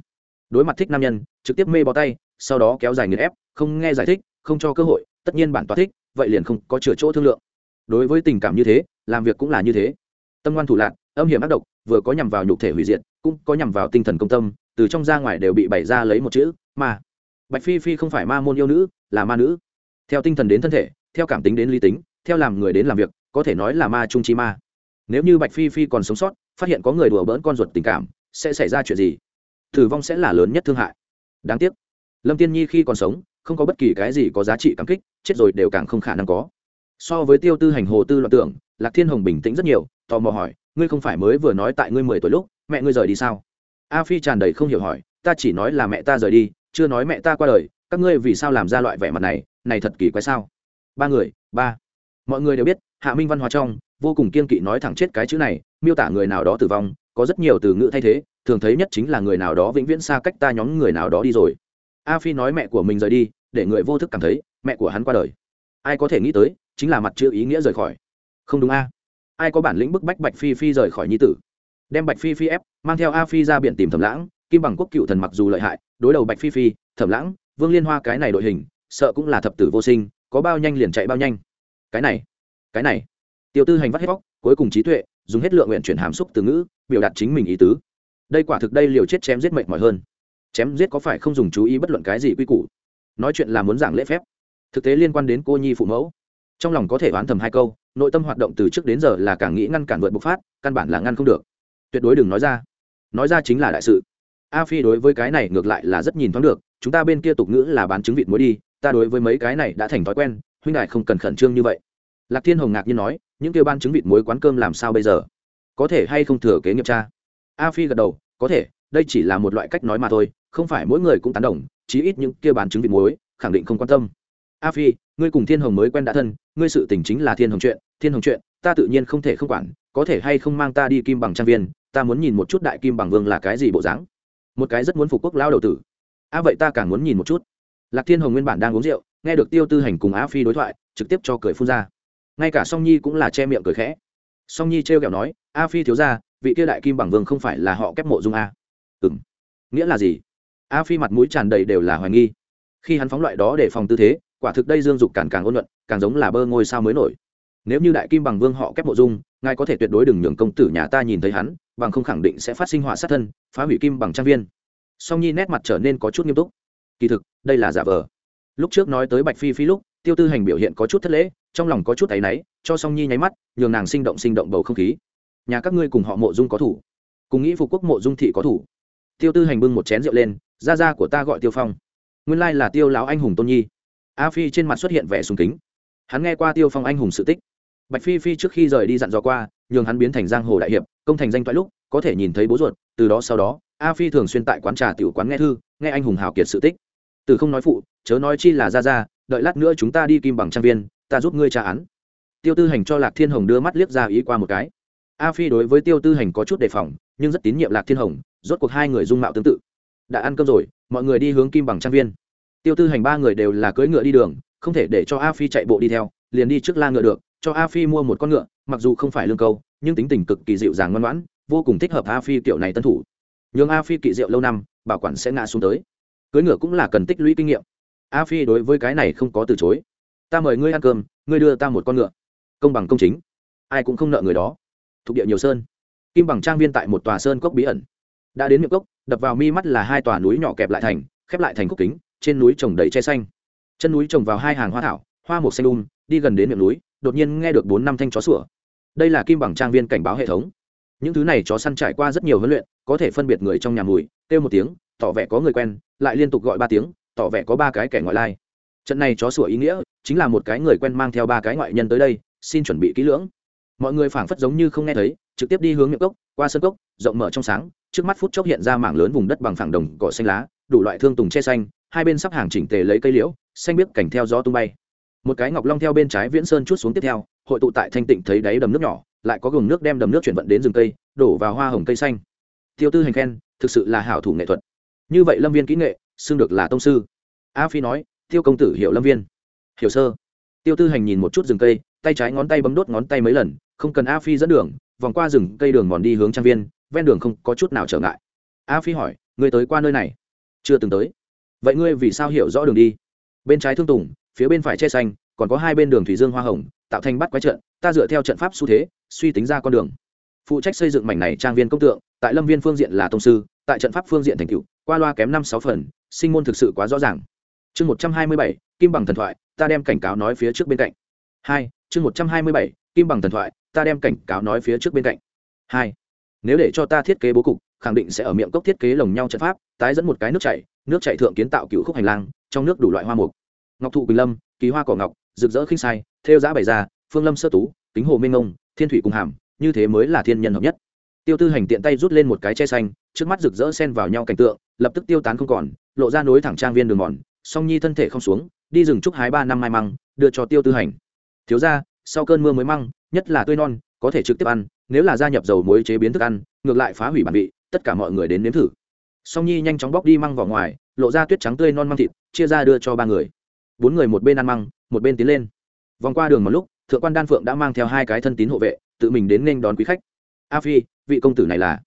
Đối mặt thích nam nhân, trực tiếp mê bó tay, sau đó kéo dài nghiền ép, không nghe giải thích, không cho cơ hội, tất nhiên bản tỏa thích, vậy liền không có chừa chỗ thương lượng. Đối với tình cảm như thế, làm việc cũng là như thế tâm ngoan thủ lạc, âm hiểm ác độc, vừa có nhằm vào nhục thể hủy diệt, cũng có nhằm vào tinh thần công tâm, từ trong ra ngoài đều bị bày ra lấy một chữ, ma. Bạch phi phi không phải ma môn yêu nữ, là ma nữ. Theo tinh thần đến thân thể, theo cảm tính đến lý tính, theo làm người đến làm việc, có thể nói là ma trung chi ma. Nếu như bạch phi phi còn sống sót, phát hiện có người đùa bỡn con ruột tình cảm, sẽ xảy ra chuyện gì? Tử vong sẽ là lớn nhất thương hại. Đáng tiếc, lâm tiên nhi khi còn sống, không có bất kỳ cái gì có giá trị cảm kích, chết rồi đều càng không khả năng có. So với tiêu tư hành hồ tư loạn tưởng, lạc thiên hồng bình tĩnh rất nhiều tò mò hỏi, ngươi không phải mới vừa nói tại ngươi mười tuổi lúc, mẹ ngươi rời đi sao? A phi tràn đầy không hiểu hỏi, ta chỉ nói là mẹ ta rời đi, chưa nói mẹ ta qua đời, các ngươi vì sao làm ra loại vẻ mặt này này thật kỳ quái sao? Ba người, ba. Mọi người đều biết, hạ minh văn hóa trong, vô cùng kiên kỵ nói thẳng chết cái chữ này, miêu tả người nào đó tử vong, có rất nhiều từ ngữ thay thế, thường thấy nhất chính là người nào đó vĩnh viễn xa cách ta nhóm người nào đó đi rồi. A phi nói mẹ của mình rời đi, để người vô thức cảm thấy, mẹ của hắn qua đời. Ai có thể nghĩ tới, chính là mặt chữ ý nghĩa rời khỏi. Không đúng a ai có bản lĩnh bức bách bạch phi phi rời khỏi nhi tử? Đem bạch phi phi ép, mang theo a phi ra biển tìm thẩm lãng, kim bằng quốc cựu thần mặc dù lợi hại, đối đầu bạch phi phi, thẩm lãng, vương liên hoa cái này đội hình, sợ cũng là thập tử vô sinh, có bao nhanh liền chạy bao nhanh. Cái này cái này. Tiêu tư hành vắt hết vóc cuối cùng trí tuệ, dùng hết lượng nguyện chuyển hàm xúc từ ngữ, biểu đạt chính mình ý tứ. Đây quả thực đây liều chết chém giết mệnh mỏi hơn. Chém giết có phải không dùng chú ý bất luận cái gì quy củ? Nói chuyện là muốn giảng lễ phép. Thực tế liên quan đến cô nhi phụ mẫu. Trong lòng có thể oán thầm hai câu nội tâm hoạt động từ trước đến giờ là càng nghĩ ngăn cản vượt bộc phát, căn bản là ngăn không được. Tuyệt đối đừng nói ra. Nói ra chính là đại sự. A phi đối với cái này ngược lại là rất nhìn thoáng được, chúng ta bên kia tục ngữ là bán trứng vịt muối đi, ta đối với mấy cái này đã thành thói quen, huynh đại không cần khẩn trương như vậy. Lạc thiên hồng ngạc nhiên nói, những kêu ban trứng vịt muối quán cơm làm sao bây giờ? Có thể hay không thừa kế nghiệp cha a phi gật đầu, có thể, đây chỉ là một loại cách nói mà thôi, không phải mỗi người cũng tán đồng, chí ít những kia bán trứng vịt muối, khẳng định không quan tâm. A phi, ngươi cùng thiên hồng mới quen đã thân, ngươi sự tình chính là thiên hồng chuyện thiên hồng chuyện, ta tự nhiên không thể không quản, có thể hay không mang ta đi kim bằng trang viên, ta muốn nhìn một chút đại kim bằng vương là cái gì bộ dáng. Một cái rất muốn phục quốc lao đầu tử. A vậy ta càng muốn nhìn một chút. Lạc thiên hồng nguyên bản đang uống rượu, nghe được tiêu tư hành cùng á phi đối thoại, trực tiếp cho cười phun ra. Ngay cả song nhi cũng là che miệng cười khẽ. Song nhi trêu kẹo nói a phi thiếu ra vị kia đại kim bằng vương không phải là họ kép mộ dung à? a ừ m nghĩa là gì? A phi mặt mũi tràn đầy đều là hoài nghi. Khi hắn phóng loại đó để phòng tư thế, quả thực đây dương dục càng càng ôn luận, càng giống là bơ ngôi sao mới nổi nếu như đại kim bằng vương họ kép mộ dung, ngài có thể tuyệt đối đừng nhường công tử nhà ta nhìn thấy hắn, bằng không khẳng định sẽ phát sinh họa sát thân, phá hủy kim bằng trang viên. Song nhi nét mặt trở nên có chút nghiêm túc. Kỳ thực, đây là giả vờ. Lúc trước nói tới bạch phi phi lúc, tiêu tư hành biểu hiện có chút thất lễ, trong lòng có chút áy náy, cho song nhi nháy mắt, nhường nàng sinh động sinh động bầu không khí. Nhà các ngươi cùng họ mộ dung có thủ. Cùng nghĩ phục quốc mộ dung thị có thủ. Tiêu tư hành bưng một chén rượu lên ra ra của ta gọi tiêu phong. Nguyên lai là tiêu lão anh hùng tôn nhi. A phi trên mặt xuất hiện vẻ sùng kính. Hắn nghe qua tiêu phong anh hùng sự tích bạch phi phi trước khi rời đi dặn dò qua, nhường hắn biến thành giang hồ đại hiệp, công thành danh thoại lúc, có thể nhìn thấy bố ruột, từ đó sau đó, a phi thường xuyên tại quán trà tiểu quán nghe thư, nghe anh hùng hào kiệt sự tích. Từ không nói phụ, chớ nói chi là ra ra, đợi lát nữa chúng ta đi kim bằng trang viên, ta giúp ngươi tra án. Tiêu tư hành cho lạc thiên hồng đưa mắt liếc ra ý qua một cái. A phi đối với tiêu tư hành có chút đề phòng, nhưng rất tín nhiệm lạc thiên hồng, rốt cuộc hai người dung mạo tương tự. Đã ăn cơm rồi, mọi người đi hướng kim bằng trang viên. Tiêu tư hành ba người đều là cưỡi ngựa đi đường, không thể để cho a phi chạy bộ đi theo, liền đi trước la ngựa được cho a phi mua một con ngựa mặc dù không phải lương câu nhưng tính tình cực kỳ dịu dàng ngoan ngoãn vô cùng thích hợp a phi kiểu này tân thủ. Nhường a phi kỵ rượu lâu năm bảo quản sẽ ngã xuống tới. Cưỡi ngựa cũng là cần tích lũy kinh nghiệm. A phi đối với cái này không có từ chối. Ta mời ngươi ăn cơm ngươi đưa ta một con ngựa. Công bằng công chính. Ai cũng không nợ người đó. Thuộc địa nhiều sơn. Kim bằng trang viên tại một tòa sơn cốc bí ẩn. Đã đến miệng cốc đập vào mi mắt là hai tòa núi nhỏ kẹp lại thành khép lại thành cốc kính trên núi trồng đầy che xanh. Chân núi trồng vào hai hàng hoa thảo hoa mộc xanh um, đi gần đến miệng núi đột nhiên nghe được bốn năm thanh chó sủa. Đây là kim bằng trang viên cảnh báo hệ thống. Những thứ này chó săn trải qua rất nhiều huấn luyện, có thể phân biệt người trong nhà mùi, kêu một tiếng, tỏ vẻ có người quen, lại liên tục gọi ba tiếng, tỏ vẻ có ba cái kẻ ngoại lai. Trận này chó sủa ý nghĩa chính là một cái người quen mang theo ba cái ngoại nhân tới đây, xin chuẩn bị kỹ lưỡng. Mọi người phảng phất giống như không nghe thấy, trực tiếp đi hướng miệng cốc, qua sân cốc, rộng mở trong sáng, trước mắt phút chốc hiện ra mảng lớn vùng đất bằng phẳng đồng cỏ xanh lá, đủ loại thương tùng che xanh, hai bên sắp hàng chỉnh tề lấy cây liễu, xanh biếc cảnh theo gió tung bay một cái ngọc long theo bên trái viễn sơn chút xuống tiếp theo, hội tụ tại thanh tịnh thấy đáy đầm nước nhỏ, lại có gừng nước đem đầm nước chuyển vận đến rừng cây, đổ vào hoa hồng cây xanh. Tiêu tư hành khen, thực sự là hảo thủ nghệ thuật. Như vậy lâm viên kỹ nghệ, xưng được là tông sư. A phi nói, tiêu công tử hiểu lâm viên. Hiểu sơ tiêu tư hành nhìn một chút rừng cây, tay trái ngón tay bấm đốt ngón tay mấy lần, không cần a phi dẫn đường, vòng qua rừng cây đường mòn đi hướng trang viên, ven đường không có chút nào trở ngại. A phi hỏi người tới qua nơi này? Chưa từng tới. Vậy ngươi vì sao hiểu rõ đường đi? Bên trái thương tùng phía bên phải che xanh, còn có hai bên đường thủy dương hoa hồng, tạo thành bắt quái trận, ta dựa theo trận pháp xu thế, suy tính ra con đường. Phụ trách xây dựng mảnh này trang viên công tượng, tại lâm viên phương diện là tông sư, tại trận pháp phương diện thành cựu qua loa kém năm sáu phần, sinh môn thực sự quá rõ ràng. Chương một trăm hai mươi bảy, kim bằng thần thoại, ta đem cảnh cáo nói phía trước bên cạnh. Hai, chương một trăm hai mươi bảy, kim bằng thần thoại, ta đem cảnh cáo nói phía trước bên cạnh. Hai, nếu để cho ta thiết kế bố cục, khẳng định sẽ ở miệng cốc thiết kế lồng nhau trận pháp, tái dẫn một cái nước chảy nước chảy thượng kiến tạo cựu khúc hành lang, trong nước đủ loại hoa mục ngọc thụ quỳnh lâm, kỳ hoa cỏ ngọc, rực rỡ khinh sai, theo giã bày ra, phương lâm sơ tú, kính hồ minh ngông thiên thủy cùng hàm, như thế mới là thiên nhân hợp nhất. Tiêu tư hành tiện tay rút lên một cái che xanh, trước mắt rực rỡ sen vào nhau cảnh tượng, lập tức tiêu tán không còn, lộ ra nối thẳng trang viên đường mòn, song nhi thân thể không xuống, đi rừng trúc hái ba năm mai măng, đưa cho tiêu tư hành. Thiếu ra sau cơn mưa mới măng, nhất là tươi non, có thể trực tiếp ăn, nếu là gia nhập dầu muối chế biến thức ăn, ngược lại phá hủy bản vị, tất cả mọi người đến nếm thử. Song nhi nhanh chóng bóc đi măng vào ngoài, lộ ra tuyết trắng tươi non măng thịt, chia ra đưa cho ba người bốn người một bên ăn măng, một bên tiến lên. Vòng qua đường một lúc, thượng quan đan phượng đã mang theo hai cái thân tín hộ vệ, tự mình đến nên đón quý khách. A phi, vị công tử này là?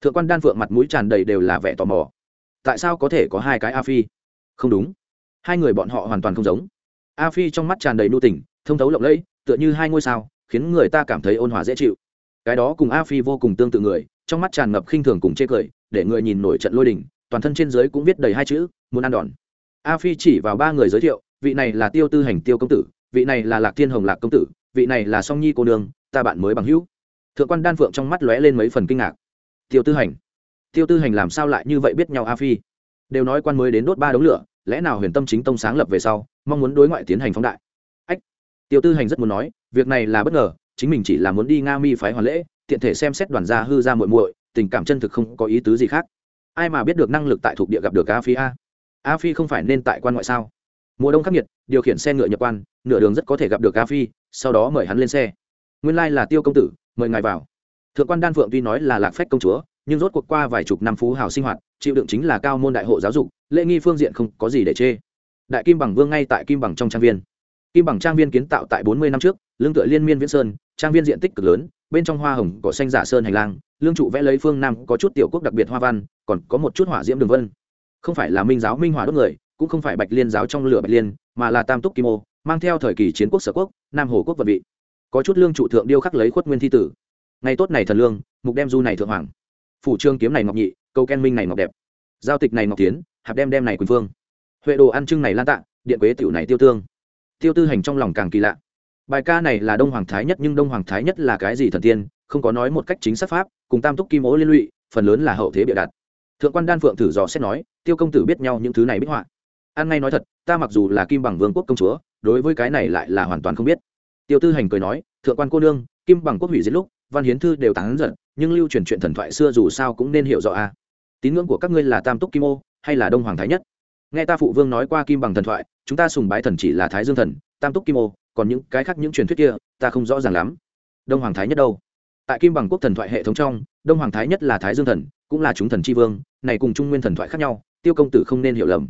Thượng quan đan phượng mặt mũi tràn đầy đều là vẻ tò mò. Tại sao có thể có hai cái a phi? Không đúng. Hai người bọn họ hoàn toàn không giống. A phi trong mắt tràn đầy nu tình, thông thấu lộng lẫy, tựa như hai ngôi sao, khiến người ta cảm thấy ôn hòa dễ chịu. Cái đó cùng a phi vô cùng tương tự người, trong mắt tràn ngập khinh thường cùng chê cười, để người nhìn nổi trận lôi đình, toàn thân trên dưới cũng viết đầy hai chữ, muốn ăn đòn. A phi chỉ vào ba người giới thiệu vị này là tiêu tư hành tiêu công tử, vị này là lạc thiên hồng lạc công tử, vị này là song nhi cô nương, ta bạn mới bằng hữu. Thượng quan đan phượng trong mắt lóe lên mấy phần kinh ngạc. Tiêu tư hành, tiêu tư hành làm sao lại như vậy biết nhau a phi? Đều nói quan mới đến đốt ba đống lửa, lẽ nào huyền tâm chính tông sáng lập về sau, mong muốn đối ngoại tiến hành phóng đại? Ách, tiêu tư hành rất muốn nói, việc này là bất ngờ, chính mình chỉ là muốn đi nga mi phái hoàn lễ, tiện thể xem xét đoàn gia hư ra muội muội, tình cảm chân thực không có ý tứ gì khác. Ai mà biết được năng lực tại thuộc địa gặp được a phi a? A phi không phải nên tại quan ngoại sao? Mùa đông khắc nghiệt, điều khiển xe ngựa nhập quan, nửa đường rất có thể gặp được a phi, sau đó mời hắn lên xe. Nguyên lai là tiêu công tử, mời ngài vào. Thượng quan đan phượng tuy nói là lạc phách công chúa, nhưng rốt cuộc qua vài chục năm phú hào sinh hoạt, chịu đựng chính là cao môn đại hộ giáo dục, lễ nghi phương diện không có gì để chê. Đại kim bằng vương ngay tại kim bằng trong trang viên. Kim bằng trang viên kiến tạo tại bốn mươi năm trước lương tựa liên miên viễn sơn, trang viên diện tích cực lớn, bên trong hoa hồng, cỏ xanh giả sơn hành lang, lương trụ vẽ lấy phương nam có chút tiểu quốc đặc biệt hoa văn, còn có một chút hỏa diễm đường vân. Không phải là minh giáo, minh hỏa đốt người cũng không phải bạch liên giáo trong lửa bạch liên, mà là tam túc kim ô, mang theo thời kỳ chiến quốc sở quốc, nam hồ quốc vật vị. Có chút lương trụ thượng điêu khắc lấy khuất nguyên thi tử. Ngày tốt này thần lương, mục đem du này thượng hoàng. Phủ trương kiếm này ngọc nhị câu ken minh này ngọc đẹp. Giao tịch này ngọc tiến hạp đem đem này quỳnh phương. Huệ đồ ăn trưng này lan tạ, điện quế tiểu này tiêu tương. Tiêu tư hành trong lòng càng kỳ lạ. Bài ca này là đông hoàng thái nhất, nhưng đông hoàng thái nhất là cái gì thần tiên, không có nói một cách chính xác pháp, cùng tam túc kim ố liên lụy, phần lớn là hậu thế bịa đặt. Thượng quan đan phượng thử dò xét nói, tiêu công tử biết nhau những thứ này bích họa an ngay nói thật, ta mặc dù là kim bằng vương quốc công chúa, đối với cái này lại là hoàn toàn không biết. Tiêu tư hành cười nói, thượng quan cô nương, kim bằng quốc hủy diệt lúc, văn hiến thư đều tán giận, nhưng lưu truyền chuyện thần thoại xưa dù sao cũng nên hiểu rõ a tín ngưỡng của các ngươi là tam túc kim ô, hay là đông hoàng thái nhất? Nghe ta phụ vương nói qua kim bằng thần thoại, chúng ta sùng bái thần chỉ là thái dương thần, tam túc kim ô, còn những cái khác những truyền thuyết kia, ta không rõ ràng lắm. Đông hoàng thái nhất đâu? Tại kim bằng quốc thần thoại hệ thống trong, đông hoàng thái nhất là thái dương thần, cũng là chúng thần tri vương, này cùng trung nguyên thần thoại khác nhau, tiêu công tử không nên hiểu lầm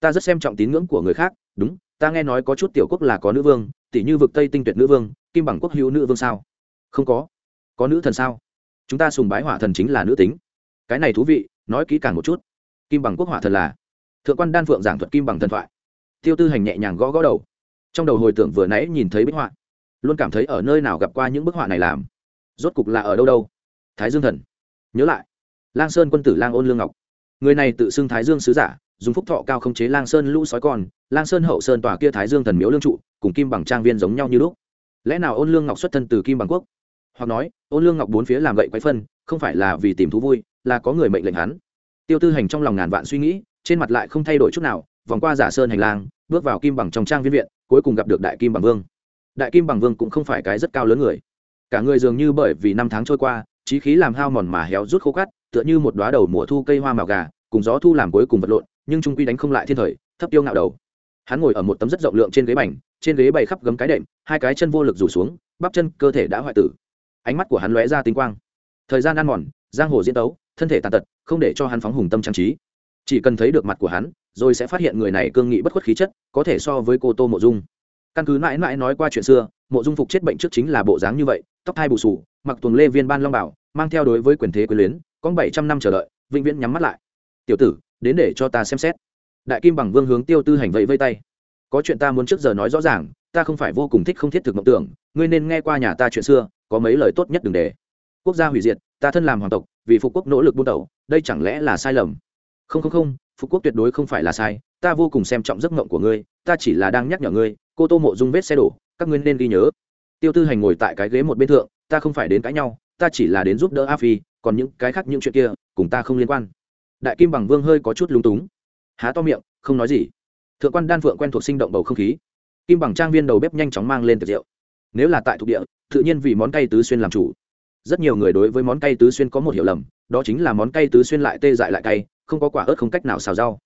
ta rất xem trọng tín ngưỡng của người khác, đúng, ta nghe nói có chút tiểu quốc là có nữ vương tỷ như vực tây tinh tuyệt nữ vương, kim bằng quốc hữu nữ vương sao? Không có. Có nữ thần sao? Chúng ta sùng bái hỏa thần chính là nữ tính. Cái này thú vị, nói kỹ càng một chút. Kim bằng quốc hỏa thần là thượng quan đan phượng giảng thuật kim bằng thần thoại. Tiêu tư hành nhẹ nhàng gõ gõ đầu. Trong đầu hồi tưởng vừa nãy nhìn thấy bích họa, luôn cảm thấy ở nơi nào gặp qua những bức họa này làm. Rốt cục là ở đâu đâu? Thái dương thần. Nhớ lại. Lang sơn quân tử lang ôn lương ngọc. Người này tự xưng thái dương sứ giả dùng phúc thọ cao không chế lang sơn lũ sói con, lang sơn hậu sơn tòa kia thái dương thần miếu lương trụ, cùng kim bằng trang viên giống nhau như lúc. Lẽ nào ôn lương ngọc xuất thân từ kim bằng quốc? Hoặc nói, ôn lương ngọc bốn phía làm gậy quái phân, không phải là vì tìm thú vui, là có người mệnh lệnh hắn. Tiêu tư hành trong lòng ngàn vạn suy nghĩ, trên mặt lại không thay đổi chút nào, vòng qua giả sơn hành lang, bước vào kim bằng trong trang viên viện, cuối cùng gặp được đại kim bằng vương. Đại kim bằng vương cũng không phải cái rất cao lớn người. Cả người dường như bởi vì năm tháng trôi qua, trí khí làm hao mòn mà héo rút khô cắt tựa như một đoá đầu mùa thu cây hoa màu gà, cùng gió thu làm cuối cùng vật lộn nhưng trung quy đánh không lại thiên thời, thấp tiêu ngạo đầu. Hắn ngồi ở một tấm rất rộng lượng trên ghế bành, trên ghế bày khắp gấm cái đệm, hai cái chân vô lực rủ xuống, bắp chân, cơ thể đã hoại tử. Ánh mắt của hắn lóe ra tinh quang. Thời gian ăn mòn, giang hồ diễn tấu, thân thể tàn tật, không để cho hắn phóng hùng tâm trang trí. Chỉ cần thấy được mặt của hắn, rồi sẽ phát hiện người này cương nghị bất khuất khí chất, có thể so với cô tô mộ dung. Căn cứ mãi mãi nói qua chuyện xưa, mộ dung phục chết bệnh trước chính là bộ dáng như vậy, tóc thai bù sù mặc tuồng lê viên ban long bảo, mang theo đối với quyền thế quyền luyến, có bảy trăm năm chờ đợi, vĩnh viễn nhắm mắt lại. Tiểu tử đến để cho ta xem xét. Đại kim bằng vương hướng tiêu tư hành vẫy vây tay. Có chuyện ta muốn trước giờ nói rõ ràng, ta không phải vô cùng thích không thiết thực mộng tưởng, ngươi nên nghe qua nhà ta chuyện xưa, có mấy lời tốt nhất đừng để. Quốc gia hủy diệt, ta thân làm hoàng tộc, vì phục quốc nỗ lực buôn đầu đây chẳng lẽ là sai lầm? Không không không, phục quốc tuyệt đối không phải là sai, ta vô cùng xem trọng giấc mộng của ngươi, ta chỉ là đang nhắc nhở ngươi, cô tô mộ dung vết xe đổ, các ngươi nên ghi nhớ. Tiêu tư hành ngồi tại cái ghế một bên thượng, ta không phải đến cãi nhau, ta chỉ là đến giúp đỡ a phi, còn những cái khác những chuyện kia, cùng ta không liên quan đại kim bằng vương hơi có chút lúng túng. Há to miệng, không nói gì. Thượng quan đan phượng quen thuộc sinh động bầu không khí. Kim bằng trang viên đầu bếp nhanh chóng mang lên tiệc rượu. Nếu là tại thuộc địa, tự nhiên vì món cay tứ xuyên làm chủ. Rất nhiều người đối với món cay tứ xuyên có một hiểu lầm, đó chính là món cay tứ xuyên lại tê dại lại cay, không có quả ớt không cách nào xào rau.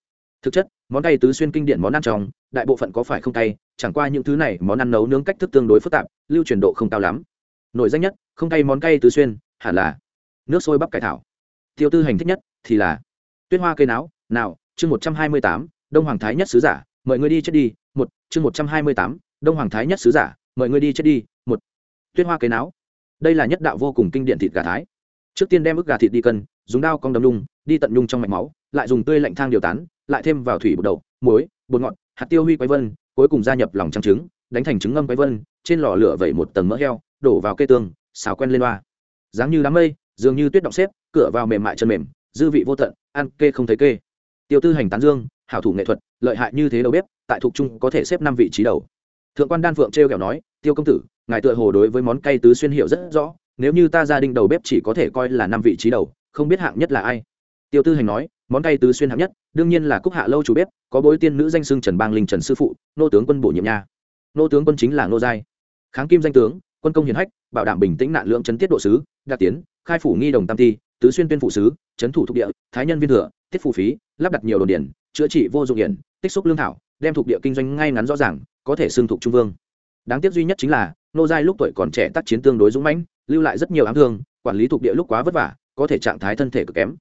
Thực chất, món cay tứ xuyên kinh điển món ăn trong, đại bộ phận có phải không cay, chẳng qua những thứ này món ăn nấu nướng cách thức tương đối phức tạp, lưu truyền độ không cao lắm. Nổi danh nhất, không cay món cay tứ xuyên, hẳn là nước sôi bắp cải thảo. Tiêu tư hành thích nhất thì là tuyết hoa cây não, nào chương một trăm hai mươi tám đông hoàng thái nhất sứ giả mời ngươi đi chết đi một chương một trăm hai mươi tám đông hoàng thái nhất sứ giả mời ngươi đi chết đi một. Tuyết hoa cây não, đây là nhất đạo vô cùng kinh điển thịt gà thái. Trước tiên đem ức gà thịt đi cân dùng dao cong đâm lung đi tận nhung trong mạch máu lại dùng tươi lạnh thang điều tán lại thêm vào thủy bột đậu muối bột ngọt hạt tiêu huy quái vân cuối cùng gia nhập lòng trắng trứng đánh thành trứng ngâm quái vân trên lò lửa vẩy một tầng mỡ heo đổ vào cây tương xào quen lên loa. Dáng như đám mây dường như tuyết động xếp cửa vào mềm mại chân mềm dư vị vô tận ăn kê không thấy kê. Tiêu tư hành tán dương, hảo thủ nghệ thuật, lợi hại như thế đầu bếp, tại thuộc trung có thể xếp năm vị trí đầu. Thượng quan đan phượng t r kẹo nói, tiêu công tử, ngài tựa hồ đối với món cay tứ xuyên hiệu rất rõ, nếu như ta gia đình đầu bếp chỉ có thể coi là năm vị trí đầu, không biết hạng nhất là ai? Tiêu tư hành nói, món cay tứ xuyên hạng nhất, đương nhiên là cúc hạ lâu chủ bếp, có bối tiên nữ danh xưng trần bang linh trần sư phụ, nô tướng quân bổ nhiệm nha nô tướng quân chính là nô giai. Kháng kim danh tướng, quân công hiền hách, bảo đảm bình tĩnh nạn lượng chấn tiết độ sứ, đặc tiến, khai phủ nghi đồng tam ti tứ xuyên tuyên phụ sứ trấn thủ thuộc địa, thái nhân viên thừa tiết phụ phí, lắp đặt nhiều đồn điển chữa trị vô dụng hiển tích xúc lương thảo, đem thuộc địa kinh doanh ngay ngắn rõ ràng, có thể xưng thuộc trung vương. Đáng tiếc duy nhất chính là, nô giai lúc tuổi còn trẻ tác chiến tương đối dũng mãnh, lưu lại rất nhiều ám thương, quản lý thuộc địa lúc quá vất vả, có thể trạng thái thân thể cực kém.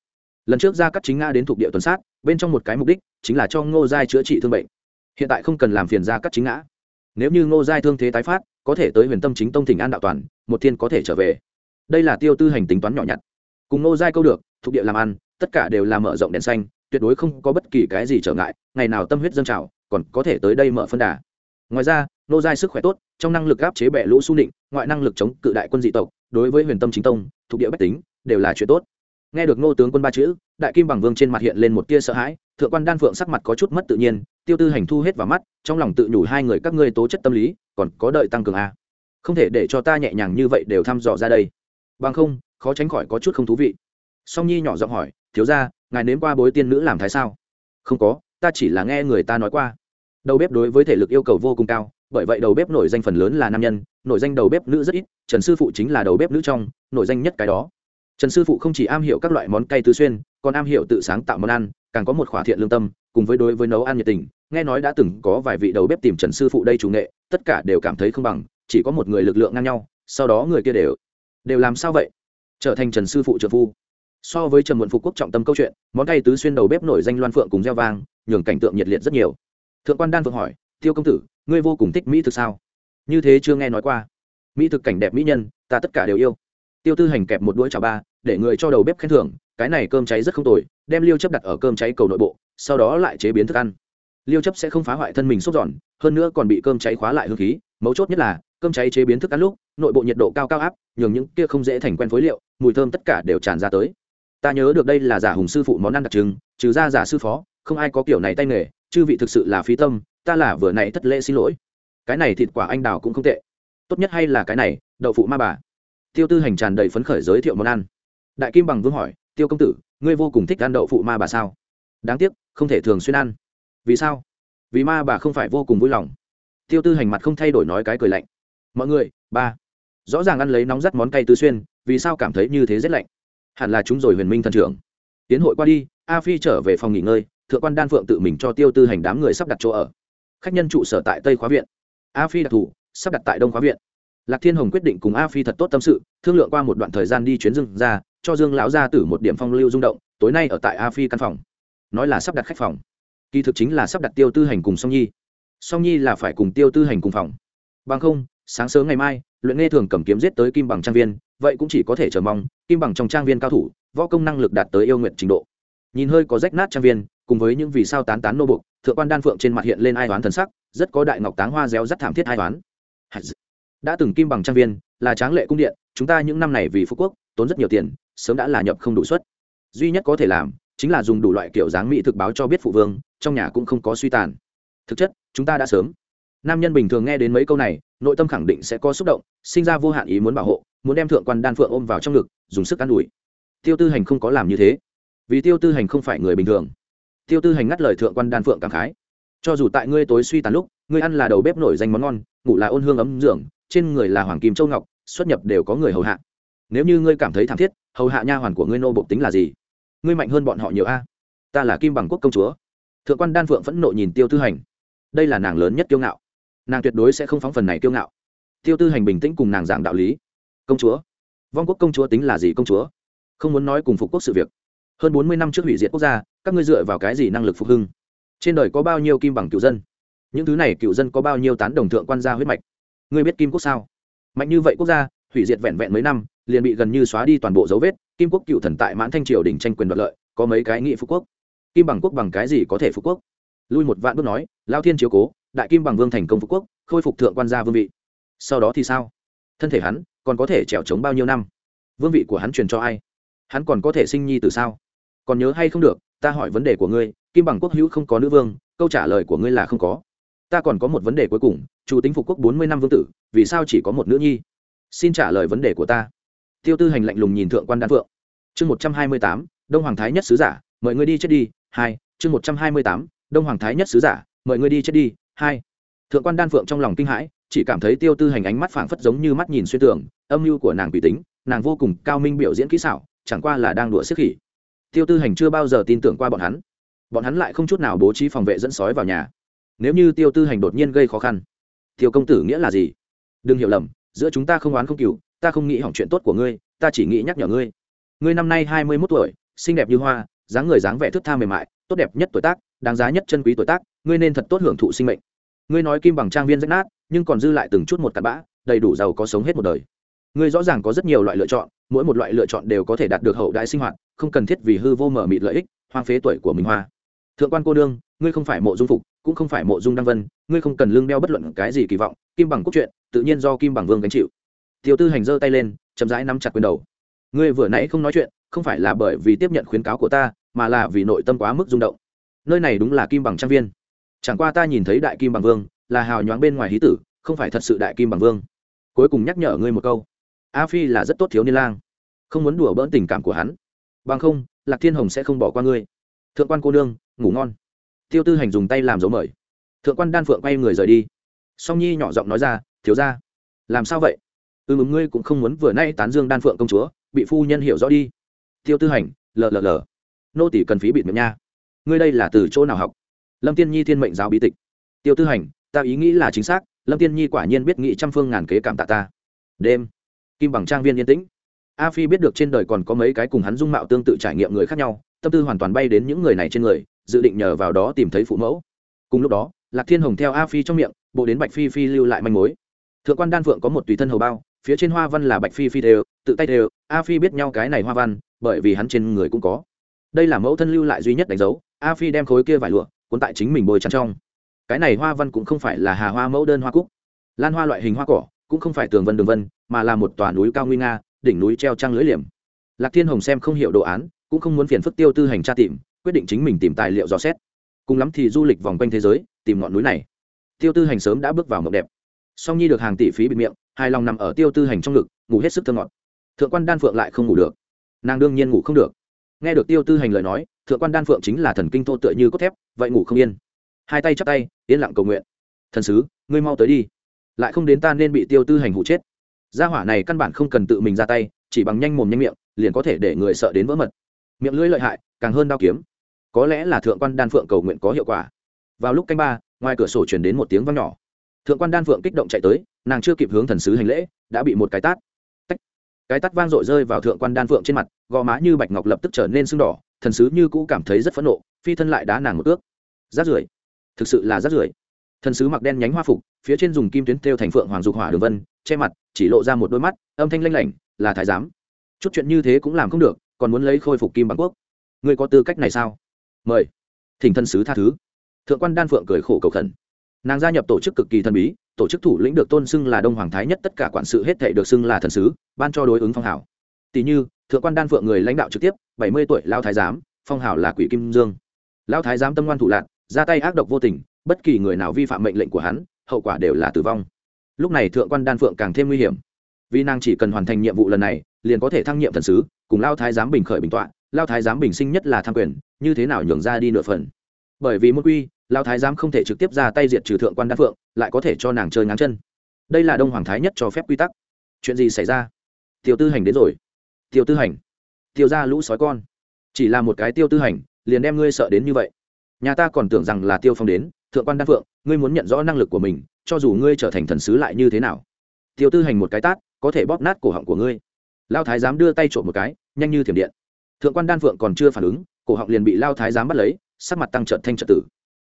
Lần trước ra cắt chính nga đến thuộc địa tuần sát, bên trong một cái mục đích chính là cho ngô giai chữa trị thương bệnh. Hiện tại không cần làm phiền ra cắt chính ngã. Nếu như ngô giai thương thế tái phát, có thể tới huyền tâm chính tông thỉnh an đạo toàn, một thiên có thể trở về. Đây là tiêu tư hành tính toán nhỏ nhặt cùng nô giai câu được, thuộc địa làm ăn, tất cả đều là mở rộng đèn xanh, tuyệt đối không có bất kỳ cái gì trở ngại, ngày nào tâm huyết dâng trào, còn có thể tới đây mở phân đà. Ngoài ra nô giai sức khỏe tốt, trong năng lực áp chế bệ lũ su định ngoại năng lực chống cự đại quân dị tộc, đối với huyền tâm chính tông, thuộc địa bách tính, đều là chuyện tốt. Nghe được nô tướng quân ba chữ, đại kim bằng vương trên mặt hiện lên một tia sợ hãi, thượng quan đan phượng sắc mặt có chút mất tự nhiên, tiêu tư hành thu hết vào mắt, trong lòng tự nhủ hai người các ngươi tố chất tâm lý, còn có đợi tăng cường a. Không thể để cho ta nhẹ nhàng như vậy đều thăm dò ra đây. Bằng không khó tránh khỏi có chút không thú vị. Song nhi nhỏ giọng hỏi, thiếu ra ngài nếm qua bối tiên nữ làm thái sao? Không có, ta chỉ là nghe người ta nói qua. Đầu bếp đối với thể lực yêu cầu vô cùng cao, bởi vậy đầu bếp nổi danh phần lớn là nam nhân, nổi danh đầu bếp nữ rất ít, trần sư phụ chính là đầu bếp nữ trong, nổi danh nhất cái đó. Trần sư phụ không chỉ am hiểu các loại món cay tứ xuyên, còn am hiểu tự sáng tạo món ăn, càng có một khỏa thiện lương tâm, cùng với đối với nấu ăn nhiệt tình, nghe nói đã từng có vài vị đầu bếp tìm trần sư phụ đây chủ nghệ, tất cả đều cảm thấy không bằng, chỉ có một người lực lượng ngang nhau, sau đó người kia đều đều làm sao vậy? Trở thành trần sư phụ trợ phu. So với trần muộn phục quốc trọng tâm câu chuyện, món cay tứ xuyên đầu bếp nổi danh loan phượng cùng gieo vang, nhường cảnh tượng nhiệt liệt rất nhiều. Thượng quan đan phượng hỏi, tiêu công tử, ngươi vô cùng thích mỹ thực sao? Như thế chưa nghe nói qua. Mỹ thực cảnh đẹp mỹ nhân, ta tất cả đều yêu. Tiêu tư hành kẹp một đũa chảo ba, để người cho đầu bếp khen thưởng, cái này cơm cháy rất không tồi, đem liêu chấp đặt ở cơm cháy cầu nội bộ, sau đó lại chế biến thức ăn. Liêu chấp sẽ không phá hoại thân mình sốt giòn hơn nữa còn bị cơm cháy khóa lại hương khí, mấu chốt nhất là cơm cháy chế biến thức ăn lúc, nội bộ nhiệt độ cao cao áp, nhường những kia không dễ thành quen phối liệu, mùi thơm tất cả đều tràn ra tới. Ta nhớ được đây là giả hùng sư phụ món ăn đặc trưng, trừ ra giả sư phó, không ai có kiểu này tay nghề, chư vị thực sự là phí tâm, ta là vừa nãy thất lễ xin lỗi. Cái này thịt quả anh đào cũng không tệ. Tốt nhất hay là cái này, đậu phụ ma bà. Tiêu tư hành tràn đầy phấn khởi giới thiệu món ăn. Đại kim bằng vương hỏi, tiêu công tử, ngươi vô cùng thích ăn đậu phụ ma bà sao? Đáng tiếc, không thể thường xuyên ăn. Vì sao? Vì ma bà không phải vô cùng vui lòng. Tiêu tư hành mặt không thay đổi nói cái cười lạnh mọi người, ba. Rõ ràng ăn lấy nóng rắt món cay tứ xuyên, vì sao cảm thấy như thế rét lạnh? Hẳn là chúng rồi huyền minh thần trưởng. Tiến hội qua đi, a phi trở về phòng nghỉ ngơi, thượng quan đan phượng tự mình cho tiêu tư hành đám người sắp đặt chỗ ở. Khách nhân trụ sở tại tây khóa viện. A phi đặc thù sắp đặt tại đông khóa viện. Lạc thiên hồng quyết định cùng a phi thật tốt tâm sự, thương lượng qua một đoạn thời gian đi chuyến dương ra, cho dương lão ra từ một điểm phong lưu rung động, tối nay ở tại a phi căn phòng. Nói là sắp đặt khách phòng. Kỳ thực chính là sắp đặt tiêu tư hành cùng song nhi. Song nhi là phải cùng tiêu tư hành cùng phòng. Bằng không sáng sớm ngày mai, luyện nghe thường cầm kiếm giết tới kim bằng trang viên, vậy cũng chỉ có thể chờ mong, kim bằng trong trang viên cao thủ, võ công năng lực đạt tới yêu nguyện trình độ. Nhìn hơi có rách nát trang viên, cùng với những vì sao tán tán nô bục thượng quan đan phượng trên mặt hiện lên ai toán thần sắc, rất có đại ngọc táng hoa réo rắt thảm thiết ai toán đã từng kim bằng trang viên, là tráng lệ cung điện, chúng ta những năm này vì phú quốc, tốn rất nhiều tiền, sớm đã là nhập không đủ suất. Duy nhất có thể làm, chính là dùng đủ loại kiểu dáng mỹ thực báo cho biết phụ vương, trong nhà cũng không có suy tàn. Thực chất, chúng ta đã sớm. Nam nhân bình thường nghe đến mấy câu này nội tâm khẳng định sẽ có xúc động, sinh ra vô hạn ý muốn bảo hộ, muốn đem thượng quan đan phượng ôm vào trong ngực, dùng sức an ủi. Tiêu tư hành không có làm như thế. Vì tiêu tư hành không phải người bình thường. Tiêu tư hành ngắt lời thượng quan đan phượng cảm khái. Cho dù tại ngươi tối suy tàn lúc, ngươi ăn là đầu bếp nổi danh món ngon, ngủ là ôn hương ấm dưỡng, trên người là hoàng kim châu ngọc, xuất nhập đều có người hầu hạ. Nếu như ngươi cảm thấy thảm thiết, hầu hạ nha hoàn của ngươi nô bộc tính là gì? Ngươi mạnh hơn bọn họ nhiều a. Ta là kim bằng quốc công chúa. Thượng quan đan phượng phẫn nộ nhìn tiêu tư hành. Đây là nàng lớn nhất kiêu ngạo nàng tuyệt đối sẽ không phóng phần này kiêu ngạo. Tiêu tư hành bình tĩnh cùng nàng giảng đạo lý. Công chúa, vong quốc công chúa tính là gì công chúa? Không muốn nói cùng phục quốc sự việc. Hơn bốn mươi năm trước hủy diệt quốc gia, các ngươi dựa vào cái gì năng lực phục hưng? Trên đời có bao nhiêu kim bằng cựu dân? Những thứ này cựu dân có bao nhiêu tán đồng thượng quan gia huyết mạch? Ngươi biết kim quốc sao? Mạnh như vậy quốc gia, hủy diệt vẹn vẹn mấy năm, liền bị gần như xóa đi toàn bộ dấu vết, kim quốc cựu thần tại mãn thanh triều đình tranh quyền đoạt lợi, có mấy cái nghị phú quốc. Kim bằng quốc bằng cái gì có thể phú quốc? Lui một vạn bước nói, lao thiên chiếu cố đại kim bằng vương thành công phú quốc, khôi phục thượng quan gia vương vị. Sau đó thì sao? Thân thể hắn còn có thể trèo trống bao nhiêu năm? Vương vị của hắn truyền cho ai? Hắn còn có thể sinh nhi từ sao? Còn nhớ hay không được, ta hỏi vấn đề của ngươi, kim bằng quốc hữu không có nữ vương, câu trả lời của ngươi là không có. Ta còn có một vấn đề cuối cùng, chủ tính phục quốc bốn mươi năm vương tử, vì sao chỉ có một nữ nhi? Xin trả lời vấn đề của ta. Tiêu tư hành lạnh lùng nhìn thượng quan đan phượng. Chương một trăm hai mươi tám, đông hoàng thái nhất sứ giả, mời ngươi đi chết đi. Hai, chương một trăm hai mươi tám, đông hoàng thái nhất sứ giả, mời ngươi đi chết đi hai, thượng quan đan phượng trong lòng kinh hãi, chỉ cảm thấy tiêu tư hành ánh mắt phảng phất giống như mắt nhìn xuyên tường, âm mưu của nàng quỷ tính, nàng vô cùng cao minh biểu diễn kỹ xảo, chẳng qua là đang đùa xiết khỉ. Tiêu tư hành chưa bao giờ tin tưởng qua bọn hắn. Bọn hắn lại không chút nào bố trí phòng vệ dẫn sói vào nhà. Nếu như tiêu tư hành đột nhiên gây khó khăn, tiêu công tử nghĩa là gì? Đừng hiểu lầm, giữa chúng ta không oán không cừu, ta không nghĩ hỏng chuyện tốt của ngươi, ta chỉ nghĩ nhắc nhở ngươi. Ngươi năm nay hai mươi mốt tuổi, xinh đẹp như hoa, dáng người dáng vẻ thức tha mềm mại, tốt đẹp nhất tuổi tác, đáng giá nhất chân quý tuổi tác, ngươi nên thật tốt hưởng thụ sinh mệnh ngươi nói kim bằng trang viên rách nát, nhưng còn dư lại từng chút một cặn bã, đầy đủ giàu có sống hết một đời. Ngươi rõ ràng có rất nhiều loại lựa chọn, mỗi một loại lựa chọn đều có thể đạt được hậu đại sinh hoạt, không cần thiết vì hư vô mở mịt lợi ích, hoang phế tuổi của mình hoa. Thượng quan cô đương ngươi không phải mộ dung phục, cũng không phải mộ dung đăng vân, ngươi không cần lương đeo bất luận cái gì kỳ vọng, kim bằng cốt truyện, tự nhiên do kim bằng vương gánh chịu. Tiêu tư hành giơ tay lên, chậm rãi nắm chặt quyền đầu. Ngươi vừa nãy không nói chuyện, không phải là bởi vì tiếp nhận khuyến cáo của ta, mà là vì nội tâm quá mức rung động. Nơi này đúng là kim bằng trang viên chẳng qua ta nhìn thấy đại kim bằng vương, là hào nhoáng bên ngoài hí tử, không phải thật sự đại kim bằng vương. Cuối cùng nhắc nhở ngươi một câu. A phi là rất tốt thiếu niên lang, không muốn đùa bỡn tình cảm của hắn. Bằng không, lạc thiên hồng sẽ không bỏ qua ngươi. Thượng quan cô nương, ngủ ngon. Tiêu tư hành dùng tay làm dấu mời. Thượng quan đan phượng quay người rời đi. Song nhi nhỏ giọng nói ra, thiếu ra làm sao vậy? Ừ mừng ngươi cũng không muốn vừa nay tán dương đan phượng công chúa, bị phu nhân hiểu rõ đi. Tiêu tư hành, lờ lờ lờ. Nô tỷ cần phí bịt miệng nha. Ngươi đây là từ chỗ nào học? Lâm tiên nhi thiên mệnh giáo bí tịch. Tiêu tư hành, ta ý nghĩ là chính xác, lâm tiên nhi quả nhiên biết nghĩ trăm phương ngàn kế cảm tạ ta. Đêm, kim bằng trang viên yên tĩnh. A phi biết được trên đời còn có mấy cái cùng hắn dung mạo tương tự trải nghiệm người khác nhau, tâm tư hoàn toàn bay đến những người này trên người, dự định nhờ vào đó tìm thấy phụ mẫu. Cùng lúc đó, lạc thiên hồng theo a phi trong miệng, bộ đến bạch phi phi lưu lại manh mối. Thượng quan đan phượng có một tùy thân hầu bao, phía trên hoa văn là bạch phi phi đều, tự tay đều, a phi biết nhau cái này hoa văn, bởi vì hắn trên người cũng có. Đây là mẫu thân lưu lại duy nhất đánh dấu, a phi đem khối kia vải lụa cuốn tại chính mình bồi chăn trong. Cái này hoa văn cũng không phải là hà hoa mẫu đơn hoa cúc. Lan hoa loại hình hoa cỏ cũng không phải tường vân đường vân, mà là một tòa núi cao nguy nga, đỉnh núi treo trăng lưới liềm. Lạc thiên hồng xem không hiểu đồ án, cũng không muốn phiền phức tiêu tư hành tra tìm, quyết định chính mình tìm tài liệu dò xét. Cùng lắm thì du lịch vòng quanh thế giới, tìm ngọn núi này. Tiêu tư hành sớm đã bước vào mộng đẹp. Song nhi được hàng tỷ phí bịt miệng, hài lòng nằm ở tiêu tư hành trong ngực, ngủ hết sức thơ ngọt. Thượng quan đan phượng lại không ngủ được. Nàng đương nhiên ngủ không được nghe được tiêu tư hành lời nói, thượng quan đan phượng chính là thần kinh thô tựa như cốt thép, vậy ngủ không yên. Hai tay chắp tay, yên lặng cầu nguyện. Thần sứ, ngươi mau tới đi. Lại không đến ta nên bị tiêu tư hành hụ chết. Gia hỏa này căn bản không cần tự mình ra tay, chỉ bằng nhanh mồm nhanh miệng, liền có thể để người sợ đến vỡ mật. Miệng lưỡi lợi hại, càng hơn đao kiếm. Có lẽ là thượng quan đan phượng cầu nguyện có hiệu quả. Vào lúc canh ba, ngoài cửa sổ chuyển đến một tiếng văng nhỏ. Thượng quan đan phượng kích động chạy tới, nàng chưa kịp hướng thần sứ hành lễ, đã bị một cái tát cái tát vang dội rơi vào thượng quan đan phượng trên mặt, gò má như bạch ngọc lập tức trở nên sưng đỏ, thần sứ như cũ cảm thấy rất phẫn nộ, phi thân lại đá nàng một ước. Rát rưởi. Thực sự là rát rưởi. Thần sứ mặc đen nhánh hoa phục, phía trên dùng kim tuyến thêu thành phượng hoàng dục hỏa đường vân, che mặt, chỉ lộ ra một đôi mắt, âm thanh lanh lảnh, là thái giám. Chút chuyện như thế cũng làm không được, còn muốn lấy khôi phục kim bằng quốc. Người có tư cách này sao? Mời. Thỉnh thần sứ tha thứ. Thượng quan đan phượng cười khổ cầu khẩn nàng gia nhập tổ chức cực kỳ thần bí, tổ chức thủ lĩnh được tôn xưng là đông hoàng thái nhất, tất cả quản sự hết thể được xưng là thần sứ, ban cho đối ứng phong hảo tỷ như, thượng quan đan phượng người lãnh đạo trực tiếp, bảy mươi tuổi lao thái giám, phong hảo là quỷ kim dương. Lao thái giám tâm ngoan thủ lạc ra tay ác độc vô tình, bất kỳ người nào vi phạm mệnh lệnh của hắn, hậu quả đều là tử vong. Lúc này thượng quan đan phượng càng thêm nguy hiểm. Vì nàng chỉ cần hoàn thành nhiệm vụ lần này, liền có thể thăng nhiệm thần sứ, cùng lao thái giám bình khởi bình tọa. Lao thái giám bình sinh nhất là tham quyền, như thế nào nhường ra đi nửa phần bởi vì môn quy lao thái giám không thể trực tiếp ra tay diệt trừ thượng quan đan phượng, lại có thể cho nàng chơi ngáng chân. Đây là đông hoàng thái nhất cho phép quy tắc. Chuyện gì xảy ra? Tiêu tư hành đến rồi. Tiêu tư hành. Tiêu ra lũ sói con. Chỉ là một cái tiêu tư hành, liền đem ngươi sợ đến như vậy. Nhà ta còn tưởng rằng là tiêu phong đến, thượng quan đan phượng, ngươi muốn nhận rõ năng lực của mình, cho dù ngươi trở thành thần sứ lại như thế nào. Tiêu tư hành một cái tát, có thể bóp nát cổ họng của ngươi. Lao thái giám đưa tay trộm một cái, nhanh như thiểm điện. Thượng quan đan phượng còn chưa phản ứng, cổ họng liền bị lao thái giám bắt lấy sắc mặt tăng trợn thanh trợn tử.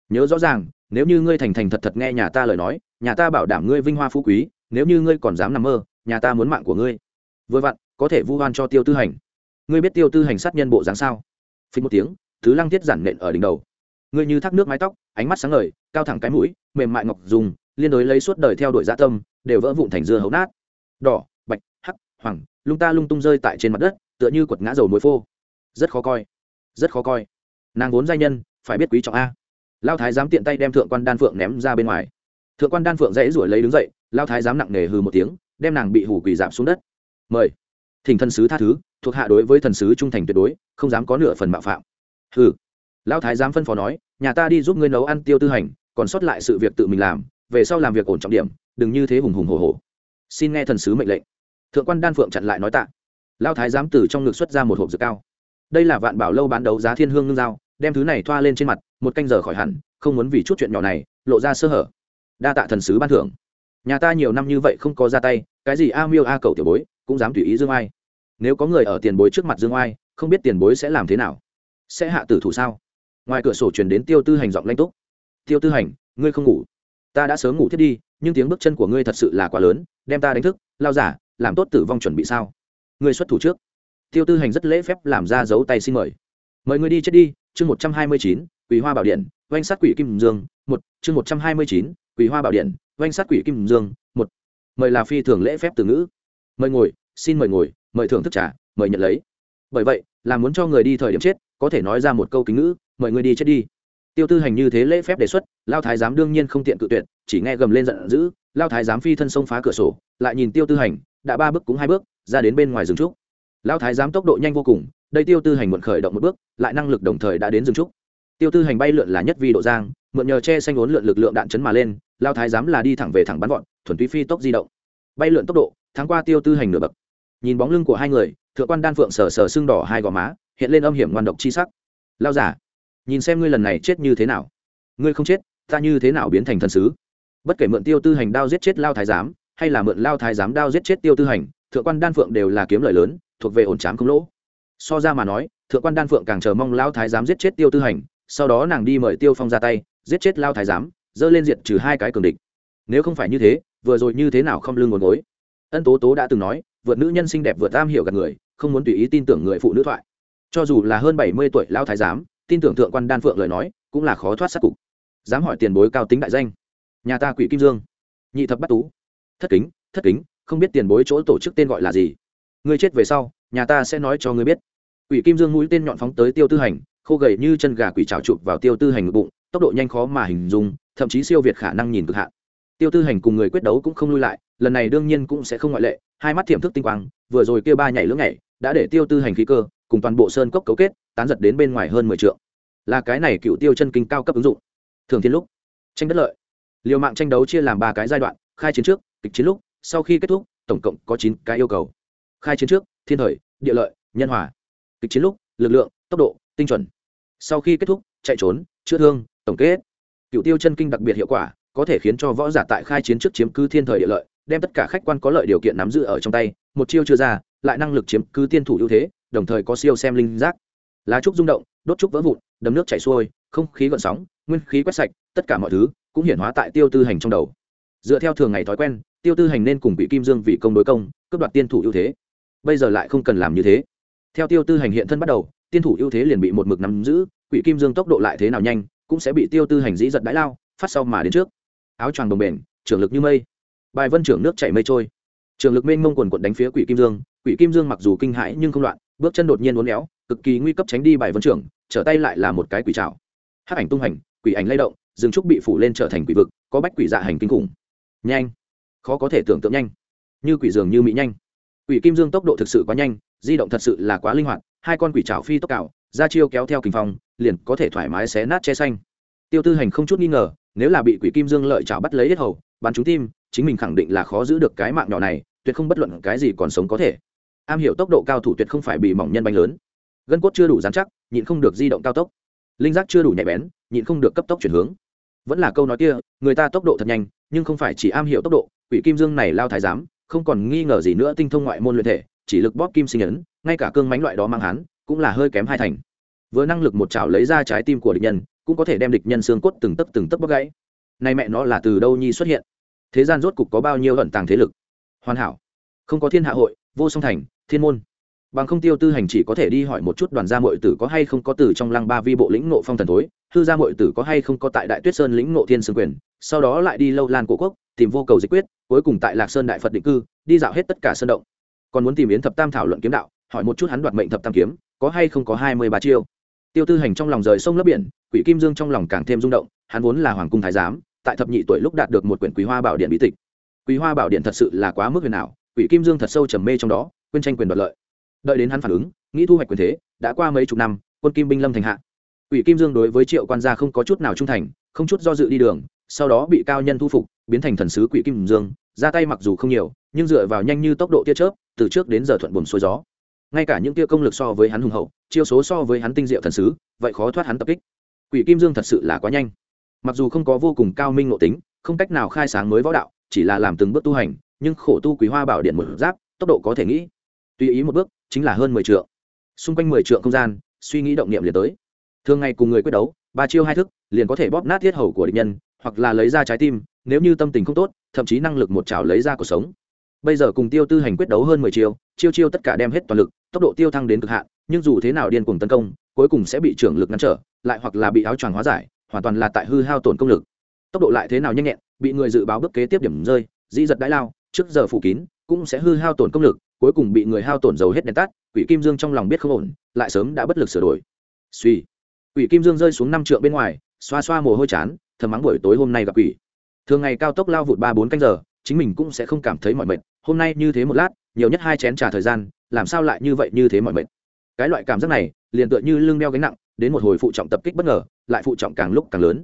Nhớ rõ ràng, nếu như ngươi thành thành thật thật nghe nhà ta lời nói, nhà ta bảo đảm ngươi vinh hoa phú quý, nếu như ngươi còn dám nằm mơ, nhà ta muốn mạng của ngươi. Vừa vặn, có thể vu oan cho tiêu tư hành. Ngươi biết tiêu tư hành sát nhân bộ dáng sao? Phí một tiếng, thứ lăng thiết giản nện ở đỉnh đầu. Ngươi như thác nước mái tóc, ánh mắt sáng ngời, cao thẳng cái mũi, mềm mại ngọc dùng, liên đối lấy suốt đời theo đuổi gia tâm, đều vỡ vụn thành dưa hấu nát. Đỏ, bạch, hắc, hoàng, lung ta lung tung rơi tại trên mặt đất, tựa như quật ngã dầu muối phô. Rất khó coi, rất khó coi nàng vốn giai nhân, phải biết quý trọng a. Lao thái dám tiện tay đem thượng quan đan phượng ném ra bên ngoài. Thượng quan đan phượng dãy ruổi lấy đứng dậy, lao thái dám nặng nề hừ một tiếng, đem nàng bị hủ quỳ giảm xuống đất. Mời. Thỉnh thần sứ tha thứ, thuộc hạ đối với thần sứ trung thành tuyệt đối, không dám có nửa phần mạo phạm. Hừ. Lao thái dám phân phó nói, nhà ta đi giúp ngươi nấu ăn tiêu tư hành, còn sót lại sự việc tự mình làm, về sau làm việc ổn trọng điểm, đừng như thế hùng hùng hồ hồ xin nghe thần sứ mệnh lệnh. Thượng quan đan phượng chặn lại nói tạ. Lao thái giám từ trong ngực xuất ra một hộp dược cao đây là vạn bảo lâu bán đấu giá thiên hương ngưng dao đem thứ này thoa lên trên mặt một canh giờ khỏi hẳn không muốn vì chút chuyện nhỏ này lộ ra sơ hở. Đa tạ thần sứ ban thưởng. Nhà ta nhiều năm như vậy không có ra tay cái gì a miêu a cầu tiểu bối cũng dám tùy ý dương ai. Nếu có người ở tiền bối trước mặt dương Ai, không biết tiền bối sẽ làm thế nào? Sẽ hạ tử thủ sao? Ngoài cửa sổ chuyển đến tiêu tư hành giọng lanh túc. Tiêu tư hành ngươi không ngủ. Ta đã sớm ngủ thiết đi nhưng tiếng bước chân của ngươi thật sự là quá lớn đem ta đánh thức. Lao giả làm tốt tử vong chuẩn bị sao? Ngươi xuất thủ trước tiêu tư hành rất lễ phép làm ra dấu tay xin mời. Mời người đi chết đi, chương một trăm hai mươi chín, Quỷ hoa bảo điện, oanh sát quỷ kim dương, một, chương một trăm hai mươi chín, Quỷ hoa bảo điện, oanh sát quỷ kim dương, một. Mời là phi thường lễ phép từ ngữ. Mời ngồi, xin mời ngồi, mời thưởng thức trả mời nhận lấy. Bởi vậy, là muốn cho người đi thời điểm chết, có thể nói ra một câu kính ngữ, mời người đi chết đi. Tiêu tư hành như thế lễ phép đề xuất, lao thái giám đương nhiên không tiện cự tuyệt, chỉ nghe gầm lên giận dữ, lao thái giám phi thân sông phá cửa sổ, lại nhìn tiêu tư hành, đã ba bước cũng hai bước, ra đến bên ngoài rừng trúc lao thái giám tốc độ nhanh vô cùng, đây tiêu tư hành muộn khởi động một bước, lại năng lực đồng thời đã đến rừng trúc. Tiêu tư hành bay lượn là nhất vi độ giang, mượn nhờ che xanh ốn lượn lực lượng đạn chấn mà lên lao thái giám là đi thẳng về thẳng bắn gọn thuần túy phi tốc di động. Bay lượn tốc độ, thắng qua tiêu tư hành nửa bậc. Nhìn bóng lưng của hai người, thượng quan đan phượng sờ sờ xương đỏ hai gò má, hiện lên âm hiểm ngoan độc chi sắc. Lao giả nhìn xem ngươi lần này chết như thế nào. Ngươi không chết, ta như thế nào biến thành thần sứ? Bất kể mượn tiêu tư hành đao giết chết lao thái giám, hay là mượn lao thái giám đao giết chết tiêu tư hành, thượng quan đan phượng đều là kiếm lợi lớn thuộc về ổn trám không lỗ. So ra mà nói, thượng quan đan phượng càng chờ mong lao thái giám giết chết tiêu tư hành, sau đó nàng đi mời tiêu phong ra tay, giết chết lao thái giám, dơ lên diện trừ hai cái cường địch. Nếu không phải như thế, vừa rồi như thế nào không lương ngồi gối. Ân tố tố đã từng nói, vượt nữ nhân xinh đẹp vượt tam hiểu gặp người, không muốn tùy ý tin tưởng người phụ nữ thoại. Cho dù là hơn bảy mươi tuổi lao thái giám, tin tưởng thượng quan đan phượng lời nói, cũng là khó thoát sát cục. Dám hỏi tiền bối cao tính đại danh. Nhà ta quỷ kim dương. Nhị thập bắt tú. Thất kính thất kính, không biết tiền bối chỗ tổ chức tên gọi là gì ngươi chết về sau, nhà ta sẽ nói cho ngươi biết. Quỷ kim dương mũi tên nhọn phóng tới tiêu tư hành, khô gầy như chân gà quỷ trào chụp vào tiêu tư hành ngực bụng, tốc độ nhanh khó mà hình dung, thậm chí siêu việt khả năng nhìn cực hạn. Tiêu tư hành cùng người quyết đấu cũng không lui lại, lần này đương nhiên cũng sẽ không ngoại lệ, hai mắt thiểm thức tinh quang, vừa rồi kia ba nhảy lưỡng nhảy, đã để tiêu tư hành khí cơ, cùng toàn bộ sơn cốc cấu kết, tán giật đến bên ngoài hơn mười triệu là cái này cựu tiêu chân kinh cao cấp ứng dụng. Thường thiên lúc, tranh đất lợi. Liều mạng tranh đấu chia làm ba cái giai đoạn, khai chiến trước, kịch chiến lúc, sau khi kết thúc, tổng cộng có chín cái yêu cầu khai chiến trước, thiên thời, địa lợi, nhân hòa. Kịch chiến lúc, lực lượng, tốc độ, tinh chuẩn. Sau khi kết thúc, chạy trốn, chữa thương, tổng kết. Cựu tiêu chân kinh đặc biệt hiệu quả, có thể khiến cho võ giả tại khai chiến trước chiếm cứ thiên thời địa lợi, đem tất cả khách quan có lợi điều kiện nắm giữ ở trong tay, một chiêu chưa ra, lại năng lực chiếm cứ tiên thủ ưu thế, đồng thời có siêu xem linh giác. Lá trúc rung động, đốt trúc vỡ vụn, đấm nước chảy xuôi, không khí gợn sóng, nguyên khí quét sạch, tất cả mọi thứ cũng hiển hóa tại tiêu tư hành trong đầu. Dựa theo thường ngày thói quen, tiêu tư hành nên cùng bị kim dương vì công đối công, cướp đoạt tiên thủ ưu thế bây giờ lại không cần làm như thế. Theo tiêu tư hành hiện thân bắt đầu, tiên thủ ưu thế liền bị một mực nắm giữ, quỷ kim dương tốc độ lại thế nào nhanh, cũng sẽ bị tiêu tư hành dĩ giật đãi lao, phát sau mà đến trước. Áo choàng đồng bền trưởng lực như mây. Bài vân trưởng nước chảy mây trôi. Trường lực mênh mông quần quận đánh phía quỷ kim dương, quỷ kim dương mặc dù kinh hãi nhưng không loạn, bước chân đột nhiên uốn éo, cực kỳ nguy cấp tránh đi bài vân trưởng, trở tay lại là một cái quỷ trào hắc ảnh tung hành, quỷ ảnh lay động, rừng trúc bị phủ lên trở thành quỷ vực, có bách quỷ dạ hành kinh khủng. Nhanh. Khó có thể tưởng tượng nhanh. Như quỷ dường như mỹ nhanh quỷ kim dương tốc độ thực sự quá nhanh, di động thật sự là quá linh hoạt, hai con quỷ trào phi tốc cạo ra chiêu kéo theo kinh phong, liền có thể thoải mái xé nát che xanh. Tiêu tư hành không chút nghi ngờ, nếu là bị quỷ kim dương lợi chảo bắt lấy hết hầu, bắn trúng tim, chính mình khẳng định là khó giữ được cái mạng nhỏ này, tuyệt không bất luận cái gì còn sống có thể. Am hiểu tốc độ cao thủ tuyệt không phải bị mỏng nhân bánh lớn. Gân cốt chưa đủ dán chắc, nhịn không được di động cao tốc. Linh giác chưa đủ nhạy bén, nhịn không được cấp tốc chuyển hướng. Vẫn là câu nói kia, người ta tốc độ thật nhanh, nhưng không phải chỉ am hiểu tốc độ, quỷ kim dương này lao thái giám không còn nghi ngờ gì nữa tinh thông ngoại môn luyện thể, chỉ lực bóp kim sinh ấn, ngay cả cương mánh loại đó mang hắn, cũng là hơi kém hai thành. Vừa năng lực một chảo lấy ra trái tim của địch nhân, cũng có thể đem địch nhân xương cốt từng tấc từng tấc bóc gãy. Nay mẹ nó là từ đâu nhi xuất hiện? Thế gian rốt cục có bao nhiêu ẩn tàng thế lực? Hoàn hảo. Không có thiên hạ hội, vô song thành, thiên môn. Bằng không tiêu tư hành chỉ có thể đi hỏi một chút đoàn gia mội tử có hay không có từ trong lăng ba vi bộ lĩnh nộ phong thần thối, hư gia mội tử có hay không có tại đại tuyết sơn lĩnh nộ thiên sương quyền, sau đó lại đi lâu lan cổ quốc, tìm vô cầu dịch quyết cuối cùng tại lạc sơn đại phật định cư, đi dạo hết tất cả sơn động. Còn muốn tìm yến thập tam thảo luận kiếm đạo, hỏi một chút hắn đoạt mệnh thập tam kiếm, có hay không có hai mươi ba chiêu. Tiêu tư hành trong lòng rời sông lấp biển, quỷ kim dương trong lòng càng thêm rung động, hắn vốn là hoàng cung thái giám, tại thập nhị tuổi lúc đạt được một quyển quý hoa bảo điện bí tịch. Quý hoa bảo điện thật sự là quá mức huyền ảo, quỷ kim dương thật sâu trầm mê trong đó, quên tranh quyền đoạt lợi. Đợi đến hắn phản ứng, nghĩ thu hoạch quyền thế, đã qua mấy chục năm, quân kim binh lâm thành hạ. Quỷ kim dương đối với triệu quan gia không có chút nào trung thành, không chút do dự đi đường, sau đó bị cao nhân thu phục biến thành thần sứ quỷ kim dương, ra tay mặc dù không nhiều, nhưng dựa vào nhanh như tốc độ tia chớp, từ trước đến giờ thuận buồm xuôi gió. Ngay cả những tia công lực so với hắn hùng hậu, chiêu số so với hắn tinh diệu thần sứ, vậy khó thoát hắn tập kích. Quỷ kim dương thật sự là quá nhanh. Mặc dù không có vô cùng cao minh ngộ tính, không cách nào khai sáng mới võ đạo, chỉ là làm từng bước tu hành, nhưng khổ tu quý hoa bảo điện một giáp, tốc độ có thể nghĩ. Tùy ý một bước, chính là hơn mười triệu xung quanh mười triệu không gian, suy nghĩ động niệm liền tới. Thường ngày cùng người quyết đấu, ba chiêu hai thức, liền có thể bóp nát thiết hầu của địch nhân hoặc là lấy ra trái tim, nếu như tâm tình không tốt, thậm chí năng lực một chảo lấy ra cuộc sống. Bây giờ cùng tiêu tư hành quyết đấu hơn mười chiêu chiêu chiêu tất cả đem hết toàn lực, tốc độ tiêu thăng đến cực hạn, nhưng dù thế nào điên cuồng tấn công, cuối cùng sẽ bị trưởng lực ngăn trở, lại hoặc là bị áo choàng hóa giải, hoàn toàn là tại hư hao tổn công lực. Tốc độ lại thế nào nhanh nhẹn, bị người dự báo bước kế tiếp điểm rơi, dĩ giật đãi lao, trước giờ phủ kín, cũng sẽ hư hao tổn công lực, cuối cùng bị người hao tổn dầu hết đèn tắt, quỷ kim dương trong lòng biết không ổn, lại sớm đã bất lực sửa đổi. Suy quỷ kim dương rơi xuống năm trượng bên ngoài, xoa xoa mồ hôi chán thầm mắng buổi tối hôm nay gặp quỷ. Thường ngày cao tốc lao vụt ba bốn canh giờ, chính mình cũng sẽ không cảm thấy mỏi mệt. Hôm nay như thế một lát, nhiều nhất hai chén trà thời gian, làm sao lại như vậy như thế mỏi mệt? Cái loại cảm giác này, liền tựa như lưng đeo gánh nặng, đến một hồi phụ trọng tập kích bất ngờ, lại phụ trọng càng lúc càng lớn.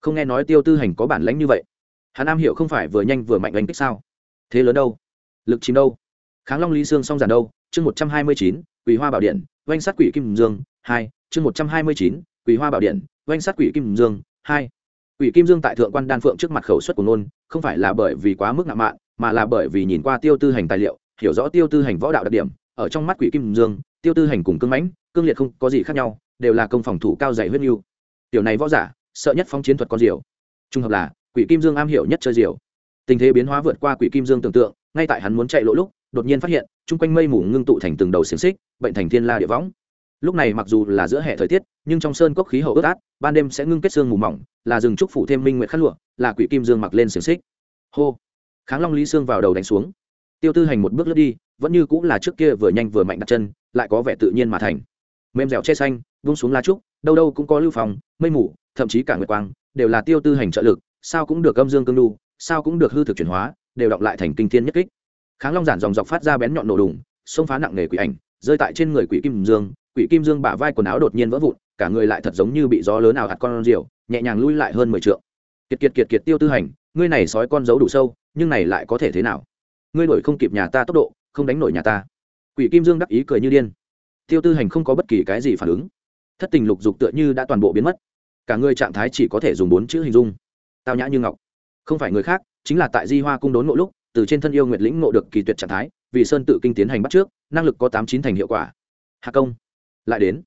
Không nghe nói tiêu tư hành có bản lãnh như vậy. Hà nam hiểu không phải vừa nhanh vừa mạnh đánh kích sao? Thế lớn đâu? Lực chìm đâu? Kháng long lý xương song giản đâu? Chương một trăm hai mươi chín, quỷ hoa bảo điện, oanh sát quỷ kim dương hai, chương một trăm hai mươi chín, quỷ hoa bảo điện, oanh sát quỷ kim dương hai quỷ kim dương tại thượng quan đan phượng trước mặt khẩu suất của nôn không phải là bởi vì quá mức ngạo mạn, mà là bởi vì nhìn qua tiêu tư hành tài liệu, hiểu rõ tiêu tư hành võ đạo đặc điểm, ở trong mắt quỷ kim dương, tiêu tư hành cùng cương mãnh, cương liệt không có gì khác nhau, đều là công phòng thủ cao dày huyết nhu. Tiểu này võ giả, sợ nhất phóng chiến thuật con diều. Trung hợp là, quỷ kim dương am hiểu nhất chơi diều. Tình thế biến hóa vượt qua quỷ kim dương tưởng tượng, ngay tại hắn muốn chạy lỗ lúc, đột nhiên phát hiện, chung quanh mây mù ngưng tụ thành từng đầu xiềng xích, bệnh thành thiên la địa võng lúc này mặc dù là giữa hệ thời tiết, nhưng trong sơn cốc khí hậu ướt át, ban đêm sẽ ngưng kết xương mù mỏng, là rừng trúc phủ thêm minh nguyện khát lụa, là quỷ kim dương mặc lên xiềng xích. Hô! Kháng long lý xương vào đầu đánh xuống. Tiêu tư hành một bước lướt đi, vẫn như cũng là trước kia vừa nhanh vừa mạnh đặt chân, lại có vẻ tự nhiên mà thành. Mềm dẻo che xanh vung xuống lá trúc, đâu đâu cũng có lưu phòng mây mù, thậm chí cả nguyệt quang, đều là tiêu tư hành trợ lực, sao cũng được âm dương cương đu sao cũng được hư thực chuyển hóa, đều đọc lại thành kinh thiên nhất kích. Kháng long giản dòng dọc phát ra bén nhọn nổ đùng, xông phá nặng nề quỷ ảnh, rơi tại trên người quỷ kim dương quỷ kim dương bả vai quần áo đột nhiên vỡ vụn, cả người lại thật giống như bị gió lớn nào hạt con rượu nhẹ nhàng lui lại hơn mười trượng. Kiệt kiệt kiệt kiệt tiêu tư hành, ngươi này sói con giấu đủ sâu, nhưng này lại có thể thế nào? Ngươi đuổi không kịp nhà ta tốc độ, không đánh nổi nhà ta. Quỷ kim dương đắc ý cười như điên. Tiêu tư hành không có bất kỳ cái gì phản ứng. Thất tình lục dục tựa như đã toàn bộ biến mất. Cả người trạng thái chỉ có thể dùng bốn chữ hình dung. Tao nhã như ngọc. Không phải người khác, chính là tại di hoa cung đốn ngộ lúc, từ trên thân yêu nguyệt lĩnh ngộ được kỳ tuyệt trạng thái, vì sơn tự kinh tiến hành bắt trước, năng lực có tám chín thành hiệu quả. Hạ công lại đến.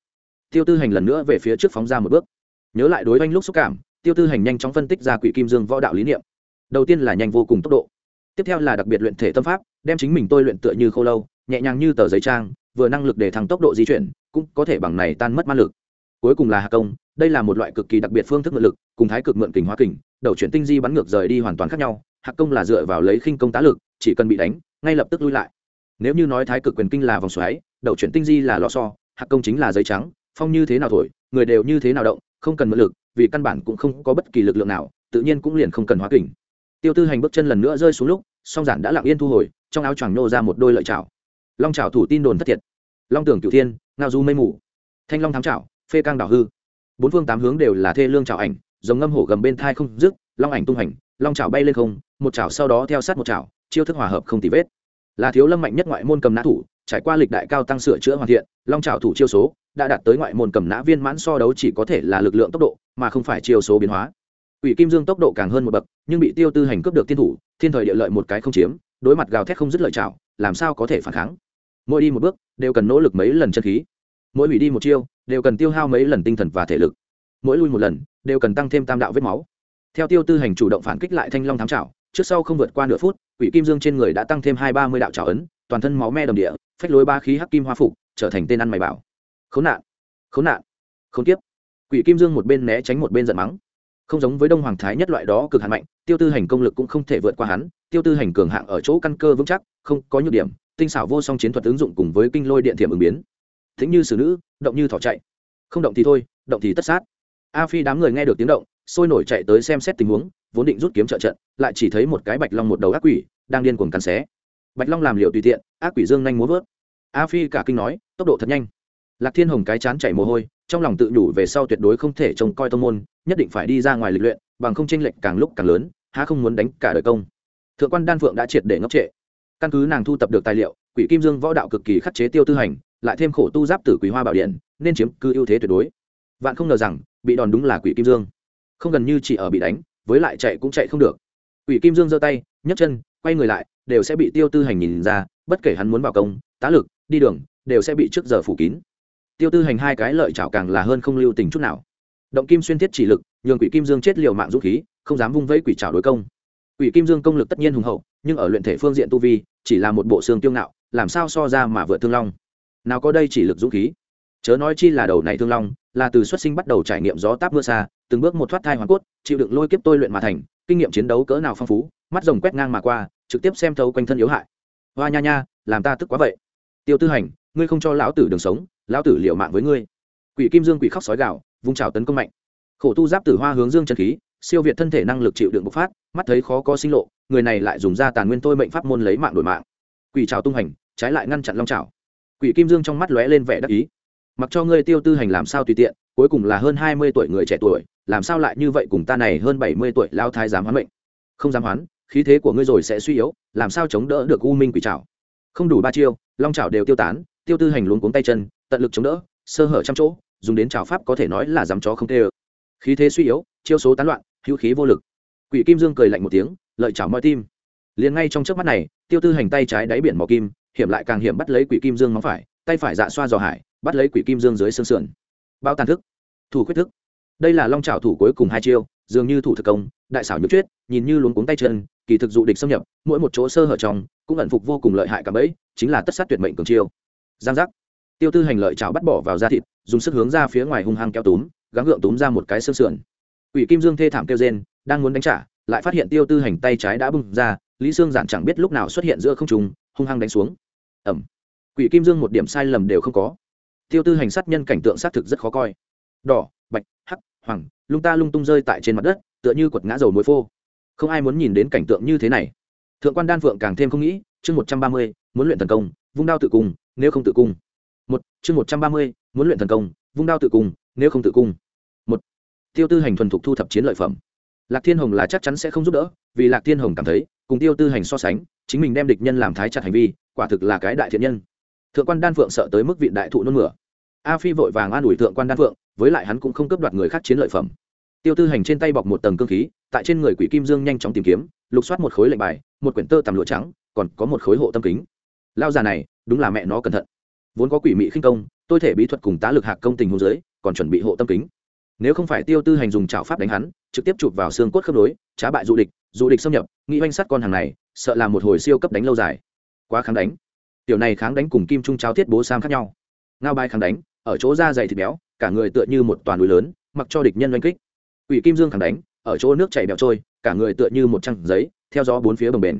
Tiêu tư hành lần nữa về phía trước phóng ra một bước. Nhớ lại đối oanh lúc xúc cảm, tiêu tư hành nhanh chóng phân tích ra quỷ kim dương võ đạo lý niệm. Đầu tiên là nhanh vô cùng tốc độ. Tiếp theo là đặc biệt luyện thể tâm pháp, đem chính mình tôi luyện tựa như khâu lâu, nhẹ nhàng như tờ giấy trang, vừa năng lực để thăng tốc độ di chuyển, cũng có thể bằng này tan mất ma lực. Cuối cùng là hạ công, đây là một loại cực kỳ đặc biệt phương thức ngự lực, cùng thái cực mượn kình hóa kình, đầu chuyển tinh di bắn ngược rời đi hoàn toàn khác nhau, hạ công là dựa vào lấy khinh công tá lực, chỉ cần bị đánh, ngay lập tức lui lại. Nếu như nói thái cực quyền kinh là vòng xoáy, đầu chuyển tinh di là lò so hạ công chính là giấy trắng, phong như thế nào thổi, người đều như thế nào động, không cần mượn lực, vì căn bản cũng không có bất kỳ lực lượng nào, tự nhiên cũng liền không cần hóa kình. Tiêu tư hành bước chân lần nữa rơi xuống lúc, song giản đã lặng yên thu hồi, trong áo choàng nô ra một đôi lợi chảo. Long chảo thủ tin đồn thất thiệt. Long tưởng cửu thiên, ngao du mây mù. Thanh long thám chảo, phê cang đảo hư. Bốn phương tám hướng đều là thê lương chảo ảnh, giống ngâm hổ gầm bên thai không dứt, long ảnh tung hành, long chảo bay lên không, một chảo sau đó theo sát một chảo, chiêu thức hòa hợp không tì vết. Là thiếu lâm mạnh nhất ngoại môn cầm nã thủ trải qua lịch đại cao tăng sửa chữa hoàn thiện, long trào thủ chiêu số đã đạt tới ngoại môn cầm nã viên mãn so đấu chỉ có thể là lực lượng tốc độ, mà không phải chiêu số biến hóa. Ủy kim dương tốc độ càng hơn một bậc, nhưng bị tiêu tư hành cướp được thiên thủ, thiên thời địa lợi một cái không chiếm, đối mặt gào thét không dứt lợi chảo làm sao có thể phản kháng? Mỗi đi một bước, đều cần nỗ lực mấy lần chân khí. Mỗi hủy đi một chiêu, đều cần tiêu hao mấy lần tinh thần và thể lực. Mỗi lui một lần, đều cần tăng thêm tam đạo vết máu. Theo tiêu tư hành chủ động phản kích lại thanh long thám trảo trước sau không vượt qua nửa phút, quỷ kim dương trên người đã tăng thêm hai ba mươi đạo trào ấn, toàn thân máu me đồng địa, phách lối ba khí hắc kim hoa phục, trở thành tên ăn mày bảo. Khốn nạn! Khốn nạn! Khốn kiếp! Quỷ kim dương một bên né tránh một bên giận mắng. Không giống với đông hoàng thái nhất loại đó, cực hạn mạnh, tiêu tư hành công lực cũng không thể vượt qua hắn, tiêu tư hành cường hạng ở chỗ căn cơ vững chắc, không có nhược điểm, tinh xảo vô song chiến thuật ứng dụng cùng với kinh lôi điện thiểm ứng biến. Thính như xử nữ, động như thỏ chạy. Không động thì thôi, động thì tất sát. A phi đám người nghe được tiếng động sôi nổi chạy tới xem xét tình huống, vốn định rút kiếm trợ trận, lại chỉ thấy một cái bạch long một đầu ác quỷ đang điên cuồng cắn xé. Bạch long làm liệu tùy tiện, ác quỷ dương nhanh múa vớt. A phi cả kinh nói, tốc độ thật nhanh. Lạc thiên hồng cái chán chảy mồ hôi, trong lòng tự nhủ về sau tuyệt đối không thể trông coi tông môn, nhất định phải đi ra ngoài lịch luyện, bằng không tranh lệch càng lúc càng lớn, há không muốn đánh cả đời công. Thượng quan đan phượng đã triệt để ngốc trệ. Căn cứ nàng thu tập được tài liệu, quỷ kim dương võ đạo cực kỳ khắc chế tiêu tư hành, lại thêm khổ tu giáp tử quý hoa bảo điện, nên chiếm cứ ưu thế tuyệt đối. Vạn không ngờ rằng, bị đòn đúng là quỷ kim dương không gần như chỉ ở bị đánh, với lại chạy cũng chạy không được. Quỷ kim dương giơ tay, nhấc chân, quay người lại, đều sẽ bị tiêu tư hành nhìn ra, bất kể hắn muốn vào công, tá lực, đi đường, đều sẽ bị trước giờ phủ kín. Tiêu tư hành hai cái lợi chảo càng là hơn không lưu tình chút nào. Động kim xuyên thiết chỉ lực, nhường quỷ kim dương chết liều mạng dũng khí, không dám vung vẫy quỷ trảo đối công. Quỷ kim dương công lực tất nhiên hùng hậu, nhưng ở luyện thể phương diện tu vi, chỉ là một bộ xương tiêu ngạo, làm sao so ra mà vượt thương long? Nào có đây chỉ lực dũng khí? Chớ nói chi là đầu này thương long, là từ xuất sinh bắt đầu trải nghiệm gió táp mưa xa, từng bước một thoát thai hoàn cốt, chịu đựng lôi kiếp tôi luyện mà thành, kinh nghiệm chiến đấu cỡ nào phong phú, mắt rồng quét ngang mà qua, trực tiếp xem thấu quanh thân yếu hại. Hoa nha nha, làm ta tức quá vậy. Tiêu tư hành, ngươi không cho lão tử đường sống, lão tử liệu mạng với ngươi. Quỷ kim dương quỷ khóc sói gạo vung trào tấn công mạnh. Khổ tu giáp tử hoa hướng dương chân khí, siêu việt thân thể năng lực chịu đựng bộc phát, mắt thấy khó có sinh lộ, người này lại dùng ra tàn nguyên tôi mệnh pháp môn lấy mạng đổi mạng. Quỷ trào tung hành, trái lại ngăn chặn long trào. Quỷ kim dương trong mắt lóe lên vẻ đắc ý mặc cho ngươi tiêu tư hành làm sao tùy tiện, cuối cùng là hơn hai mươi tuổi người trẻ tuổi, làm sao lại như vậy cùng ta này hơn bảy mươi tuổi lao thái dám hoán mệnh? Không dám hoán, khí thế của ngươi rồi sẽ suy yếu, làm sao chống đỡ được u minh quỷ trào không đủ ba chiêu, long trào đều tiêu tán, tiêu tư hành luống cuống tay chân, tận lực chống đỡ, sơ hở trăm chỗ, dùng đến trào pháp có thể nói là dám chó không tê ơ. Khí thế suy yếu, chiêu số tán loạn, hữu khí vô lực. Quỷ kim dương cười lạnh một tiếng, lợi chảo moi tim. Liền ngay trong trước mắt này, tiêu tư hành tay trái đáy biển mỏ kim, hiểm lại càng hiểm bắt lấy quỷ kim dương móng phải, tay phải dạ xoa dò hải bắt lấy quỷ kim dương dưới xương sườn bao tàn thức thủ quyết thức đây là long trào thủ cuối cùng hai chiêu dường như thủ thực công đại xảo nhược chuyết nhìn như luống cuống tay chân kỳ thực dụ địch xâm nhập mỗi một chỗ sơ hở trong cũng ẩn phục vô cùng lợi hại cả bẫy chính là tất sát tuyệt mệnh cường chiêu giang giác tiêu tư hành lợi chảo bắt bỏ vào da thịt dùng sức hướng ra phía ngoài hung hăng kéo túm gắng gượng túm ra một cái xương sườn Quỷ Kim Dương thê thảm kêu rên, đang muốn đánh trả, lại phát hiện Tiêu Tư Hành tay trái đã bung ra, Lý Sương giản chẳng biết lúc nào xuất hiện giữa không trung, hung hăng đánh xuống. Ầm. Quỷ Kim Dương một điểm sai lầm đều không có. Tiêu Tư Hành sát nhân cảnh tượng xác thực rất khó coi. Đỏ, bạch, hắc, hoàng, lung ta lung tung rơi tại trên mặt đất, tựa như quật ngã dầu muối phô. Không ai muốn nhìn đến cảnh tượng như thế này. Thượng quan Đan Phượng càng thêm không nghĩ, chương một trăm ba mươi, muốn luyện thần công, vung đao tự cung, nếu không tự cung. Một, chương một trăm ba mươi, muốn luyện thần công, vung đao tự cung, nếu không tự cung một tiêu tư hành thuần thục thu thập chiến lợi phẩm lạc thiên hồng là chắc chắn sẽ không giúp đỡ vì lạc thiên hồng cảm thấy cùng tiêu tư hành so sánh chính mình đem địch nhân làm thái chặt hành vi quả thực là cái đại thiện nhân thượng quan đan phượng sợ tới mức vị đại thụ nôn mửa a phi vội vàng an ủi thượng quan đan phượng, với lại hắn cũng không cướp đoạt người khác chiến lợi phẩm. Tiêu tư hành trên tay bọc một tầng cơ khí, tại trên người quỷ kim dương nhanh chóng tìm kiếm, lục soát một khối lệnh bài, một quyển tơ tằm lụa trắng, còn có một khối hộ tâm kính. Lao già này, đúng là mẹ nó cẩn thận. Vốn có quỷ mị khinh công, tôi thể bí thuật cùng tá lực hạc công tình hồ dưới, còn chuẩn bị hộ tâm kính. Nếu không phải tiêu tư hành dùng chảo pháp đánh hắn, trực tiếp chụp vào xương cốt khớp nối, trá bại du địch du địch xâm nhập, nghĩ oanh sắt con hàng này, sợ là một hồi siêu cấp đánh lâu dài. Quá kháng đánh. Tiểu này kháng đánh cùng kim trung cháo thiết bố sam khác nhau. Ngao bài kháng đánh ở chỗ da dày thịt béo, cả người tựa như một toàn núi lớn, mặc cho địch nhân oanh kích. Ủy kim dương khẳng đánh, ở chỗ nước chảy bẹo trôi, cả người tựa như một trăng giấy, theo gió bốn phía bồng bền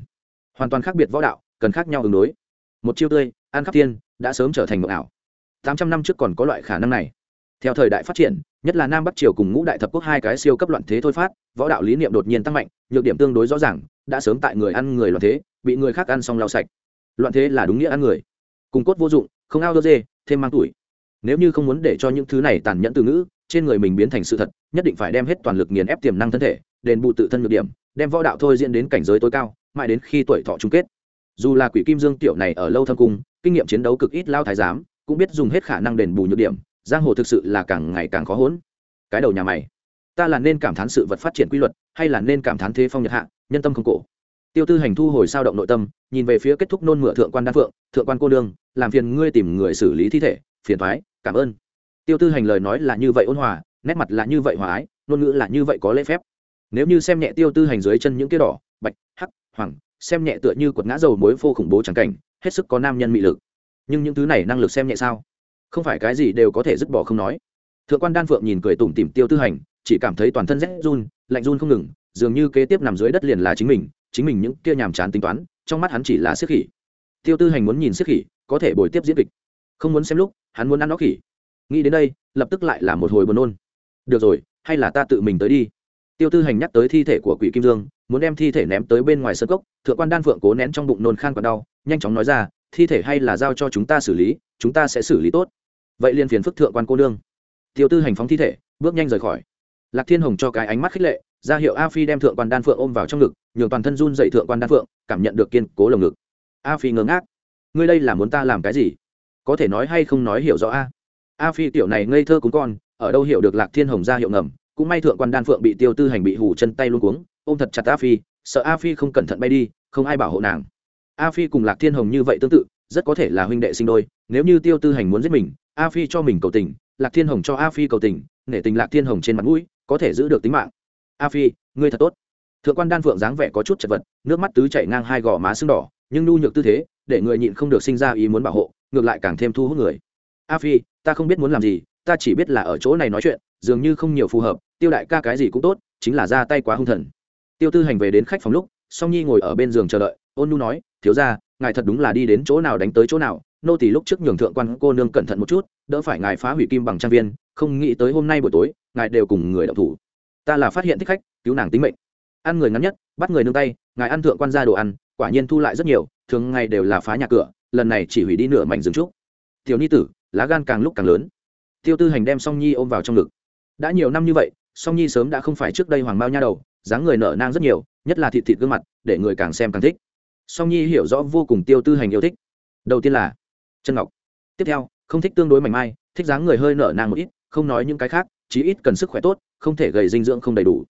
hoàn toàn khác biệt võ đạo, cần khác nhau ứng đối. Một chiêu tươi an khắp thiên, đã sớm trở thành mộng ảo. Tám trăm năm trước còn có loại khả năng này. Theo thời đại phát triển, nhất là nam bắc triều cùng ngũ đại thập quốc hai cái siêu cấp loạn thế thôi phát, võ đạo lý niệm đột nhiên tăng mạnh, nhược điểm tương đối rõ ràng, đã sớm tại người ăn người loạn thế, bị người khác ăn xong lau sạch. Loạn thế là đúng nghĩa ăn người. Cùng cốt vô dụng, không ao đơ dê thêm mang tuổi nếu như không muốn để cho những thứ này tàn nhẫn từ ngữ, trên người mình biến thành sự thật, nhất định phải đem hết toàn lực nghiền ép tiềm năng thân thể, đền bù tự thân nhược điểm, đem võ đạo thôi diễn đến cảnh giới tối cao, mãi đến khi tuổi thọ chung kết. Dù là quỷ kim dương tiểu này ở lâu thâm cung, kinh nghiệm chiến đấu cực ít lao thái giám, cũng biết dùng hết khả năng đền bù nhược điểm, giang hồ thực sự là càng ngày càng khó hỗn. Cái đầu nhà mày. Ta là nên cảm thán sự vật phát triển quy luật, hay là nên cảm thán thế phong nhật hạ, nhân tâm không cổ? Tiêu tư hành thu hồi sao động nội tâm, nhìn về phía kết thúc nôn mửa thượng quan đan phượng, thượng quan cô đương làm phiền ngươi tìm người xử lý thi thể, phiền thoái cảm ơn. Tiêu tư hành lời nói là như vậy ôn hòa, nét mặt là như vậy hòa ái, ngôn ngữ là như vậy có lễ phép. Nếu như xem nhẹ tiêu tư hành dưới chân những cái đỏ, bạch, hắc, hoàng, xem nhẹ tựa như quật ngã dầu mối phô khủng bố trắng cảnh, hết sức có nam nhân mị lực. Nhưng những thứ này năng lực xem nhẹ sao? Không phải cái gì đều có thể dứt bỏ không nói. Thượng quan đan phượng nhìn cười tủm tìm tiêu tư hành, chỉ cảm thấy toàn thân rét run, lạnh run không ngừng, dường như kế tiếp nằm dưới đất liền là chính mình chính mình những kia nhàm chán tính toán, trong mắt hắn chỉ là siết khỉ. Tiêu tư hành muốn nhìn siết khỉ, có thể bồi tiếp diễn kịch không muốn xem lúc, hắn muốn ăn nó khỉ. Nghĩ đến đây, lập tức lại là một hồi buồn nôn. Được rồi, hay là ta tự mình tới đi. Tiêu tư hành nhắc tới thi thể của quỷ kim dương, muốn đem thi thể ném tới bên ngoài sân cốc, thượng quan đan phượng cố nén trong bụng nôn khan còn đau, nhanh chóng nói ra, thi thể hay là giao cho chúng ta xử lý, chúng ta sẽ xử lý tốt. Vậy liên phiền phức thượng quan cô nương. Tiêu tư hành phóng thi thể, bước nhanh rời khỏi. Lạc thiên hồng cho cái ánh mắt khích lệ, ra hiệu a phi đem thượng quan đan phượng ôm vào trong ngực, nhường toàn thân run dậy thượng quan đan phượng, cảm nhận được kiên cố lồng ngực. A phi ngớ ngác, ngươi đây là muốn ta làm cái gì? Có thể nói hay không nói hiểu rõ a? A phi tiểu này ngây thơ cúng con, ở đâu hiểu được lạc thiên hồng ra hiệu ngầm, cũng may thượng quan đan phượng bị tiêu tư hành bị hủ chân tay luôn cuống, ôm thật chặt a phi, sợ a phi không cẩn thận bay đi, không ai bảo hộ nàng. A phi cùng lạc thiên hồng như vậy tương tự, rất có thể là huynh đệ sinh đôi, nếu như tiêu tư hành muốn giết mình, a phi cho mình cầu tình, lạc thiên hồng cho a phi cầu tình, nể tình lạc thiên hồng trên mặt mũi, có thể giữ được tính mạng. A phi, ngươi thật tốt. Thượng quan đan phượng dáng vẻ có chút chật vật, nước mắt tứ chảy ngang hai gò má sưng đỏ, nhưng nhu nhược tư thế, để người nhịn không được sinh ra ý muốn bảo hộ ngược lại càng thêm thu hút người. A phi, ta không biết muốn làm gì, ta chỉ biết là ở chỗ này nói chuyện, dường như không nhiều phù hợp, tiêu đại ca cái gì cũng tốt, chính là ra tay quá hung thần. Tiêu tư hành về đến khách phòng lúc, song nhi ngồi ở bên giường chờ đợi, ôn Nu nói, thiếu ra ngài thật đúng là đi đến chỗ nào đánh tới chỗ nào, nô tỳ lúc trước nhường thượng quan cô nương cẩn thận một chút, đỡ phải ngài phá hủy kim bằng trang viên, không nghĩ tới hôm nay buổi tối, ngài đều cùng người đậu thủ. Ta là phát hiện thích khách, cứu nàng tính mệnh. Ăn người ngắn nhất, bắt người nương tay, ngài ăn thượng quan ra đồ ăn, quả nhiên thu lại rất nhiều, thường ngày đều là phá nhà cửa lần này chỉ hủy đi nửa mảnh rừng trúc. Tiểu ni tử, lá gan càng lúc càng lớn. Tiêu tư hành đem song nhi ôm vào trong ngực. Đã nhiều năm như vậy, song nhi sớm đã không phải trước đây hoàng bao nha đầu, dáng người nở nang rất nhiều, nhất là thịt thịt gương mặt, để người càng xem càng thích. Song nhi hiểu rõ vô cùng tiêu tư hành yêu thích. Đầu tiên là chân ngọc. Tiếp theo, không thích tương đối mảnh mai, thích dáng người hơi nở nang một ít, không nói những cái khác, chí ít cần sức khỏe tốt, không thể gầy dinh dưỡng không đầy đủ.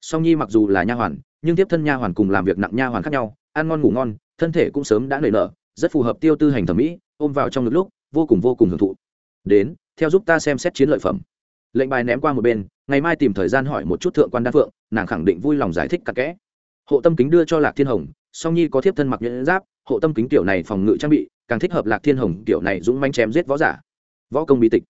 Song nhi mặc dù là nha hoàn, nhưng tiếp thân nha hoàn cùng làm việc nặng nha hoàn khác nhau, ăn ngon ngủ ngon, thân thể cũng sớm đã nảy nở rất phù hợp tiêu tư hành thẩm mỹ, ôm vào trong ngực lúc, vô cùng vô cùng hưởng thụ. Đến, theo giúp ta xem xét chiến lợi phẩm. Lệnh bài ném qua một bên, ngày mai tìm thời gian hỏi một chút thượng quan đa phượng, nàng khẳng định vui lòng giải thích cặn kẽ. Hộ tâm kính đưa cho lạc thiên hồng, song nhi có thiếp thân mặc nhẫn giáp, hộ tâm kính tiểu này phòng ngự trang bị, càng thích hợp lạc thiên hồng tiểu này dũng manh chém giết võ giả. Võ công bí tịch.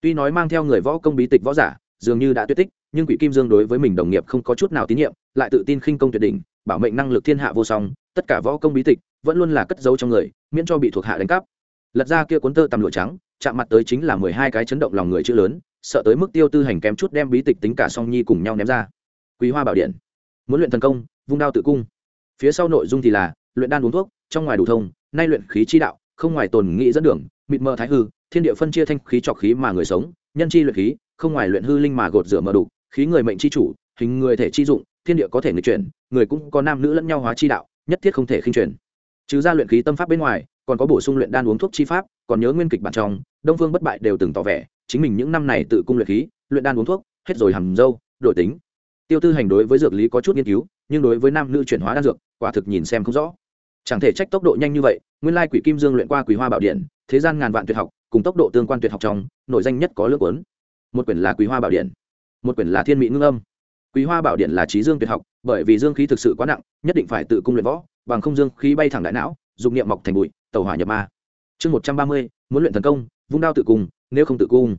Tuy nói mang theo người võ công bí tịch võ giả, dường như đã tuyệt tích, nhưng quỷ kim dương đối với mình đồng nghiệp không có chút nào tín nhiệm, lại tự tin khinh công tuyệt đỉnh, bảo mệnh năng lực thiên hạ vô song, tất cả võ công bí tịch vẫn luôn là cất giấu trong người, miễn cho bị thuộc hạ đánh cắp. Lật ra kia cuốn tơ tằm lụa trắng, chạm mặt tới chính là mười hai cái chấn động lòng người chữ lớn, sợ tới mức tiêu tư hành kém chút đem bí tịch tính cả song nhi cùng nhau ném ra. Quý hoa bảo điện. Muốn luyện thần công, vung đao tự cung. Phía sau nội dung thì là, luyện đan uống thuốc, trong ngoài đủ thông, nay luyện khí chi đạo, không ngoài tồn nghị dẫn đường, mịt mờ thái hư, thiên địa phân chia thanh khí trọc khí mà người sống, nhân chi luyện khí, không ngoài luyện hư linh mà gột rửa mờ đủ, khí người mệnh chi chủ, hình người thể chi dụng, thiên địa có thể người chuyển, người cũng có nam nữ lẫn nhau hóa chi đạo, nhất thiết không thể khinh chuyển trừ ra luyện khí tâm pháp bên ngoài, còn có bổ sung luyện đan uống thuốc chi pháp, còn nhớ nguyên kịch bản trong, đông phương bất bại đều từng tỏ vẻ, chính mình những năm này tự cung luyện khí, luyện đan uống thuốc, hết rồi hầm dâu, đổi tính. Tiêu tư hành đối với dược lý có chút nghiên cứu, nhưng đối với nam nữ chuyển hóa đan dược, quả thực nhìn xem không rõ. Chẳng thể trách tốc độ nhanh như vậy, nguyên lai quỷ kim dương luyện qua quỷ hoa bảo điện, thế gian ngàn vạn tuyệt học, cùng tốc độ tương quan tuyệt học trong nội danh nhất có lương cuốn. Một quyển là quý hoa bảo điện, một quyển là thiên mỹ ngưng âm quý hoa bảo điện là trí dương tuyệt học, bởi vì dương khí thực sự quá nặng, nhất định phải tự cung luyện võ, bằng không dương khí bay thẳng đại não dùng niệm mọc thành bụi tàu hỏa nhập ma. Chương một trăm ba mươi, muốn luyện thần công, vung đao tự cung, nếu không tự cung.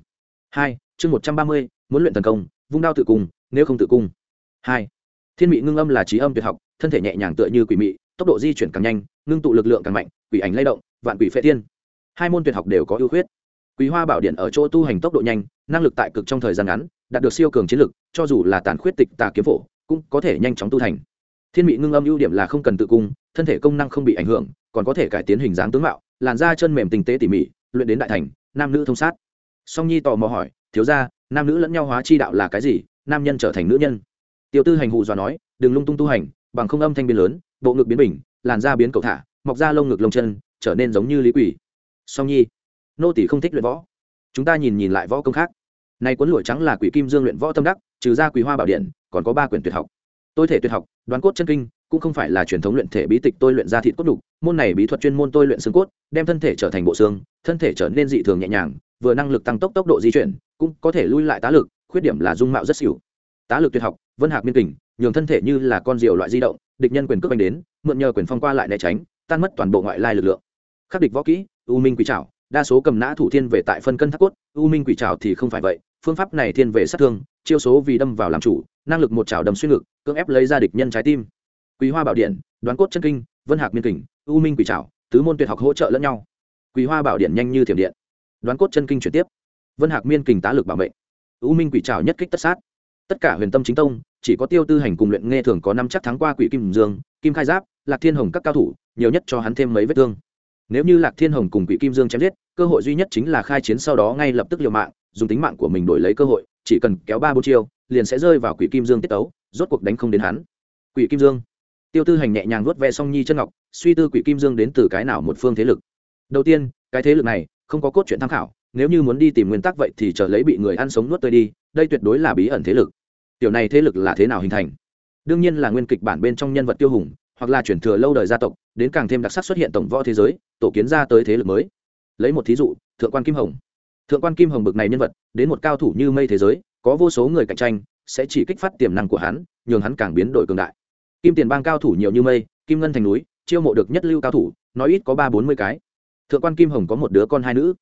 Hai, chương một trăm ba mươi, muốn luyện thần công, vung đao tự cung, nếu không tự cung. Hai, thiên mị ngưng âm là trí âm tuyệt học, thân thể nhẹ nhàng tựa như quỷ mị, tốc độ di chuyển càng nhanh, ngưng tụ lực lượng càng mạnh, quỷ ảnh lay động, vạn quỷ phệ tiên. Hai môn tuyệt học đều có ưu khuyết quý hoa bảo điện ở chỗ tu hành tốc độ nhanh, năng lực tại cực trong thời gian ngắn, đạt được siêu cường chiến lực, cho dù là tàn khuyết tịch tà kiếm phổ, cũng có thể nhanh chóng tu thành. Thiên mị ngưng âm ưu điểm là không cần tự cung, thân thể công năng không bị ảnh hưởng, còn có thể cải tiến hình dáng tướng mạo, làn da chân mềm tinh tế tỉ mỉ, luyện đến đại thành, nam nữ thông sát. Song nhi tò mò hỏi, thiếu ra nam nữ lẫn nhau hóa chi đạo là cái gì? Nam nhân trở thành nữ nhân? Tiêu tư hành hù dọa nói, đừng lung tung tu hành, bằng không âm thanh biến lớn, bộ ngực biến bình, làn da biến cầu thả, mọc ra lông ngực lông chân, trở nên giống như lý quỷ. Song nhi nô tỷ không thích luyện võ. Chúng ta nhìn nhìn lại võ công khác. Nay cuốn lụa trắng là quỷ kim dương luyện võ tâm đắc, trừ ra quỷ hoa bảo điện, còn có ba quyển tuyệt học. Tôi thể tuyệt học, đoán cốt chân kinh, cũng không phải là truyền thống luyện thể bí tịch tôi luyện ra thịt cốt đục môn này bí thuật chuyên môn tôi luyện xương cốt, đem thân thể trở thành bộ xương, thân thể trở nên dị thường nhẹ nhàng, vừa năng lực tăng tốc tốc độ di chuyển, cũng có thể lui lại tá lực, khuyết điểm là dung mạo rất xỉu. Tá lực tuyệt học, vân hạc miên kình, nhường thân thể như là con diều loại di động, địch nhân quyền cướp anh đến, mượn nhờ quyền phong qua lại né tránh, tan mất toàn bộ ngoại lai lực lượng. Khắc địch võ kỹ, u minh quỷ trảo đa số cầm nã thủ thiên về tại phân cân thác cốt, u minh quỷ trào thì không phải vậy, phương pháp này thiên về sát thương, chiêu số vì đâm vào làm chủ, năng lực một trào đâm xuyên ngực, cưỡng ép lấy ra địch nhân trái tim. Quý hoa bảo điện, đoán cốt chân kinh, vân hạc miên kình, u minh quỷ trào tứ môn tuyệt học hỗ trợ lẫn nhau. Quý hoa bảo điện nhanh như thiểm điện. Đoán cốt chân kinh chuyển tiếp. Vân hạc miên kình tá lực bảo mệnh. U minh quỷ trào nhất kích tất sát. Tất cả huyền tâm chính tông, chỉ có tiêu tư hành cùng luyện nghe thường có năm chắc thắng qua quỷ kim dương, kim khai giáp, lạc thiên hồng các cao thủ, nhiều nhất cho hắn thêm mấy vết thương nếu như lạc thiên hồng cùng quỷ kim dương chém giết, cơ hội duy nhất chính là khai chiến sau đó ngay lập tức liều mạng, dùng tính mạng của mình đổi lấy cơ hội, chỉ cần kéo ba bốn chiêu, liền sẽ rơi vào quỷ kim dương tiết tấu, rốt cuộc đánh không đến hắn. Quỷ kim dương. Tiêu tư hành nhẹ nhàng vuốt ve song nhi chân ngọc, suy tư quỷ kim dương đến từ cái nào một phương thế lực. Đầu tiên, cái thế lực này không có cốt truyện tham khảo, nếu như muốn đi tìm nguyên tắc vậy thì chờ lấy bị người ăn sống nuốt tươi đi, đây tuyệt đối là bí ẩn thế lực. Tiểu này thế lực là thế nào hình thành? Đương nhiên là nguyên kịch bản bên trong nhân vật tiêu hùng hoặc là chuyển thừa lâu đời gia tộc, đến càng thêm đặc sắc xuất hiện tổng võ thế giới, tổ kiến ra tới thế lực mới. Lấy một thí dụ, thượng quan kim hồng. Thượng quan kim hồng bực này nhân vật, đến một cao thủ như mây thế giới, có vô số người cạnh tranh, sẽ chỉ kích phát tiềm năng của hắn, nhường hắn càng biến đổi cường đại. Kim tiền bang cao thủ nhiều như mây, kim ngân thành núi, chiêu mộ được nhất lưu cao thủ, nói ít có ba bốn mươi cái. Thượng quan kim hồng có một đứa con hai nữ.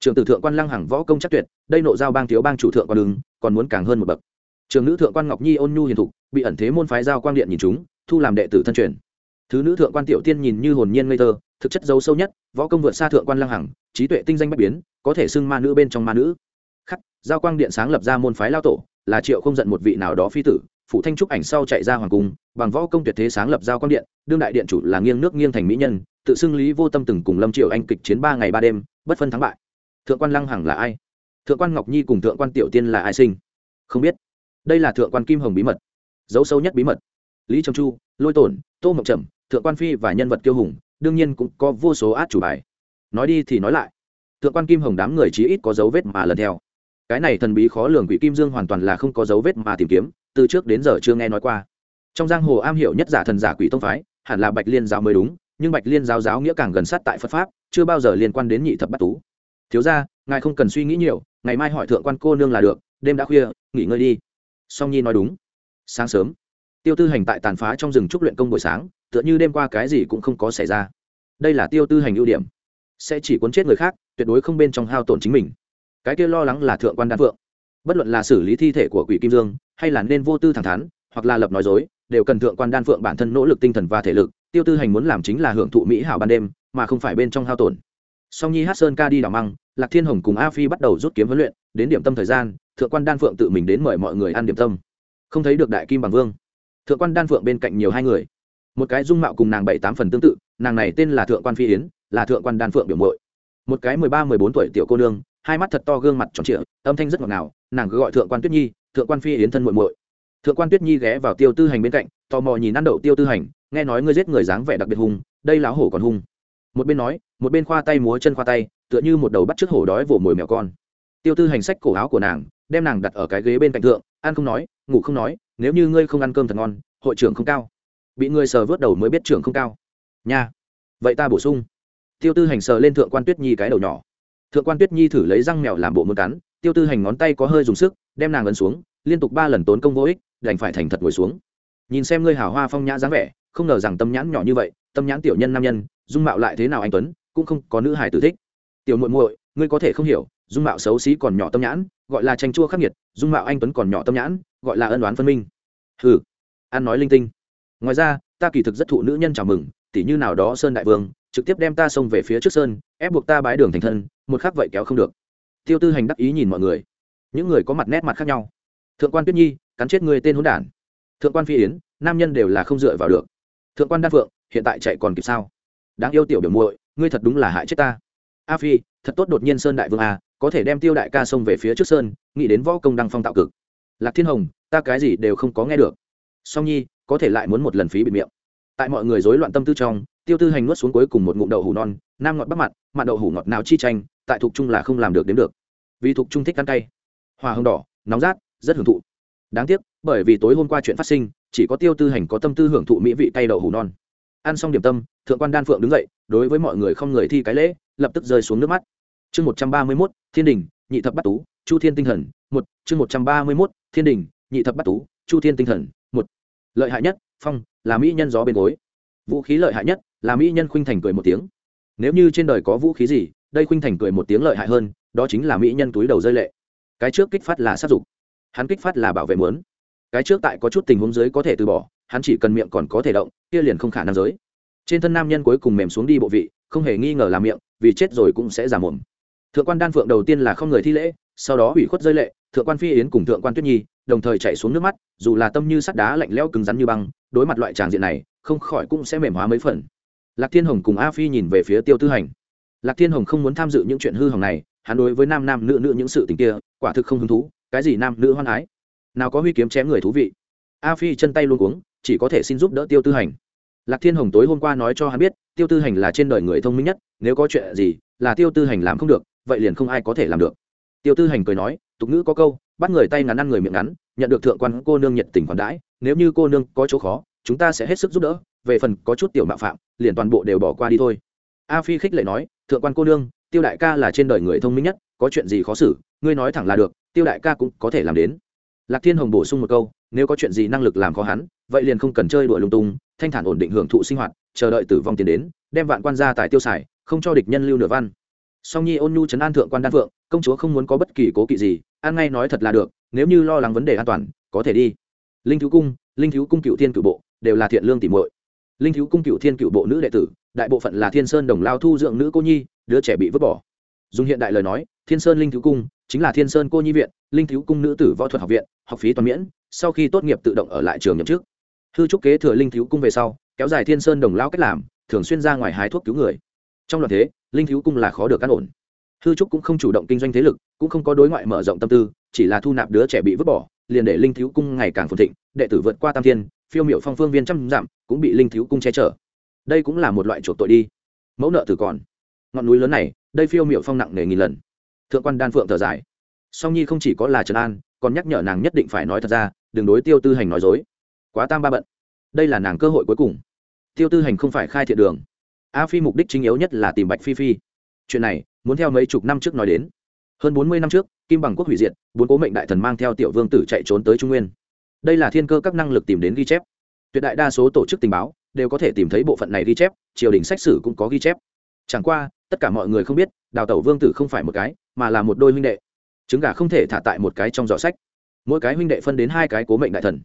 Trường tử thượng quan lăng hằng võ công chắc tuyệt, đây nộ giao bang thiếu bang chủ thượng quan đứng còn muốn càng hơn một bậc. Trường nữ thượng quan ngọc nhi ôn nhu hiền thục, bị ẩn thế môn phái giao quang điện nhìn chúng thu làm đệ tử thân truyền. Thứ nữ thượng quan tiểu tiên nhìn như hồn nhiên ngây thơ, thực chất giấu sâu nhất, võ công vượt xa thượng quan lăng hằng, trí tuệ tinh danh bất biến, có thể xưng ma nữ bên trong ma nữ. Khắc, giao quang điện sáng lập ra môn phái lao tổ, là triệu không giận một vị nào đó phi tử, phụ thanh trúc ảnh sau chạy ra hoàng cung, bằng võ công tuyệt thế sáng lập giao quang điện, đương đại điện chủ là nghiêng nước nghiêng thành mỹ nhân, tự xưng lý vô tâm từng cùng lâm triệu anh kịch chiến ba ngày ba đêm, bất phân thắng bại. Thượng quan lăng hằng là ai? Thượng quan ngọc nhi cùng thượng quan tiểu tiên là ai sinh? Không biết. Đây là thượng quan kim hồng bí mật. Dấu sâu nhất bí mật lý trầm chu, lôi tổn, tô mộng trầm, thượng quan phi và nhân vật kiêu hùng, đương nhiên cũng có vô số át chủ bài. Nói đi thì nói lại, thượng quan kim hồng đám người chí ít có dấu vết mà lần theo. Cái này thần bí khó lường quỷ kim dương hoàn toàn là không có dấu vết mà tìm kiếm, từ trước đến giờ chưa nghe nói qua. Trong giang hồ am hiểu nhất giả thần giả quỷ tông phái, hẳn là bạch liên giáo mới đúng, nhưng bạch liên giáo giáo nghĩa càng gần sát tại phật pháp, chưa bao giờ liên quan đến nhị thập bát tú. Thiếu ra ngài không cần suy nghĩ nhiều, ngày mai hỏi thượng quan cô nương là được, đêm đã khuya, nghỉ ngơi đi. Song nhi nói đúng. Sáng sớm tiêu tư hành tại tàn phá trong rừng trúc luyện công buổi sáng, tựa như đêm qua cái gì cũng không có xảy ra. Đây là tiêu tư hành ưu điểm. Sẽ chỉ cuốn chết người khác, tuyệt đối không bên trong hao tổn chính mình. Cái kia lo lắng là thượng quan đan phượng. Bất luận là xử lý thi thể của quỷ kim dương, hay là nên vô tư thẳng thắn, hoặc là lập nói dối, đều cần thượng quan đan phượng bản thân nỗ lực tinh thần và thể lực, tiêu tư hành muốn làm chính là hưởng thụ mỹ hảo ban đêm, mà không phải bên trong hao tổn. Song nhi hát sơn ca đi đảo măng, lạc thiên hồng cùng a phi bắt đầu rút kiếm huấn luyện, đến điểm tâm thời gian, thượng quan đan phượng tự mình đến mời mọi người ăn điểm tâm. Không thấy được đại kim bằng vương thượng quan đan phượng bên cạnh nhiều hai người một cái dung mạo cùng nàng bảy tám phần tương tự nàng này tên là thượng quan phi yến là thượng quan đan phượng biểu mội một cái mười ba mười bốn tuổi tiểu cô nương hai mắt thật to gương mặt tròn trịa âm thanh rất ngọt ngào nàng cứ gọi thượng quan tuyết nhi thượng quan phi yến thân muội muội thượng quan tuyết nhi ghé vào tiêu tư hành bên cạnh tò mò nhìn ăn đậu tiêu tư hành nghe nói ngươi giết người dáng vẻ đặc biệt hung đây láo hổ còn hung một bên nói một bên khoa tay múa chân khoa tay tựa như một đầu bắt trước hổ đói vồ mồi mèo con tiêu tư hành sách cổ áo của nàng đem nàng đặt ở cái ghế bên cạnh thượng ăn không nói ngủ không nói nếu như ngươi không ăn cơm thật ngon, hội trưởng không cao. Bị ngươi sờ vớt đầu mới biết trưởng không cao. Nha. Vậy ta bổ sung. Tiêu tư hành sờ lên thượng quan tuyết nhi cái đầu nhỏ. Thượng quan tuyết nhi thử lấy răng mèo làm bộ muốn cắn, tiêu tư hành ngón tay có hơi dùng sức, đem nàng ấn xuống, liên tục ba lần tốn công vô ích, đành phải thành thật ngồi xuống. Nhìn xem ngươi hào hoa phong nhã dáng vẻ, không ngờ rằng tâm nhãn nhỏ như vậy, tâm nhãn tiểu nhân nam nhân, dung mạo lại thế nào anh tuấn, cũng không có nữ hài tử thích. Tiểu muội muội, ngươi có thể không hiểu, dung mạo xấu xí còn nhỏ tâm nhãn, gọi là tranh chua khắc nghiệt, dung mạo anh tuấn còn nhỏ tâm nhãn gọi là ân đoán phân minh. Hừ an nói linh tinh. Ngoài ra, ta kỳ thực rất thụ nữ nhân chào mừng tỷ như nào đó sơn đại vương, trực tiếp đem ta xông về phía trước sơn, ép buộc ta bái đường thành thân, một khắc vậy kéo không được. Tiêu tư hành đắc ý nhìn mọi người. Những người có mặt nét mặt khác nhau. Thượng quan tuyết nhi, cắn chết người tên hôn đản. Thượng quan phi yến, nam nhân đều là không dựa vào được. Thượng quan đan phượng, hiện tại chạy còn kịp sao? Đáng yêu tiểu biểu muội, ngươi thật đúng là hại chết ta. A phi, thật tốt đột nhiên sơn đại vương a có thể đem tiêu đại ca xông về phía trước sơn, nghĩ đến võ công đăng phong tạo cực lạc thiên hồng, ta cái gì đều không có nghe được. Song nhi, có thể lại muốn một lần phí bị miệng. Tại mọi người rối loạn tâm tư trong, tiêu tư hành nuốt xuống cuối cùng một ngụm đậu hủ non, nam ngọt bắc mặt mặn đậu hủ ngọt nào chi tranh, tại thuộc trung là không làm được đến được. Vì thuộc trung thích ăn cay. Hoa hồng đỏ, nóng rát, rất hưởng thụ. Đáng tiếc, bởi vì tối hôm qua chuyện phát sinh, chỉ có tiêu tư hành có tâm tư hưởng thụ mỹ vị cay đậu hủ non. Ăn xong điểm tâm, thượng quan đan phượng đứng dậy, đối với mọi người không người thi cái lễ, lập tức rơi xuống nước mắt. Chương một trăm ba mươi mốt, thiên đình, nhị thập bắt tú, chu thiên tinh thần, một, chương một trăm ba mươi mốt thiên đình, nhị thập bắt tú, chu thiên tinh thần, một. Lợi hại nhất, phong, là mỹ nhân gió bên gối. Vũ khí lợi hại nhất, là mỹ nhân khuynh thành cười một tiếng. Nếu như trên đời có vũ khí gì, đây khuynh thành cười một tiếng lợi hại hơn, đó chính là mỹ nhân túi đầu rơi lệ. Cái trước kích phát là sát dục, hắn kích phát là bảo vệ muốn. Cái trước tại có chút tình huống dưới có thể từ bỏ, hắn chỉ cần miệng còn có thể động, kia liền không khả năng giới. Trên thân nam nhân cuối cùng mềm xuống đi bộ vị, không hề nghi ngờ là miệng, vì chết rồi cũng sẽ giả mồm. Thượng quan đan phượng đầu tiên là không người thi lễ sau đó hủy khuất rơi lệ, thượng quan phi yến cùng thượng quan tuyết nhi, đồng thời chạy xuống nước mắt, dù là tâm như sắt đá lạnh lẽo cứng rắn như băng, đối mặt loại tràng diện này, không khỏi cũng sẽ mềm hóa mấy phần. Lạc thiên hồng cùng a phi nhìn về phía tiêu tư hành. Lạc thiên hồng không muốn tham dự những chuyện hư hỏng này, hắn đối với nam nam nữ nữ những sự tình kia, quả thực không hứng thú, cái gì nam nữ hoan ái nào có huy kiếm chém người thú vị. A phi chân tay luôn cuống, chỉ có thể xin giúp đỡ tiêu tư hành. Lạc thiên hồng tối hôm qua nói cho hắn biết, tiêu tư hành là trên đời người thông minh nhất, nếu có chuyện gì, là tiêu tư hành làm không được, vậy liền không ai có thể làm được tiêu tư hành cười nói, tục ngữ có câu, bắt người tay ngắn ăn người miệng ngắn, nhận được thượng quan cô nương nhiệt tình khoản đãi, nếu như cô nương có chỗ khó, chúng ta sẽ hết sức giúp đỡ, về phần có chút tiểu mạo phạm, liền toàn bộ đều bỏ qua đi thôi. A phi khích lệ nói, thượng quan cô nương, tiêu đại ca là trên đời người thông minh nhất, có chuyện gì khó xử, ngươi nói thẳng là được, tiêu đại ca cũng có thể làm đến. Lạc thiên hồng bổ sung một câu, nếu có chuyện gì năng lực làm khó hắn, vậy liền không cần chơi đuổi lung tung, thanh thản ổn định hưởng thụ sinh hoạt, chờ đợi tử vong tiền đến, đem vạn quan gia tài tiêu xài, không cho địch nhân lưu nửa văn song nhi ôn nhu chấn an thượng quan đan phượng, công chúa không muốn có bất kỳ cố kỵ gì, an ngay nói thật là được, nếu như lo lắng vấn đề an toàn, có thể đi. Linh thiếu cung, linh thiếu cung cựu thiên cựu bộ, đều là thiện lương tỉ muội. Linh thiếu cung cựu thiên cựu bộ nữ đệ tử, đại bộ phận là thiên sơn đồng lao thu dưỡng nữ cô nhi, đứa trẻ bị vứt bỏ. Dùng hiện đại lời nói, thiên sơn linh thiếu cung chính là thiên sơn cô nhi viện, linh thiếu cung nữ tử võ thuật học viện, học phí toàn miễn, sau khi tốt nghiệp tự động ở lại trường nhậm chức. Hư trúc kế thừa linh thiếu cung về sau, kéo dài thiên sơn đồng lao cách làm, thường xuyên ra ngoài hái thuốc cứu người. Trong loạt thế linh thiếu cung là khó được căn ổn. Hư trúc cũng không chủ động kinh doanh thế lực, cũng không có đối ngoại mở rộng tâm tư, chỉ là thu nạp đứa trẻ bị vứt bỏ, liền để linh thiếu cung ngày càng phồn thịnh, đệ tử vượt qua tam thiên, phiêu miệu phong phương viên trăm dặm, cũng bị linh thiếu cung che chở. Đây cũng là một loại chuộc tội đi. Mẫu nợ tử còn. Ngọn núi lớn này, đây phiêu miệu phong nặng nề nghìn lần. Thượng quan đan phượng thở dài. Song nhi không chỉ có là trần an, còn nhắc nhở nàng nhất định phải nói thật ra, đừng đối tiêu tư hành nói dối. Quá tam ba bận. Đây là nàng cơ hội cuối cùng. Tiêu tư hành không phải khai thiện đường a phi mục đích chính yếu nhất là tìm bạch phi phi. Chuyện này, muốn theo mấy chục năm trước nói đến. Hơn bốn mươi năm trước, kim bằng quốc hủy diệt, bốn cố mệnh đại thần mang theo tiểu vương tử chạy trốn tới trung nguyên. Đây là thiên cơ các năng lực tìm đến ghi chép. Tuyệt đại đa số tổ chức tình báo đều có thể tìm thấy bộ phận này ghi chép, triều đình xét xử cũng có ghi chép. Chẳng qua, tất cả mọi người không biết, đào tẩu vương tử không phải một cái, mà là một đôi huynh đệ. Trứng gà không thể thả tại một cái trong giỏ sách. Mỗi cái huynh đệ phân đến hai cái cố mệnh đại thần.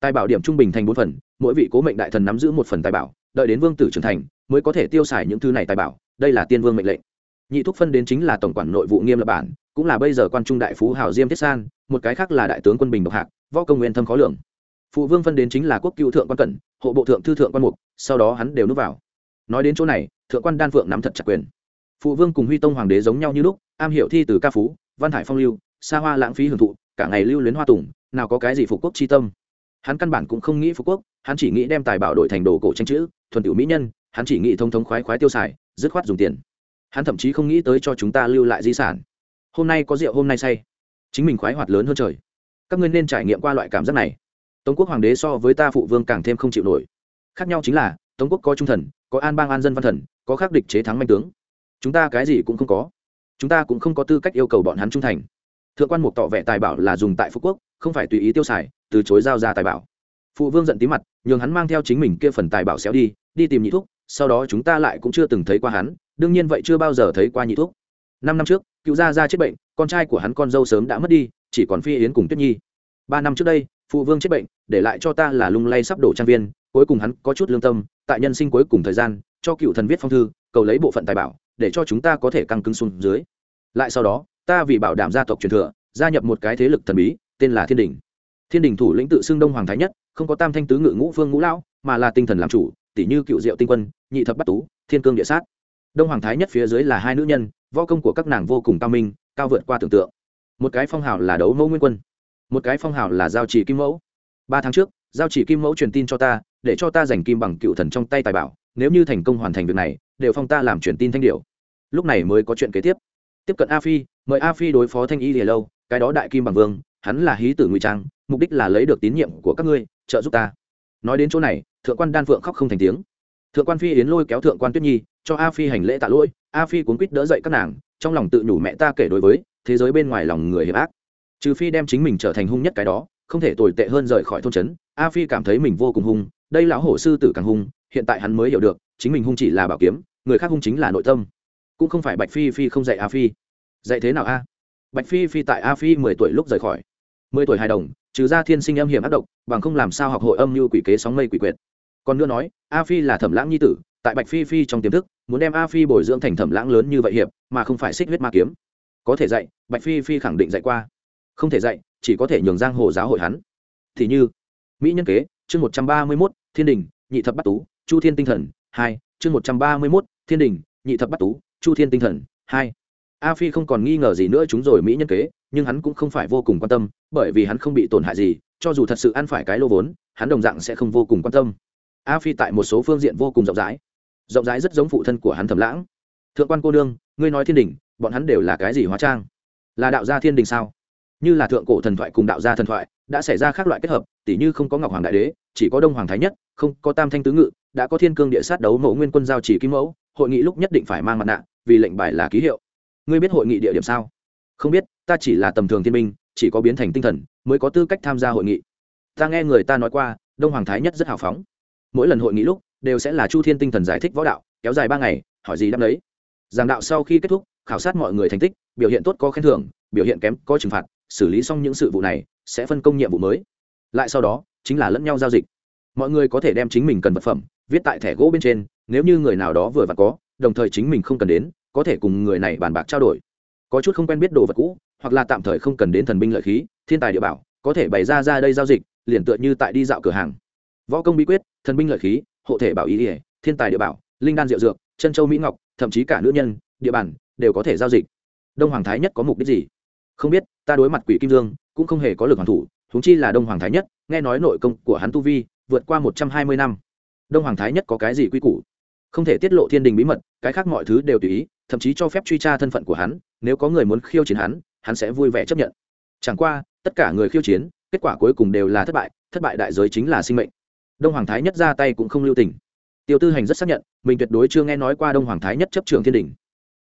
Tài bảo điểm trung bình thành bốn phần, mỗi vị cố mệnh đại thần nắm giữ một phần tài bảo đợi đến vương tử trưởng thành mới có thể tiêu xài những thứ này tài bảo, đây là tiên vương mệnh lệnh. Nhị thúc phân đến chính là tổng quản nội vụ nghiêm lập bản, cũng là bây giờ quan trung đại phú hào diêm thiết san, một cái khác là đại tướng quân bình độc hạc, võ công nguyên thâm khó lường. Phụ vương phân đến chính là quốc cựu thượng quan cẩn, hộ bộ thượng thư thượng quan mục, sau đó hắn đều núp vào. Nói đến chỗ này, thượng quan đan phượng nắm thật chặt quyền. Phụ vương cùng huy tông hoàng đế giống nhau như lúc, am hiểu thi từ ca phú, văn hải phong lưu, xa hoa lãng phí hưởng thụ, cả ngày lưu luyến hoa tùng, nào có cái gì phục quốc chi tâm. Hắn căn bản cũng không nghĩ phục quốc, hắn chỉ nghĩ đem tài bảo đổi thành đồ cổ tranh chữ thuần tiểu mỹ nhân, hắn chỉ nghĩ thông thống khoái khoái tiêu xài, dứt khoát dùng tiền. Hắn thậm chí không nghĩ tới cho chúng ta lưu lại di sản. Hôm nay có rượu hôm nay say. Chính mình khoái hoạt lớn hơn trời. Các ngươi nên trải nghiệm qua loại cảm giác này. Tống quốc hoàng đế so với ta phụ vương càng thêm không chịu nổi. Khác nhau chính là, tống quốc có trung thần, có an bang an dân văn thần, có khắc địch chế thắng manh tướng. Chúng ta cái gì cũng không có. Chúng ta cũng không có tư cách yêu cầu bọn hắn trung thành. Thượng quan mục tỏ vẻ tài bảo là dùng tại phú quốc, không phải tùy ý tiêu xài, từ chối giao ra tài bảo. Phụ vương giận tí mặt, nhường hắn mang theo chính mình kia phần tài bảo xéo đi đi tìm nhị thúc, sau đó chúng ta lại cũng chưa từng thấy qua hắn, đương nhiên vậy chưa bao giờ thấy qua nhị thúc. Năm năm trước, cựu gia ra chết bệnh, con trai của hắn con dâu sớm đã mất đi, chỉ còn phi yến cùng tuyết nhi. Ba năm trước đây, phụ vương chết bệnh, để lại cho ta là lung lay sắp đổ trang viên, cuối cùng hắn có chút lương tâm, tại nhân sinh cuối cùng thời gian, cho cựu thần viết phong thư, cầu lấy bộ phận tài bảo, để cho chúng ta có thể căng cứng xuống dưới. Lại sau đó, ta vì bảo đảm gia tộc truyền thừa, gia nhập một cái thế lực thần bí, tên là thiên đình. Thiên đình thủ lĩnh tự xưng đông hoàng thái nhất, không có tam thanh tứ ngự ngũ phương ngũ lão, mà là tinh thần làm chủ tỷ như cựu diệu tinh quân, nhị thập bắt tú, thiên cương địa sát. Đông hoàng thái nhất phía dưới là hai nữ nhân, võ công của các nàng vô cùng cao minh, cao vượt qua tưởng tượng. Một cái phong hào là đấu mẫu nguyên quân, một cái phong hào là giao chỉ kim mẫu. Ba tháng trước, giao chỉ kim mẫu truyền tin cho ta, để cho ta giành kim bằng cựu thần trong tay tài bảo, nếu như thành công hoàn thành việc này, đều phong ta làm truyền tin thanh điệu lúc này mới có chuyện kế tiếp. Tiếp cận a phi, mời a phi đối phó thanh y lìa lâu, cái đó đại kim bằng vương, hắn là hí tử ngụy trang, mục đích là lấy được tín nhiệm của các ngươi, trợ giúp ta. Nói đến chỗ này thượng quan đan phượng khóc không thành tiếng. Thượng quan phi yến lôi kéo thượng quan tuyết nhi, cho a phi hành lễ tạ lỗi, a phi cuốn quýt đỡ dậy các nàng, trong lòng tự nhủ mẹ ta kể đối với, thế giới bên ngoài lòng người hiểm ác. Trừ phi đem chính mình trở thành hung nhất cái đó, không thể tồi tệ hơn rời khỏi thôn trấn, a phi cảm thấy mình vô cùng hung, đây lão hổ sư tử càng hung, hiện tại hắn mới hiểu được, chính mình hung chỉ là bảo kiếm, người khác hung chính là nội tâm. Cũng không phải bạch phi phi không dạy a phi. Dạy thế nào a? Bạch phi phi tại a phi mười tuổi lúc rời khỏi. Mười tuổi hài đồng, trừ ra thiên sinh âm hiểm ác độc, bằng không làm sao học hội âm như quỷ kế sóng mây quỷ quyệt còn nữa nói, a phi là thẩm lãng nhi tử, tại bạch phi phi trong tiềm thức, muốn đem a phi bồi dưỡng thành thẩm lãng lớn như vậy hiệp, mà không phải xích huyết ma kiếm. Có thể dạy, bạch phi phi khẳng định dạy qua. Không thể dạy, chỉ có thể nhường giang hồ giáo hội hắn. Thì như, mỹ nhân kế, chương một trăm ba mươi mốt, thiên đình, nhị thập bắt tú, chu thiên tinh thần, hai, chương một trăm ba mươi mốt, thiên đình, nhị thập bắt tú, chu thiên tinh thần, hai. A phi không còn nghi ngờ gì nữa chúng rồi mỹ nhân kế, nhưng hắn cũng không phải vô cùng quan tâm, bởi vì hắn không bị tổn hại gì, cho dù thật sự ăn phải cái lô vốn, hắn đồng dạng sẽ không vô cùng quan tâm a phi tại một số phương diện vô cùng rộng rãi. Rộng rãi rất giống phụ thân của hắn thầm lãng. Thượng quan cô nương, ngươi nói thiên đình, bọn hắn đều là cái gì hóa trang? Là đạo gia thiên đình sao? Như là thượng cổ thần thoại cùng đạo gia thần thoại, đã xảy ra các loại kết hợp, tỉ như không có ngọc hoàng đại đế, chỉ có đông hoàng thái nhất, không có tam thanh tứ ngự, đã có thiên cương địa sát đấu mẫu nguyên quân giao chỉ kim mẫu, hội nghị lúc nhất định phải mang mặt nạ, vì lệnh bài là ký hiệu. Ngươi biết hội nghị địa điểm sao? Không biết, ta chỉ là tầm thường thiên minh chỉ có biến thành tinh thần, mới có tư cách tham gia hội nghị. Ta nghe người ta nói qua, đông hoàng thái nhất rất hào phóng mỗi lần hội nghị lúc đều sẽ là chu thiên tinh thần giải thích võ đạo, kéo dài ba ngày, hỏi gì đáp đấy giảng đạo sau khi kết thúc, khảo sát mọi người thành tích, biểu hiện tốt có khen thưởng, biểu hiện kém có trừng phạt, xử lý xong những sự vụ này, sẽ phân công nhiệm vụ mới. Lại sau đó, chính là lẫn nhau giao dịch. Mọi người có thể đem chính mình cần vật phẩm viết tại thẻ gỗ bên trên, nếu như người nào đó vừa vặn có, đồng thời chính mình không cần đến, có thể cùng người này bàn bạc trao đổi. Có chút không quen biết đồ vật cũ, hoặc là tạm thời không cần đến thần binh lợi khí, thiên tài địa bảo, có thể bày ra ra đây giao dịch, liền tựa như tại đi dạo cửa hàng võ công bí quyết, thần binh lợi khí, hộ thể bảo ý ỉa thiên tài địa bảo, linh đan diệu dược, chân châu mỹ ngọc, thậm chí cả nữ nhân, địa bàn, đều có thể giao dịch. Đông hoàng thái nhất có mục đích gì? Không biết, ta đối mặt quỷ kim dương, cũng không hề có lực hoàn thủ thúng chi là đông hoàng thái nhất, nghe nói nội công của hắn tu vi vượt qua một trăm hai mươi năm. Đông hoàng thái nhất có cái gì quy củ? Không thể tiết lộ thiên đình bí mật, cái khác mọi thứ đều tùy ý, thậm chí cho phép truy tra thân phận của hắn, nếu có người muốn khiêu chiến hắn hắn sẽ vui vẻ chấp nhận. Chẳng qua, tất cả người khiêu chiến, kết quả cuối cùng đều là thất bại thất bại đại giới chính là sinh mệnh đông hoàng thái nhất ra tay cũng không lưu tình. Tiêu tư hành rất xác nhận, mình tuyệt đối chưa nghe nói qua đông hoàng thái nhất chấp trường thiên đình.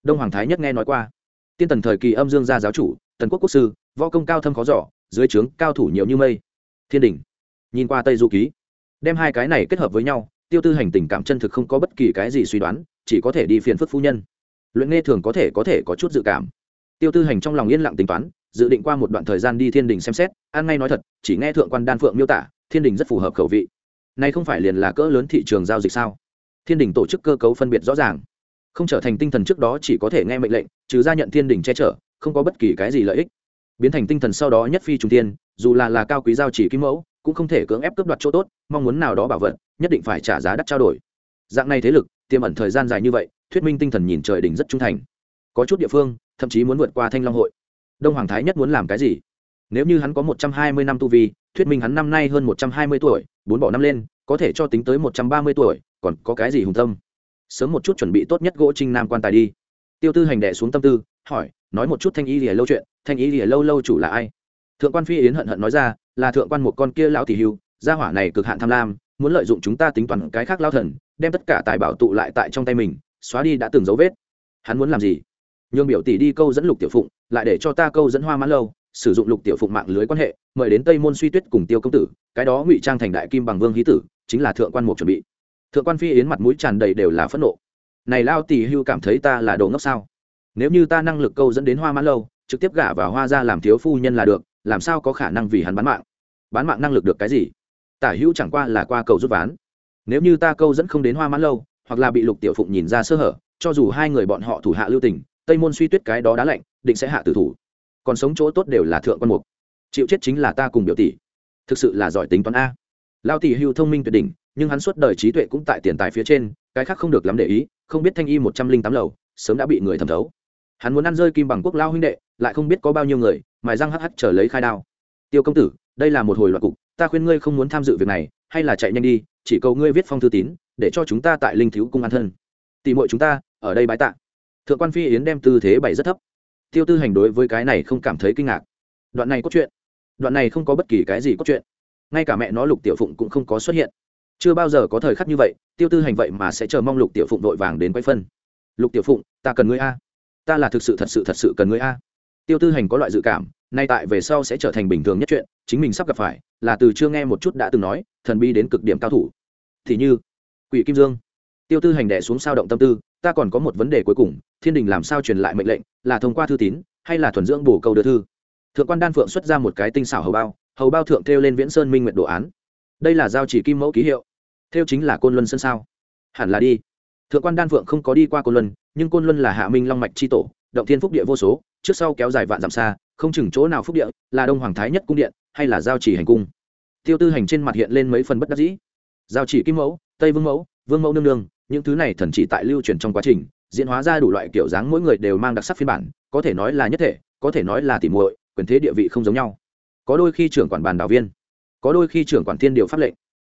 Đông hoàng thái nhất nghe nói qua. Tiên tần thời kỳ âm dương gia giáo chủ, tần quốc quốc sư, võ công cao thâm khó giỏ dưới trướng cao thủ nhiều như mây. Thiên đình. Nhìn qua tây du ký. Đem hai cái này kết hợp với nhau, tiêu tư hành tình cảm chân thực không có bất kỳ cái gì suy đoán, chỉ có thể đi phiền phức phu nhân. Luyện nghe thường có thể có thể có chút dự cảm. Tiêu tư hành trong lòng yên lặng tính toán, dự định qua một đoạn thời gian đi thiên đình xem xét an ngay nói thật, chỉ nghe thượng quan đan phượng miêu tả, thiên đình rất phù hợp khẩu vị nay không phải liền là cỡ lớn thị trường giao dịch sao? Thiên đình tổ chức cơ cấu phân biệt rõ ràng. Không trở thành tinh thần trước đó chỉ có thể nghe mệnh lệnh, trừ ra nhận thiên đình che chở, không có bất kỳ cái gì lợi ích. Biến thành tinh thần sau đó nhất phi trung tiên dù là là cao quý giao chỉ kim mẫu, cũng không thể cưỡng ép cướp đoạt chỗ tốt, mong muốn nào đó bảo vật, nhất định phải trả giá đắt trao đổi. Dạng này thế lực, tiềm ẩn thời gian dài như vậy, thuyết minh tinh thần nhìn trời đỉnh rất trung thành. Có chút địa phương, thậm chí muốn vượt qua thanh long hội. Đông hoàng thái nhất muốn làm cái gì? Nếu như hắn có một trăm hai mươi năm tu vi thuyết minh hắn năm nay hơn một trăm hai mươi tuổi, bốn bỏ năm lên, có thể cho tính tới một trăm ba mươi tuổi, còn có cái gì hùng tâm? Sớm một chút chuẩn bị tốt nhất gỗ trinh nam quan tài đi. Tiêu tư hành đệ xuống tâm tư, hỏi, nói một chút thanh y lìa lâu chuyện, thanh y lìa lâu lâu chủ là ai? Thượng quan phi yến hận hận nói ra, là thượng quan một con kia lão tỷ hưu, gia hỏa này cực hạn tham lam, muốn lợi dụng chúng ta tính toán cái khác lao thần, đem tất cả tài bảo tụ lại tại trong tay mình, xóa đi đã từng dấu vết. Hắn muốn làm gì? Nhường biểu tỷ đi câu dẫn lục tiểu phụng, lại để cho ta câu dẫn hoa mãn lâu, sử dụng lục tiểu phụng mạng lưới quan hệ mời đến tây môn suy tuyết cùng tiêu công tử, cái đó ngụy trang thành đại kim bằng vương hí tử, chính là thượng quan mục chuẩn bị. Thượng quan phi yến mặt mũi tràn đầy đều là phẫn nộ. Này lao tỷ hưu cảm thấy ta là đồ ngốc sao? Nếu như ta năng lực câu dẫn đến hoa mãn lâu, trực tiếp gả vào hoa ra làm thiếu phu nhân là được, làm sao có khả năng vì hắn bán mạng? Bán mạng năng lực được cái gì? Tả hữu chẳng qua là qua cầu rút ván. Nếu như ta câu dẫn không đến hoa mãn lâu, hoặc là bị lục tiểu phụng nhìn ra sơ hở, cho dù hai người bọn họ thủ hạ lưu tình, tây môn suy tuyết cái đó đá lạnh định sẽ hạ tử thủ. Còn sống chỗ tốt đều là thượng quan mục chịu chết chính là ta cùng biểu tỷ. Thực sự là giỏi tính toán a. Lao tỷ hưu thông minh tuyệt đỉnh, nhưng hắn suốt đời trí tuệ cũng tại tiền tài phía trên, cái khác không được lắm để ý, không biết thanh y một trăm linh tám lầu, sớm đã bị người thẩm thấu. Hắn muốn ăn rơi kim bằng quốc lao huynh đệ, lại không biết có bao nhiêu người, mài răng hh trở lấy khai đao. Tiêu công tử, đây là một hồi loạt cục, ta khuyên ngươi không muốn tham dự việc này, hay là chạy nhanh đi, chỉ cầu ngươi viết phong thư tín, để cho chúng ta tại linh thiếu cung an thân. Tỷ mọi chúng ta, ở đây bái tạ. Thượng quan phi yến đem tư thế bày rất thấp. Tiêu tư hành đối với cái này không cảm thấy kinh ngạc. Đoạn này có chuyện đoạn này không có bất kỳ cái gì có chuyện ngay cả mẹ nó lục tiểu phụng cũng không có xuất hiện. Chưa bao giờ có thời khắc như vậy, tiêu tư hành vậy mà sẽ chờ mong lục tiểu phụng vội vàng đến quay phân. Lục tiểu phụng, ta cần ngươi a. Ta là thực sự thật sự thật sự cần ngươi a. Tiêu tư hành có loại dự cảm, nay tại về sau sẽ trở thành bình thường nhất chuyện, chính mình sắp gặp phải, là từ chưa nghe một chút đã từng nói, thần bi đến cực điểm cao thủ. Thì như, quỷ kim dương. Tiêu tư hành đệ xuống sao động tâm tư, ta còn có một vấn đề cuối cùng, thiên đình làm sao truyền lại mệnh lệnh, là thông qua thư tín, hay là thuần dưỡng bổ câu đưa thư? Thượng quan đan phượng xuất ra một cái tinh xảo hầu bao hầu bao thượng thêu lên viễn sơn minh nguyện đồ án. Đây là giao chỉ kim mẫu ký hiệu. Thêu chính là côn luân sơn sao? Hẳn là đi. Thượng quan đan phượng không có đi qua côn luân, nhưng côn luân là hạ minh long mạch c tổ, động thiên phúc địa vô số, trước sau kéo dài vạn dặm xa, không chừng chỗ nào phúc địa, là đông hoàng thái nhất cung điện, hay là giao chỉ hành cung. Tiêu tư hành trên mặt hiện lên mấy phần bất đắc dĩ. Giao chỉ kim mẫu, tây vương mẫu vương mẫu nương nương, những thứ này thần chỉ tại lưu truyền trong quá trình, diễn hóa ra đủ loại kiểu dáng mỗi người đều mang đặc sắc phiên bản, có thể nói là nhất thể, có thể nói là tỉ muội quyền thế địa vị không giống nhau. Có đôi khi trưởng quản bàn đạo viên, có đôi khi trưởng quản thiên điều pháp lệnh,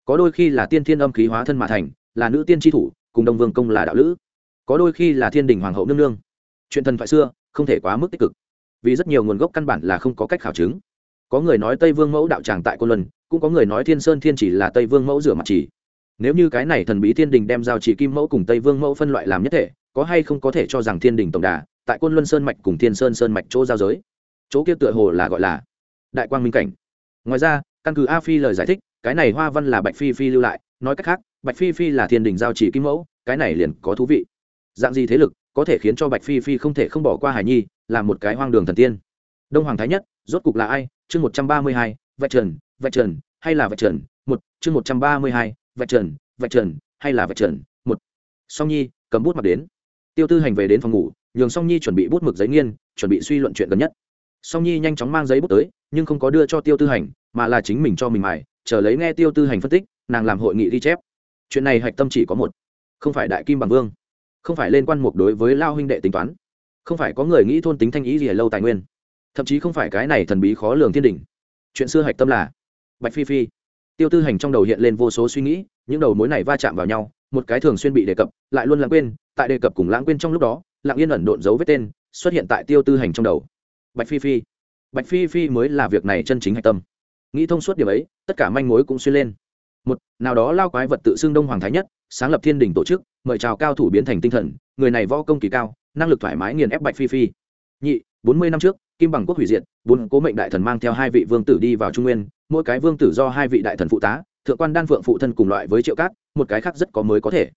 có đôi khi là tiên thiên âm khí hóa thân mà thành, là nữ tiên tri thủ, cùng đông vương công là đạo lữ. Có đôi khi là thiên đình hoàng hậu nương nương. Chuyện thần thoại xưa, không thể quá mức tích cực. Vì rất nhiều nguồn gốc căn bản là không có cách khảo chứng. Có người nói tây vương mẫu đạo tràng tại côn luân, cũng có người nói thiên sơn thiên chỉ là tây vương mẫu rửa mặt chỉ. Nếu như cái này thần bí thiên đình đem giao chỉ kim mẫu cùng tây vương mẫu phân loại làm nhất thể, có hay không có thể cho rằng thiên đình tổng đà, tại côn luân sơn mạch cùng thiên sơn sơn mạch chỗ giao giới? Chỗ kia tựa hồ là gọi là đại quang minh cảnh. Ngoài ra, căn cứ a phi lời giải thích, cái này hoa văn là bạch phi phi lưu lại, nói cách khác, bạch phi phi là thiên đình giao chỉ kim mẫu, cái này liền có thú vị. Dạng gì thế lực có thể khiến cho bạch phi phi không thể không bỏ qua hải nhi làm một cái hoang đường thần tiên. Đông hoàng thái nhất, rốt cục là ai? Chương một trăm ba mươi hai, vạch trần vạch trần, hay là vạch trần? Một, chương một trăm ba mươi hai, vạch trần vạch trần, hay là vạch trần? Một. Song nhi, cầm bút mặc đến. Tiêu tư hành về đến phòng ngủ, nhường song nhi chuẩn bị bút mực giấy nghiên, chuẩn bị suy luận chuyện gần nhất song nhi nhanh chóng mang giấy bút tới, nhưng không có đưa cho tiêu tư hành, mà là chính mình cho mình mài, chờ lấy nghe tiêu tư hành phân tích, nàng làm hội nghị ghi chép. Chuyện này hạch tâm chỉ có một. Không phải đại kim bằng vương, không phải lên quan mục đối với lao huynh đệ tính toán, không phải có người nghĩ thôn tính thanh ý gì ở lâu tài nguyên, thậm chí không phải cái này thần bí khó lường thiên đình. Chuyện xưa hạch tâm là bạch phi phi. Tiêu tư hành trong đầu hiện lên vô số suy nghĩ, những đầu mối này va chạm vào nhau, một cái thường xuyên bị đề cập, lại luôn lãng quên, tại đề cập cùng lãng quên trong lúc đó, lặng yên ẩn độn dấu vết tên, xuất hiện tại tiêu tư hành trong đầu bạch phi phi. Bạch phi phi mới là việc này chân chính hạch tâm. Nghĩ thông suốt điểm ấy, tất cả manh mối cũng xuyên lên. Một, nào đó lao quái vật tự xưng đông hoàng thái nhất, sáng lập thiên đình tổ chức, mời chào cao thủ biến thành tinh thần, người này võ công kỳ cao, năng lực thoải mái nghiền ép bạch phi phi. Nhị, bốn mươi năm trước, kim bằng quốc hủy diệt, bốn cố mệnh đại thần mang theo hai vị vương tử đi vào trung nguyên, mỗi cái vương tử do hai vị đại thần phụ tá, thượng quan đan phượng phụ thân cùng loại với triệu cát, một cái khác rất có mới có thể.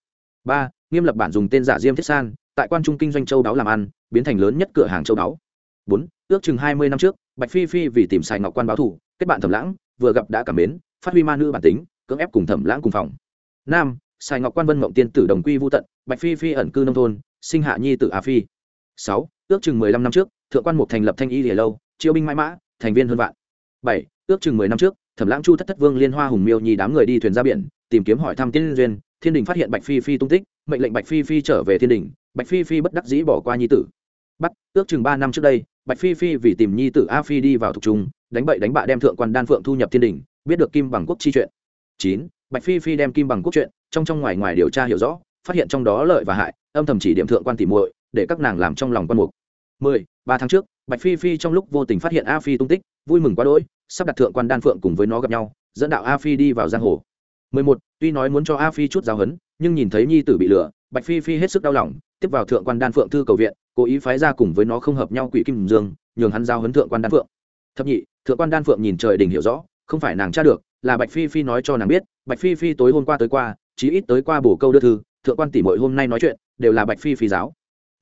Ba, nghiêm lập bản dùng tên giả diêm thiết san, tại quan trung kinh doanh châu đáo làm ăn, biến thành lớn nhất cửa hàng châu đáo bốn, ước chừng hai mươi năm trước, bạch phi phi vì tìm xài ngọc quan báo thủ, kết bạn thẩm lãng, vừa gặp đã cảm mến, phát huy ma nữ bản tính, cưỡng ép cùng thẩm lãng cùng phòng. Năm xài ngọc quan vân mộng tiên tử đồng quy vô tận, bạch phi phi ẩn cư nông thôn, sinh hạ nhi tử a phi. Sáu, ước chừng mười lăm năm trước, thượng quan mục thành lập thanh y lìa lâu, chiêu binh mãi mã, thành viên hơn vạn. Bảy, ước chừng mười năm trước, thẩm lãng chu thất thất vương liên hoa hùng miêu nhi đám người đi thuyền ra biển, tìm kiếm hỏi thăm tiên duyên, thiên đình phát hiện bạch phi phi tung tích, mệnh lệnh bạch phi phi trở về thiên đình, bạch phi phi bất đắc dĩ bỏ qua nhi tử. Bắt, ước chừng ba năm trước đây bạch phi phi vì tìm nhi tử a phi đi vào thuộc trung, đánh bậy đánh bạ đem thượng quan đan phượng thu nhập thiên đình, biết được kim bằng quốc chi chuyện. Chín, bạch phi phi đem kim bằng quốc chuyện trong trong ngoài ngoài điều tra hiểu rõ, phát hiện trong đó lợi và hại, âm thầm chỉ điểm thượng quan tỉ muội, để các nàng làm trong lòng quan mục. Mười, ba tháng trước, bạch phi phi trong lúc vô tình phát hiện a phi tung tích, vui mừng quá đỗi, sắp đặt thượng quan đan phượng cùng với nó gặp nhau, dẫn đạo a phi đi vào giang hồ. Mười một, tuy nói muốn cho a phi chút giáo hấn nhưng nhìn thấy nhi tử bị lừa, bạch phi phi hết sức đau lòng, tiếp vào thượng quan đan phượng thư cầu viện cố ý phái ra cùng với nó không hợp nhau quỷ kim dương, nhường hắn giao hấn thượng quan đan phượng. Thập nhị, thượng quan đan phượng nhìn trời đình hiểu rõ, không phải nàng tra được, là bạch phi phi nói cho nàng biết, bạch phi phi tối hôm qua tới qua, chí ít tới qua bổ câu đưa thư, thượng quan tỷ mội hôm nay nói chuyện, đều là bạch phi phi giáo.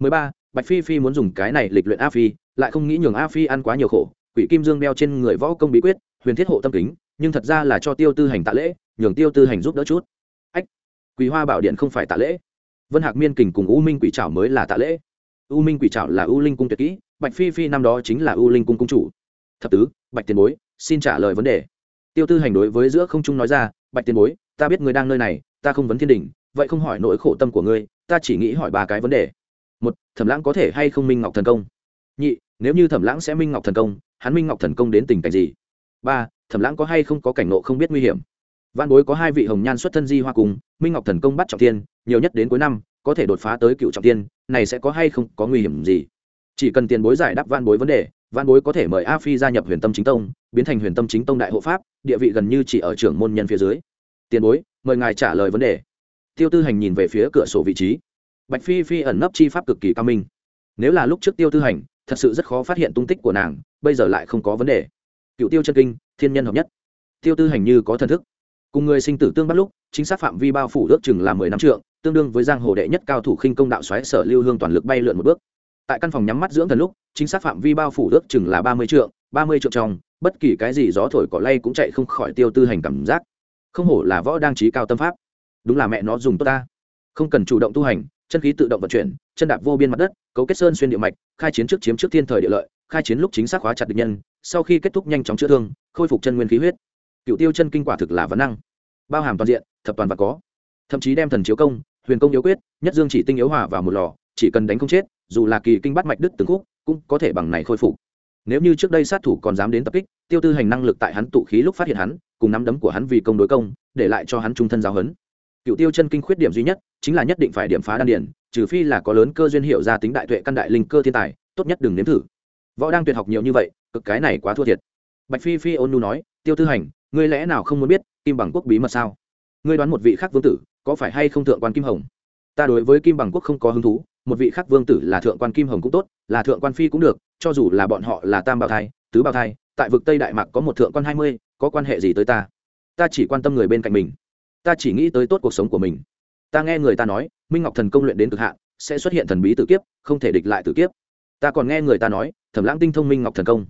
Mười ba, bạch phi phi muốn dùng cái này lịch luyện a phi, lại không nghĩ nhường a phi ăn quá nhiều khổ, quỷ kim dương đeo trên người võ công bí quyết, huyền thiết hộ tâm kính, nhưng thật ra là cho tiêu tư hành tạ lễ, nhường tiêu tư hành giúp đỡ chút. Ách quỳ hoa bảo điện không phải tạ lễ. Vân hạc miên kình cùng u minh quỷ trảo mới là tạ lễ u minh quỷ trảo là u linh cung tuyệt kỹ bạch phi phi năm đó chính là u linh cung cung chủ. Thập tứ bạch tiền bối xin trả lời vấn đề. Tiêu tư hành đối với giữa không trung nói ra bạch tiền bối ta biết ngươi đang nơi này ta không vấn thiên đình vậy không hỏi nỗi khổ tâm của ngươi ta chỉ nghĩ hỏi ba cái vấn đề. Một thẩm lãng có thể hay không minh ngọc thần công? Nhị nếu như thẩm lãng sẽ minh ngọc thần công hắn minh ngọc thần công đến tình cảnh gì? Ba thẩm lãng có hay không có cảnh nộ không biết nguy hiểm? Văn bối có hai vị hồng nhan xuất thân di hoa cùng minh ngọc thần công bắt trọng thiên, nhiều nhất đến cuối năm có thể đột phá tới cựu trọng tiên, này sẽ có hay không, có nguy hiểm gì? Chỉ cần tiền bối giải đáp văn bối vấn đề văn bối có thể mời a phi gia nhập huyền tâm chính tông, biến thành huyền tâm chính tông đại hộ pháp, địa vị gần như chỉ ở trưởng môn nhân phía dưới. Tiền bối, mời ngài trả lời vấn đề. Tiêu tư hành nhìn về phía cửa sổ vị trí. Bạch phi phi ẩn nấp chi pháp cực kỳ cao minh. Nếu là lúc trước tiêu tư hành, thật sự rất khó phát hiện tung tích của nàng, bây giờ lại không có vấn đề. Cựu tiêu chân kinh, thiên nhân hợp nhất. Tiêu tư hành như có thần thức. Cùng người sinh tử tương bắt lúc, chính xác phạm vi bao phủ ước chừng là mười năm trượng tương đương với giang hồ đệ nhất cao thủ khinh công đạo xoáy sở lưu hương toàn lực bay lượn một bước. Tại căn phòng nhắm mắt dưỡng thần lúc, chính xác phạm vi bao phủ ước chừng là ba mươi trượng, ba mươi trượng trong, bất kỳ cái gì gió thổi cỏ lay cũng chạy không khỏi tiêu tư hành cảm giác. Không hổ là võ đang trí cao tâm pháp. Đúng là mẹ nó dùng tốt ta. Không cần chủ động tu hành, chân khí tự động vận chuyển, chân đạp vô biên mặt đất, cấu kết sơn xuyên địa mạch, khai chiến trước chiếm trước thiên thời địa lợi, khai chiến lúc chính xác hóa chặt địch nhân, sau khi kết thúc nhanh chóng chữa thương, khôi phục chân nguyên khí huyết. Cựu tiêu chân kinh quả thực là vấn năng. Bao hàm toàn diện, thập toàn và có. Thậm chí đem thần chiếu công huyền công yếu quyết, nhất dương chỉ tinh yếu hòa vào một lò, chỉ cần đánh không chết, dù là kỳ kinh bắt mạch đứt từng khúc, cũng có thể bằng này khôi phục. Nếu như trước đây sát thủ còn dám đến tập kích, tiêu tư hành năng lực tại hắn tụ khí lúc phát hiện hắn, cùng nắm đấm của hắn vì công đối công, để lại cho hắn trung thân giáo hấn cựu tiêu chân kinh khuyết điểm duy nhất, chính là nhất định phải điểm phá đan điển trừ phi là có lớn cơ duyên hiệu ra tính đại tuệ căn đại linh cơ thiên tài, tốt nhất đừng nếm thử. Võ đang tuyệt học nhiều như vậy, cực cái này quá thua thiệt. Bạch phi phi ôn nu nói, tiêu tư hành, ngươi lẽ nào không muốn biết kim bằng quốc bí mật sao? Ngươi đoán một vị khác vương tử có phải hay không thượng quan kim hồng? Ta đối với kim bằng quốc không có hứng thú, một vị khác vương tử là thượng quan kim hồng cũng tốt, là thượng quan phi cũng được, cho dù là bọn họ là tam bảo thai, tứ bảo thai, tại vực tây đại mạc có một thượng quan hai mươi, có quan hệ gì tới ta? Ta chỉ quan tâm người bên cạnh mình. Ta chỉ nghĩ tới tốt cuộc sống của mình. Ta nghe người ta nói, minh ngọc thần công luyện đến cực hạn, sẽ xuất hiện thần bí tử kiếp, không thể địch lại tử kiếp. Ta còn nghe người ta nói, thẩm lãng tinh thông minh ngọc thần công.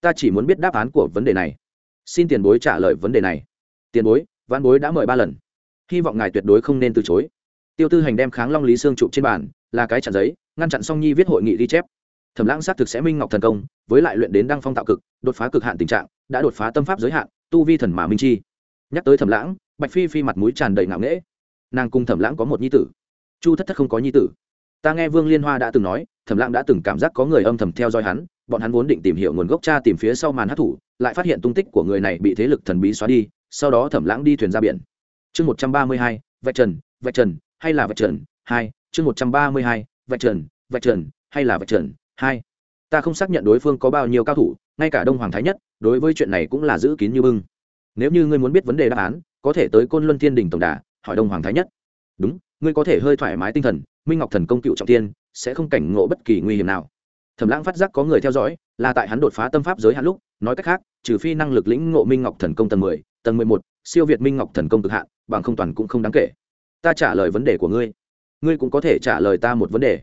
Ta chỉ muốn biết đáp án của vấn đề này. Xin tiền bối trả lời vấn đề này. Tiền bối văn bối đã mời ba lần. Hy vọng ngài tuyệt đối không nên từ chối. Tiêu tư hành đem kháng long lý xương trụ trên bàn, là cái chặn giấy, ngăn chặn song nhi viết hội nghị ghi chép. Thẩm lãng xác thực sẽ minh ngọc thần công, với lại luyện đến đăng phong tạo cực, đột phá cực hạn tình trạng, đã đột phá tâm pháp giới hạn, tu vi thần mà minh chi. Nhắc tới thẩm lãng, bạch phi phi mặt mũi tràn đầy ngạo nghễ. Nàng cùng thẩm lãng có một nhi tử. Chu thất thất không có nhi tử. Ta nghe vương liên hoa đã từng nói, thẩm lãng đã từng cảm giác có người âm thầm theo dõi hắn, bọn hắn vốn định tìm hiểu nguồn gốc cha tìm phía sau màn hát thủ, lại phát hiện tung tích của người này bị thế lực thần bí xóa đi sau đó thẩm lãng đi thuyền ra biển. Chương một trăm ba mươi hai, vạch trần vạch trần, hay là vạch trần? Hai, chương một trăm ba mươi hai, vạch trần vạch trần, hay là vạch trần? Hai, ta không xác nhận đối phương có bao nhiêu cao thủ, ngay cả đông hoàng thái nhất, đối với chuyện này cũng là giữ kín như bưng. Nếu như ngươi muốn biết vấn đề đáp án, có thể tới côn luân thiên đình tổng đà, hỏi đông hoàng thái nhất. Đúng, ngươi có thể hơi thoải mái tinh thần, minh ngọc thần công cựu trọng tiên, sẽ không cảnh ngộ bất kỳ nguy hiểm nào. Thẩm lãng phát giác có người theo dõi, là tại hắn đột phá tâm pháp giới hạn lúc, nói cách khác, trừ phi năng lực lĩnh ngộ minh ngọc thần công tầng mười tầng mười một, siêu việt minh ngọc thần công cực hạn, bằng không toàn cũng không đáng kể. Ta trả lời vấn đề của ngươi. Ngươi cũng có thể trả lời ta một vấn đề.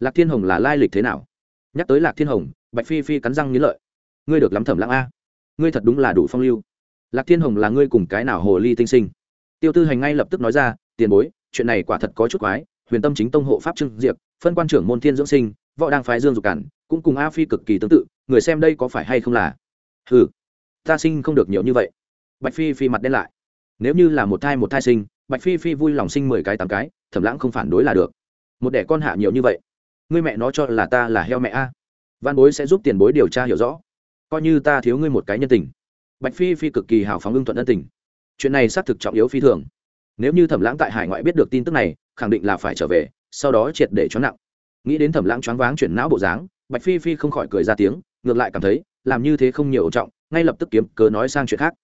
Lạc thiên hồng là lai lịch thế nào? Nhắc tới lạc thiên hồng, bạch phi phi cắn răng nghĩ lợi. Ngươi được lắm thẩm lãng a. Ngươi thật đúng là đủ phong lưu. Lạc thiên hồng là ngươi cùng cái nào hồ ly tinh sinh? Tiêu tư hành ngay lập tức nói ra, tiền bối, chuyện này quả thật có chút quái. Huyền tâm chính tông hộ pháp trương diệp phân quan trưởng môn thiên dưỡng sinh, võ đang phái dương dục cản, cũng cùng a phi cực kỳ tương tự. Người xem đây có phải hay không là? Ừ ta sinh không được nhiều như vậy bạch phi phi mặt đen lại. Nếu như là một thai một thai sinh, bạch phi phi vui lòng sinh mười cái tám cái, thẩm lãng không phản đối là được. Một đẻ con hạ nhiều như vậy, ngươi mẹ nó cho là ta là heo mẹ a. Văn bối sẽ giúp tiền bối điều tra hiểu rõ. Coi như ta thiếu ngươi một cái nhân tình. Bạch phi phi cực kỳ hào phóng ưng thuận ân tình. Chuyện này xác thực trọng yếu phi thường. Nếu như thẩm lãng tại hải ngoại biết được tin tức này, khẳng định là phải trở về, sau đó triệt để cho nặng. Nghĩ đến thẩm lãng choáng váng chuyển não bộ dáng, bạch phi phi không khỏi cười ra tiếng, ngược lại cảm thấy, làm như thế không nhiều trọng, ngay lập tức kiếm cớ nói sang chuyện khác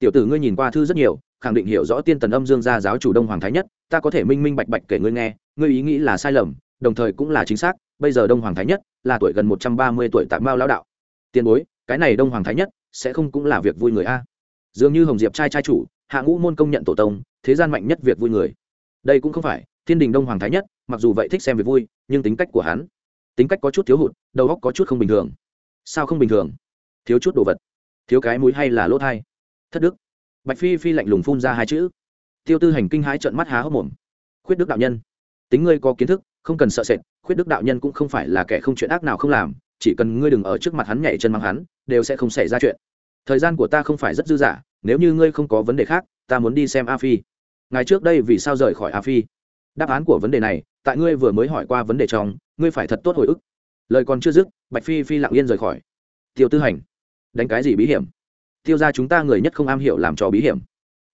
tiểu tử ngươi nhìn qua thư rất nhiều, khẳng định hiểu rõ tiên tần âm dương gia giáo chủ đông hoàng thái nhất, ta có thể minh minh bạch bạch kể ngươi nghe, ngươi ý nghĩ là sai lầm, đồng thời cũng là chính xác, bây giờ đông hoàng thái nhất là tuổi gần một trăm ba mươi tuổi tạm bao lão đạo. Tiền bối, cái này đông hoàng thái nhất sẽ không cũng là việc vui người a. Dường như hồng diệp trai trai chủ, hạ ngũ môn công nhận tổ tông, thế gian mạnh nhất việc vui người. Đây cũng không phải, thiên đình đông hoàng thái nhất, mặc dù vậy thích xem việc vui, nhưng tính cách của hắn, tính cách có chút thiếu hụt, đầu óc có chút không bình thường. Sao không bình thường? Thiếu chút đồ vật. Thiếu cái mũi hay là lỗ thai? Thất đức. Bạch phi phi lạnh lùng phun ra hai chữ. Tiêu tư hành kinh hãi trợn mắt há hốc mồm. Khuyết đức đạo nhân. Tính ngươi có kiến thức, không cần sợ sệt, khuyết đức đạo nhân cũng không phải là kẻ không chuyện ác nào không làm, chỉ cần ngươi đừng ở trước mặt hắn nhảy chân mang hắn, đều sẽ không xảy ra chuyện. Thời gian của ta không phải rất dư dả, nếu như ngươi không có vấn đề khác, ta muốn đi xem a phi. Ngày trước đây vì sao rời khỏi a phi? Đáp án của vấn đề này, tại ngươi vừa mới hỏi qua vấn đề trong, ngươi phải thật tốt hồi ức. Lời còn chưa dứt, bạch phi phi lặng yên rời khỏi. Tiêu tư hành. Đánh cái gì bí hiểm? Tiêu ra chúng ta người nhất không am hiểu làm trò bí hiểm.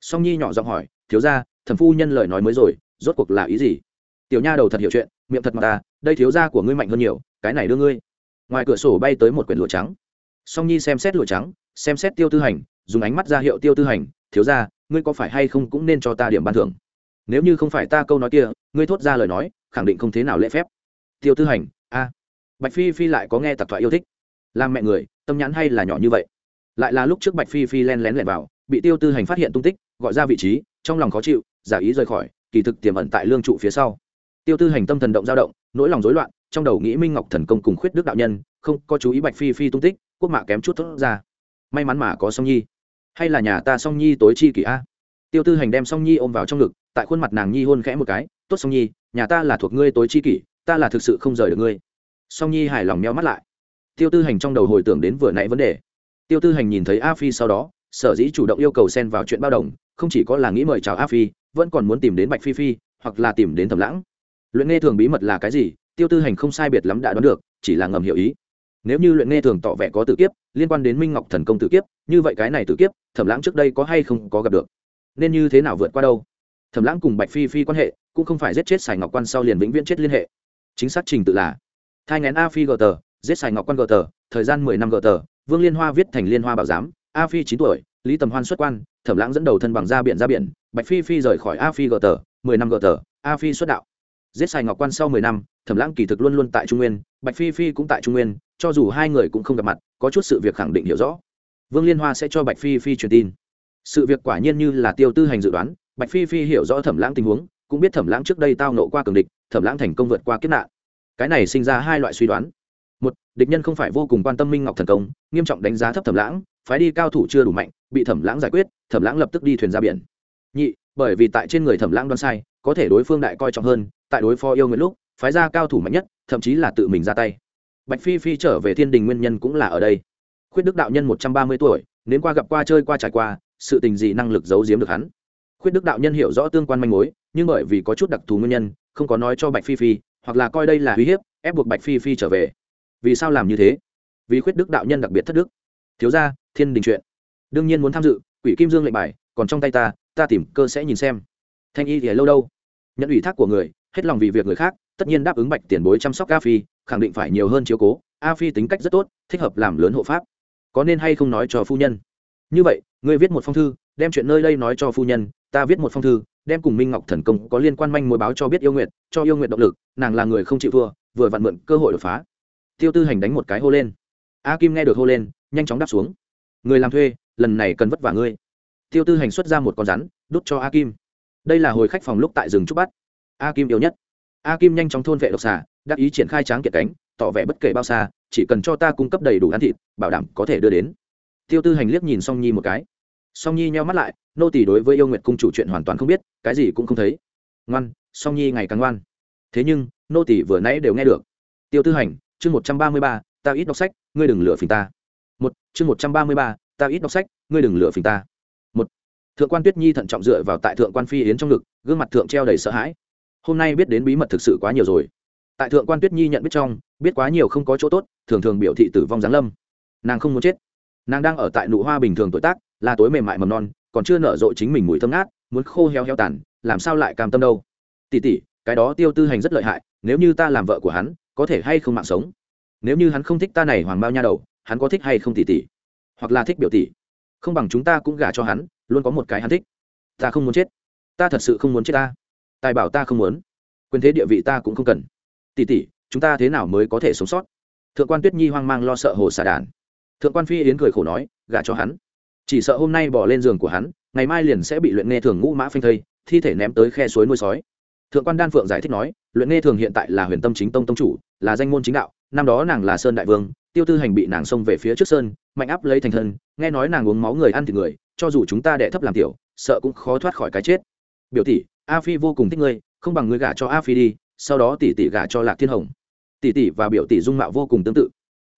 Song nhi nhỏ giọng hỏi, thiếu ra thần phu nhân lời nói mới rồi, rốt cuộc là ý gì? Tiểu nha đầu thật hiểu chuyện, miệng thật mà ta, đây thiếu gia của ngươi mạnh hơn nhiều, cái này đưa ngươi. Ngoài cửa sổ bay tới một quyển lụa trắng. Song nhi xem xét lụa trắng, xem xét tiêu tư hành, dùng ánh mắt ra hiệu tiêu tư hành, thiếu gia, ngươi có phải hay không cũng nên cho ta điểm ban thưởng? Nếu như không phải ta câu nói kia, ngươi thốt ra lời nói, khẳng định không thế nào lễ phép. Tiêu tư hành, a, bạch phi phi lại có nghe tặc thoại yêu thích. Làm mẹ người, tâm nhãn hay là nhỏ như vậy? Lại là lúc trước bạch phi phi len lén lẻn vào, bị tiêu tư hành phát hiện tung tích, gọi ra vị trí, trong lòng khó chịu, giả ý rời khỏi, kỳ thực tiềm ẩn tại lương trụ phía sau. Tiêu tư hành tâm thần động dao động, nỗi lòng rối loạn, trong đầu nghĩ minh ngọc thần công cùng khuyết đức đạo nhân, không có chú ý bạch phi phi tung tích, quốc mạ kém chút thốt ra. May mắn mà có song nhi. Hay là nhà ta song nhi tối chi kỷ a? Tiêu tư hành đem song nhi ôm vào trong ngực, tại khuôn mặt nàng nhi hôn khẽ một cái, tốt song nhi, nhà ta là thuộc ngươi tối chi kỷ, ta là thực sự không rời được ngươi. Song nhi hài lòng meo mắt lại. Tiêu tư hành trong đầu hồi tưởng đến vừa nãy vấn đề tiêu tư hành nhìn thấy a phi sau đó, sở dĩ chủ động yêu cầu xen vào chuyện bao đồng, không chỉ có là nghĩ mời chào a phi, vẫn còn muốn tìm đến bạch phi phi, hoặc là tìm đến Thẩm lãng. Luyện nghe thường bí mật là cái gì, tiêu tư hành không sai biệt lắm đã đoán được, chỉ là ngầm hiểu ý. Nếu như luyện nghe thường tỏ vẻ có tự kiếp, liên quan đến minh ngọc thần công tự kiếp, như vậy cái này tự kiếp, thẩm lãng trước đây có hay không có gặp được? Nên như thế nào vượt qua đâu? Thẩm lãng cùng bạch phi phi quan hệ, cũng không phải giết chết sài ngọc quan sau liền vĩnh viễn chết liên hệ. Chính xác trình tự là, thai ngén a phi gờ tờ, giết sài ngọc quan gờ tờ, thời gian mười năm gờ tờ vương liên hoa viết thành liên hoa bảo giám, a phi chín tuổi, lý tầm hoan xuất quan, thẩm lãng dẫn đầu thân bằng ra biển ra biển, bạch phi phi rời khỏi a phi gờ tờ, mười năm gờ tờ, a phi xuất đạo. Giết sài ngọc quan sau mười năm, thẩm lãng kỳ thực luôn luôn tại trung nguyên, bạch phi phi cũng tại trung nguyên, cho dù hai người cũng không gặp mặt, có chút sự việc khẳng định hiểu rõ. Vương liên hoa sẽ cho bạch phi phi truyền tin. Sự việc quả nhiên như là tiêu tư hành dự đoán, bạch phi phi hiểu rõ thẩm lãng tình huống, cũng biết thẩm lãng trước đây tao nộ qua cường địch, thẩm lãng thành công vượt qua kiếp nạn. Cái này sinh ra hai loại suy đoán một, địch nhân không phải vô cùng quan tâm minh ngọc thần công, nghiêm trọng đánh giá thấp thẩm lãng, phái đi cao thủ chưa đủ mạnh, bị thẩm lãng giải quyết, thẩm lãng lập tức đi thuyền ra biển. Nhị, bởi vì tại trên người thẩm lãng đoan sai, có thể đối phương đại coi trọng hơn, tại đối phó yêu nguyện lúc, phái ra cao thủ mạnh nhất, thậm chí là tự mình ra tay. Bạch phi phi trở về thiên đình nguyên nhân cũng là ở đây. Khuyết đức đạo nhân một trăm ba mươi tuổi, nếu qua gặp qua chơi qua trải qua, sự tình gì năng lực giấu giếm được hắn. Khuyết đức đạo nhân hiểu rõ tương quan manh mối, nhưng bởi vì có chút đặc thù nguyên nhân, không có nói cho bạch phi phi, hoặc là coi đây là uy hiếp, ép buộc bạch phi phi trở về vì sao làm như thế? Vì khuyết đức đạo nhân đặc biệt thất đức. Thiếu ra thiên đình chuyện. Đương nhiên muốn tham dự, quỷ kim dương lệnh bài, còn trong tay ta ta tìm cơ sẽ nhìn xem. Thanh y thì lâu đâu? Nhận ủy thác của người, hết lòng vì việc người khác, tất nhiên đáp ứng bạch tiền bối chăm sóc a phi, khẳng định phải nhiều hơn chiếu cố. A phi tính cách rất tốt, thích hợp làm lớn hộ pháp. Có nên hay không nói cho phu nhân? Như vậy, ngươi viết một phong thư, đem chuyện nơi đây nói cho phu nhân, ta viết một phong thư, đem cùng minh ngọc thần công có liên quan manh mối báo cho biết yêu nguyện, cho yêu nguyện động lực, nàng là người không chịu thua, vừa vặn mượn cơ hội đột phá tiêu tư hành đánh một cái hô lên. A kim nghe được hô lên, nhanh chóng đáp xuống. Người làm thuê, lần này cần vất vả ngươi. Tiêu tư hành xuất ra một con rắn, đút cho a kim. Đây là hồi khách phòng lúc tại rừng trúc bắt a kim yêu nhất. A kim nhanh chóng thôn vệ độc xà, đắc ý triển khai tráng kiệt cánh, tỏ vẻ bất kể bao xa, chỉ cần cho ta cung cấp đầy đủ ăn thịt, bảo đảm có thể đưa đến. Tiêu tư hành liếc nhìn song nhi một cái. Song nhi nheo mắt lại, nô tỷ đối với yêu nguyệt cung chủ chuyện hoàn toàn không biết, cái gì cũng không thấy. Ngoan, song nhi ngày càng ngoan. Thế nhưng, nô tỷ vừa nãy đều nghe được. Tiêu tư hành chương một trăm ba mươi ba, ta ít đọc sách, ngươi đừng lừa phình ta. Một, chương một trăm ba mươi ba, ta ít đọc sách, ngươi đừng lừa phình ta. Một, thượng quan tuyết nhi thận trọng dựa vào tại thượng quan phi yến trong ngực, gương mặt thượng treo đầy sợ hãi. Hôm nay biết đến bí mật thực sự quá nhiều rồi. Tại thượng quan tuyết nhi nhận biết trong, biết quá nhiều không có chỗ tốt, thường thường biểu thị tử vong giáng lâm. Nàng không muốn chết. Nàng đang ở tại nụ hoa bình thường tuổi tác, là tối mềm mại mầm non, còn chưa nở rộ chính mình mùi thơm ngát, muốn khô heo heo tàn, làm sao lại cam tâm đâu? Tỉ tỉ, cái đó tiêu tư hành rất lợi hại, nếu như ta làm vợ của hắn có thể hay không mạng sống. Nếu như hắn không thích ta này hoàng bao nha đầu, hắn có thích hay không tỉ tỉ? Hoặc là thích biểu tỷ? Không bằng chúng ta cũng gả cho hắn, luôn có một cái hắn thích. Ta không muốn chết. Ta thật sự không muốn chết ta. Tài bảo ta không muốn. Quyền thế địa vị ta cũng không cần. Tỉ tỉ, chúng ta thế nào mới có thể sống sót? Thượng quan tuyết nhi hoang mang lo sợ hồ xả đàn. Thượng quan phi yến cười khổ nói, gả cho hắn. Chỉ sợ hôm nay bỏ lên giường của hắn, ngày mai liền sẽ bị luyện nghe thường ngũ mã phanh thây, thi thể ném tới khe suối nuôi sói. Thượng quan đan phượng giải thích nói luyện nghe thường hiện tại là huyền tâm chính tông tông chủ, là danh môn chính đạo, năm đó nàng là sơn đại vương, tiêu tư hành bị nàng xông về phía trước sơn, mạnh áp lấy thành thân, nghe nói nàng uống máu người ăn thịt người, cho dù chúng ta đệ thấp làm tiểu, sợ cũng khó thoát khỏi cái chết. Biểu tỷ, a phi vô cùng thích ngươi, không bằng ngươi gả cho a phi đi, sau đó tỷ tỷ gả cho lạc thiên hồng. Tỷ tỷ và biểu tỷ dung mạo vô cùng tương tự.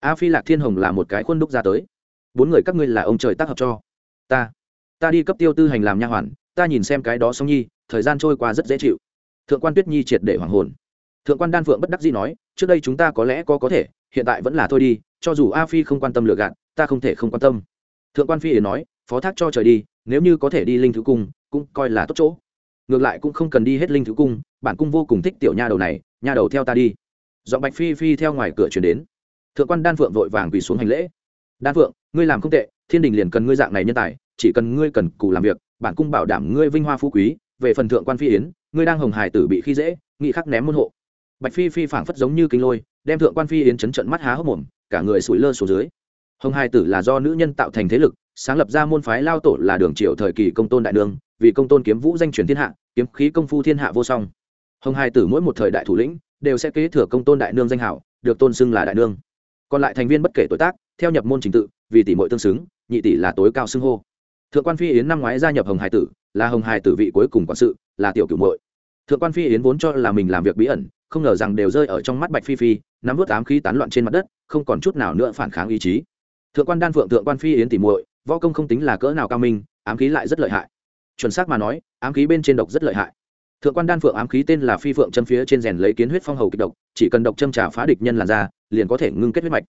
A phi lạc thiên hồng là một cái khuôn đúc ra tới. Bốn người các ngươi là ông trời tác hợp cho. Ta ta đi cấp tiêu tư hành làm nha hoàn, ta nhìn xem cái đó xong nhi, thời gian trôi qua rất dễ chịu thượng quan tuyết nhi triệt để hoàng hồn. Thượng quan đan phượng bất đắc dĩ nói, trước đây chúng ta có lẽ có có thể, hiện tại vẫn là thôi đi, cho dù a phi không quan tâm lừa gạt, ta không thể không quan tâm. Thượng quan phi yến nói, phó thác cho trời đi, nếu như có thể đi linh thứ cung, cũng coi là tốt chỗ. Ngược lại cũng không cần đi hết linh thứ cung, bản cung vô cùng thích tiểu nha đầu này, nha đầu theo ta đi. Giọng bạch phi phi theo ngoài cửa chuyển đến. Thượng quan đan phượng vội vàng quỳ xuống hành lễ. Đan phượng, ngươi làm không tệ, thiên đình liền cần ngươi dạng này nhân tài, chỉ cần ngươi cần cù làm việc, bản cung bảo đảm ngươi vinh hoa phú quý về phần thượng quan phi yến ngươi đang hồng hải tử bị khi dễ nghị khắc ném môn hộ. Bạch phi phi phảng phất giống như kinh lôi đem thượng quan phi yến chấn trận mắt há hốc mồm cả người sủi lơ xuống dưới. Hồng hải tử là do nữ nhân tạo thành thế lực sáng lập ra môn phái lao tổ là đường triều thời kỳ công tôn đại đương, vì công tôn kiếm vũ danh truyền thiên hạ kiếm khí công phu thiên hạ vô song. Hồng hải tử mỗi một thời đại thủ lĩnh đều sẽ kế thừa công tôn đại nương danh hảo được tôn xưng là đại nương. Còn lại thành viên bất kể tuổi tác theo nhập môn trình tự vì tỷ muội tương xứng nhị tỷ là tối cao xưng hô thượng quan phi yến năm ngoái gia nhập hồng hải tử, là hồng hải tử vị cuối cùng quản sự, là tiểu cửu muội. Thượng quan phi yến vốn cho là mình làm việc bí ẩn, không ngờ rằng đều rơi ở trong mắt bạch phi phi, nắm vớt ám khí tán loạn trên mặt đất, không còn chút nào nữa phản kháng ý chí. Thượng quan đan phượng, thượng quan phi yến tỉ muội, võ công không tính là cỡ nào cao minh, ám khí lại rất lợi hại. Chuẩn xác mà nói, ám khí bên trên độc rất lợi hại. Thượng quan đan phượng, ám khí tên là phi phượng châm phía trên rèn lấy kiến huyết phong hầu kịch độc, chỉ cần độc châm trả phá địch nhân làn ra liền có thể ngưng kết huyết mạch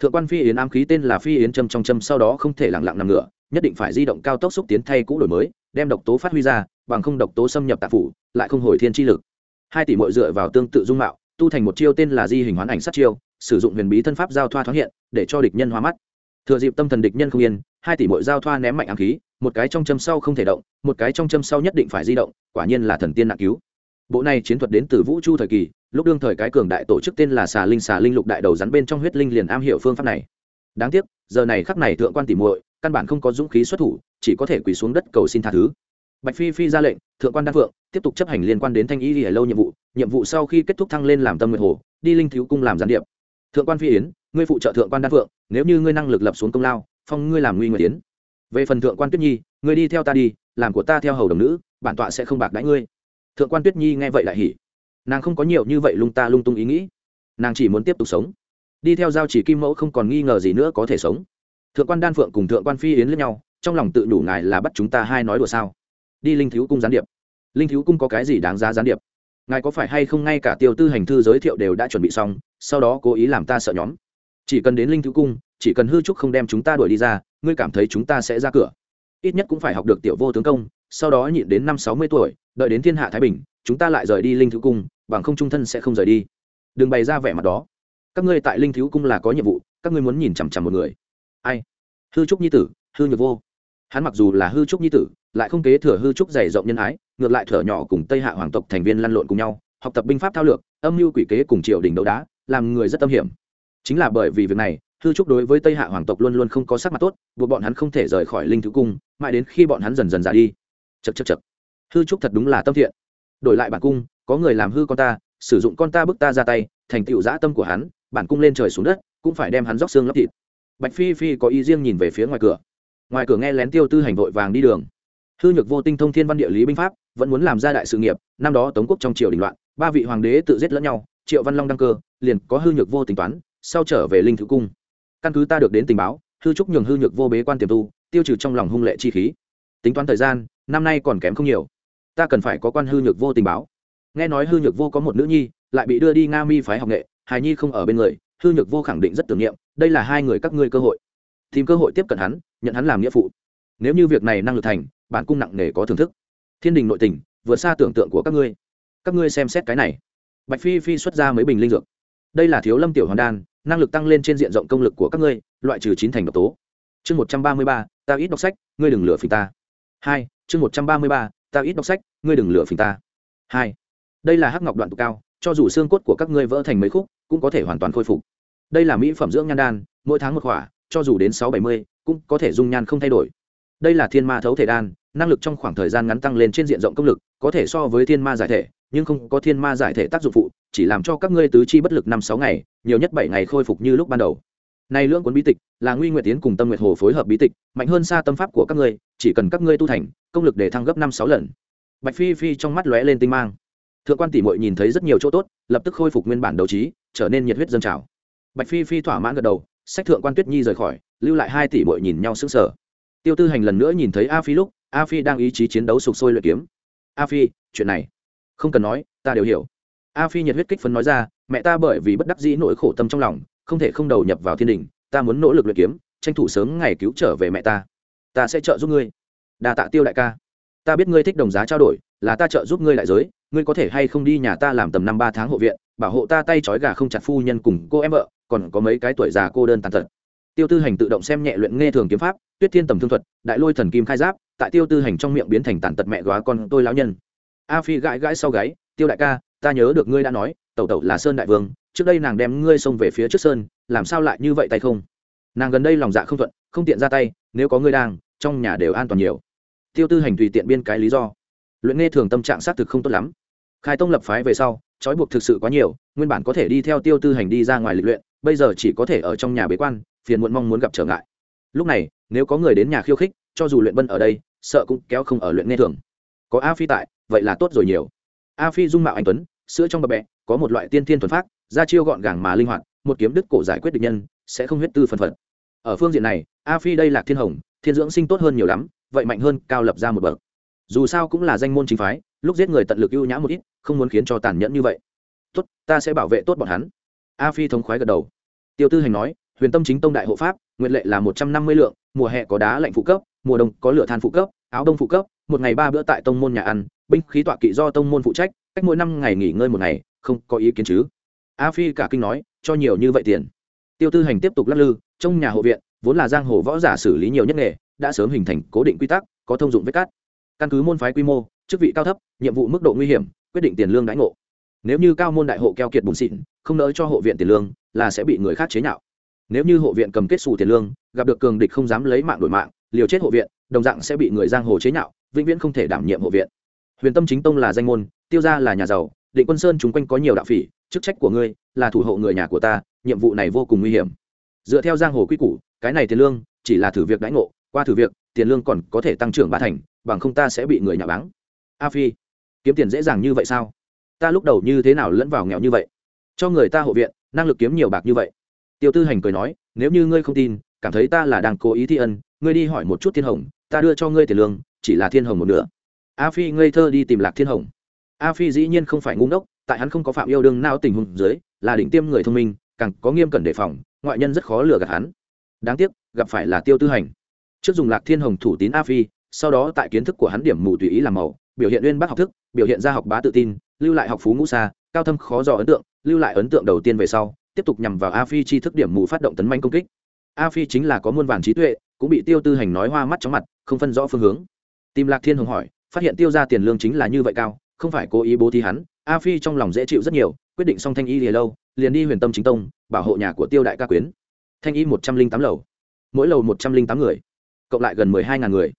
thượng quan phi yến ám khí tên là phi yến châm trong châm sau đó không thể lẳng lặng nằm ngửa, nhất định phải di động cao tốc xúc tiến thay cũ đổi mới, đem độc tố phát huy ra, bằng không độc tố xâm nhập tạp phủ, lại không hồi thiên chi lực. Hai tỷ mội dựa vào tương tự dung mạo, tu thành một chiêu tên là di hình hoán ảnh sát chiêu, sử dụng huyền bí thân pháp giao thoa thoáng hiện, để cho địch nhân hóa mắt. Thừa dịp tâm thần địch nhân không yên, hai tỷ mội giao thoa ném mạnh ám khí, một cái trong châm sau không thể động, một cái trong châm sau nhất định phải di động, quả nhiên là thần tiên nặng cứu bộ này chiến thuật đến từ vũ chu thời kỳ, lúc đương thời cái cường đại tổ chức tên là xà linh xà linh lục đại đầu rắn bên trong huyết linh liền am hiểu phương pháp này. Đáng tiếc, giờ này khắc này thượng quan tỉ muội, căn bản không có dũng khí xuất thủ, chỉ có thể quỳ xuống đất cầu xin tha thứ. Bạch phi phi ra lệnh, thượng quan đan phượng, tiếp tục chấp hành liên quan đến thanh y lìa lâu nhiệm vụ nhiệm vụ sau khi kết thúc thăng lên làm tâm nguyện hồ, đi linh thiếu cung làm gián điệp. Thượng quan phi yến, ngươi phụ trợ thượng quan đan phượng, nếu như ngươi năng lực lập xuống công lao, phong ngươi làm nguy nguyện tiến về phần thượng quan tuyết nhi, ngươi đi theo ta đi, làm của ta theo hầu đồng nữ, bản tọa sẽ không bạc đãi ngươi thượng quan tuyết nhi nghe vậy lại hỉ. Nàng không có nhiều như vậy lung ta lung tung ý nghĩ. Nàng chỉ muốn tiếp tục sống. Đi theo giao chỉ kim mẫu không còn nghi ngờ gì nữa có thể sống. Thượng quan đan phượng cùng thượng quan phi yến lẫn nhau, trong lòng tự đủ ngài là bắt chúng ta hai nói đùa sao? Đi linh thiếu cung gián điệp. Linh thiếu cung có cái gì đáng giá gián điệp? Ngài có phải hay không ngay cả tiêu tư hành thư giới thiệu đều đã chuẩn bị xong, sau đó cố ý làm ta sợ nhóm? Chỉ cần đến linh thiếu cung, chỉ cần hư trúc không đem chúng ta đuổi đi ra, ngươi cảm thấy chúng ta sẽ ra cửa. Ít nhất cũng phải học được tiểu vô tướng công sau đó nhịn đến năm sáu mươi tuổi, đợi đến thiên hạ thái bình, chúng ta lại rời đi linh thứ cung, bằng không trung thân sẽ không rời đi. Đừng bày ra vẻ mặt đó. Các ngươi tại linh thiếu cung là có nhiệm vụ, các ngươi muốn nhìn chằm chằm một người. Ai? Hư trúc nhi tử, hư nhược vô. Hắn mặc dù là hư trúc nhi tử, lại không kế thừa hư trúc dày rộng nhân ái, ngược lại thở nhỏ cùng tây hạ hoàng tộc thành viên lăn lộn cùng nhau, học tập binh pháp thao lược, âm mưu quỷ kế cùng triều đình đấu đá, làm người rất tâm hiểm. Chính là bởi vì việc này, hư trúc đối với tây hạ hoàng tộc luôn luôn không có sắc mặt tốt, buộc bọn hắn không thể rời khỏi linh thứ cung, mãi đến khi bọn hắn dần dần già đi chật chật chật. Hư trúc thật đúng là tâm thiện. Đổi lại bản cung, có người làm hư con ta, sử dụng con ta bức ta ra tay, thành tựu dã tâm của hắn, bản cung lên trời xuống đất, cũng phải đem hắn róc xương lấp thịt. Bạch phi phi có ý riêng nhìn về phía ngoài cửa. Ngoài cửa nghe lén tiêu tư hành vội vàng đi đường. Hư nhược vô tinh thông thiên văn địa lý binh pháp, vẫn muốn làm ra đại sự nghiệp, năm đó tống quốc trong triều đình loạn, ba vị hoàng đế tự giết lẫn nhau, triệu văn long đăng cơ, liền có hư nhược vô tính toán, sau trở về linh thứ cung. Căn cứ ta được đến tình báo, hư trúc nhường hư nhược vô bế quan tiềm tu, tiêu trừ trong lòng hung lệ chi khí. Tính toán thời gian năm nay còn kém không nhiều. Ta cần phải có quan hư nhược vô tình báo. Nghe nói hư nhược vô có một nữ nhi, lại bị đưa đi nga mi phái học nghệ, hài nhi không ở bên người, hư nhược vô khẳng định rất tưởng niệm, đây là hai người các ngươi cơ hội. Tìm cơ hội tiếp cận hắn, nhận hắn làm nghĩa phụ. Nếu như việc này năng lực thành, bản cung nặng nề có thưởng thức. Thiên đình nội tình, vượt xa tưởng tượng của các ngươi. Các ngươi xem xét cái này. Bạch phi phi xuất ra mấy bình linh dược. Đây là thiếu lâm tiểu hoàn đan, năng lực tăng lên trên diện rộng công lực của các ngươi, loại trừ chín thành độc tố. Chương một trăm ba mươi ba, ta ít đọc sách, ngươi đừng lừa phình ta. Hai chương một trăm ba mươi ba, ta ít đọc sách, ngươi đừng lừa phình ta. Hai, đây là hắc ngọc đoạn tụ cao, cho dù xương cốt của các ngươi vỡ thành mấy khúc, cũng có thể hoàn toàn khôi phục. Đây là mỹ phẩm dưỡng nhan đan, mỗi tháng một khỏa cho dù đến sáu bảy mươi, cũng có thể dung nhan không thay đổi. Đây là thiên ma thấu thể đan, năng lực trong khoảng thời gian ngắn tăng lên trên diện rộng công lực, có thể so với thiên ma giải thể, nhưng không có thiên ma giải thể tác dụng phụ, chỉ làm cho các ngươi tứ chi bất lực năm sáu ngày, nhiều nhất bảy ngày khôi phục như lúc ban đầu này lượng cuốn bí tịch là nguy nguyệt tiến cùng tâm nguyệt hồ phối hợp bí tịch, mạnh hơn xa tâm pháp của các ngươi, chỉ cần các ngươi tu thành, công lực để thăng gấp năm sáu lần. Bạch phi phi trong mắt lóe lên tinh mang. Thượng quan tỷ muội nhìn thấy rất nhiều chỗ tốt, lập tức khôi phục nguyên bản đấu trí, trở nên nhiệt huyết dâng trào. Bạch phi phi thỏa mãn gật đầu, sách thượng quan tuyết nhi rời khỏi, lưu lại hai tỷ muội nhìn nhau sững sờ. Tiêu tư hành lần nữa nhìn thấy a phi lúc, a phi đang ý chí chiến đấu sục sôi luyện kiếm. A phi, chuyện này không cần nói, ta đều hiểu. A phi nhiệt huyết kích phấn nói ra, mẹ ta bởi vì bất đắc dĩ nỗi khổ tâm trong lòng không thể không đầu nhập vào thiên đình, ta muốn nỗ lực luyện kiếm, tranh thủ sớm ngày cứu trở về mẹ ta. Ta sẽ trợ giúp ngươi. Đà tạ tiêu đại ca. Ta biết ngươi thích đồng giá trao đổi, là ta trợ giúp ngươi đại giới, ngươi có thể hay không đi nhà ta làm tầm năm ba tháng hộ viện, bảo hộ ta tay trói gà không chặt phu nhân cùng cô em vợ, còn có mấy cái tuổi già cô đơn tàn tật. Tiêu tư hành tự động xem nhẹ luyện nghe thường kiếm pháp, tuyết thiên tầm thương thuật, đại lôi thần kim khai giáp, tại tiêu tư hành trong miệng biến thành tàn tật mẹ góa con tôi lão nhân. A phi gãi gãi sau gáy, tiêu đại ca, ta nhớ được ngươi đã nói, tẩu tẩu là sơn đại vương trước đây nàng đem ngươi xông về phía trước sơn, làm sao lại như vậy tay không? Nàng gần đây lòng dạ không thuận, không tiện ra tay, nếu có ngươi đang, trong nhà đều an toàn nhiều. Tiêu tư hành tùy tiện biên cái lý do. Luyện nghe thường tâm trạng xác thực không tốt lắm. Khai tông lập phái về sau, trói buộc thực sự quá nhiều, nguyên bản có thể đi theo tiêu tư hành đi ra ngoài lịch luyện, bây giờ chỉ có thể ở trong nhà bế quan, phiền muộn mong muốn gặp trở ngại. Lúc này, nếu có người đến nhà khiêu khích, cho dù luyện bân ở đây, sợ cũng kéo không ở luyện nghe thường. Có a phi tại, vậy là tốt rồi nhiều. A phi dung mạo anh tuấn sữa trong bờ bẹ, có một loại tiên thiên thuần phát da chiêu gọn gàng mà linh hoạt, một kiếm đứt cổ giải quyết địch nhân, sẽ không huyết tư phần phật. Ở phương diện này, a phi đây là thiên hồng, thiên dưỡng sinh tốt hơn nhiều lắm, vậy mạnh hơn, cao lập ra một bậc. Dù sao cũng là danh môn chính phái, lúc giết người tận lực ưu nhã một ít, không muốn khiến cho tàn nhẫn như vậy. Tốt, ta sẽ bảo vệ tốt bọn hắn. A phi thống khoái gật đầu. Tiêu tư hành nói, huyền tâm chính tông đại hộ pháp, nguyện lệ là một trăm năm mươi lượng, mùa hè có đá lạnh phụ cấp, mùa đông có lửa than phụ cấp, áo đông phụ cấp, một ngày ba bữa tại tông môn nhà ăn, binh khí tọa kỵ do tông môn phụ trách cách mỗi năm ngày nghỉ ngơi một ngày, không có ý kiến chứ? A phi cả kinh nói, cho nhiều như vậy tiền. Tiêu tư hành tiếp tục lắc lư, trong nhà hộ viện, vốn là giang hồ võ giả xử lý nhiều nhất nghề, đã sớm hình thành cố định quy tắc, có thông dụng với cát căn cứ môn phái quy mô, chức vị cao thấp, nhiệm vụ mức độ nguy hiểm, quyết định tiền lương đãi ngộ. Nếu như cao môn đại hộ keo kiệt bùn xịn, không nỡ cho hộ viện tiền lương, là sẽ bị người khác chế nhạo. Nếu như hộ viện cầm kết xù tiền lương, gặp được cường địch không dám lấy mạng đổi mạng, liều chết hộ viện, đồng dạng sẽ bị người giang hồ chế nhạo, vĩnh viễn không thể đảm nhiệm hộ viện huyền tâm chính tông là danh môn, tiêu gia là nhà giàu, định quân sơn chúng quanh có nhiều đạo phỉ, chức trách của ngươi là thủ hộ người nhà của ta, nhiệm vụ này vô cùng nguy hiểm. Dựa theo giang hồ quy củ, cái này tiền lương chỉ là thử việc đãi ngộ, qua thử việc, tiền lương còn có thể tăng trưởng ba thành, bằng không ta sẽ bị người nhà báng. A phi, kiếm tiền dễ dàng như vậy sao? Ta lúc đầu như thế nào lẫn vào nghèo như vậy? Cho người ta hộ viện, năng lực kiếm nhiều bạc như vậy. Tiêu tư hành cười nói, nếu như ngươi không tin, cảm thấy ta là đang cố ý thi ân, ngươi đi hỏi một chút thiên hồng, ta đưa cho ngươi tiền lương, chỉ là thiên hồng một nửa a phi ngây thơ đi tìm lạc thiên hồng. A phi dĩ nhiên không phải ngu ngốc, tại hắn không có phạm yêu đương nào tình huống dưới, là đỉnh tiêm người thông minh, càng có nghiêm cẩn đề phòng, ngoại nhân rất khó lừa gạt hắn. Đáng tiếc, gặp phải là tiêu tư hành. Trước dùng lạc thiên hồng thủ tín a phi, sau đó tại kiến thức của hắn điểm mù tùy ý làm màu, biểu hiện uyên bác học thức, biểu hiện ra học bá tự tin, lưu lại học phú ngũ xa cao thâm khó dò ấn tượng, lưu lại ấn tượng đầu tiên về sau, tiếp tục nhằm vào a phi chi thức điểm mù phát động tấn manh công kích. A phi chính là có muôn vàn trí tuệ, cũng bị tiêu tư hành nói hoa mắt chóng mặt, không phân rõ phương hướng. Tìm lạc thiên hồng hỏi phát hiện tiêu ra tiền lương chính là như vậy cao, không phải cố ý bố thí hắn, a phi trong lòng dễ chịu rất nhiều, quyết định xong thanh y lìa lâu, liền đi huyền tâm chính tông, bảo hộ nhà của tiêu đại ca quyến. Thanh y một trăm linh tám lầu. Mỗi lầu một trăm linh tám người, cộng lại gần mười hai ngàn người.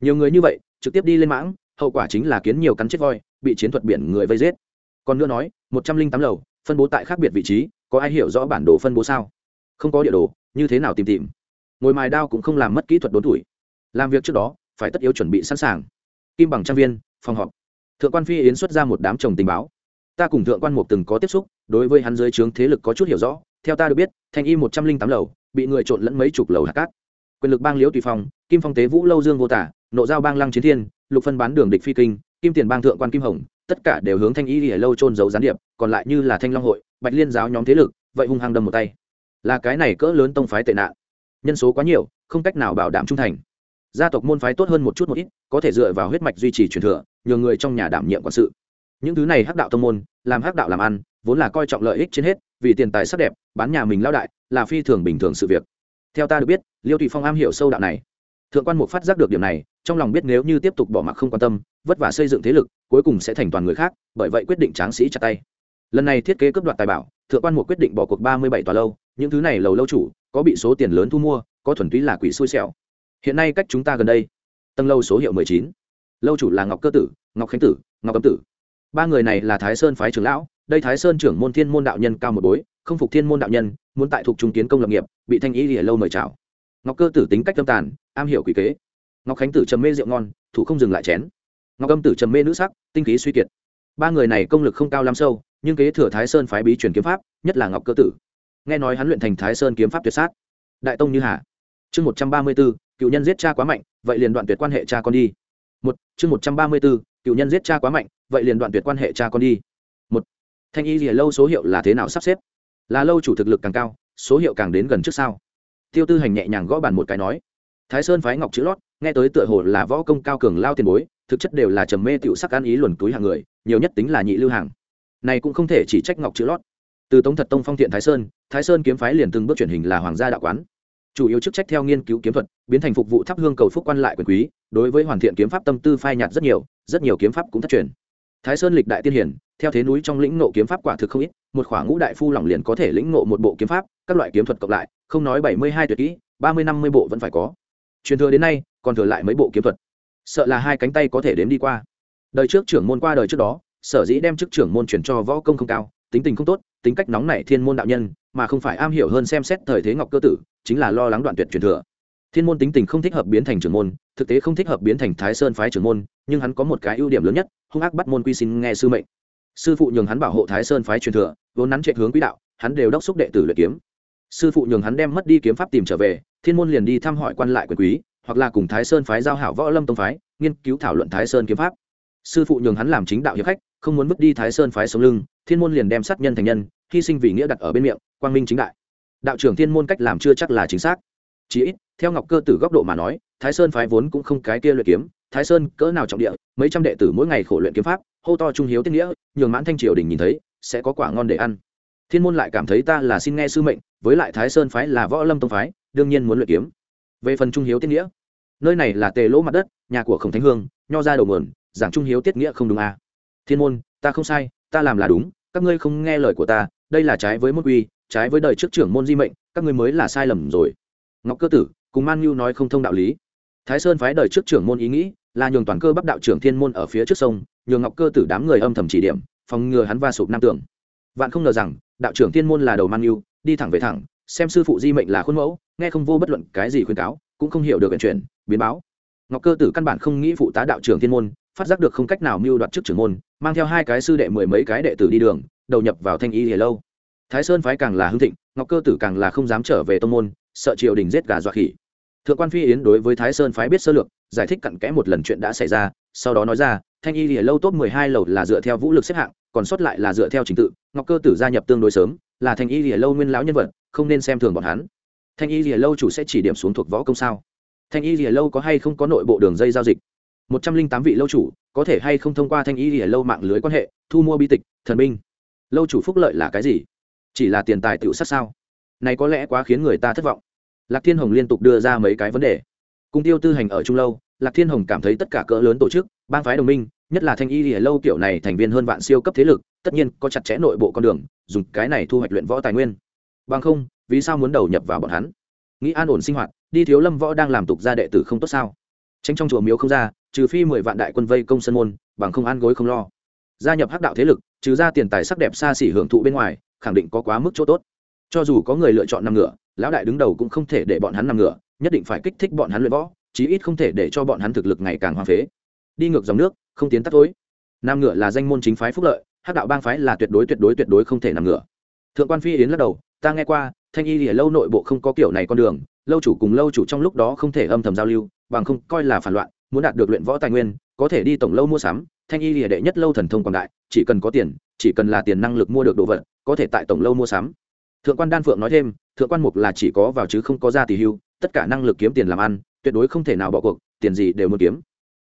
Nhiều người như vậy, trực tiếp đi lên mãng, hậu quả chính là kiến nhiều cắn chết voi, bị chiến thuật biển người vây giết. Còn nữa nói, một trăm linh tám lầu, phân bố tại khác biệt vị trí, có ai hiểu rõ bản đồ phân bố sao? Không có địa đồ, như thế nào tìm tìm? Ngồi mài đao cũng không làm mất kỹ thuật đốn tuổi. Làm việc trước đó, phải tất yếu chuẩn bị sẵn sàng kim bằng trang viên, phòng họp. Thượng quan phi yến xuất ra một đám chồng tình báo. Ta cùng thượng quan mục từng có tiếp xúc, đối với hắn dưới trướng thế lực có chút hiểu rõ. Theo ta được biết thanh y một trăm linh tám lầu, bị người trộn lẫn mấy chục lầu hạt cát. Quyền lực bang liễu tùy phong, kim phong tế vũ lâu dương vô tả, nộ giao bang lăng chiến thiên, lục phân bán đường địch phi kinh, kim tiền bang thượng quan kim hồng, tất cả đều hướng thanh y ở lâu trôn giấu gián điệp, còn lại như là thanh long hội, bạch liên giáo nhóm thế lực, vậy hung hăng đâm một tay. Là cái này cỡ lớn tông phái tệ nạn. Nhân số quá nhiều, không cách nào bảo đảm trung thành gia tộc môn phái tốt hơn một chút một ít, có thể dựa vào huyết mạch duy trì truyền thừa, nhờ người trong nhà đảm nhiệm quản sự. Những thứ này hắc đạo tông môn, làm hắc đạo làm ăn, vốn là coi trọng lợi ích trên hết, vì tiền tài sắc đẹp, bán nhà mình lao đại, là phi thường bình thường sự việc. Theo ta được biết, liêu thụy phong am hiểu sâu đạo này. Thượng quan mục phát giác được điểm này, trong lòng biết nếu như tiếp tục bỏ mặc không quan tâm, vất vả xây dựng thế lực, cuối cùng sẽ thành toàn người khác, bởi vậy quyết định tráng sĩ chặt tay. Lần này thiết kế cấp đoạt tài bảo, thượng quan mục quyết định bỏ cuộc ba mươi bảy tòa lâu, những thứ này lầu lâu chủ, có bị số tiền lớn thu mua, có thuần túy là quỷ xui xẻo hiện nay cách chúng ta gần đây, tầng lâu số hiệu mười chín. Lâu chủ là ngọc cơ tử, ngọc khánh tử, ngọc âm tử. Ba người này là thái sơn phái trưởng lão, đây thái sơn trưởng môn thiên môn đạo nhân cao một bối, không phục thiên môn đạo nhân, muốn tại thuộc trung kiến công lập nghiệp, bị thanh ý lìa lâu mời chào. Ngọc cơ tử tính cách tâm tàn, am hiểu quỷ kế. Ngọc khánh tử trầm mê rượu ngon, thủ không dừng lại chén. Ngọc âm tử trầm mê nữ sắc, tinh khí suy kiệt. Ba người này công lực không cao lắm sâu, nhưng kế thừa thái sơn phái bí truyền kiếm pháp, nhất là ngọc cơ tử. Nghe nói hắn luyện thành thái sơn kiếm pháp tuyệt sát. Đại tông như hà. Chương một trăm ba mươi bốn cựu nhân giết cha quá mạnh, vậy liền đoạn tuyệt quan hệ cha con đi. Một, chương một trăm ba mươi bốn, cựu nhân giết cha quá mạnh, vậy liền đoạn tuyệt quan hệ cha con đi. Một, thanh y lìa lâu số hiệu là thế nào sắp xếp? Là lâu chủ thực lực càng cao, số hiệu càng đến gần trước sau. Tiêu tư hành nhẹ nhàng gõ bàn một cái nói. Thái sơn phái ngọc chữ lót, nghe tới tựa hồ là võ công cao cường lao tiền bối, thực chất đều là trầm mê tiểu sắc ăn ý luồn túi hàng người, nhiều nhất tính là nhị lưu hàng này cũng không thể chỉ trách ngọc chữ lót. Từ tống thật tông phong thiện thái sơn thái sơn kiếm phái liền từng bước chuyển hình là hoàng gia đạo quán chủ yếu chức trách theo nghiên cứu kiếm thuật, biến thành phục vụ thắp hương cầu phúc quan lại quyền quý, đối với hoàn thiện kiếm pháp tâm tư phai nhạt rất nhiều rất nhiều kiếm pháp cũng thất truyền. Thái sơn lịch đại tiên hiển, theo thế núi trong lĩnh ngộ kiếm pháp quả thực không ít, một khoảng ngũ đại phu lỏng liền có thể lĩnh ngộ một bộ kiếm pháp, các loại kiếm thuật cộng lại, không nói bảy mươi hai tuyệt kỹ, ba mươi năm mươi bộ vẫn phải có. Truyền thừa đến nay, còn thừa lại mấy bộ kiếm thuật. Sợ là hai cánh tay có thể đếm đi qua. Đời trước trưởng môn qua đời trước đó, sở dĩ đem chức trưởng môn chuyển cho võ công không cao, tính tình không tốt, tính cách nóng nảy thiên môn đạo nhân, mà không phải am hiểu hơn xem xét thời thế ngọc cơ tử chính là lo lắng đoạn tuyệt truyền thừa. Thiên môn tính tình không thích hợp biến thành trưởng môn, thực tế không thích hợp biến thành thái sơn phái trưởng môn, nhưng hắn có một cái ưu điểm lớn nhất, hung ác bắt môn quy xin nghe sư mệnh. Sư phụ nhường hắn bảo hộ thái sơn phái truyền thừa, vốn nắn chạy hướng quỹ đạo, hắn đều đốc xúc đệ tử luyện kiếm. Sư phụ nhường hắn đem mất đi kiếm pháp tìm trở về, thiên môn liền đi thăm hỏi quan lại quyền quý, hoặc là cùng thái sơn phái giao hảo võ lâm tông phái, nghiên cứu thảo luận thái sơn kiếm pháp. Sư phụ nhường hắn làm chính đạo hiệp khách, không muốn vứt đi thái sơn phái sống lưng, thiên môn liền đem sát nhân thành nhân, hy sinh vì nghĩa đặt ở bên miệng, quang minh chính đại đạo trưởng thiên môn cách làm chưa chắc là chính xác. Chỉ ít, theo ngọc cơ tử góc độ mà nói, thái sơn phái vốn cũng không cái kia luyện kiếm, thái sơn cỡ nào trọng địa, mấy trăm đệ tử mỗi ngày khổ luyện kiếm pháp, hô to trung hiếu tiết nghĩa, nhường mãn thanh triều đình nhìn thấy, sẽ có quả ngon để ăn. Thiên môn lại cảm thấy ta là xin nghe sư mệnh, với lại thái sơn phái là võ lâm tông phái, đương nhiên muốn luyện kiếm. Về phần trung hiếu tiết nghĩa, nơi này là tề lỗ mặt đất, nhà của khổng thánh hương, nho ra đầu nguồn, giảng trung hiếu tiết nghĩa không đúng à. thiên môn, ta không sai, ta làm là đúng, các ngươi không nghe lời của ta, đây là trái với môn quy trái với đời trước trưởng môn di mệnh, các ngươi mới là sai lầm rồi. Ngọc cơ tử, cùng man nhu nói không thông đạo lý. Thái sơn phái đời trước trưởng môn ý nghĩ là nhường toàn cơ bắc đạo trưởng thiên môn ở phía trước sông, nhường ngọc cơ tử đám người âm thầm chỉ điểm, phòng ngừa hắn va sụp nam tưởng vạn không ngờ rằng, đạo trưởng thiên môn là đầu man nhu, đi thẳng về thẳng, xem sư phụ di mệnh là khuôn mẫu, nghe không vô bất luận cái gì khuyên cáo, cũng không hiểu được vận chuyển, biến báo. Ngọc cơ tử căn bản không nghĩ phụ tá đạo trưởng thiên môn, phát giác được không cách nào mưu đoạt trước trưởng môn, mang theo hai cái sư đệ mười mấy cái đệ tử đi đường, đầu nhập vào thanh y hề lâu thái sơn phái càng là hưng thịnh, ngọc cơ tử càng là không dám trở về tông môn, sợ triều đình giết gà dọa khỉ. Thượng quan phi yến đối với thái sơn phái biết sơ lược, giải thích cặn kẽ một lần chuyện đã xảy ra, sau đó nói ra, thanh y lìa lâu top mười hai lầu là dựa theo vũ lực xếp hạng, còn sót lại là dựa theo trình tự, ngọc cơ tử gia nhập tương đối sớm, là thanh y lìa lâu nguyên lão nhân vật, không nên xem thường bọn hắn. Thanh y lìa lâu chủ sẽ chỉ điểm xuống thuộc võ công sao? Thanh y lìa lâu có hay không có nội bộ đường dây giao dịch? một trăm linh tám vị lâu chủ, có thể hay không thông qua thanh y lìa lâu mạng lưới quan hệ, thu mua bi tịch, thần binh? Lâu chủ phúc lợi là cái gì? Chỉ là tiền tài tiểu sát sao? Này có lẽ quá khiến người ta thất vọng. Lạc thiên hồng liên tục đưa ra mấy cái vấn đề. Cùng tiêu tư hành ở trung lâu, lạc thiên hồng cảm thấy tất cả cỡ lớn tổ chức, bang phái đồng minh, nhất là thanh y thì lâu kiểu này thành viên hơn vạn siêu cấp thế lực, tất nhiên có chặt chẽ nội bộ con đường, dùng cái này thu hoạch luyện võ tài nguyên. Bằng không, vì sao muốn đầu nhập vào bọn hắn? Nghĩ an ổn sinh hoạt, đi thiếu lâm võ đang làm tục gia đệ tử không tốt sao? Tránh trong chùa miếu không ra, trừ phi mười vạn đại quân vây công sân môn, bằng không an gối không lo. Gia nhập hắc đạo thế lực trừ ra tiền tài sắc đẹp xa xỉ hưởng thụ bên ngoài, khẳng định có quá mức chỗ tốt. Cho dù có người lựa chọn nằm ngửa, lão đại đứng đầu cũng không thể để bọn hắn nằm ngửa, nhất định phải kích thích bọn hắn luyện võ, chí ít không thể để cho bọn hắn thực lực ngày càng hoang phế. Đi ngược dòng nước, không tiến tắt tối. Nam ngựa là danh môn chính phái phúc lợi, hắc đạo bang phái là tuyệt đối tuyệt đối tuyệt đối không thể nằm ngựa thượng quan phi yến lắc đầu, ta nghe qua, thanh y lìa lâu nội bộ không có kiểu này con đường, lâu chủ cùng lâu chủ trong lúc đó không thể âm thầm giao lưu, bằng không coi là phản loạn, muốn đạt được luyện võ tài nguyên có thể đi tổng lâu mua sắm, thanh y lìa đệ nhất lâu thần thông quảng đại, chỉ cần có tiền, chỉ cần là tiền năng lực mua được đồ vật, có thể tại tổng lâu mua sắm. Thượng quan đan phượng nói thêm, thượng quan mục là chỉ có vào chứ không có ra tỷ hưu, tất cả năng lực kiếm tiền làm ăn, tuyệt đối không thể nào bỏ cuộc, tiền gì đều muốn kiếm.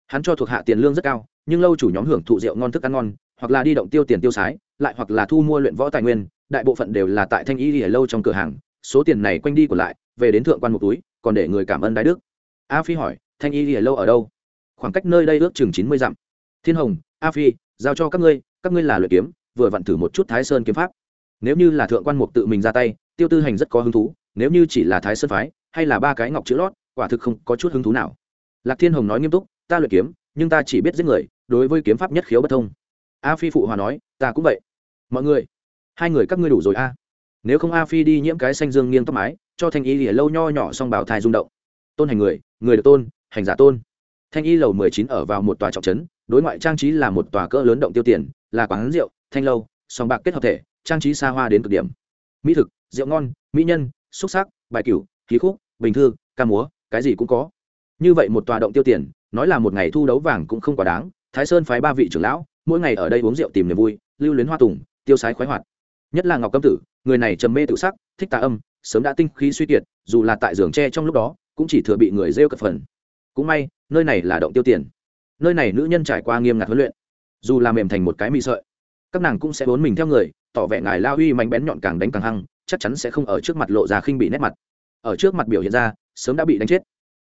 Hắn cho thuộc hạ tiền lương rất cao, nhưng lâu chủ nhóm hưởng thụ rượu ngon thức ăn ngon, hoặc là đi động tiêu tiền tiêu sái, lại hoặc là thu mua luyện võ tài nguyên, đại bộ phận đều là tại thanh y lìa lâu trong cửa hàng, số tiền này quanh đi còn lại, về đến thượng quan một túi, còn để người cảm ơn đái đức. A phi hỏi, thanh y lìa lâu ở đâu? Khoảng cách nơi đây ước chừng chín mươi dặm. Thiên hồng, a phi, giao cho các ngươi các ngươi là luyện kiếm, vừa vặn thử một chút thái sơn kiếm pháp. Nếu như là thượng quan mục tự mình ra tay, tiêu tư hành rất có hứng thú, nếu như chỉ là thái sơn phái, hay là ba cái ngọc chữ lót, quả thực không có chút hứng thú nào. Lạc thiên hồng nói nghiêm túc, ta luyện kiếm, nhưng ta chỉ biết giết người, đối với kiếm pháp nhất khiếu bất thông. A phi phụ hòa nói, ta cũng vậy. Mọi người, hai người các ngươi đủ rồi a. Nếu không a phi đi nhiễm cái xanh dương nghiêng tóc mái, cho thanh ý lìa lâu nho nhỏ xong bảo thai rung động. Tôn hành người người được tôn, hành giả tôn thanh y lầu mười chín ở vào một tòa trọng trấn, đối ngoại trang trí là một tòa cỡ lớn động tiêu tiền, là quán rượu, thanh lâu song bạc kết hợp thể, trang trí xa hoa đến cực điểm. Mỹ thực, rượu ngon, mỹ nhân, xúc sắc, bài cửu, khí khúc, bình thư, ca múa, cái gì cũng có. Như vậy một tòa động tiêu tiền, nói là một ngày thu đấu vàng cũng không quá đáng, thái sơn phái ba vị trưởng lão, mỗi ngày ở đây uống rượu tìm niềm vui, lưu luyến hoa tùng, tiêu sái khoái hoạt. Nhất là ngọc cấm tử, người này trầm mê tự sắc, thích tà âm, sớm đã tinh khí suy kiệt, dù là tại giường tre trong lúc đó, cũng chỉ thừa bị người rêu cật phần. Cũng may nơi này là động tiêu tiền. Nơi này nữ nhân trải qua nghiêm ngặt huấn luyện. Dù làm mềm thành một cái mì sợi, các nàng cũng sẽ vốn mình theo người, tỏ vẻ ngài la uy mạnh bén nhọn càng đánh càng hăng, chắc chắn sẽ không ở trước mặt lộ ra khinh bị nét mặt. Ở trước mặt biểu hiện ra, sớm đã bị đánh chết.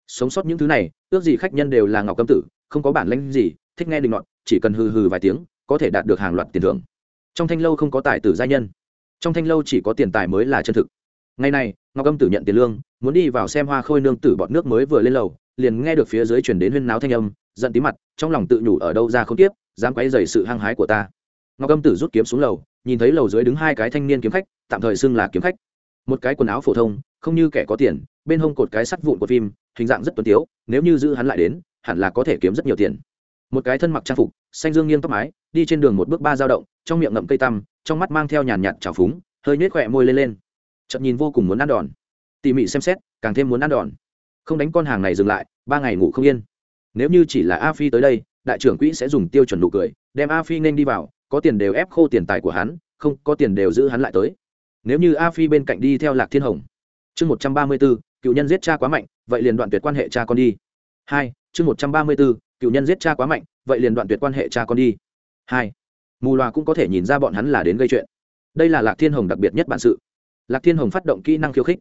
Sống sót những thứ này, ước gì khách nhân đều là ngọc cấm tử, không có bản lĩnh gì, thích nghe đình ngọn chỉ cần hừ hừ vài tiếng, có thể đạt được hàng loạt tiền thưởng. Trong thanh lâu không có tài tử gia nhân. Trong thanh lâu chỉ có tiền tài mới là chân thực. Ngày này ngọc âm tử nhận tiền lương, muốn đi vào xem hoa khôi nương tử bọt nước mới vừa lên lầu liền nghe được phía dưới chuyển đến huyên náo thanh âm, giận tí mặt, trong lòng tự nhủ ở đâu ra không tiếp, dám quấy dày sự hăng hái của ta. Ngọc âm tử rút kiếm xuống lầu, nhìn thấy lầu dưới đứng hai cái thanh niên kiếm khách, tạm thời xưng là kiếm khách. Một cái quần áo phổ thông, không như kẻ có tiền, bên hông cột cái sắt vụn của phim, hình dạng rất tuấn tiếu, nếu như giữ hắn lại đến, hẳn là có thể kiếm rất nhiều tiền. Một cái thân mặc trang phục, xanh dương nghiêng tóc mái, đi trên đường một bước ba dao động, trong miệng ngậm cây tăm, trong mắt mang theo nhàn nhạt trào phúng, hơi nhếch khỏe môi lên lên. Chậm nhìn vô cùng muốn ăn đòn. Tỉ mỉ xem xét, càng thêm muốn ăn đòn không đánh con hàng này dừng lại, ba ngày ngủ không yên. Nếu như chỉ là a phi tới đây, đại trưởng quỹ sẽ dùng tiêu chuẩn nụ cười, đem a phi nên đi vào, có tiền đều ép khô tiền tài của hắn, không, có tiền đều giữ hắn lại tới. Nếu như a phi bên cạnh đi theo lạc thiên hồng. Chương một trăm ba mươi b ố cựu nhân giết cha quá mạnh, vậy liền đoạn tuyệt quan hệ cha con đi. Hai, chương một trăm ba mươi b ố cựu nhân giết cha quá mạnh, vậy liền đoạn tuyệt quan hệ cha con đi. Hai, mù loà cũng có thể nhìn ra bọn hắn là đến gây chuyện. Đây là lạc thiên hồng đặc biệt nhất bản sự. Lạc thiên hồng phát động kỹ năng khiêu khích,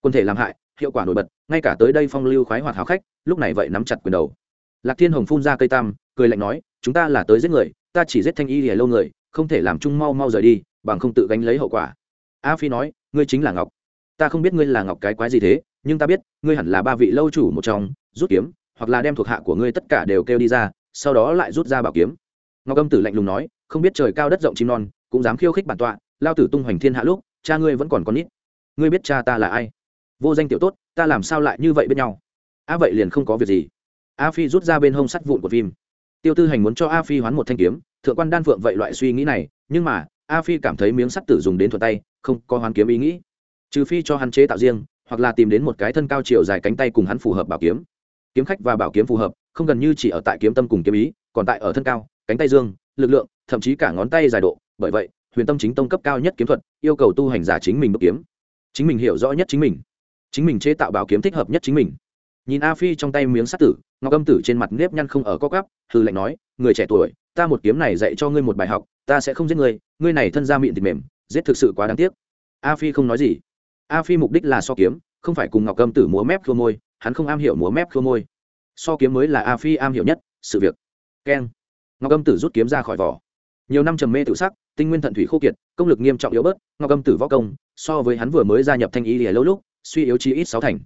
quân thể làm hại hiệu quả nổi bật, ngay cả tới đây phong lưu khoái hoạt hào khách, lúc này vậy nắm chặt quyền đầu. Lạc thiên hồng phun ra cây tam, cười lạnh nói, chúng ta là tới giết người, ta chỉ giết thanh y hề lâu người, không thể làm chung mau mau rời đi, bằng không tự gánh lấy hậu quả. A phi nói, ngươi chính là ngọc. Ta không biết ngươi là ngọc cái quái gì thế, nhưng ta biết, ngươi hẳn là ba vị lâu chủ một trong, rút kiếm, hoặc là đem thuộc hạ của ngươi tất cả đều kêu đi ra, sau đó lại rút ra bảo kiếm. Ngọc âm tử lạnh lùng nói, không biết trời cao đất rộng chim non, cũng dám khiêu khích bản tọa, lao tử tung hoành thiên hạ lúc, cha ngươi vẫn còn con nít. Ngươi biết cha ta là ai? Vô danh tiểu tốt, ta làm sao lại như vậy bên nhau? A vậy liền không có việc gì. A phi rút ra bên hông sắt vụn của phim tiêu tư hành muốn cho a phi hoán một thanh kiếm, thượng quan đan phượng vậy loại suy nghĩ này, nhưng mà, a phi cảm thấy miếng sắt tử dùng đến thuật tay, không có hoán kiếm ý nghĩ. Trừ phi cho hắn chế tạo riêng, hoặc là tìm đến một cái thân cao chiều dài cánh tay cùng hắn phù hợp bảo kiếm. Kiếm khách và bảo kiếm phù hợp, không gần như chỉ ở tại kiếm tâm cùng kiếm ý, còn tại ở thân cao, cánh tay dương, lực lượng, thậm chí cả ngón tay dài độ. Bởi vậy, huyền tâm chính tông cấp cao nhất kiếm thuật, yêu cầu tu hành giả chính mình đúc kiếm. Chính mình hiểu rõ nhất chính mình chính mình chế tạo bảo kiếm thích hợp nhất chính mình. Nhìn a phi trong tay miếng sắt tử, ngọc âm tử trên mặt nếp nhăn không ở co cắp hư lệnh nói, người trẻ tuổi, ta một kiếm này dạy cho ngươi một bài học, ta sẽ không giết ngươi ngươi này thân ra miệng thịt mềm, giết thực sự quá đáng tiếc. A phi không nói gì. A phi mục đích là so kiếm, không phải cùng ngọc âm tử múa mép khua môi, hắn không am hiểu múa mép khua môi. So kiếm mới là a phi am hiểu nhất, sự việc. Keng. Ngọc âm tử rút kiếm ra khỏi vỏ. Nhiều năm trầm mê tự sắc, tinh nguyên thận thủy khô kiệt, công lực nghiêm trọng yếu bớt, ngọc âm tử võ công, so với hắn vừa mới gia nhập thanh ý lìa lâu lúc suy yếu chí ít sáu thành.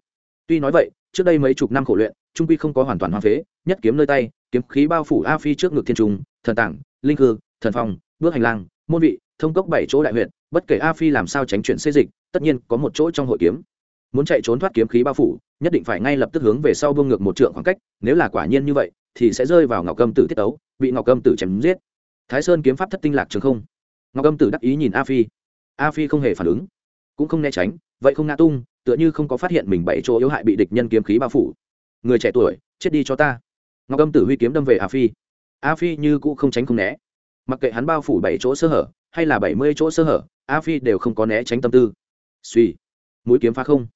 Tuy nói vậy, trước đây mấy chục năm khổ luyện, trung quy không có hoàn toàn hoang phế, nhất kiếm nơi tay, kiếm khí bao phủ a phi trước ngực thiên trung thần tảng, linh hư, thần phong, bước hành lang, môn vị, thông cốc bảy chỗ đại huyện bất kể a phi làm sao tránh chuyện xê dịch, tất nhiên có một chỗ trong hội kiếm. Muốn chạy trốn thoát kiếm khí bao phủ, nhất định phải ngay lập tức hướng về sau buông ngược một trượng khoảng cách, nếu là quả nhiên như vậy, thì sẽ rơi vào ngọc cầm tử tiết ấu bị ngọc cầm tử chém giết. Thái sơn kiếm pháp thất tinh lạc trường không. Ngọc cầm tử đắc ý nhìn a phi. A phi không hề phản ứng, cũng không né tránh, vậy không ngã tung tựa như không có phát hiện mình bảy chỗ yếu hại bị địch nhân kiếm khí bao phủ. Người trẻ tuổi, chết đi cho ta. Ngọc âm tử huy kiếm đâm về a phi. A phi như cũ không tránh không né. Mặc kệ hắn bao phủ bảy chỗ sơ hở, hay là bảy mươi chỗ sơ hở, a phi đều không có né tránh tâm tư. Suy, mũi kiếm phá không.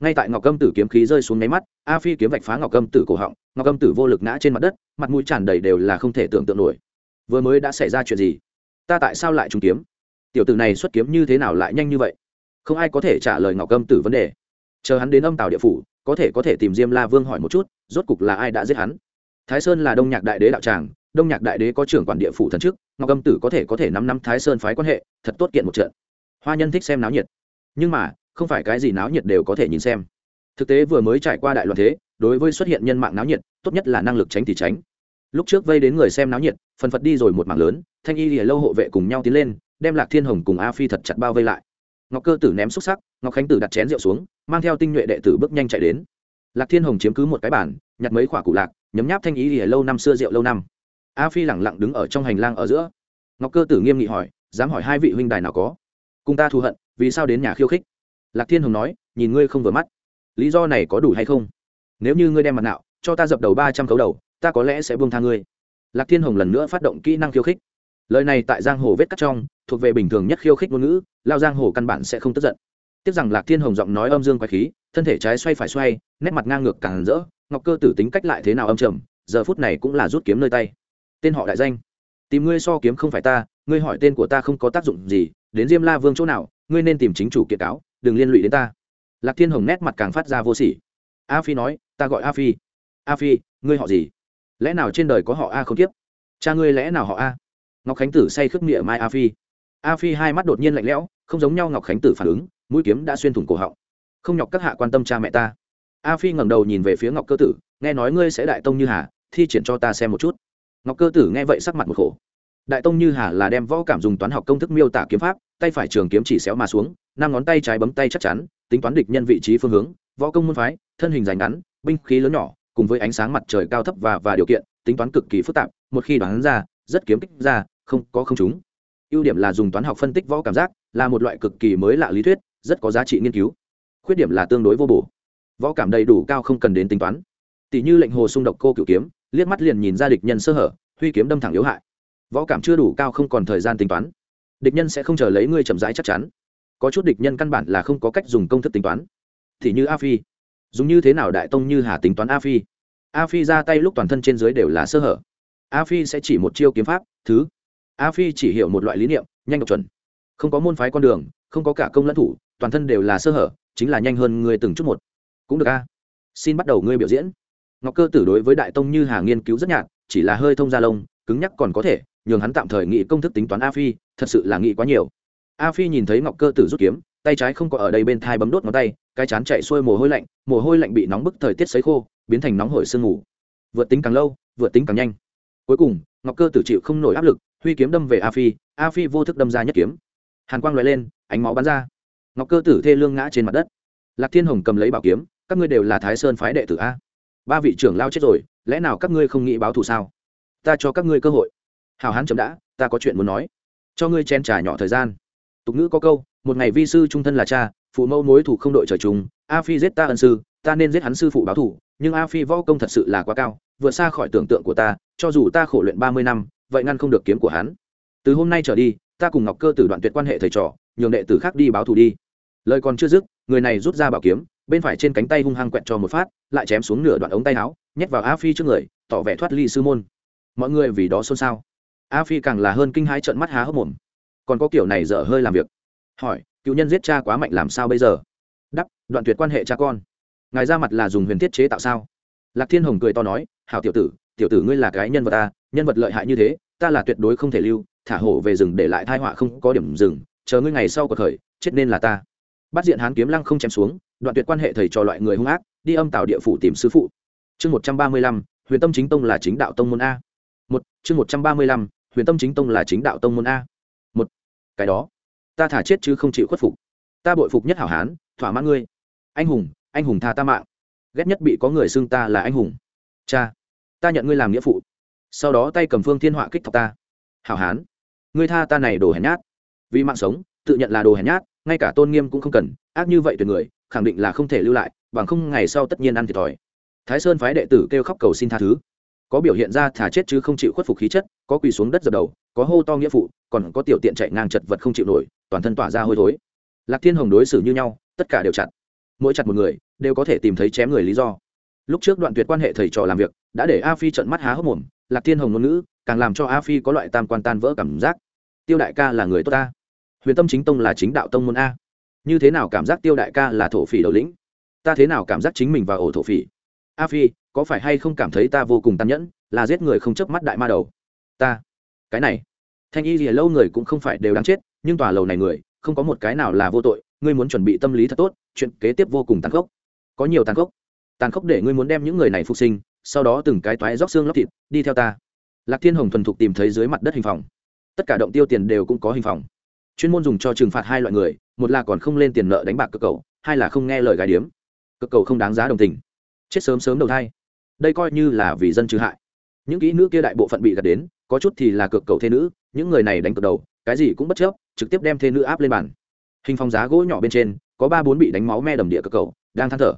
Ngay tại ngọc âm tử kiếm khí rơi xuống máy mắt, a phi kiếm vạch phá ngọc âm tử cổ họng, ngọc âm tử vô lực ngã trên mặt đất, mặt mũi tràn đầy đều là không thể tưởng tượng nổi. Vừa mới đã xảy ra chuyện gì? Ta tại sao lại trúng kiếm? Tiểu tử này xuất kiếm như thế nào lại nhanh như vậy? Không ai có thể trả lời ngọc âm tử vấn đề. Chờ hắn đến âm tàu địa phủ, có thể có thể tìm diêm la vương hỏi một chút, rốt cục là ai đã giết hắn. Thái sơn là đông nhạc đại đế đạo tràng, đông nhạc đại đế có trưởng quản địa phủ thần chức, ngọc âm tử có thể có thể nắm nắm thái sơn phái quan hệ, thật tốt kiện một trận. Hoa nhân thích xem náo nhiệt. Nhưng mà, không phải cái gì náo nhiệt đều có thể nhìn xem. Thực tế vừa mới trải qua đại loạn thế, đối với xuất hiện nhân mạng náo nhiệt, tốt nhất là năng lực tránh thì tránh. Lúc trước vây đến người xem náo nhiệt, phần phật đi rồi một mảng lớn, thanh y lìa lâu hộ vệ cùng nhau tiến lên, đem lạc thiên hồng cùng a phi thật chặt bao vây lại ngọc cơ tử ném xúc sắc, ngọc khánh tử đặt chén rượu xuống, mang theo tinh nhuệ đệ tử bước nhanh chạy đến. Lạc thiên hồng chiếm cứ một cái bản nhặt mấy khoả cụ lạc, nhấm nháp thanh ý lìa lâu năm xưa rượu lâu năm. A phi lẳng lặng đứng ở trong hành lang ở giữa. Ngọc cơ tử nghiêm nghị hỏi, dám hỏi hai vị huynh đài nào có? Cùng ta thù hận, vì sao đến nhà khiêu khích? Lạc thiên hồng nói, nhìn ngươi không vừa mắt. Lý do này có đủ hay không? Nếu như ngươi đem mặt nạo, cho ta dập đầu ba trăm khấu đầu, ta có lẽ sẽ buông tha ngươi. Lạc thiên hồng lần nữa phát động kỹ năng khiêu khích. Lời này tại giang hồ vết cắt trong, thuộc về bình thường nhất khiêu khích ngôn ngữ lao giang hồ căn bản sẽ không tức giận. Tiếc rằng lạc thiên hồng giọng nói âm dương quái khí, thân thể trái xoay phải xoay, nét mặt ngang ngược càng rỡ, ngọc cơ tử tính cách lại thế nào âm trầm, giờ phút này cũng là rút kiếm nơi tay. Tên họ đại danh, tìm ngươi so kiếm không phải ta, ngươi hỏi tên của ta không có tác dụng gì, đến diêm la vương chỗ nào, ngươi nên tìm chính chủ kiện cáo, đừng liên lụy đến ta. Lạc thiên hồng nét mặt càng phát ra vô sỉ. A phi nói, ta gọi a phi. A phi, ngươi họ gì? Lẽ nào trên đời có họ a không tiếp cha ngươi lẽ nào họ a? Ngọc khánh tử say khước nghĩa mai a phi a phi hai mắt đột nhiên lạnh lẽo, không giống nhau ngọc khánh tử phản ứng, mũi kiếm đã xuyên thủng cổ họng. Không nhọc các hạ quan tâm cha mẹ ta. A phi ngẩng đầu nhìn về phía ngọc cơ tử, nghe nói ngươi sẽ đại tông như hà, thi triển cho ta xem một chút. Ngọc cơ tử nghe vậy sắc mặt một khổ. Đại tông như hà là đem võ cảm dùng toán học công thức miêu tả kiếm pháp, tay phải trường kiếm chỉ xéo mà xuống, năm ngón tay trái bấm tay chắc chắn, tính toán địch nhân vị trí phương hướng, võ công môn phái, thân hình dài ngắn, binh khí lớn nhỏ, cùng với ánh sáng mặt trời cao thấp và và điều kiện, tính toán cực kỳ phức tạp, một khi đoán ra, rất kiếm kích ra, không có không chúng ưu điểm là dùng toán học phân tích võ cảm giác, là một loại cực kỳ mới lạ lý thuyết, rất có giá trị nghiên cứu. Khuyết điểm là tương đối vô bổ. Võ cảm đầy đủ cao không cần đến tính toán. Tỷ như lệnh hồ xung độc cô cựu kiếm, liếc mắt liền nhìn ra địch nhân sơ hở, huy kiếm đâm thẳng yếu hại. Võ cảm chưa đủ cao không còn thời gian tính toán. Địch nhân sẽ không chờ lấy ngươi chậm rãi chắc chắn. Có chút địch nhân căn bản là không có cách dùng công thức tính toán. Thì như a phi. Dùng như thế nào đại tông như hà tính toán a phi? A phi ra tay lúc toàn thân trên dưới đều là sơ hở. A phi sẽ chỉ một chiêu kiếm pháp, thứ a phi chỉ hiểu một loại lý niệm, nhanh độc chuẩn. Không có môn phái con đường, không có cả công lẫn thủ, toàn thân đều là sơ hở, chính là nhanh hơn người từng chút một. Cũng được a. Xin bắt đầu ngươi biểu diễn. Ngọc cơ tử đối với đại tông như hà nghiên cứu rất nhạt, chỉ là hơi thông gia lông, cứng nhắc còn có thể, nhường hắn tạm thời nghĩ công thức tính toán a phi, thật sự là nghĩ quá nhiều. A phi nhìn thấy ngọc cơ tử rút kiếm, tay trái không có ở đây bên thai bấm đốt ngón tay, cái chán chạy xuôi mồ hôi lạnh, mồ hôi lạnh bị nóng bức thời tiết sấy khô, biến thành nóng hổi sương ngủ vượt tính càng lâu, vượt tính càng nhanh. Cuối cùng, ngọc cơ tử chịu không nổi áp lực huy kiếm đâm về a phi a phi vô thức đâm ra nhất kiếm. Hàn quang loại lên, ánh máu bắn ra. Ngọc cơ tử thê lương ngã trên mặt đất. Lạc thiên hồng cầm lấy bảo kiếm, các ngươi đều là thái sơn phái đệ tử a. Ba vị trưởng lao chết rồi, lẽ nào các ngươi không nghĩ báo thù sao? Ta cho các ngươi cơ hội. Hào hán chấm đã, ta có chuyện muốn nói. Cho ngươi chen trà nhỏ thời gian. Tục ngữ có câu, một ngày vi sư trung thân là cha, phụ mẫu mối thủ không đội trời chúng a phi giết ta ân sư, ta nên giết hắn sư phụ báo thủ nhưng a phi võ công thật sự là quá cao, vượt xa khỏi tưởng tượng của ta, cho dù ta khổ luyện ba mươi năm vậy ngăn không được kiếm của hắn. Từ hôm nay trở đi, ta cùng ngọc cơ tử đoạn tuyệt quan hệ thầy trò, nhường đệ tử khác đi báo thù đi. Lời còn chưa dứt, người này rút ra bảo kiếm, bên phải trên cánh tay hung hăng quẹt cho một phát, lại chém xuống nửa đoạn ống tay áo, nhét vào a phi trước người, tỏ vẻ thoát ly sư môn. Mọi người vì đó xôn xao. A phi càng là hơn kinh hãi trợn mắt há hốc mồm. Còn có kiểu này dở hơi làm việc. Hỏi, cựu nhân giết cha quá mạnh làm sao bây giờ? Đắp, đoạn tuyệt quan hệ cha con. Ngài ra mặt là dùng huyền thiết chế tạo sao? Lạc thiên hồng cười to nói, hảo tiểu tử tiểu tử ngươi là cái nhân vật ta nhân vật lợi hại như thế, ta là tuyệt đối không thể lưu, thả hổ về rừng để lại thai họa không có điểm rừng chờ ngươi ngày sau cuộc khởi chết nên là ta. Bắt diện hán kiếm lăng không chém xuống, đoạn tuyệt quan hệ thầy trò loại người hung ác, đi âm tạo địa phủ tìm sư phụ. Chương một trăm ba mươi lăm, huyền tâm chính tông là chính đạo tông môn a. Một, chương một trăm ba mươi lăm, huyền tâm chính tông là chính đạo tông môn a. Một, cái đó, ta thả chết chứ không chịu khuất phục. Ta bội phục nhất hảo hán, thỏa mãn ngươi. Anh hùng anh hùng tha ta mạng. Ghét nhất bị có người xưng ta là anh hùng. Cha, ta nhận ngươi làm nghĩa phụ sau đó tay cầm phương thiên họa kích thọc ta. Hảo hán, ngươi tha ta này đồ hèn nhát. Vì mạng sống, tự nhận là đồ hèn nhát, ngay cả tôn nghiêm cũng không cần, ác như vậy tuyệt người, khẳng định là không thể lưu lại, bằng không ngày sau tất nhiên ăn thiệt thòi. Thái sơn phái đệ tử kêu khóc cầu xin tha thứ. Có biểu hiện ra thả chết chứ không chịu khuất phục khí chất, có quỳ xuống đất dập đầu, có hô to nghĩa phụ, còn có tiểu tiện chạy ngang chật vật không chịu nổi, toàn thân tỏa ra hôi thối. Lạc thiên hồng đối xử như nhau, tất cả đều chặt. Mỗi chặt một người, đều có thể tìm thấy chém người lý do lúc trước đoạn tuyệt quan hệ thầy trò làm việc, đã để a phi trận mắt há hốc mồm, lạc thiên hồng ngôn ngữ, càng làm cho a phi có loại tam quan tan vỡ cảm giác. Tiêu đại ca là người tốt ta. Huyền tâm chính tông là chính đạo tông môn a. Như thế nào cảm giác tiêu đại ca là thổ phỉ đầu lĩnh? Ta thế nào cảm giác chính mình vào ổ thổ phỉ? A phi, có phải hay không cảm thấy ta vô cùng tàn nhẫn, là giết người không chớp mắt đại ma đầu? Ta. Cái này. Thanh y lìa lâu người cũng không phải đều đáng chết, nhưng tòa lầu này người, không có một cái nào là vô tội. Ngươi muốn chuẩn bị tâm lý thật tốt, chuyện kế tiếp vô cùng tàn khốc. Có nhiều tàn khốc tàn khốc để ngươi muốn đem những người này phục sinh, sau đó từng cái toái róc xương lóc thịt, đi theo ta. Lạc thiên hồng thuần thục tìm thấy dưới mặt đất hình phòng. Tất cả động tiêu tiền đều cũng có hình phòng. Chuyên môn dùng cho trừng phạt hai loại người, một là còn không lên tiền nợ đánh bạc cơ cầu hai là không nghe lời gái điếm. Cơ cầu không đáng giá đồng tình. Chết sớm sớm đầu thai. Đây coi như là vì dân trừ hại. Những kỹ nữ kia đại bộ phận bị gạt đến, có chút thì là cực cầu thê nữ, những người này đánh cực đầu, cái gì cũng bất chấp, trực tiếp đem thê nữ áp lên bàn. Hình phòng giá gỗ nhỏ bên trên, có ba bốn bị đánh máu me đầm địa cực cầu đang than thở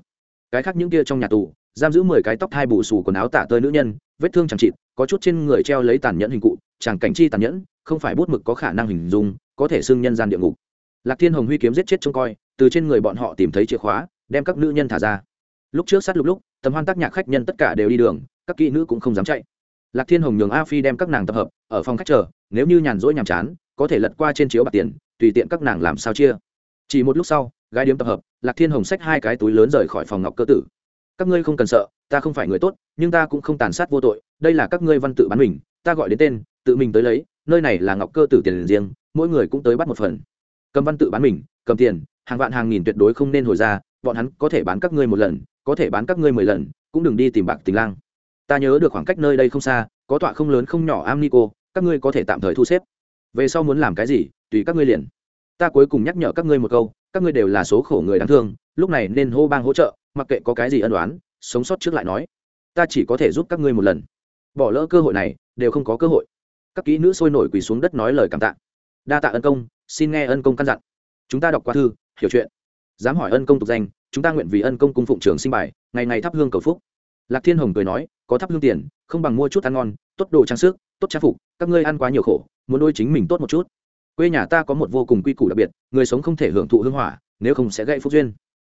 cái khác những kia trong nhà tù, giam giữ mười cái tóc thai bù xù quần áo tả tơi nữ nhân, vết thương chẳng chịt, có chút trên người treo lấy tàn nhẫn hình cụ, chẳng cảnh chi tàn nhẫn, không phải bút mực có khả năng hình dung, có thể xưng nhân gian địa ngục. Lạc thiên hồng huy kiếm giết chết trông coi, từ trên người bọn họ tìm thấy chìa khóa, đem các nữ nhân thả ra. Lúc trước sát lúc lúc, tầm hoan tác nhạc khách nhân tất cả đều đi đường, các kỹ nữ cũng không dám chạy. Lạc thiên hồng nhường a phi đem các nàng tập hợp, ở phòng khách chờ, nếu như nhàn rỗi nhàm chán, có thể lật qua trên chiếu bạc tiền, tùy tiện các nàng làm sao chia. Chỉ một lúc sau, gái điếm tập hợp lạc thiên hồng xách hai cái túi lớn rời khỏi phòng ngọc cơ tử. Các ngươi không cần sợ, ta không phải người tốt, nhưng ta cũng không tàn sát vô tội, đây là các ngươi văn tự bán mình, ta gọi đến tên, tự mình tới lấy, nơi này là ngọc cơ tử tiền riêng, mỗi người cũng tới bắt một phần. Cầm văn tự bán mình, cầm tiền, hàng vạn hàng nghìn tuyệt đối không nên hồi ra, bọn hắn có thể bán các ngươi một lần, có thể bán các ngươi mười lần, cũng đừng đi tìm bạc tình lang. Ta nhớ được khoảng cách nơi đây không xa, có tọa không lớn không nhỏ am nico các ngươi có thể tạm thời thu xếp. Về sau muốn làm cái gì, tùy các ngươi liền. Ta cuối cùng nhắc nhở các ngươi một câu các ngươi đều là số khổ người đáng thương, lúc này nên hô bang hỗ trợ, mặc kệ có cái gì ân đoán sống sót trước lại nói. Ta chỉ có thể giúp các ngươi một lần. Bỏ lỡ cơ hội này, đều không có cơ hội. Các kỹ nữ sôi nổi quỳ xuống đất nói lời cảm tạ. Đa tạ ân công, xin nghe ân công căn dặn. Chúng ta đọc qua thư, hiểu chuyện. Dám hỏi ân công tục danh, chúng ta nguyện vì ân công cung phụng trường sinh bài, ngày ngày thắp hương cầu phúc. Lạc thiên hồng cười nói, có thắp hương tiền, không bằng mua chút ăn ngon, tốt đồ trang sức, tốt trang phục, các ngươi ăn quá nhiều khổ, muốn đôi chính mình tốt một chút quê nhà ta có một vô cùng quy củ đặc biệt, người sống không thể hưởng thụ hương hỏa, nếu không sẽ gây phúc duyên.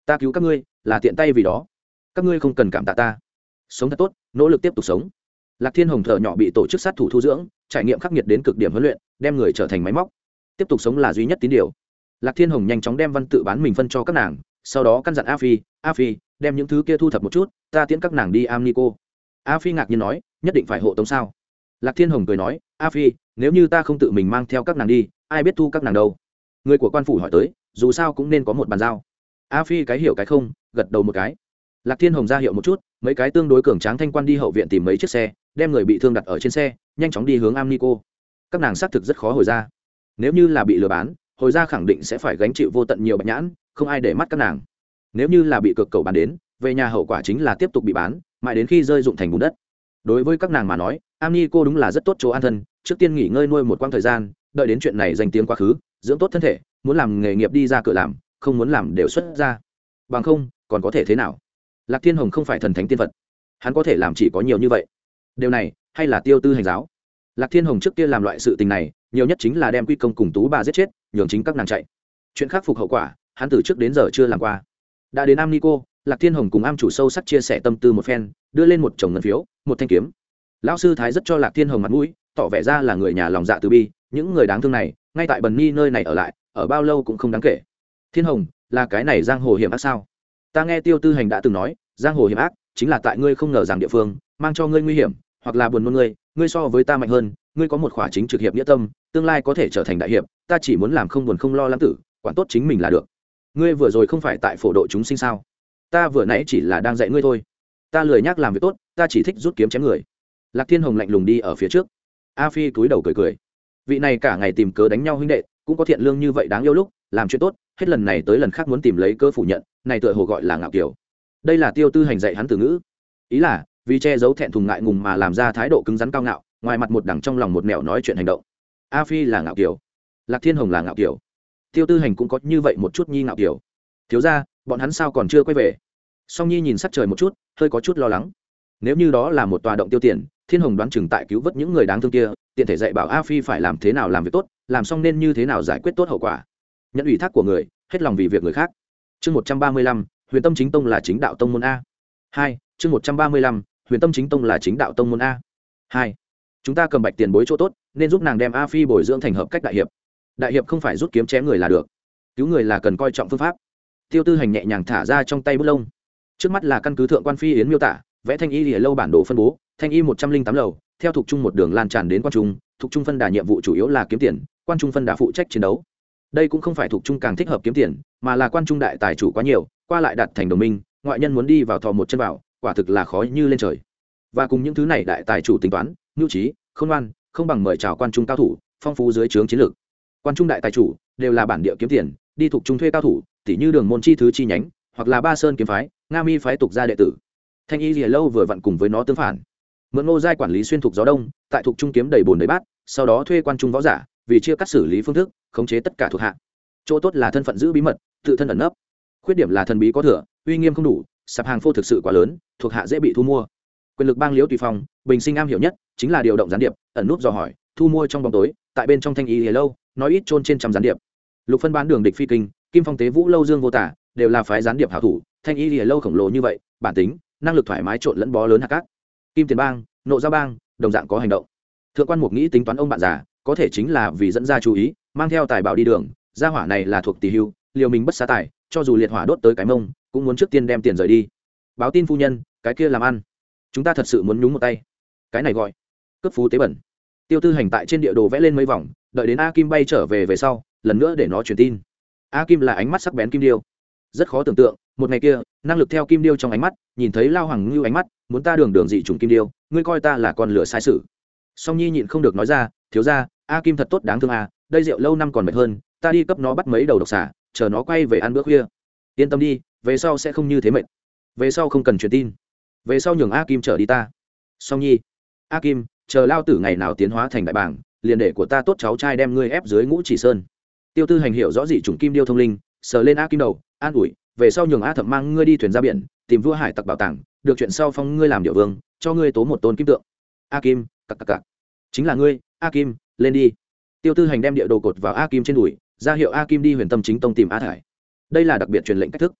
Ta cứu các ngươi, là tiện tay vì đó. Các ngươi không cần cảm tạ ta. Sống thật tốt, nỗ lực tiếp tục sống. Lạc thiên hồng thợ nhỏ bị tổ chức sát thủ thu dưỡng, trải nghiệm khắc nghiệt đến cực điểm huấn luyện, đem người trở thành máy móc. Tiếp tục sống là duy nhất tín điều. Lạc thiên hồng nhanh chóng đem văn tự bán mình phân cho các nàng, sau đó căn dặn a phi a phi, đem những thứ kia thu thập một chút, ta tiễn các nàng đi am nico a phi ngạc nhiên nói, nhất định phải hộ tống sao? Lạc thiên hồng cười nói, a phi, nếu như ta không tự mình mang theo các nàng đi ai biết thu các nàng đâu? Người của quan phủ hỏi tới, dù sao cũng nên có một bàn giao. A phi cái hiểu cái không, gật đầu một cái. Lạc thiên hồng ra hiệu một chút, mấy cái tương đối cường tráng thanh quan đi hậu viện tìm mấy chiếc xe, đem người bị thương đặt ở trên xe, nhanh chóng đi hướng am nico các nàng xác thực rất khó hồi ra. Nếu như là bị lừa bán, hồi ra khẳng định sẽ phải gánh chịu vô tận nhiều bạch nhãn, không ai để mắt các nàng. Nếu như là bị cực cầu bán đến, về nhà hậu quả chính là tiếp tục bị bán, mãi đến khi rơi dụng thành bùn đất. Đối với các nàng mà nói am ni cô đúng là rất tốt chỗ an thân, trước tiên nghỉ ngơi nuôi một quãng thời gian đợi đến chuyện này danh tiếng quá khứ, dưỡng tốt thân thể, muốn làm nghề nghiệp đi ra cửa làm, không muốn làm đều xuất ra. Bằng không, còn có thể thế nào? Lạc thiên hồng không phải thần thánh tiên phật. Hắn có thể làm chỉ có nhiều như vậy. Điều này, hay là tiêu tư hành giáo? Lạc thiên hồng trước kia làm loại sự tình này, nhiều nhất chính là đem quy công cùng tú bà giết chết, nhường chính các nàng chạy. Chuyện khắc phục hậu quả, hắn từ trước đến giờ chưa làm qua. Đã đến am nico lạc thiên hồng cùng am chủ sâu sắc chia sẻ tâm tư một phen, đưa lên một chồng ngân phiếu, một thanh kiếm. Lão sư thái rất cho lạc thiên hồng mặt mũi, tỏ vẻ ra là người nhà lòng dạ từ bi những người đáng thương này, ngay tại bần ni nơi này ở lại, ở bao lâu cũng không đáng kể. Thiên hồng, là cái này giang hồ hiểm ác sao? Ta nghe tiêu tư hành đã từng nói, giang hồ hiểm ác chính là tại ngươi không ngờ rằng địa phương, mang cho ngươi nguy hiểm, hoặc là buồn nôn ngươi ngươi so với ta mạnh hơn, ngươi có một khỏa chính trực hiệp nghĩa tâm, tương lai có thể trở thành đại hiệp, ta chỉ muốn làm không buồn không lo lắm tử, quản tốt chính mình là được. Ngươi vừa rồi không phải tại phổ độ chúng sinh sao? Ta vừa nãy chỉ là đang dạy ngươi thôi. Ta lười nhắc làm việc tốt, ta chỉ thích rút kiếm chém người. Lạc thiên hồng lạnh lùng đi ở phía trước. A phi cúi đầu cười cười vị này cả ngày tìm cớ đánh nhau huynh đệ, cũng có thiện lương như vậy đáng yêu lúc, làm chuyện tốt, hết lần này tới lần khác muốn tìm lấy cơ phủ nhận, này tựa hồ gọi là ngạo kiểu. Đây là tiêu tư hành dạy hắn từ ngữ. Ý là, vì che giấu thẹn thùng ngại ngùng mà làm ra thái độ cứng rắn cao ngạo, ngoài mặt một đằng trong lòng một mẹo nói chuyện hành động. A phi là ngạo kiểu. Lạc thiên hồng là ngạo kiểu. Tiêu tư hành cũng có như vậy một chút nhi ngạo kiểu. Thiếu ra bọn hắn sao còn chưa quay về? Song nhi nhìn sắc trời một chút, hơi có chút lo lắng. Nếu như đó là một tòa động tiêu tiền thiên hồng đoán chừng tại cứu vớt những người đáng thương kia, tiện thể dạy bảo a phi phải làm thế nào làm việc tốt, làm xong nên như thế nào giải quyết tốt hậu quả. Nhận ủy thác của người, hết lòng vì việc người khác. Chương một trăm ba mươi lăm, huyền tâm chính tông là chính đạo tông môn a. Hai, chương một trăm ba mươi lăm, huyền tâm chính tông là chính đạo tông môn a. Hai, chúng ta cầm bạch tiền bối chỗ tốt, nên giúp nàng đem a phi bồi dưỡng thành hợp cách đại hiệp. Đại hiệp không phải rút kiếm chém người là được. Cứu người là cần coi trọng phương pháp. Tiêu tư hành nhẹ nhàng thả ra trong tay bút lông. Trước mắt là căn cứ thượng quan phi yến miêu tả, vẽ thanh y lìa lâu bản đồ phân bố thanh y một trăm linh tám lầu, theo thuộc trung một đường lan tràn đến quan trung, thuộc trung phân đà nhiệm vụ chủ yếu là kiếm tiền, quan trung phân đà phụ trách chiến đấu. Đây cũng không phải thuộc trung càng thích hợp kiếm tiền, mà là quan trung đại tài chủ quá nhiều, qua lại đặt thành đồng minh, ngoại nhân muốn đi vào thò một chân vào, quả thực là khó như lên trời. Và cùng những thứ này đại tài chủ tính toán, nhu trí không oan không bằng mời chào quan trung cao thủ, phong phú dưới trướng chiến lược. Quan trung đại tài chủ đều là bản địa kiếm tiền, đi thuộc trung thuê cao thủ tỷ như đường môn chi thứ chi nhánh, hoặc là ba sơn kiếm phái, nga mi phái tục gia đệ tử. Thanh y rìa lâu vừa vặn cùng với nó tương phản mượn ngô giai quản lý xuyên thuộc gió đông, tại thuộc trung kiếm đầy bồn đầy bát, sau đó thuê quan trung võ giả, vì chia cắt xử lý phương thức, khống chế tất cả thuộc hạ. Chỗ tốt là thân phận giữ bí mật, tự thân ẩn nấp. Khuyết điểm là thần bí có thừa, uy nghiêm không đủ, sạp hàng phô thực sự quá lớn, thuộc hạ dễ bị thu mua. Quyền lực bang liễu tùy phong, bình sinh am hiểu nhất, chính là điều động gián điệp, ẩn núp dò hỏi, thu mua trong bóng tối, tại bên trong thanh y lâu, nói ít trôn trên trăm gián điệp. Lục phân bán đường địch phi kinh, kim phong tế vũ lâu dương vô tả, đều là phái gián điệp hảo thủ, thanh y lâu khổng lồ như vậy, bản tính, năng lực thoải mái trộn lẫn bó lớn hạt cát kim tiền bang, nộ gia bang, đồng dạng có hành động. Thượng quan mục nghĩ tính toán ông bạn già, có thể chính là vì dẫn ra chú ý, mang theo tài bảo đi đường, gia hỏa này là thuộc tỷ hưu, liều mình bất xá tài, cho dù liệt hỏa đốt tới cái mông, cũng muốn trước tiên đem tiền rời đi. Báo tin phu nhân, cái kia làm ăn. Chúng ta thật sự muốn nhúng một tay. Cái này gọi cấp phú tế bẩn. Tiêu tư hành tại trên địa đồ vẽ lên mấy vòng, đợi đến a kim bay trở về về sau, lần nữa để nó truyền tin. A kim là ánh mắt sắc bén kim điêu. Rất khó tưởng tượng, một ngày kia, năng lực theo kim điêu trong ánh mắt, nhìn thấy lao hoàng ngưu ánh mắt muốn ta đường đường dị trùng kim điêu, ngươi coi ta là con lửa sai sự. Song nhi nhịn không được nói ra, thiếu ra a kim thật tốt đáng thương à đây rượu lâu năm còn mệt hơn, ta đi cấp nó bắt mấy đầu độc xả, chờ nó quay về ăn bữa khuya. Yên tâm đi, về sau sẽ không như thế mệt. Về sau không cần truyền tin. Về sau nhường a kim trở đi ta. Song nhi, a kim, chờ lao tử ngày nào tiến hóa thành đại bảng liền để của ta tốt cháu trai đem ngươi ép dưới ngũ chỉ sơn. Tiêu tư hành hiệu rõ dị chủng kim điêu thông linh, sờ lên a kim đầu, an ủi về sau nhường a thẩm mang ngươi đi thuyền ra biển, tìm vua hải tặc bảo tàng, được chuyện sau phong ngươi làm điệu vương, cho ngươi tố một tôn kim tượng. A kim, cặc cặc cặc. Chính là ngươi, a kim, lên đi. Tiêu tư hành đem địa đồ cột vào a kim trên đùi, ra hiệu a kim đi huyền tâm chính tông tìm a thải. Đây là đặc biệt truyền lệnh cách thức.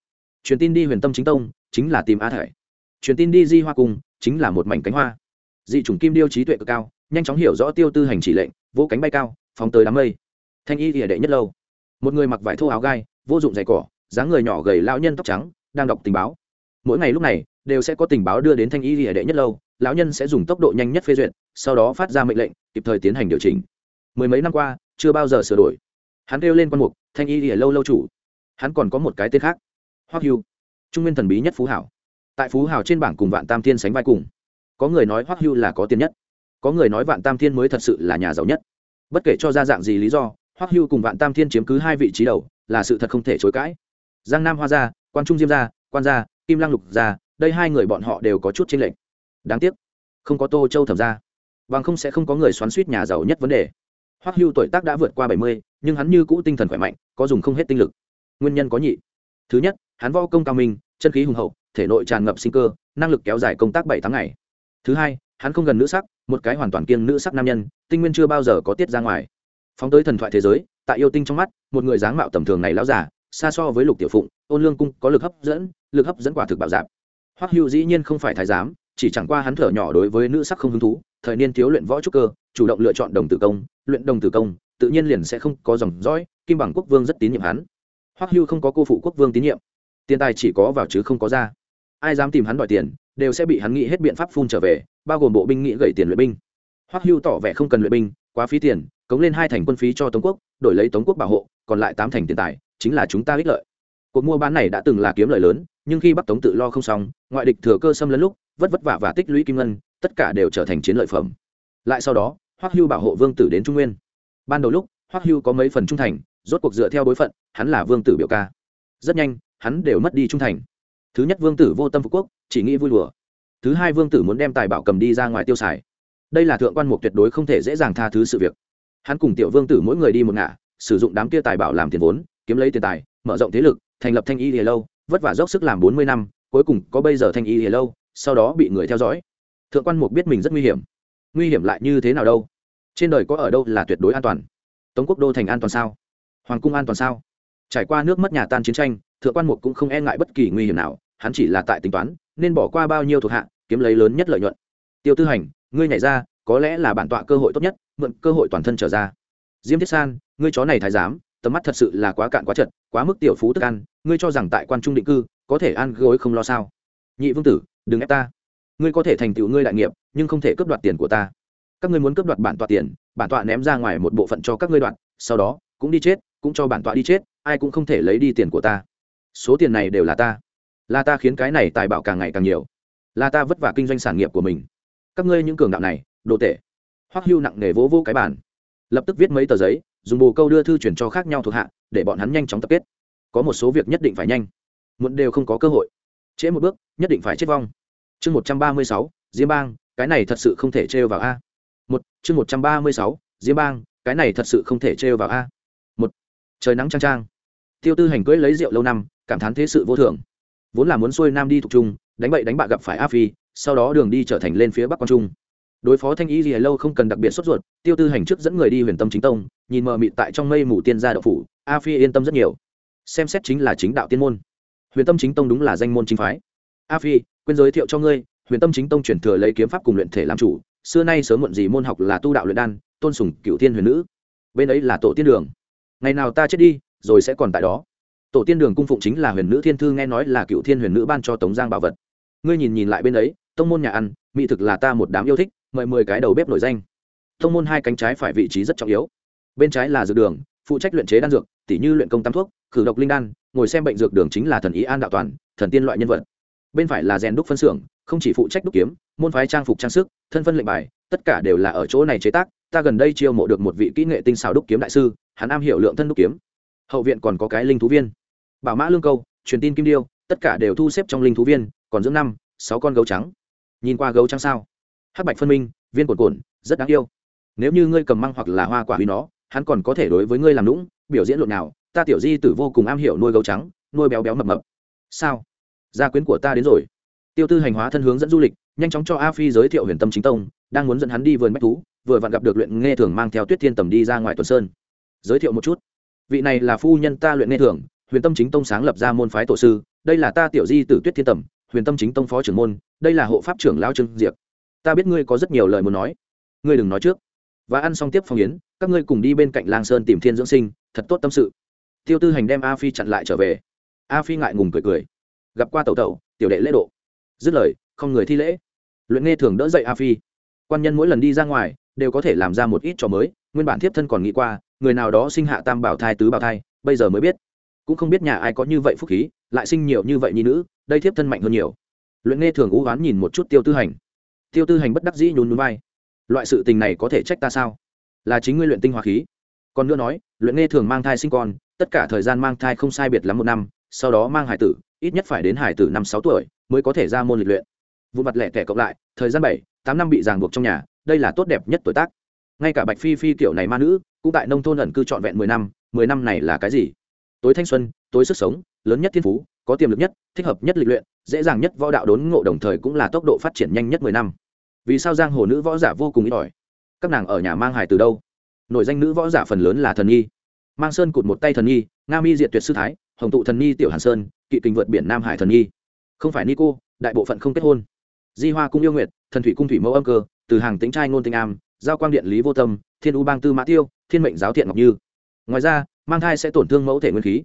Truyền tin đi huyền tâm chính tông, chính là tìm a thải. Truyền tin đi di hoa cung, chính là một mảnh cánh hoa. Dị chủng kim điêu trí tuệ cực cao, nhanh chóng hiểu rõ tiêu tư hành chỉ lệnh, vỗ cánh bay cao, phóng tới đám mây. Thanh y địa đệ nhất lâu. Một người mặc vải thô áo gai, vô dụng giày cỏ dáng người nhỏ gầy lão nhân tóc trắng, đang đọc tình báo. Mỗi ngày lúc này, đều sẽ có tình báo đưa đến thanh y hệ đệ nhất lâu, lão nhân sẽ dùng tốc độ nhanh nhất phê duyệt, sau đó phát ra mệnh lệnh, kịp thời tiến hành điều chỉnh. Mười mấy năm qua, chưa bao giờ sửa đổi. Hắn kêu lên quan mục, thanh y hệ lâu lâu chủ. Hắn còn có một cái tên khác, hoắc hưu, trung nguyên thần bí nhất phú hảo. Tại phú hảo trên bảng cùng vạn tam thiên sánh vai cùng. Có người nói hoắc hưu là có tiền nhất. Có người nói vạn tam thiên mới thật sự là nhà giàu nhất. Bất kể cho ra dạng gì lý do, hoắc hưu cùng vạn tam thiên chiếm cứ hai vị trí đầu, là sự thật không thể chối cãi giang nam hoa gia, quan trung diêm gia, quan gia, kim lang lục gia, đây hai người bọn họ đều có chút chênh lệch. Đáng tiếc, không có tô châu thẩm gia. Bằng không sẽ không có người xoắn suýt nhà giàu nhất vấn đề. Hoắc hưu tuổi tác đã vượt qua bảy mươi, nhưng hắn như cũ tinh thần khỏe mạnh, có dùng không hết tinh lực. Nguyên nhân có nhị. Thứ nhất, hắn võ công cao minh, chân khí hùng hậu, thể nội tràn ngập sinh cơ, năng lực kéo dài công tác bảy tháng ngày. Thứ hai, hắn không gần nữ sắc, một cái hoàn toàn kiêng nữ sắc nam nhân, tinh nguyên chưa bao giờ có tiết ra ngoài. Phóng tới thần thoại thế giới, tại yêu tinh trong mắt, một người dáng mạo tầm thường này lão giả xa so với lục tiểu phụng, ôn lương cung có lực hấp dẫn, lực hấp dẫn quả thực bạo giảm hoắc hưu dĩ nhiên không phải thái giám, chỉ chẳng qua hắn thở nhỏ đối với nữ sắc không hứng thú, thời niên thiếu luyện võ trúc cơ, chủ động lựa chọn đồng tử công, luyện đồng tử công, tự nhiên liền sẽ không có dòng dõi, kim bằng quốc vương rất tín nhiệm hắn. Hoắc hưu không có cô phụ quốc vương tín nhiệm. Tiền tài chỉ có vào chứ không có ra. Ai dám tìm hắn đòi tiền, đều sẽ bị hắn nghĩ hết biện pháp phun trở về, bao gồm bộ binh nghĩ gậy tiền luyện binh. Hoắc hưu tỏ vẻ không cần luyện binh, quá phí tiền, cống lên hai thành quân phí cho tống quốc, đổi lấy tống quốc bảo hộ, còn lại tám thành tiền tài chính là chúng ta ích lợi. Cuộc mua bán này đã từng là kiếm lợi lớn, nhưng khi bắc tống tự lo không xong, ngoại địch thừa cơ xâm lấn lúc, vất vất vả và tích lũy kim ngân, tất cả đều trở thành chiến lợi phẩm. Lại sau đó, hoắc hưu bảo hộ vương tử đến trung nguyên. Ban đầu lúc, hoắc hưu có mấy phần trung thành, rốt cuộc dựa theo bối phận, hắn là vương tử biểu ca. Rất nhanh, hắn đều mất đi trung thành. Thứ nhất vương tử vô tâm phục quốc, chỉ nghĩ vui lùa thứ hai vương tử muốn đem tài bảo cầm đi ra ngoài tiêu xài. Đây là thượng quan mục tuyệt đối không thể dễ dàng tha thứ sự việc. Hắn cùng tiểu vương tử mỗi người đi một ngả, sử dụng đám kia tài bảo làm tiền vốn kiếm lấy tiền tài, mở rộng thế lực, thành lập thanh y lìa lâu, vất vả dốc sức làm bốn mươi năm, cuối cùng có bây giờ thanh y lìa lâu, sau đó bị người theo dõi. Thượng quan mục biết mình rất nguy hiểm. Nguy hiểm lại như thế nào đâu? Trên đời có ở đâu là tuyệt đối an toàn. Tống quốc đô thành an toàn sao? Hoàng cung an toàn sao? Trải qua nước mất nhà tan chiến tranh, thượng quan mục cũng không e ngại bất kỳ nguy hiểm nào, hắn chỉ là tại tính toán, nên bỏ qua bao nhiêu thuộc hạ, kiếm lấy lớn nhất lợi nhuận. Tiêu tư hành, ngươi nhảy ra, có lẽ là bản tọa cơ hội tốt nhất, mượn cơ hội toàn thân trở ra. Diêm thiết san, ngươi chó này thái giám tầm mắt thật sự là quá cạn quá chật, quá mức tiểu phú tức ăn ngươi cho rằng tại quan trung định cư, có thể ăn gối không lo sao? Nhị vương tử, đừng ép ta. Ngươi có thể thành tựu ngươi đại nghiệp, nhưng không thể cướp đoạt tiền của ta. Các ngươi muốn cướp đoạt bản tọa tiền, bản tọa ném ra ngoài một bộ phận cho các ngươi đoạt, sau đó, cũng đi chết, cũng cho bản tọa đi chết, ai cũng không thể lấy đi tiền của ta. Số tiền này đều là ta. Là ta khiến cái này tài bảo càng ngày càng nhiều. Là ta vất vả kinh doanh sản nghiệp của mình. Các ngươi những cường đạo này, đồ tệ hoắc hưu nặng nề vỗ vỗ cái bản lập tức viết mấy tờ giấy dùng bồ câu đưa thư chuyển cho khác nhau thuộc hạ, để bọn hắn nhanh chóng tập kết. Có một số việc nhất định phải nhanh. Muộn đều không có cơ hội. Trễ một bước, nhất định phải chết vong. Chương một trăm ba mươi sáu, diêm bang, cái này thật sự không thể trêu vào a. Một, chương một trăm ba mươi sáu, diêm bang, cái này thật sự không thể trêu vào a. Một, trời nắng trang trang tiêu tư hành cưỡi lấy rượu lâu năm, cảm thán thế sự vô thường. Vốn là muốn xuôi nam đi thuộc trung, đánh bậy đánh bạ gặp phải a phi, sau đó đường đi trở thành lên phía bắc quang trung. Đối phó thanh y gì lâu không cần đặc biệt sốt ruột, tiêu tư hành trước dẫn người đi huyền tâm chính tông nhìn mờ mịt tại trong mây mù tiên gia đậu phủ, a phi yên tâm rất nhiều. Xem xét chính là chính đạo tiên môn. Huyền tâm chính tông đúng là danh môn chính phái. A phi, quên giới thiệu cho ngươi, huyền tâm chính tông chuyển thừa lấy kiếm pháp cùng luyện thể làm chủ, xưa nay sớm muộn gì môn học là tu đạo luyện đan, tôn sùng cựu thiên huyền nữ. Bên ấy là tổ tiên đường. Ngày nào ta chết đi, rồi sẽ còn tại đó. Tổ tiên đường cung phụng chính là huyền nữ thiên thư nghe nói là cựu thiên huyền nữ ban cho tống giang bảo vật. Ngươi nhìn nhìn lại bên ấy, tông môn nhà ăn, mỹ thực là ta một đám yêu thích, mời mười cái đầu bếp nổi danh. Tông môn hai cánh trái phải vị trí rất trọng yếu bên trái là dược đường, phụ trách luyện chế đan dược, tỉ như luyện công tam thuốc, khử độc linh đan, ngồi xem bệnh dược đường chính là thần ý an đạo toàn, thần tiên loại nhân vật. Bên phải là rèn đúc phân xưởng, không chỉ phụ trách đúc kiếm, môn phái trang phục trang sức, thân phân lệnh bài, tất cả đều là ở chỗ này chế tác, ta gần đây chiêu mộ được một vị kỹ nghệ tinh xảo đúc kiếm đại sư, hắn am hiểu lượng thân đúc kiếm. Hậu viện còn có cái linh thú viên. Bảo mã lương câu, truyền tin kim điêu, tất cả đều thu xếp trong linh thú viên, còn dưỡng năm, sáu con gấu trắng. Nhìn qua gấu trắng sao? Hắc bạch phân minh, viên cồn cồn rất đáng yêu. Nếu như ngươi cầm măng hoặc là hoa quả huy nó hắn còn có thể đối với ngươi làm lũng, biểu diễn lộn nào, ta tiểu di tử vô cùng am hiểu nuôi gấu trắng, nuôi béo béo mập mập. Sao? Gia quyến của ta đến rồi. Tiêu tư hành hóa thân hướng dẫn du lịch, nhanh chóng cho a phi giới thiệu huyền tâm chính tông, đang muốn dẫn hắn đi vườn bách thú, vừa vặn gặp được luyện nghe thường mang theo tuyết thiên tầm đi ra ngoài tuần sơn. Giới thiệu một chút. Vị này là phu nhân ta luyện nghe thường, huyền tâm chính tông sáng lập ra môn phái tổ sư, đây là ta tiểu di tử tuyết thiên tầm, huyền tâm chính tông phó trưởng môn, đây là hộ pháp trưởng lao trương diệp ta biết ngươi có rất nhiều lời muốn nói. Ngươi đừng nói trước và ăn xong tiếp phong yến, các ngươi cùng đi bên cạnh lang sơn tìm thiên dưỡng sinh, thật tốt tâm sự. Tiêu tư hành đem a phi chặn lại trở về. A phi ngại ngùng cười cười. Gặp qua tẩu tẩu, tiểu đệ lễ độ. Dứt lời, không người thi lễ. Luyện nghe thường đỡ dậy a phi. Quan nhân mỗi lần đi ra ngoài, đều có thể làm ra một ít trò mới, nguyên bản thiếp thân còn nghĩ qua, người nào đó sinh hạ tam bảo thai tứ bảo thai, bây giờ mới biết. Cũng không biết nhà ai có như vậy phúc khí, lại sinh nhiều như vậy nhi nữ, đây thiếp thân mạnh hơn nhiều. Luyện nghe thường ú oán nhìn một chút tiêu tư hành. Tiêu tư hành bất đắc dĩ nhún núi vai loại sự tình này có thể trách ta sao? Là chính ngươi luyện tinh hoa khí. Còn nữa nói, luyện nghe thường mang thai sinh con, tất cả thời gian mang thai không sai biệt lắm một năm, sau đó mang hải tử, ít nhất phải đến hải tử năm sáu tuổi mới có thể ra môn lịch luyện. Vụ mặt lẻ tẻ cộng lại, thời gian bảy, tám năm bị ràng buộc trong nhà, đây là tốt đẹp nhất tuổi tác. Ngay cả bạch phi phi kiểu này ma nữ, cũng tại nông thôn ẩn cư trọn vẹn mười năm mười năm này là cái gì? Tối thanh xuân, tối sức sống, lớn nhất thiên phú, có tiềm lực nhất, thích hợp nhất lịch luyện, dễ dàng nhất võ đạo đốn ngộ đồng thời cũng là tốc độ phát triển nhanh nhất mười năm vì sao giang hồ nữ võ giả vô cùng ít ỏi? Các nàng ở nhà mang hài từ đâu? Nội danh nữ võ giả phần lớn là thần nhi. Mang sơn cụt một tay thần nhi, nga mi diệt tuyệt sư thái, hồng tụ thần nhi, tiểu hàn sơn, kỵ kình vượt biển nam hải thần nhi. Không phải ni cô đại bộ phận không kết hôn. Di hoa cung yêu nguyệt, thần thủy cung thủy mẫu âm cơ, từ hàng tính trai ngôn tinh am, giao quang điện lý vô tâm, thiên u bang tư mã tiêu, thiên mệnh giáo thiện ngọc như. Ngoài ra, mang thai sẽ tổn thương mẫu thể nguyên khí.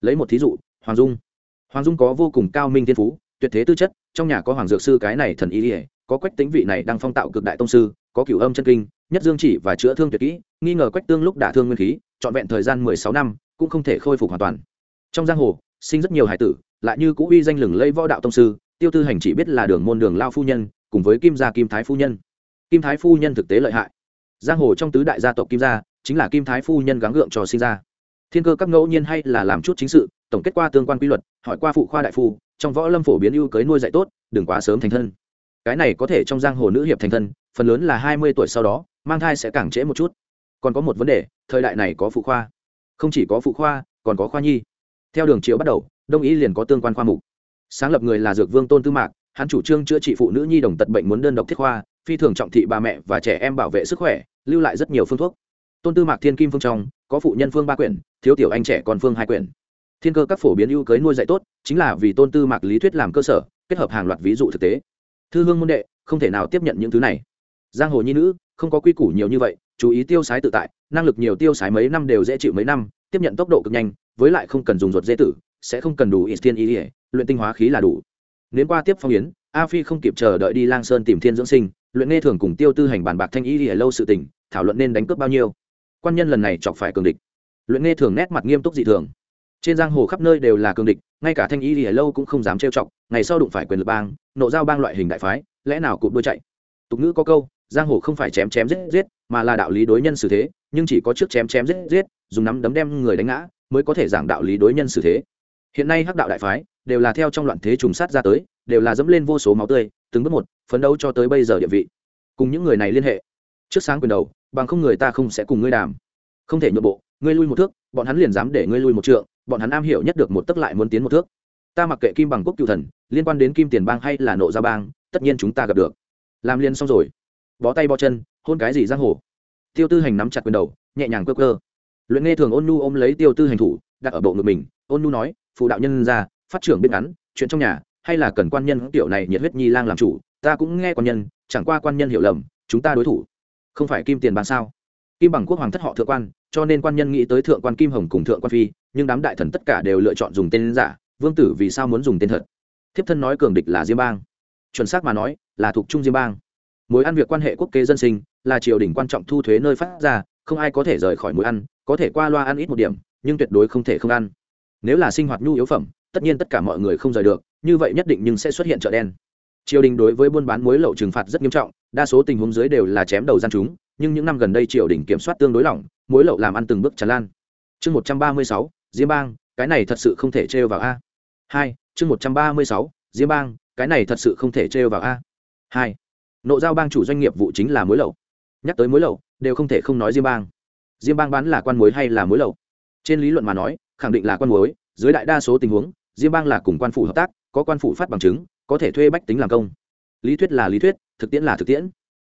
Lấy một thí dụ, hoàng dung. Hoàng dung có vô cùng cao minh thiên phú, tuyệt thế tư chất, trong nhà có hoàng dược sư cái này thần ý ỉa có quách tính vị này đang phong tạo cực đại tông sư, có cửu âm chân kinh, nhất dương chỉ và chữa thương tuyệt kỹ, nghi ngờ quách tương lúc đả thương nguyên khí, trọn vẹn thời gian mười sáu năm, cũng không thể khôi phục hoàn toàn. Trong giang hồ, sinh rất nhiều hải tử, lại như cũ uy danh lừng lây võ đạo tông sư, tiêu tư hành chỉ biết là đường môn đường lao phu nhân, cùng với kim gia kim thái phu nhân. Kim thái phu nhân thực tế lợi hại. Giang hồ trong tứ đại gia tộc kim gia, chính là kim thái phu nhân gắng gượng cho sinh ra. Thiên cơ các ngẫu nhiên hay là làm chút chính sự, tổng kết qua tương quan quy luật, hỏi qua phụ khoa đại phu, trong võ lâm phổ biến ưu cưới nuôi dạy tốt, đừng quá sớm thành thân cái này có thể trong giang hồ nữ hiệp thành thân, phần lớn là hai mươi tuổi sau đó, mang thai sẽ càng trễ một chút. Còn có một vấn đề, thời đại này có phụ khoa. Không chỉ có phụ khoa, còn có khoa nhi. Theo đường triệu bắt đầu, đông ý liền có tương quan khoa mục. Sáng lập người là dược vương tôn tư mạc, hắn chủ trương chữa trị phụ nữ nhi đồng tật bệnh muốn đơn độc thiết khoa, phi thường trọng thị bà mẹ và trẻ em bảo vệ sức khỏe, lưu lại rất nhiều phương thuốc. Tôn tư mạc thiên kim phương trong, có phụ nhân phương ba quyển, thiếu tiểu anh trẻ còn phương hai quyển. Thiên cơ các phổ biến ưu cưới nuôi dạy tốt, chính là vì tôn tư mạc lý thuyết làm cơ sở, kết hợp hàng loạt ví dụ thực tế thư hương môn đệ, không thể nào tiếp nhận những thứ này. Giang hồ nhi nữ, không có quy củ nhiều như vậy, chú ý tiêu sái tự tại, năng lực nhiều tiêu sái mấy năm đều dễ chịu mấy năm, tiếp nhận tốc độ cực nhanh, với lại không cần dùng ruột dễ tử, sẽ không cần đủ ít tiên ý ỉa luyện tinh hóa khí là đủ. Nếu qua tiếp phong yến, a phi không kịp chờ đợi đi lang sơn tìm thiên dưỡng sinh, luyện nghe thường cùng tiêu tư hành bàn bạc thanh ý ỉa lâu sự tình, thảo luận nên đánh cướp bao nhiêu. Quan nhân lần này chọc phải cường địch. Luyện nghe thường nét mặt nghiêm túc dị thường trên giang hồ khắp nơi đều là cường địch, ngay cả thanh y ỉa lâu cũng không dám trêu chọc, ngày sau đụng phải quyền lực bang, nộ giao bang loại hình đại phái, lẽ nào cụp đôi chạy? Tục ngữ có câu, giang hồ không phải chém chém giết giết, mà là đạo lý đối nhân xử thế, nhưng chỉ có trước chém chém giết giết, dùng nắm đấm đem người đánh ngã, mới có thể giảng đạo lý đối nhân xử thế. Hiện nay hắc đạo đại phái, đều là theo trong loạn thế trùng sát ra tới, đều là dẫm lên vô số máu tươi, từng bước một, phấn đấu cho tới bây giờ địa vị. Cùng những người này liên hệ. Trước sáng quyền đầu, bằng không người ta không sẽ cùng ngươi đàm. Không thể nhượng bộ, ngươi lui một thước, bọn hắn liền dám để ngươi lui một trượng bọn hắn am hiểu nhất được một tấc lại muốn tiến một thước. Ta mặc kệ kim bằng quốc cựu thần, liên quan đến kim tiền bang hay là nộ gia bang, tất nhiên chúng ta gặp được. Làm liên xong rồi. Bó tay bó chân, hôn cái gì giang hồ? Tiêu tư hành nắm chặt quyền đầu, nhẹ nhàng cơ cơ luyện nghe thường ôn nu ôm lấy tiêu tư hành thủ, đặt ở bộ ngực mình. Ôn nu nói, phụ đạo nhân ra, phát trưởng biết ngắn, chuyện trong nhà, hay là cần quan nhân tiểu này nhiệt huyết nhi lang làm chủ, ta cũng nghe quan nhân, chẳng qua quan nhân hiểu lầm, chúng ta đối thủ. Không phải kim tiền bang sao? Kim bằng quốc hoàng thất họ thượng quan cho nên quan nhân nghĩ tới thượng quan kim hồng cùng thượng quan phi, nhưng đám đại thần tất cả đều lựa chọn dùng tên giả, vương tử vì sao muốn dùng tên thật? Thiếp thân nói cường địch là diêm bang. Chuẩn xác mà nói, là thuộc trung diêm bang. Mối ăn việc quan hệ quốc kế dân sinh, là triều đình quan trọng thu thuế nơi phát ra, không ai có thể rời khỏi mối ăn, có thể qua loa ăn ít một điểm, nhưng tuyệt đối không thể không ăn. Nếu là sinh hoạt nhu yếu phẩm, tất nhiên tất cả mọi người không rời được, như vậy nhất định nhưng sẽ xuất hiện chợ đen. Triều đình đối với buôn bán muối lậu trừng phạt rất nghiêm trọng, đa số tình huống dưới đều là chém đầu gian chúng nhưng những năm gần đây triều đình kiểm soát tương đối lỏng mối lậu làm ăn từng bước tràn lan. Chương một trăm ba mươi sáu, diêm bang, cái này thật sự không thể trêu vào a. Hai, chương một trăm ba mươi sáu, diêm bang, cái này thật sự không thể trêu vào a. Hai, nộ giao bang chủ doanh nghiệp vụ chính là mối lậu. Nhắc tới mối lậu, đều không thể không nói diêm bang. Diêm bang bán là quan mối hay là mối lậu? Trên lý luận mà nói, khẳng định là quan mối. dưới đại đa số tình huống, diêm bang là cùng quan phủ hợp tác, có quan phủ phát bằng chứng, có thể thuê bách tính làm công. Lý thuyết là lý thuyết, thực tiễn là thực tiễn.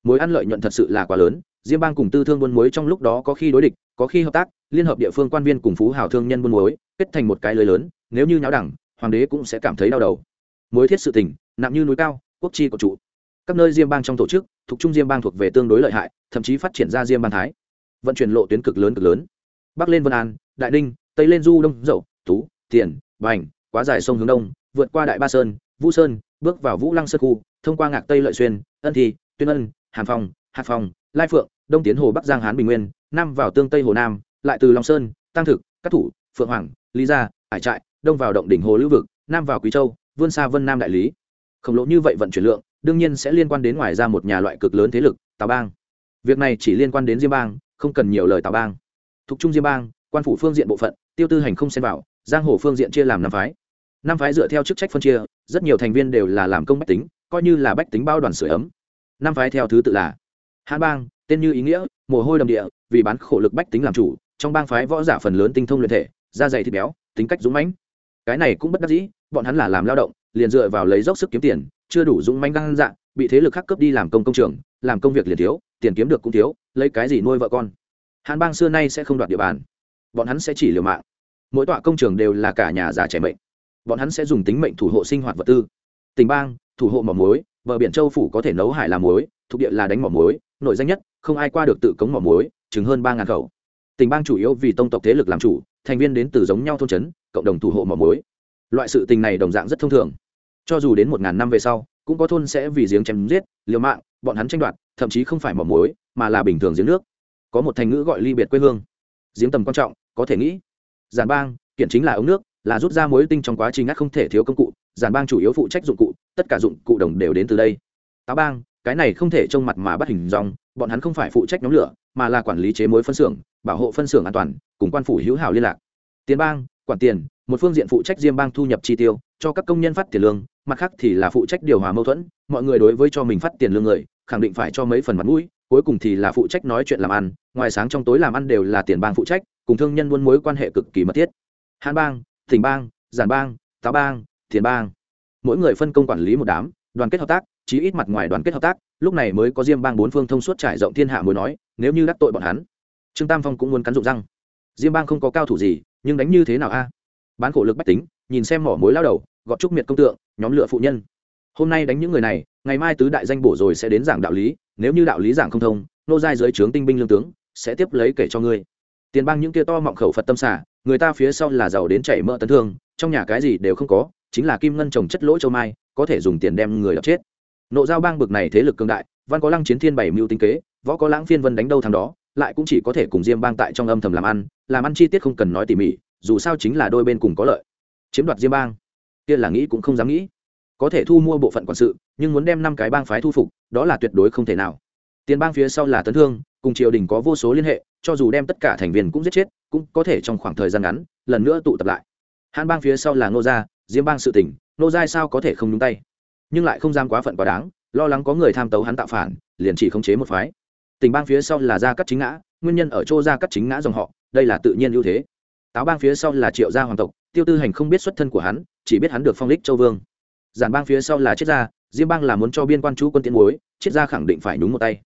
Mối ăn lợi nhuận thật sự là quá lớn diêm bang cùng tư thương buôn muối trong lúc đó có khi đối địch, có khi hợp tác, liên hợp địa phương quan viên cùng phú hào thương nhân buôn muối, kết thành một cái lưới lớn, nếu như nháo đẳng, hoàng đế cũng sẽ cảm thấy đau đầu. Muối thiết sự tình, nặng như núi cao, quốc chi của trụ các nơi diêm bang trong tổ chức, thuộc trung diêm bang thuộc về tương đối lợi hại, thậm chí phát triển ra diêm bang thái. Vận chuyển lộ tuyến cực lớn cực lớn. Bắc lên vân an, đại ninh, tây lên du đông, dậu, tú, tiền, bành, quá dài sông hướng đông, vượt qua đại ba sơn, vũ sơn, bước vào vũ lăng sơn khu, thông qua ngạc tây lợi xuyên, ân thi, tuyên ân, Hàm phong hạt phong, lai phượng đông tiến hồ bắc giang hán bình nguyên nam vào tương tây hồ nam lại từ long sơn tăng thực các thủ phượng hoàng lý gia hải trại đông vào động đỉnh hồ lưu vực nam vào quý châu vươn xa vân nam đại lý khổng lồ như vậy vận chuyển lượng đương nhiên sẽ liên quan đến ngoài ra một nhà loại cực lớn thế lực tào bang việc này chỉ liên quan đến diêm bang không cần nhiều lời tào bang thuộc trung diêm bang quan phủ phương diện bộ phận tiêu tư hành không xen vào giang hồ phương diện chia làm năm phái năm phái dựa theo chức trách phân chia rất nhiều thành viên đều là làm công bách tính coi như là bách tính bao đoàn sửa ấm năm phái theo thứ tự là hãn bang tên như ý nghĩa, mồ hôi đầm địa, vì bán khổ lực bách tính làm chủ, trong bang phái võ giả phần lớn tinh thông luyện thể, da dày thịt béo, tính cách dũng mãnh. Cái này cũng bất đắc dĩ, bọn hắn là làm lao động, liền dựa vào lấy dốc sức kiếm tiền, chưa đủ dũng mãnh gan dạng bị thế lực khác cướp đi làm công công trường, làm công việc liền thiếu, tiền kiếm được cũng thiếu, lấy cái gì nuôi vợ con. Hàn bang xưa nay sẽ không đoạt địa bàn. Bọn hắn sẽ chỉ liều mạng. Mỗi tọa công trường đều là cả nhà già trẻ mệnh. Bọn hắn sẽ dùng tính mệnh thủ hộ sinh hoạt vật tư. Tình bang, thủ hộ mỏ muối, bờ biển châu phủ có thể nấu hải làm muối, thuộc địa là đánh mỏ muối nội danh nhất, không ai qua được tự cống mỏ muối, chừng hơn ba ngàn khẩu. Tình bang chủ yếu vì tông tộc thế lực làm chủ, thành viên đến từ giống nhau thôn trấn, cộng đồng thủ hộ mỏ muối. Loại sự tình này đồng dạng rất thông thường. Cho dù đến một ngàn năm về sau, cũng có thôn sẽ vì giếng chém giết, liều mạng, bọn hắn tranh đoạt, thậm chí không phải mỏ muối, mà là bình thường giếng nước. Có một thành ngữ gọi ly biệt quê hương. Giếng tầm quan trọng, có thể nghĩ. Giản bang, kiện chính là ống nước, là rút ra muối tinh trong quá trình ngắt không thể thiếu công cụ. Giản bang chủ yếu phụ trách dụng cụ, tất cả dụng cụ đồng đều đến từ đây. Táo bang cái này không thể trông mặt mà bắt hình dòng bọn hắn không phải phụ trách nhóm lửa, mà là quản lý chế mối phân xưởng, bảo hộ phân xưởng an toàn, cùng quan phủ hữu hảo liên lạc. Tiền bang, quản tiền, một phương diện phụ trách diêm bang thu nhập chi tiêu, cho các công nhân phát tiền lương, mặt khác thì là phụ trách điều hòa mâu thuẫn, mọi người đối với cho mình phát tiền lương người, khẳng định phải cho mấy phần mặt mũi, cuối cùng thì là phụ trách nói chuyện làm ăn, ngoài sáng trong tối làm ăn đều là tiền bang phụ trách, cùng thương nhân buôn mối quan hệ cực kỳ mật thiết. Hàn bang tỉnh bang, giản bang, táo bang tiền bang. Mỗi người phân công quản lý một đám, đoàn kết hợp tác chí ít mặt ngoài đoàn kết hợp tác, lúc này mới có diêm bang bốn phương thông suốt trải rộng thiên hạ mới nói, nếu như đắc tội bọn hắn, trương tam phong cũng muốn cắn rụng răng. Diêm bang không có cao thủ gì, nhưng đánh như thế nào a? Bán khổ lực bách tính, nhìn xem mỏ mối lao đầu, gọt trúc miệt công tượng, nhóm lựa phụ nhân. Hôm nay đánh những người này, ngày mai tứ đại danh bổ rồi sẽ đến giảng đạo lý, nếu như đạo lý giảng không thông, nô giai dưới trướng tinh binh lương tướng, sẽ tiếp lấy kể cho ngươi. Tiền bang những kia to mọng khẩu phật tâm xả người ta phía sau là giàu đến chảy mỡ tấn thương, trong nhà cái gì đều không có, chính là kim ngân trồng chất lỗ châu mai, có thể dùng tiền đem người đập chết nộ giao bang bực này thế lực cường đại, văn có lăng chiến thiên bảy mưu tinh kế, võ có lãng phiên vân đánh đâu thằng đó, lại cũng chỉ có thể cùng diêm bang tại trong âm thầm làm ăn làm ăn chi tiết không cần nói tỉ mỉ, dù sao chính là đôi bên cùng có lợi. Chiếm đoạt diêm bang. Kia là nghĩ cũng không dám nghĩ. Có thể thu mua bộ phận quản sự, nhưng muốn đem năm cái bang phái thu phục, đó là tuyệt đối không thể nào. Tiền bang phía sau là tấn thương, cùng triều đình có vô số liên hệ, cho dù đem tất cả thành viên cũng giết chết, cũng có thể trong khoảng thời gian ngắn, lần nữa tụ tập lại. Hãn bang phía sau là ngô gia, diêm bang sự tỉnh nô giai sao có thể không nhúng tay? Nhưng lại không dám quá phận quá đáng, lo lắng có người tham tấu hắn tạo phản, liền chỉ khống chế một phái. Tình bang phía sau là gia cắt chính ngã, nguyên nhân ở chỗ gia cắt chính ngã dòng họ, đây là tự nhiên ưu thế. Táo bang phía sau là triệu gia hoàng tộc, tiêu tư hành không biết xuất thân của hắn, chỉ biết hắn được phong lích châu vương. Giản bang phía sau là triết gia, diêm bang là muốn cho biên quan chú quân tiến muối triết gia khẳng định phải nhúng một tay.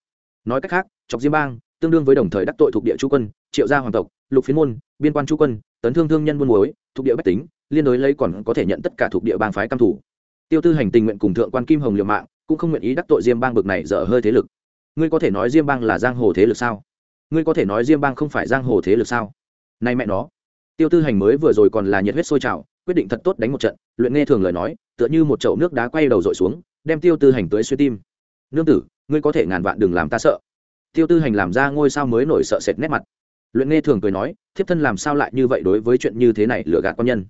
Nói cách khác, chọc diêm bang, tương đương với đồng thời đắc tội thuộc địa chú quân, triệu gia hoàng tộc, lục phiến môn, biên quan chú quân, tấn thương thương nhân buôn muối thuộc địa bách tính, liên đối lấy còn có thể nhận tất cả thuộc địa bang phái cam thủ tiêu tư hành tình nguyện cùng thượng quan kim hồng liều mạng, cũng không nguyện ý đắc tội diêm bang bực này dở hơi thế lực. Ngươi có thể nói diêm bang là giang hồ thế lực sao? Ngươi có thể nói diêm bang không phải giang hồ thế lực sao? Nay mẹ nó! Tiêu tư hành mới vừa rồi còn là nhiệt huyết sôi trào, quyết định thật tốt đánh một trận, luyện nghe thường lời nói, tựa như một chậu nước đá quay đầu dội xuống, đem tiêu tư hành tới suy tim. Nương tử, ngươi có thể ngàn vạn đừng làm ta sợ. Tiêu tư hành làm ra ngôi sao mới nổi sợ sệt nét mặt. Luyện nghe thường cười nói, thiếp thân làm sao lại như vậy đối với chuyện như thế này lừa gạt con nhân?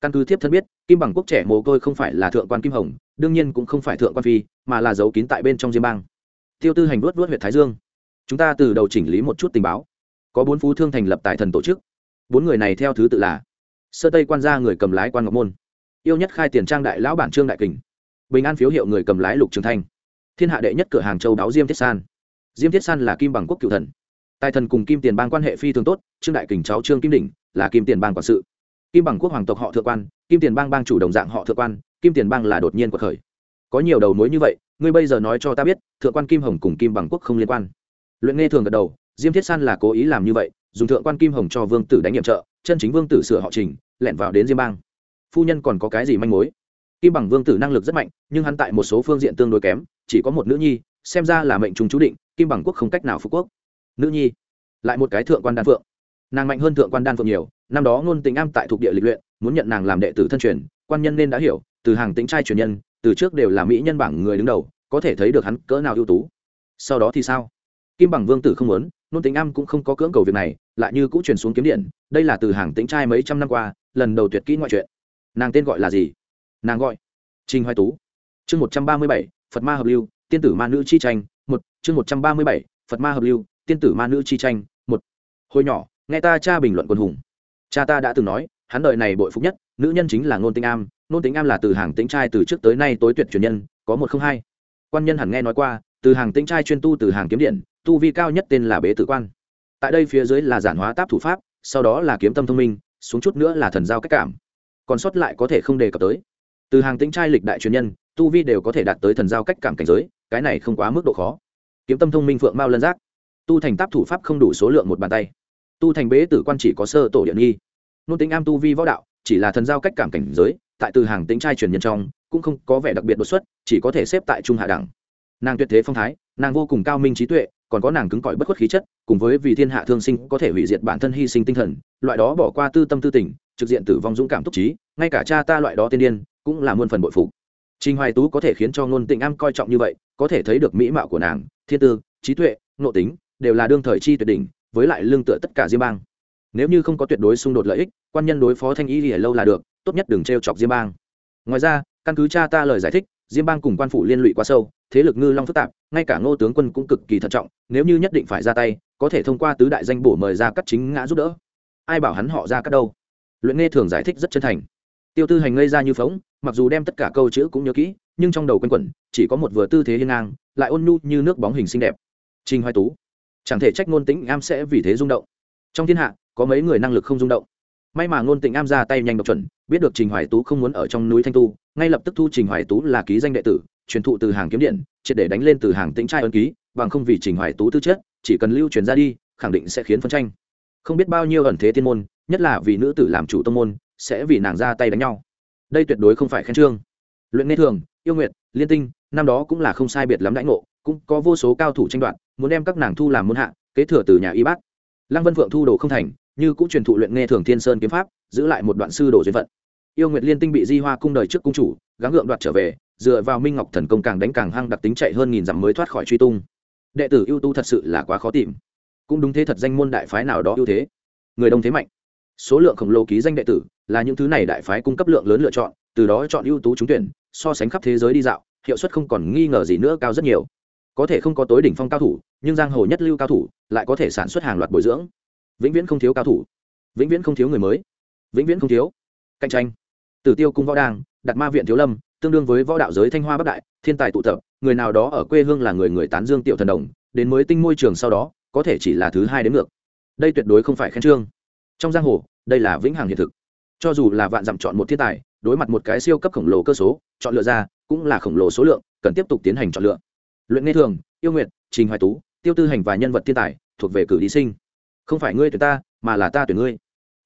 Căn cứ thiếp thân biết, kim bằng quốc trẻ mồ côi không phải là thượng quan kim hồng, đương nhiên cũng không phải thượng quan phi, mà là giấu kín tại bên trong diêm bang. Tiêu tư hành vuốt vuốt huyện thái dương. Chúng ta từ đầu chỉnh lý một chút tình báo. Có bốn phú thương thành lập tại thần tổ chức. Bốn người này theo thứ tự là sơ tây quan gia người cầm lái quan ngọc môn, yêu nhất khai tiền trang đại lão bản trương đại kình, bình an phiếu hiệu người cầm lái lục trường thanh, thiên hạ đệ nhất cửa hàng châu đáo diêm thiết san. Diêm thiết san là kim bằng quốc cựu thần. Tài thần cùng kim tiền bang quan hệ phi thường tốt, trương đại kình cháu trương kim đỉnh là kim tiền bang quản sự kim bằng quốc hoàng tộc họ thượng quan, kim tiền bang bang chủ đồng dạng họ thượng quan, kim tiền bang là đột nhiên cuộc khởi. Có nhiều đầu mối như vậy, ngươi bây giờ nói cho ta biết, thượng quan kim hồng cùng kim bằng quốc không liên quan. Luyện nghe thường gật đầu, diêm thiết san là cố ý làm như vậy, dùng thượng quan kim hồng cho vương tử đánh nhiệm trợ, chân chính vương tử sửa họ trình lẹn vào đến diêm bang. Phu nhân còn có cái gì manh mối? Kim bằng vương tử năng lực rất mạnh, nhưng hắn tại một số phương diện tương đối kém, chỉ có một nữ nhi, xem ra là mệnh trùng chú định, kim bằng quốc không cách nào phú quốc. Nữ nhi, lại một cái thượng quan đan phượng nàng mạnh hơn thượng quan đan phượng nhiều, năm đó ngôn tình am tại thuộc địa lịch luyện, muốn nhận nàng làm đệ tử thân truyền, quan nhân nên đã hiểu, từ hàng tính trai truyền nhân, từ trước đều là mỹ nhân bảng người đứng đầu, có thể thấy được hắn cỡ nào ưu tú. Sau đó thì sao? Kim bằng vương tử không muốn nôn tính am cũng không có cưỡng cầu việc này, lại như cũng truyền xuống kiếm điện, đây là từ hàng tính trai mấy trăm năm qua, lần đầu tuyệt kỹ ngoại truyện. Nàng tên gọi là gì? Nàng gọi trinh hoài tú. Chương một trăm ba mươi bảy, phật ma hợp lưu, tiên tử ma nữ chi tranh, một. Chương một trăm ba mươi bảy, phật ma hợp lưu, tiên tử ma nữ chi tranh, một. Hồi nhỏ nghe ta cha bình luận quân hùng. Cha ta đã từng nói, hắn đời này bội phúc nhất, nữ nhân chính là ngôn tinh am. Ngôn tinh am là từ hàng tĩnh trai từ trước tới nay tối tuyệt truyền nhân, có một không hai. Quan nhân hẳn nghe nói qua, từ hàng tĩnh trai chuyên tu từ hàng kiếm điện, tu vi cao nhất tên là bế tử quan. Tại đây phía dưới là giản hóa táp thủ pháp, sau đó là kiếm tâm thông minh, xuống chút nữa là thần giao cách cảm. Còn sót lại có thể không đề cập tới. Từ hàng tĩnh trai lịch đại truyền nhân, tu vi đều có thể đạt tới thần giao cách cảm cảnh giới, cái này không quá mức độ khó. Kiếm tâm thông minh phượng mao lân giác. Tu thành táp thủ pháp không đủ số lượng một bàn tay tu thành bế tử quan chỉ có sơ tổ điện nghi. Nôn tính am tu vi võ đạo, chỉ là thần giao cách cảm cảnh giới, tại từ hàng tính trai truyền nhân trong, cũng không có vẻ đặc biệt đột xuất, chỉ có thể xếp tại trung hạ đẳng. Nàng tuyệt thế phong thái, nàng vô cùng cao minh trí tuệ, còn có nàng cứng cỏi bất khuất khí chất, cùng với vì thiên hạ thương sinh có thể hủy diệt bản thân hy sinh tinh thần, loại đó bỏ qua tư tâm tư tình, trực diện tử vong dũng cảm túc trí, ngay cả cha ta loại đó tiên điên, cũng là muôn phần bội phục. Trình hoài tú có thể khiến cho ngôn tịnh am coi trọng như vậy, có thể thấy được mỹ mạo của nàng, thiên tư, trí tuệ, nội tính, đều là đương thời chi tuyệt đỉnh với lại lương tựa tất cả diêm bang. Nếu như không có tuyệt đối xung đột lợi ích, quan nhân đối phó thanh y thì lâu là được, tốt nhất đừng t chọc diêm bang. Ngoài ra, căn cứ cha ta lời giải thích, diêm bang cùng quan phủ liên lụy quá sâu, thế lực ngư long phức tạp, ngay cả ngô tướng quân cũng cực kỳ thận trọng, nếu như nhất định phải ra tay, có thể thông qua tứ đại danh bổ mời ra cắt chính ngã giúp đỡ. Ai bảo hắn họ ra cắt đâu? Luyện nghe thường giải thích rất chân thành. Tiêu tư hành ngây ra như phóng, mặc dù đem tất cả câu chữ cũng nhớ kỹ, nhưng trong đầu quanh quẩn, chỉ có một vừa tư thế hiên ngang, lại ôn nhu như nước bóng hình xinh đẹp. Trình hoài tú chẳng thể trách ngôn tĩnh am sẽ vì thế rung động. Trong thiên hạ, có mấy người năng lực không rung động. May mà ngôn tĩnh am ra tay nhanh độc chuẩn, biết được trình hoài tú không muốn ở trong núi thanh tu, ngay lập tức thu trình hoài tú là ký danh đệ tử, truyền thụ từ hàng kiếm điện, triệt để đánh lên từ hàng tĩnh trai ân ký, bằng không vì trình hoài tú tư chất, chỉ cần lưu truyền ra đi, khẳng định sẽ khiến phân tranh. Không biết bao nhiêu ẩn thế tiên môn, nhất là vì nữ tử làm chủ tông môn, sẽ vì nàng ra tay đánh nhau. Đây tuyệt đối không phải khen trương. Luyện nghe thường, yêu nguyệt, liên tinh, năm đó cũng là không sai biệt lắm đãi ngộ, cũng có vô số cao thủ tranh đoạt muốn đem các nàng thu làm môn hạ, kế thừa từ nhà y bác. Lăng vân phượng thu đồ không thành, như cũng truyền thụ luyện nghe thường thiên sơn kiếm pháp, giữ lại một đoạn sư đồ duyên phận. Yêu nguyệt liên tinh bị di hoa cung đời trước cung chủ, gắng gượng đoạt trở về, dựa vào minh ngọc thần công càng đánh càng hăng đặc tính chạy hơn nghìn dặm mới thoát khỏi truy tung. Đệ tử ưu tú thật sự là quá khó tìm. Cũng đúng thế thật danh môn đại phái nào đó ưu thế. Người đông thế mạnh. Số lượng khổng lồ ký danh đệ tử, là những thứ này đại phái cung cấp lượng lớn lựa chọn, từ đó chọn ưu tú trúng tuyển, so sánh khắp thế giới đi dạo, hiệu suất không còn nghi ngờ gì nữa cao rất nhiều có thể không có tối đỉnh phong cao thủ, nhưng giang hồ nhất lưu cao thủ lại có thể sản xuất hàng loạt bồi dưỡng. Vĩnh viễn không thiếu cao thủ. Vĩnh viễn không thiếu người mới. Vĩnh viễn không thiếu. Cạnh tranh. Tử tiêu cung võ đang đặt ma viện thiếu lâm, tương đương với võ đạo giới thanh hoa bắc đại, thiên tài tụ tập, người nào đó ở quê hương là người người tán dương tiểu thần đồng, đến mới tinh môi trường sau đó, có thể chỉ là thứ hai đến ngược. Đây tuyệt đối không phải khen trương. Trong giang hồ, đây là vĩnh hằng hiện thực. Cho dù là vạn dặm chọn một thiên tài, đối mặt một cái siêu cấp khổng lồ cơ số, chọn lựa ra, cũng là khổng lồ số lượng, cần tiếp tục tiến hành chọn lựa luyện nghe thường yêu nguyện trình hoài tú tiêu tư hành và nhân vật thiên tài thuộc về cử đi sinh. Không phải ngươi tuyển ta mà là ta tuyển ngươi.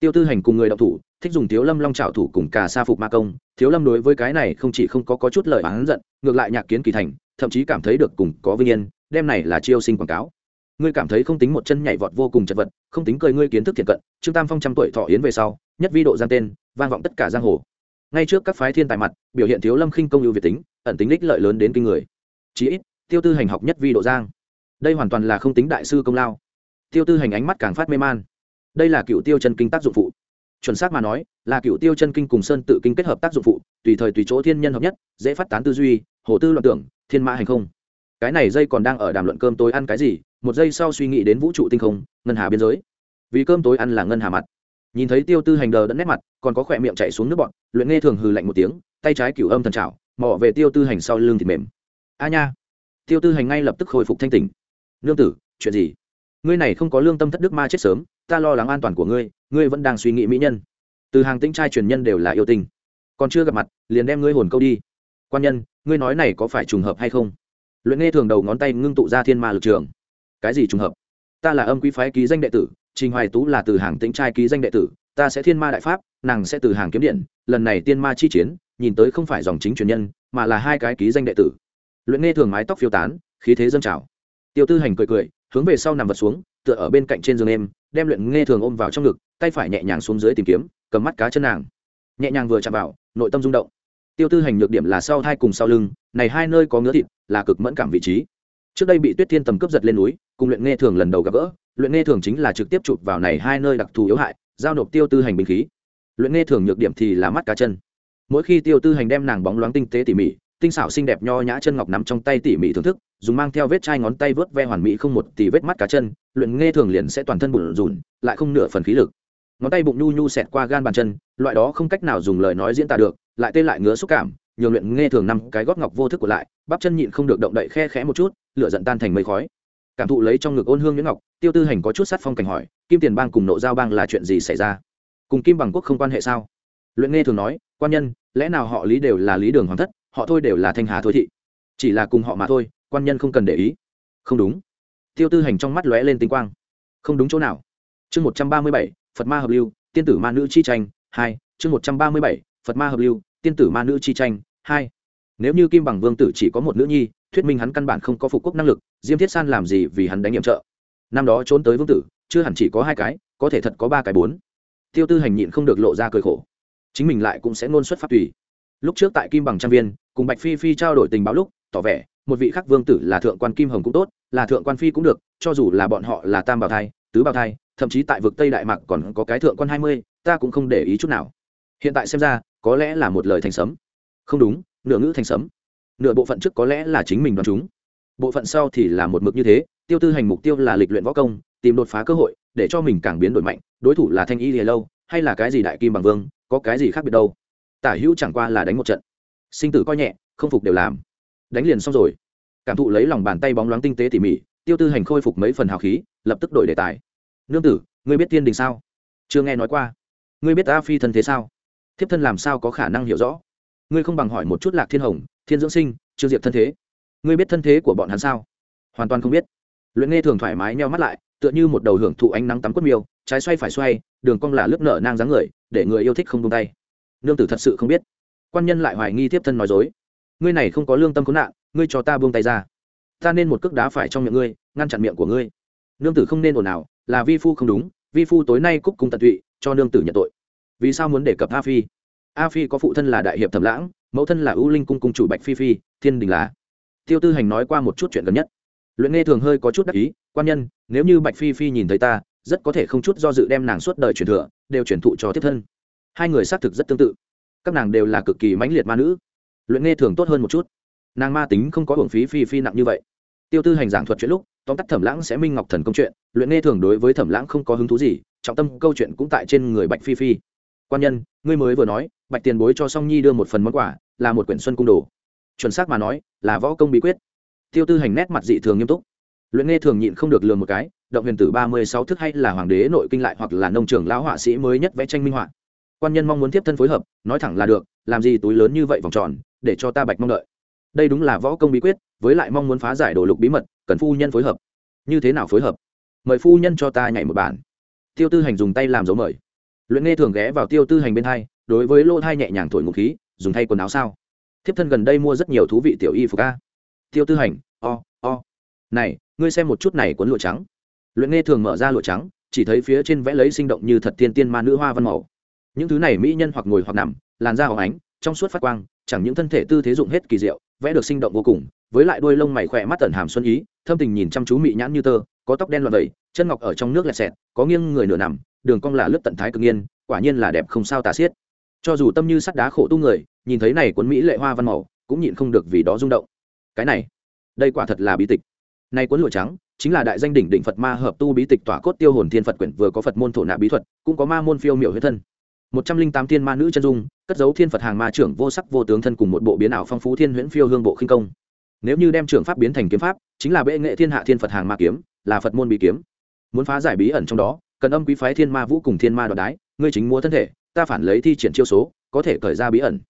Tiêu tư hành cùng người đọc thủ thích dùng thiếu lâm long trào thủ cùng cả sa phục ma công. Thiếu lâm đối với cái này không chỉ không có, có chút lời bán giận ngược lại nhạc kiến kỳ thành thậm chí cảm thấy được cùng có vinh yên đem này là chiêu sinh quảng cáo. Ngươi cảm thấy không tính một chân nhảy vọt vô cùng chật vật không tính cười ngươi kiến thức thiện cận trương tam phong trăm tuổi thọ yến về sau nhất vi độ gian tên vang vọng tất cả giang hồ. Ngay trước các phái thiên tài mặt biểu hiện thiếu lâm khinh công ưu việt tính ẩn tính đích lợi lớn đến kinh người. Chí ít tiêu tư hành học nhất vi độ giang. Đây hoàn toàn là không tính đại sư công lao. Tiêu tư hành ánh mắt càng phát mê man. Đây là cựu tiêu chân kinh tác dụng phụ. Chuẩn xác mà nói, là cựu tiêu chân kinh cùng sơn tự kinh kết hợp tác dụng phụ, tùy thời tùy chỗ thiên nhân hợp nhất, dễ phát tán tư duy, hồ tư loạn tưởng, thiên mã hành không. Cái này dây còn đang ở đàm luận cơm tối ăn cái gì, một giây sau suy nghĩ đến vũ trụ tinh không, ngân hà biên giới. Vì cơm tối ăn là ngân hà mặt. Nhìn thấy tiêu tư hành đờ đẫn nét mặt, còn có khỏe miệng chạy xuống nước bọn luyện nghe thường hừ lạnh một tiếng, tay trái cửu âm thần trào mỏ về tiêu tư hành sau lưng thịt mềm. A nha tiêu tư hành ngay lập tức hồi phục thanh tỉnh. Nương tử, chuyện gì? Ngươi này không có lương tâm thất đức ma chết sớm, ta lo lắng an toàn của ngươi ngươi vẫn đang suy nghĩ mỹ nhân. Từ hàng tinh trai truyền nhân đều là yêu tình còn chưa gặp mặt, liền đem ngươi hồn câu đi. Quan nhân, ngươi nói này có phải trùng hợp hay không? Luyện nghe thường đầu ngón tay ngưng tụ ra thiên ma lực trường. Cái gì trùng hợp? Ta là âm quý phái ký danh đệ tử, trình hoài tú là từ hàng tĩnh trai ký danh đệ tử, ta sẽ thiên ma đại pháp, nàng sẽ từ hàng kiếm điện, lần này tiên ma chi chiến, nhìn tới không phải dòng chính truyền nhân, mà là hai cái ký danh đệ tử luyện nghe thường mái tóc phiêu tán, khí thế dâng trào. Tiêu tư hành cười cười, hướng về sau nằm vật xuống, tựa ở bên cạnh trên giường em, đem luyện nghe thường ôm vào trong ngực, tay phải nhẹ nhàng xuống dưới tìm kiếm, cầm mắt cá chân nàng. Nhẹ nhàng vừa chạm vào, nội tâm rung động. Tiêu tư hành nhược điểm là sau thai cùng sau lưng, này hai nơi có ngứa thịt, là cực mẫn cảm vị trí. Trước đây bị tuyết thiên tầm cướp giật lên núi, cùng luyện nghe thường lần đầu gặp gỡ, luyện nghe thường chính là trực tiếp chụp vào này hai nơi đặc thù yếu hại, giao nộp tiêu tư hành binh khí. Luyện nghe thường nhược điểm thì là mắt cá chân. Mỗi khi tiêu tư hành đem nàng bóng loáng tinh tế tỉ mỉ tinh xảo xinh đẹp nho nhã chân ngọc nắm trong tay tỉ mỉ thưởng thức, dùng mang theo vết chai ngón tay vớt ve hoàn mỹ không một tỉ vết mắt cá chân, luyện nghe thường liền sẽ toàn thân bùn rùn lại không nửa phần khí lực. Ngón tay bụng nhu nhu xẹt qua gan bàn chân, loại đó không cách nào dùng lời nói diễn tả được, lại tê lại ngứa xúc cảm nhường luyện nghe thường năm cái gót ngọc vô thức của lại, bắp chân nhịn không được động đậy khe khẽ một chút, lửa giận tan thành mây khói. Cảm thụ lấy trong ngực ôn hương nhuyễn ngọc, tiêu tư hành có chút sát phong cảnh hỏi, kim tiền bang cùng nộ giao bang là chuyện gì xảy ra? Cùng kim bằng quốc không quan hệ sao? Luyện nghe thường nói, quan nhân, lẽ nào họ lý đều là lý đường hoàng thất? Họ thôi đều là thanh hà thôi thị. Chỉ là cùng họ mà thôi, quan nhân không cần để ý. Không đúng. Tiêu tư hành trong mắt lóe lên tinh quang. Không đúng chỗ nào. Chương một trăm ba mươi bảy, phật ma hợp lưu, tiên tử ma nữ chi tranh, hai. Chương một trăm ba mươi bảy, phật ma hợp lưu, tiên tử ma nữ chi tranh, hai. Nếu như kim bằng vương tử chỉ có một nữ nhi, thuyết minh hắn căn bản không có phục quốc năng lực, diêm thiết san làm gì vì hắn đánh nhiệm trợ? Năm đó trốn tới vương tử, chưa hẳn chỉ có hai cái, có thể thật có ba cái bốn. Tiêu tư hành nhịn không được lộ ra cười khổ. Chính mình lại cũng sẽ ngôn xuất pháp tùy. Lúc trước tại kim bằng trang viên cùng bạch phi phi trao đổi tình báo lúc, tỏ vẻ, một vị khắc vương tử là thượng quan kim hồng cũng tốt, là thượng quan phi cũng được, cho dù là bọn họ là tam bảo thai, tứ bảo thai, thậm chí tại vực tây đại mạc còn có cái thượng quan hai mươi, ta cũng không để ý chút nào. Hiện tại xem ra, có lẽ là một lời thành sấm. Không đúng, nửa ngữ thành sấm. Nửa bộ phận trước có lẽ là chính mình đoán chúng. Bộ phận sau thì là một mực như thế, tiêu tư hành mục tiêu là lịch luyện võ công, tìm đột phá cơ hội, để cho mình càng biến đổi mạnh, đối thủ là thanh y lìa lâu, hay là cái gì đại kim bằng vương, có cái gì khác biệt đâu? Tả hữu chẳng qua là đánh một trận sinh tử coi nhẹ, không phục đều làm. Đánh liền xong rồi. Cảm thụ lấy lòng bàn tay bóng loáng tinh tế tỉ mỉ, tiêu tư hành khôi phục mấy phần hào khí, lập tức đổi đề tài. Nương tử, ngươi biết tiên đình sao? Chưa nghe nói qua. Ngươi biết a phi thân thế sao? Thiếp thân làm sao có khả năng hiểu rõ? Ngươi không bằng hỏi một chút lạc thiên hồng, thiên dưỡng sinh chưa diệp thân thế. Ngươi biết thân thế của bọn hắn sao? Hoàn toàn không biết. Luyện nghe thường thoải mái nheo mắt lại, tựa như một đầu hưởng thụ ánh nắng tắm quất miêu, trái xoay phải xoay, đường cong là lớp nở nang dáng người, để người yêu thích không tung tay. Nương tử thật sự không biết quan nhân lại hoài nghi tiếp thân nói dối. Ngươi này không có lương tâm khốn nạn, ngươi cho ta buông tay ra. Ta nên một cước đá phải trong miệng ngươi, ngăn chặn miệng của ngươi. Nương tử không nên ồn ào, là vi phu không đúng, vi phu tối nay cúc cung tận tụy, cho nương tử nhận tội. Vì sao muốn đề cập a phi? A phi có phụ thân là đại hiệp thẩm lãng, mẫu thân là ưu linh cung cung chủ bạch phi phi, thiên đình là tiêu tư hành nói qua một chút chuyện gần nhất. Luyện nghe thường hơi có chút đắc ý, quan nhân, nếu như bạch phi phi nhìn thấy ta, rất có thể không chút do dự đem nàng suốt đời truyền thừa, đều truyền thụ cho tiếp thân. Hai người xác thực rất tương tự các nàng đều là cực kỳ mãnh liệt ma nữ. Luyện nghe thường tốt hơn một chút. Nàng ma tính không có hưởng phí phi phi nặng như vậy. Tiêu tư hành giảng thuật chuyện lúc, tóm tắt thẩm lãng sẽ minh ngọc thần công chuyện, luyện nghe thường đối với thẩm lãng không có hứng thú gì, trọng tâm câu chuyện cũng tại trên người bạch phi phi. Quan nhân, ngươi mới vừa nói, bạch tiền bối cho song nhi đưa một phần món quà, là một quyển xuân cung đồ. Chuẩn xác mà nói, là võ công bí quyết. Tiêu tư hành nét mặt dị thường nghiêm túc. Luyện nghe thường nhịn không được lừa một cái, động huyền tử ba mươi sáu thức hay là hoàng đế nội kinh lại hoặc là nông trường lão họa sĩ mới nhất vẽ tranh minh họa quan nhân mong muốn tiếp thân phối hợp nói thẳng là được làm gì túi lớn như vậy vòng tròn để cho ta bạch mong đợi. Đây đúng là võ công bí quyết với lại mong muốn phá giải đồ lục bí mật cần phu nhân phối hợp. Như thế nào phối hợp? Mời phu nhân cho ta nhảy một bản. Tiêu tư hành dùng tay làm dấu mời. Luyện nghe thường ghé vào tiêu tư hành bên hai đối với lô thai nhẹ nhàng thổi ngục khí dùng thay quần áo sao? Thiếp thân gần đây mua rất nhiều thú vị tiểu y phục ca tiêu tư hành o、oh, o、oh. này ngươi xem một chút này cuốn lụa trắng. Luyện nghe thường mở ra lụa trắng chỉ thấy phía trên vẽ lấy sinh động như thật tiên tiên ma nữ hoa văn màu những thứ này mỹ nhân hoặc ngồi hoặc nằm, làn da hóng ánh, trong suốt phát quang, chẳng những thân thể tư thế dụng hết kỳ diệu, vẽ được sinh động vô cùng, với lại đôi lông mày khỏe mắt tẩn hàm xuân ý, thâm tình nhìn chăm chú mị nhãn như tơ, có tóc đen loạn vẩy, chân ngọc ở trong nước lẹt xẹt, có nghiêng người nửa nằm, đường cong là lớp tận thái cực nhiên, quả nhiên là đẹp không sao tả xiết. Cho dù tâm như sắt đá khổ tu người, nhìn thấy này cuốn mỹ lệ hoa văn màu, cũng nhịn không được vì đó rung động. Cái này, đây quả thật là bí tịch. Nay cuốn lụa trắng, chính là đại danh đỉnh đỉnh phật ma hợp tu bí tịch tỏa cốt tiêu hồn thiên phật quyển vừa có phật môn thổ nạp bí thuật, cũng có ma môn phiêu miểu huyết thân một trăm linh tám thiên ma nữ chân dung, cất dấu thiên phật hàng ma trưởng vô sắc vô tướng thân cùng một bộ biến ảo phong phú thiên huyễn phiêu hương bộ khinh công. Nếu như đem trưởng pháp biến thành kiếm pháp, chính là bệ nghệ thiên hạ thiên phật hàng ma kiếm, là phật môn bí kiếm. Muốn phá giải bí ẩn trong đó, cần âm quý phái thiên ma vũ cùng thiên ma đoạt đái, ngươi chính mua thân thể, ta phản lấy thi triển chiêu số, có thể cởi ra bí ẩn.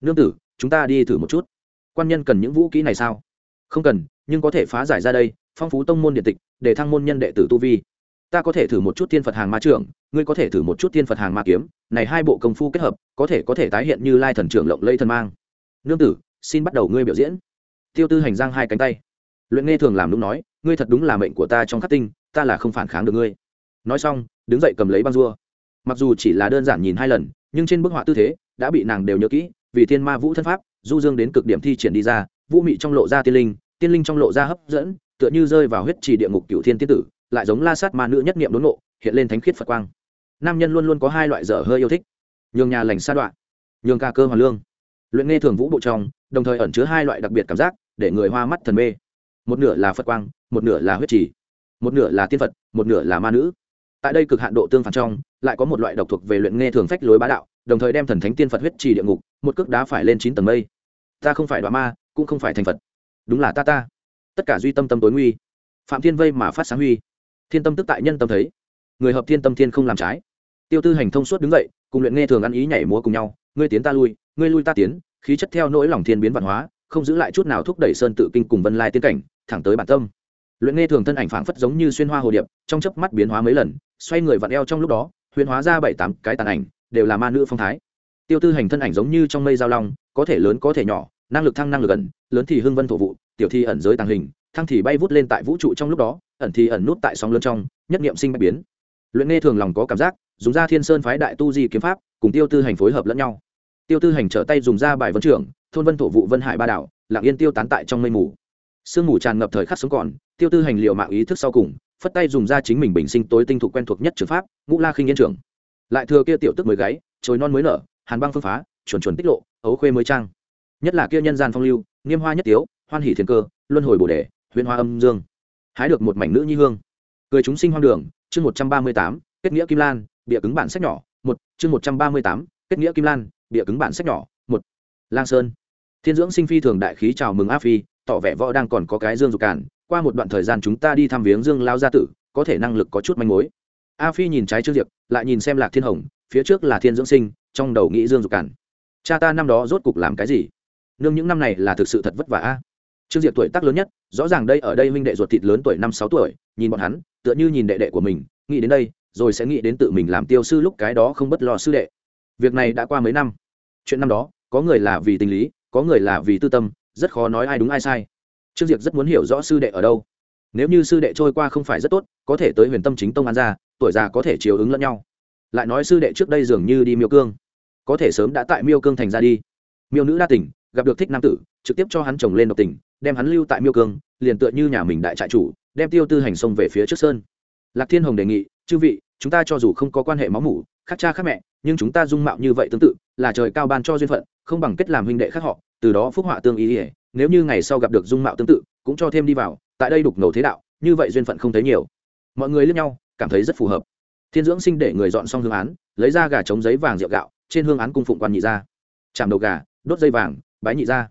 Nương tử, chúng ta đi thử một chút. Quan nhân cần những vũ kỹ này sao? Không cần, nhưng có thể phá giải ra đây, phong phú tông môn điện tịch, để thăng môn nhân đệ tử tu vi ta có thể thử một chút thiên phật hàng ma trưởng, ngươi có thể thử một chút thiên phật hàng ma kiếm, này hai bộ công phu kết hợp, có thể có thể tái hiện như lai thần trưởng lộng lây thần mang. Nương tử, xin bắt đầu ngươi biểu diễn. Tiêu tư hành giang hai cánh tay. Luyện nghe thường làm đúng nói, ngươi thật đúng là mệnh của ta trong khắc tinh, ta là không phản kháng được ngươi. Nói xong, đứng dậy cầm lấy băng dua mặc dù chỉ là đơn giản nhìn hai lần, nhưng trên bức họa tư thế đã bị nàng đều nhớ kỹ, vì thiên ma vũ thân pháp, du dương đến cực điểm thi triển đi ra, vũ mị trong lộ ra tiên linh tiên linh trong lộ ra hấp dẫn, tựa như rơi vào huyết trì địa ngục cựu thiên tiên tử lại giống la sát ma nữ nhất niệm đốn ngộ, hiện lên thánh khiết phật quang. Nam nhân luôn luôn có hai loại dở hơi yêu thích. Nhường nhà lành sa đoạn, nhường ca cơ hoàn lương. Luyện nghe thường vũ bộ trong, đồng thời ẩn chứa hai loại đặc biệt cảm giác, để người hoa mắt thần mê. Một nửa là phật quang, một nửa là huyết trì. Một nửa là tiên phật, một nửa là ma nữ. Tại đây cực hạn độ tương phản trong, lại có một loại độc thuộc về luyện nghe thường phách lối bá đạo, đồng thời đem thần thánh tiên phật huyết trì địa ngục, một cước đá phải lên chín tầng mây. Ta không phải đoá ma, cũng không phải thành phật. Đúng là ta ta. Tất cả duy tâm tâm tối nguy. Phạm thiên vây mà phát sáng huy thiên tâm tức tại nhân tâm thấy. Người hợp thiên tâm thiên không làm trái. Tiêu tư hành thông suốt đứng dậy, cùng luyện nghe thường ăn ý nhảy múa cùng nhau. Ngươi tiến ta lui, ngươi lui ta tiến, khí chất theo nỗi lòng thiên biến văn hóa, không giữ lại chút nào thúc đẩy sơn tự kinh cùng vân lai tiến cảnh, thẳng tới bản tâm. Luyện nghe thường thân ảnh phảng phất giống như xuyên hoa hồ điệp, trong chớp mắt biến hóa mấy lần, xoay người vặn eo trong lúc đó, huyền hóa ra bảy tám cái tàn ảnh, đều là ma nữ phong thái. Tiêu tư hành thân ảnh giống như trong mây giao long, có thể lớn có thể nhỏ, năng lực thăng năng lực ẩn lớn thì hưng vân thổ vụ, tiểu thi ẩn giới tàng hình thăng thì bay vút lên tại vũ trụ trong lúc đó, ẩn thì ẩn nút tại sóng lớn trong, nhất niệm sinh bạch biến. Luyện nghe thường lòng có cảm giác, dùng ra thiên sơn phái đại tu di kiếm pháp, cùng tiêu tư hành phối hợp lẫn nhau. Tiêu tư hành trở tay dùng ra bài vấn trưởng, thôn vân thổ vụ vân hải ba đảo lạng yên tiêu tán tại trong mây mù. Sương mù tràn ngập thời khắc sống còn, tiêu tư hành liệu mạng ý thức sau cùng, phất tay dùng ra chính mình bình sinh tối tinh thục quen thuộc nhất trường pháp, ngũ la khinh yên trưởng. Lại thừa kia tiểu tức mới gáy trồi non mới nở, hàn băng phương phá, chuẩn chuẩn tích lộ, ấu khuê mới trang. Nhất là kia nhân gian phong lưu, nghiêm hoa nhất tiếu, hoan hỷ thiên cơ, luân hồi bồ đề huyền hoa âm dương, hái được một mảnh nữ nhi hương. Cười chúng sinh hoang đường, chương một trăm ba mươi tám, kết nghĩa kim lan, bịa cứng bản sách nhỏ, một, chương một trăm ba mươi tám, kết nghĩa kim lan, bịa cứng bản sách nhỏ, một. Lang sơn. Thiên dưỡng sinh phi thường đại khí chào mừng a phi, tỏ vẻ võ đang còn có cái dương dục cản. Qua một đoạn thời gian chúng ta đi thăm viếng dương lao gia tử, có thể năng lực có chút manh mối. A phi nhìn trái trương diệp, lại nhìn xem lạc thiên hồng, phía trước là thiên dưỡng sinh, trong đầu nghĩ dương dục cản. Cha ta năm đó rốt cục làm cái gì? Nương, những năm này là thực sự thật vất vả a trương diệp tuổi tác lớn nhất, rõ ràng đây ở đây huynh đệ ruột thịt lớn tuổi năm sáu tuổi, nhìn bọn hắn, tựa như nhìn đệ đệ của mình, nghĩ đến đây, rồi sẽ nghĩ đến tự mình làm tiêu sư lúc cái đó không bất lo sư đệ. Việc này đã qua mấy năm. Chuyện năm đó, có người là vì tình lý, có người là vì tư tâm, rất khó nói ai đúng ai sai. Trương diệp rất muốn hiểu rõ sư đệ ở đâu. Nếu như sư đệ trôi qua không phải rất tốt, có thể tới huyền tâm chính tông an ra tuổi già có thể chiều ứng lẫn nhau. Lại nói sư đệ trước đây dường như đi miêu cương. Có thể sớm đã tại miêu cương thành ra đi. Miêu nữ đa tỉnh gặp được thích nam tử, trực tiếp cho hắn chồng lên độc tình đem hắn lưu tại miêu cương, liền tựa như nhà mình đại trại chủ, đem tiêu tư hành sông về phía trước sơn. Lạc thiên hồng đề nghị, chư vị, chúng ta cho dù không có quan hệ máu mủ, khác cha khác mẹ, nhưng chúng ta dung mạo như vậy tương tự, là trời cao ban cho duyên phận, không bằng kết làm huynh đệ khác họ, từ đó phúc họa tương ý ỉa nếu như ngày sau gặp được dung mạo tương tự, cũng cho thêm đi vào, tại đây đục ngầu thế đạo, như vậy duyên phận không thấy nhiều. Mọi người lướt nhau, cảm thấy rất phù hợp. Thiên dưỡng sinh để người dọn xong hương án, lấy ra gà trống giấy vàng rượu gạo, trên hương án cung phụng quan nhị ra chạm đầu gà, đốt dây vàng, bái nhị ra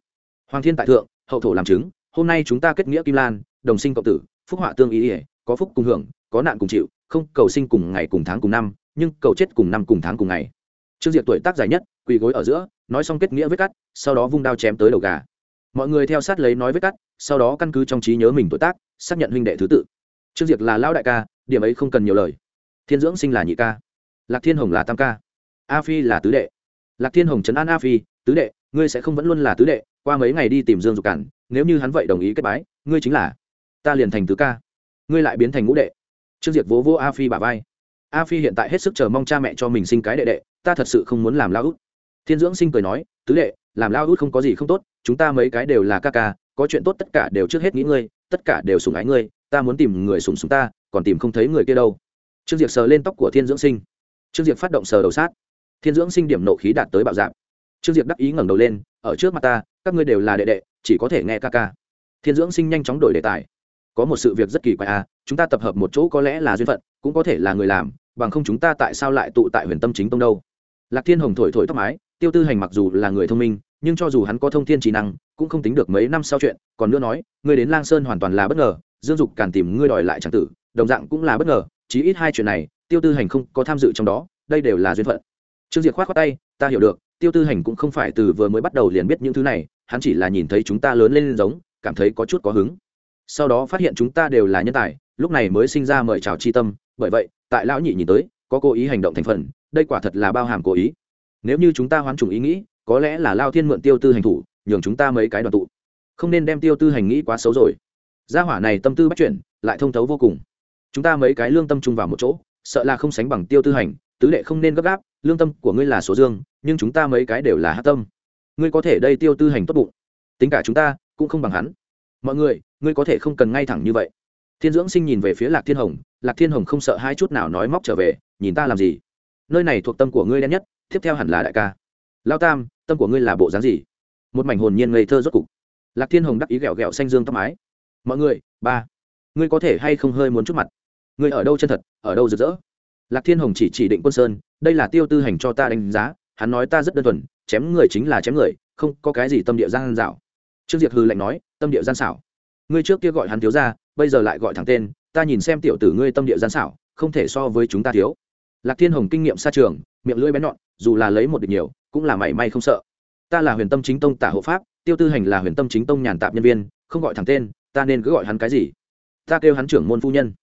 hoàng thiên tại thượng hậu thổ làm chứng, hôm nay chúng ta kết nghĩa kim lan, đồng sinh cộng tử, phúc họa tương ý ỉa có phúc cùng hưởng, có nạn cùng chịu, không, cầu sinh cùng ngày cùng tháng cùng năm, nhưng cầu chết cùng năm cùng tháng cùng ngày. Trương diệp tuổi tác dài nhất, quỳ gối ở giữa, nói xong kết nghĩa vết cắt, sau đó vung đao chém tới đầu gà. Mọi người theo sát lấy nói vết cắt, sau đó căn cứ trong trí nhớ mình tuổi tác, xác nhận huynh đệ thứ tự. Trương diệp là lão đại ca, điểm ấy không cần nhiều lời. Thiên dưỡng sinh là nhị ca. Lạc thiên hồng là tam ca. A phi là tứ đệ. Lạc thiên hồng trấn an a phi, tứ đệ ngươi sẽ không vẫn luôn là tứ đệ, qua mấy ngày đi tìm dương dục cản, nếu như hắn vậy đồng ý kết bái, ngươi chính là, ta liền thành tứ ca. Ngươi lại biến thành ngũ đệ. Trương diệt vỗ vỗ a phi bà vai. A phi hiện tại hết sức chờ mong cha mẹ cho mình sinh cái đệ đệ, ta thật sự không muốn làm lao út. Thiên dưỡng sinh cười nói, tứ đệ, làm lao út không có gì không tốt, chúng ta mấy cái đều là ca ca, có chuyện tốt tất cả đều trước hết nghĩ ngươi, tất cả đều sùng ái ngươi, ta muốn tìm người sùng sùng ta, còn tìm không thấy người kia đâu. Trương diệp sờ lên tóc của thiên dưỡng sinh. Trương diệp phát động sờ đầu sát. Thiên dưỡng sinh điểm nộ khí đạt tới bạo dạng trương diệp đắc ý ngẩng đầu lên, ở trước mặt ta, các ngươi đều là đệ đệ, chỉ có thể nghe ca ca. Thiên dưỡng sinh nhanh chóng đổi đề tài. Có một sự việc rất kỳ quái à chúng ta tập hợp một chỗ có lẽ là duyên phận, cũng có thể là người làm, bằng không chúng ta tại sao lại tụ tại huyền tâm chính tông đâu? Lạc thiên hồng thổi thổi tóc mái, tiêu tư hành mặc dù là người thông minh, nhưng cho dù hắn có thông thiên trí năng, cũng không tính được mấy năm sau chuyện, còn nữa nói, ngươi đến lang sơn hoàn toàn là bất ngờ, dương dục càn tìm ngươi đòi lại tràng tử, đồng dạng cũng là bất ngờ, chí ít hai chuyện này, tiêu tư hành không có tham dự trong đó, đây đều là duyên phận. Trương diệt khoát khoát tay, ta hiểu được tiêu tư hành cũng không phải từ vừa mới bắt đầu liền biết những thứ này, hắn chỉ là nhìn thấy chúng ta lớn lên giống, cảm thấy có chút có hứng. Sau đó phát hiện chúng ta đều là nhân tài, lúc này mới sinh ra mời chào chi tâm, bởi vậy, tại lão nhị nhìn tới, có cố ý hành động thành phần, đây quả thật là bao hàm cố ý. Nếu như chúng ta hoán trùng ý nghĩ, có lẽ là lao thiên mượn tiêu tư hành thủ, nhường chúng ta mấy cái đoàn tụ. Không nên đem tiêu tư hành nghĩ quá xấu rồi. Gia hỏa này tâm tư bắt chuyển, lại thông thấu vô cùng. Chúng ta mấy cái lương tâm chung vào một chỗ, sợ là không sánh bằng tiêu tư hành, tứ đệ không nên gấp gáp lương tâm của ngươi là số dương, nhưng chúng ta mấy cái đều là hát tâm. Ngươi có thể đây tiêu tư hành tốt bụng. Tính cả chúng ta, cũng không bằng hắn. Mọi người, ngươi có thể không cần ngay thẳng như vậy. Thiên dưỡng sinh nhìn về phía lạc thiên hồng, lạc thiên hồng không sợ hai chút nào nói móc trở về, nhìn ta làm gì? Nơi này thuộc tâm của ngươi đen nhất, tiếp theo hẳn là đại ca. Lao tam, tâm của ngươi là bộ dáng gì? Một mảnh hồn nhiên ngây thơ rốt cục. Lạc thiên hồng đắc ý ghẹo ghẹo xanh dương tóc mái. Mọi người, ba, ngươi có thể hay không hơi muốn chút mặt? Ngươi ở đâu chân thật, ở đâu rực rỡ? Lạc thiên hồng chỉ chỉ định quân sơn, đây là tiêu tư hành cho ta đánh giá, hắn nói ta rất đơn thuần, chém người chính là chém người, không có cái gì tâm địa gian dạo trương diệp hư lạnh nói, tâm địa gian xảo. Ngươi trước kia gọi hắn thiếu ra bây giờ lại gọi thẳng tên, ta nhìn xem tiểu tử ngươi tâm địa gian xảo, không thể so với chúng ta thiếu. Lạc thiên hồng kinh nghiệm xa trường, miệng lưỡi bén nhọn, dù là lấy một địch nhiều, cũng là mảy may không sợ. Ta là huyền tâm chính tông tả hộ pháp, tiêu tư hành là huyền tâm chính tông nhàn tạp nhân viên, không gọi thẳng tên, ta nên cứ gọi hắn cái gì? Ta kêu hắn trưởng môn phu nhân.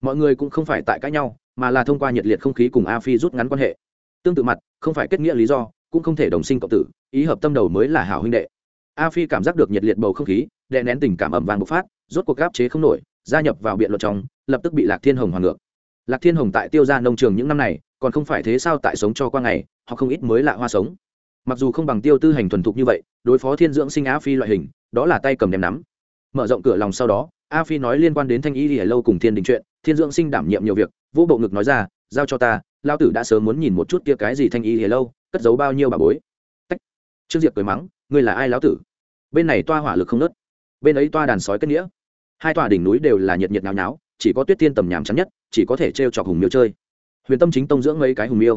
Mọi người cũng không phải tại cãi nhau mà là thông qua nhiệt liệt không khí cùng a phi rút ngắn quan hệ. Tương tự mặt, không phải kết nghĩa lý do, cũng không thể đồng sinh cộng tử, ý hợp tâm đầu mới là hảo huynh đệ. A phi cảm giác được nhiệt liệt bầu không khí, đè nén tình cảm ẩm vàng bộc phát, rốt cuộc gáp chế không nổi, gia nhập vào biện luật trong, lập tức bị lạc thiên hồng hoàn ngược. Lạc thiên hồng tại tiêu gia nông trường những năm này, còn không phải thế sao tại sống cho qua ngày, họ không ít mới lạ hoa sống. Mặc dù không bằng tiêu tư hành thuần thục như vậy, đối phó thiên dưỡng sinh a phi loại hình, đó là tay cầm đem nắm. Mở rộng cửa lòng sau đó, a phi nói liên quan đến thanh y lìa lâu cùng thiên đình chuyện, thiên dưỡng sinh đảm nhiệm nhiều việc vũ bộ ngực nói ra, giao cho ta lao tử đã sớm muốn nhìn một chút kia cái gì thanh y lìa lâu, cất giấu bao nhiêu bà bối. Tách. trương diệp cười mắng, ngươi là ai lão tử? Bên này toa hỏa lực không nớt bên ấy toa đàn sói kết nghĩa. Hai tòa đỉnh núi đều là nhiệt nhiệt náo náo chỉ có tuyết tiên tầm nhàm chắn nhất, chỉ có thể t r e o chọc hùng miêu chơi. Huyền tâm chính tông dưỡng mấy cái hùng miêu.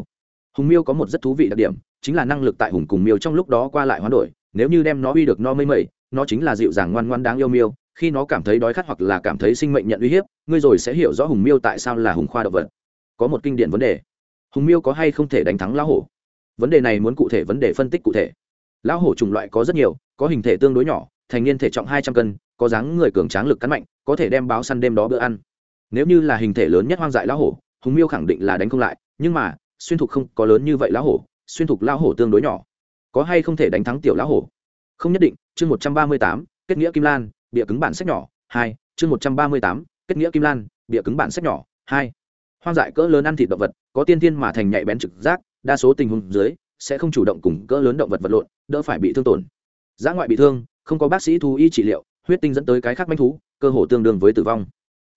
Hùng miêu có một rất thú vị đặc điểm, chính là năng lực tại hùng cùng miêu trong lúc đó qua lại hoán đổi, nếu như đem nó uy được no mây mẩy nó chính là dịu dàng ngoan ngoan đáng yêu miêu khi nó cảm thấy đói khát hoặc là cảm thấy sinh mệnh nhận uy hiếp, ngươi rồi sẽ hiểu rõ hùng miêu tại sao là hùng khoa động vật. Có một kinh điển vấn đề. Hùng miêu có hay không thể đánh thắng lão hổ? Vấn đề này muốn cụ thể vấn đề phân tích cụ thể. Lão hổ chủng loại có rất nhiều, có hình thể tương đối nhỏ, thành niên thể trọng hai trăm cân, có dáng người cường tráng lực cắn mạnh, có thể đem báo săn đêm đó bữa ăn. Nếu như là hình thể lớn nhất hoang dại lão hổ, hùng miêu khẳng định là đánh không lại, nhưng mà, xuyên thục không có lớn như vậy lão hổ, xuyên thục lão hổ tương đối nhỏ. Có hay không thể đánh thắng tiểu lão hổ? Không nhất định, chương một trăm ba mươi tám, kết nghĩa kim lan bịa cứng bản sách nhỏ, hai, chương một trăm ba mươi tám, kết nghĩa kim lan bịa cứng bản sách nhỏ, hai. Hoang dại cỡ lớn ăn thịt động vật, có tiên tiên mà thành nhạy bén trực giác, đa số tình huống dưới, sẽ không chủ động cùng cỡ lớn động vật vật lộn, đỡ phải bị thương tổn. Giá ngoại bị thương, không có bác sĩ thú y trị liệu, huyết tinh dẫn tới cái khác manh thú, cơ hồ tương đương với tử vong.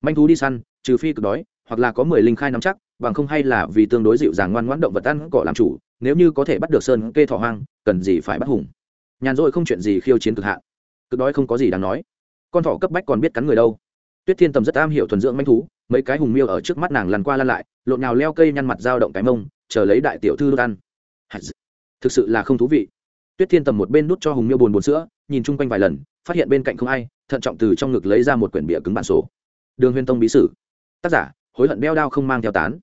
Manh thú đi săn, trừ phi cực đói, hoặc là có mười linh khai nắm chắc, bằng không hay là vì tương đối dịu dàng ngoan ngoãn động vật ăn cỏ làm chủ, nếu như có thể bắt được sơn kê thỏ hoang, cần gì phải bắt hùng. Nhàn rỗi không chuyện gì khiêu chiến cực hạn. Cực đói không có gì đáng nói con thỏ cấp bách còn biết cắn người đâu. Tuyết thiên tầm rất am hiểu thuần dưỡng manh thú, mấy cái hùng miêu ở trước mắt nàng lăn qua lăn lại, lộn nào leo cây nhăn mặt dao động cái mông, chờ lấy đại tiểu thư đốt ăn. Thực sự là không thú vị. Tuyết thiên tầm một bên nút cho hùng miêu bồn bồn sữa, nhìn chung quanh vài lần, phát hiện bên cạnh không ai, thận trọng từ trong ngực lấy ra một quyển bìa cứng bản sổ. Đường Huyên tông bí sử. Tác giả, hối hận đeo đao không mang theo tán.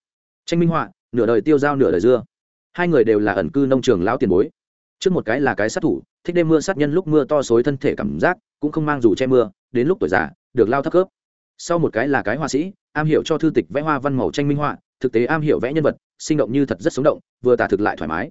Tranh minh họa, nửa đời tiêu dao nửa đời dưa. Hai người đều là ẩn cư nông trường lão tiền bối. Trước một cái là cái sát thủ, thích đêm mưa sát nhân lúc mưa to xối thân thể cảm giác, cũng không mang dù che mưa đến lúc tuổi già, được lao thấp khớp. Sau một cái là cái họa sĩ, am hiểu cho thư tịch vẽ hoa văn màu tranh minh họa, thực tế am hiểu vẽ nhân vật, sinh động như thật rất sống động, vừa tả thực lại thoải mái.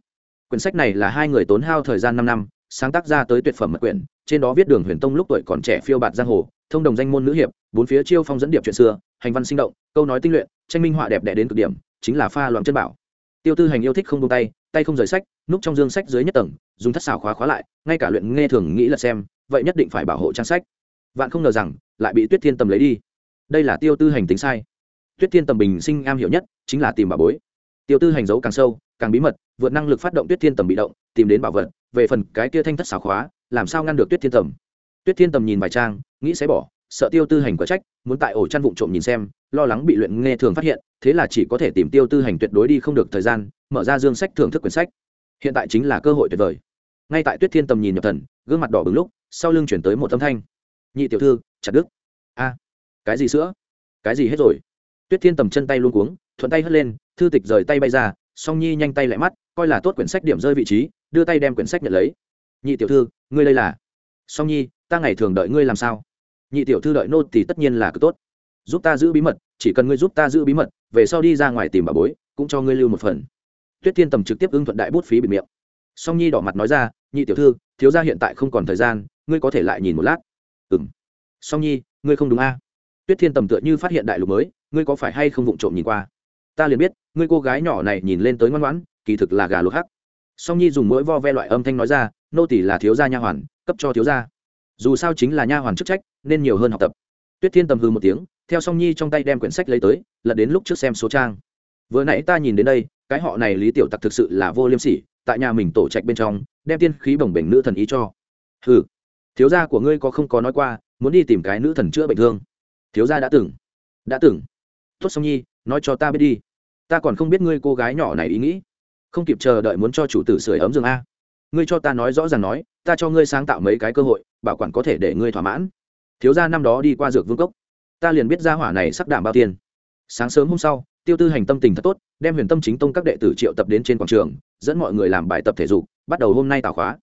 Quyển sách này là hai người tốn hao thời gian năm năm, sáng tác ra tới tuyệt phẩm mật quyển, trên đó viết đường huyền tông lúc tuổi còn trẻ phiêu bạt giang hồ, thông đồng danh môn nữ hiệp, bốn phía chiêu phong dẫn điệp chuyện xưa, hành văn sinh động, câu nói tinh luyện, tranh minh họa đẹp đẽ đến cực điểm, chính là pha loạn chân bảo. Tiêu tư hành yêu thích không buông tay tay không rời sách, núp trong dương sách dưới nhất tầng, dùng thất xào khóa khóa lại, ngay cả luyện nghe thường nghĩ là xem, vậy nhất định phải bảo hộ trang sách vạn không ngờ rằng, lại bị tuyết thiên tầm lấy đi. Đây là tiêu tư hành tính sai. Tuyết thiên tầm bình sinh am hiểu nhất chính là tìm bảo bối. Tiêu tư hành giấu càng sâu, càng bí mật, vượt năng lực phát động tuyết thiên tầm bị động, tìm đến bảo vật, về phần cái kia thanh thất xảo khóa, làm sao ngăn được tuyết thiên tầm? Tuyết thiên tầm nhìn vài trang, nghĩ sẽ bỏ, sợ tiêu tư hành có trách, muốn tại ổ chăn vụng trộm nhìn xem, lo lắng bị luyện nghe thường phát hiện, thế là chỉ có thể tìm tiêu tư hành tuyệt đối đi không được thời gian, mở ra dương sách thưởng thức quyển sách. Hiện tại chính là cơ hội tuyệt vời. Ngay tại tuyết thiên tầm nhìn nhập thần, gương mặt đỏ bừng lúc, sau lưng chuyển tới một âm thanh nhị tiểu thư, chặt đức a, cái gì sữa? Cái gì hết rồi? Tuyết thiên tầm chân tay luôn cuống, thuận tay hất lên, thư tịch rời tay bay ra, song nhi nhanh tay lại mắt, coi là tốt quyển sách điểm rơi vị trí, đưa tay đem quyển sách nhận lấy. Nhị tiểu thư, ngươi đây là? Song nhi, ta ngày thường đợi ngươi làm sao? Nhị tiểu thư đợi nô thì tất nhiên là cực tốt. Giúp ta giữ bí mật, chỉ cần ngươi giúp ta giữ bí mật, về sau đi ra ngoài tìm bà bối, cũng cho ngươi lưu một phần. Tuyết thiên tầm trực tiếp ưng thuận đại bút phí bị miệng. Song nhi đỏ mặt nói ra, nhị tiểu thư, thiếu gia hiện tại không còn thời gian, ngươi có thể lại nhìn một lát song nhi, ngươi không đúng a. Tuyết thiên tầm tựa như phát hiện đại lục mới, ngươi có phải hay không vụng trộm nhìn qua? Ta liền biết, ngươi cô gái nhỏ này nhìn lên tới ngoan ngoãn, kỳ thực là gà luộc hắc. Song nhi dùng mỗi vo ve loại âm thanh nói ra, nô tỷ là thiếu gia nha hoàn, cấp cho thiếu gia. Dù sao chính là nha hoàn chức trách, nên nhiều hơn học tập. Tuyết thiên tầm hư một tiếng, theo song nhi trong tay đem quyển sách lấy tới, lật đến lúc trước xem số trang. Vừa nãy ta nhìn đến đây, cái họ này lý tiểu tặc thực sự là vô liêm sỉ, tại nhà mình tổ trạch bên trong, đem tiên khí bồng bềnh nữ thần ý cho. Hừ, thiếu gia của ngươi có không có nói qua muốn đi tìm cái nữ thần chữa bệnh thương. Thiếu gia đã từng. Đã từng. Tốt song nhi, nói cho ta biết đi. Ta còn không biết ngươi cô gái nhỏ này ý nghĩ. Không kịp chờ đợi muốn cho chủ tử sưởi ấm giường a. Ngươi cho ta nói rõ ràng nói, ta cho ngươi sáng tạo mấy cái cơ hội, bảo quản có thể để ngươi thỏa mãn. Thiếu gia năm đó đi qua dược vương cốc. Ta liền biết gia hỏa này sắc đảm bao tiền. Sáng sớm hôm sau, tiêu tư hành tâm tình thật tốt, đem huyền tâm chính tông các đệ tử triệu tập đến trên quảng trường, dẫn mọi người làm bài tập thể dục, bắt đầu hôm nay tào khóa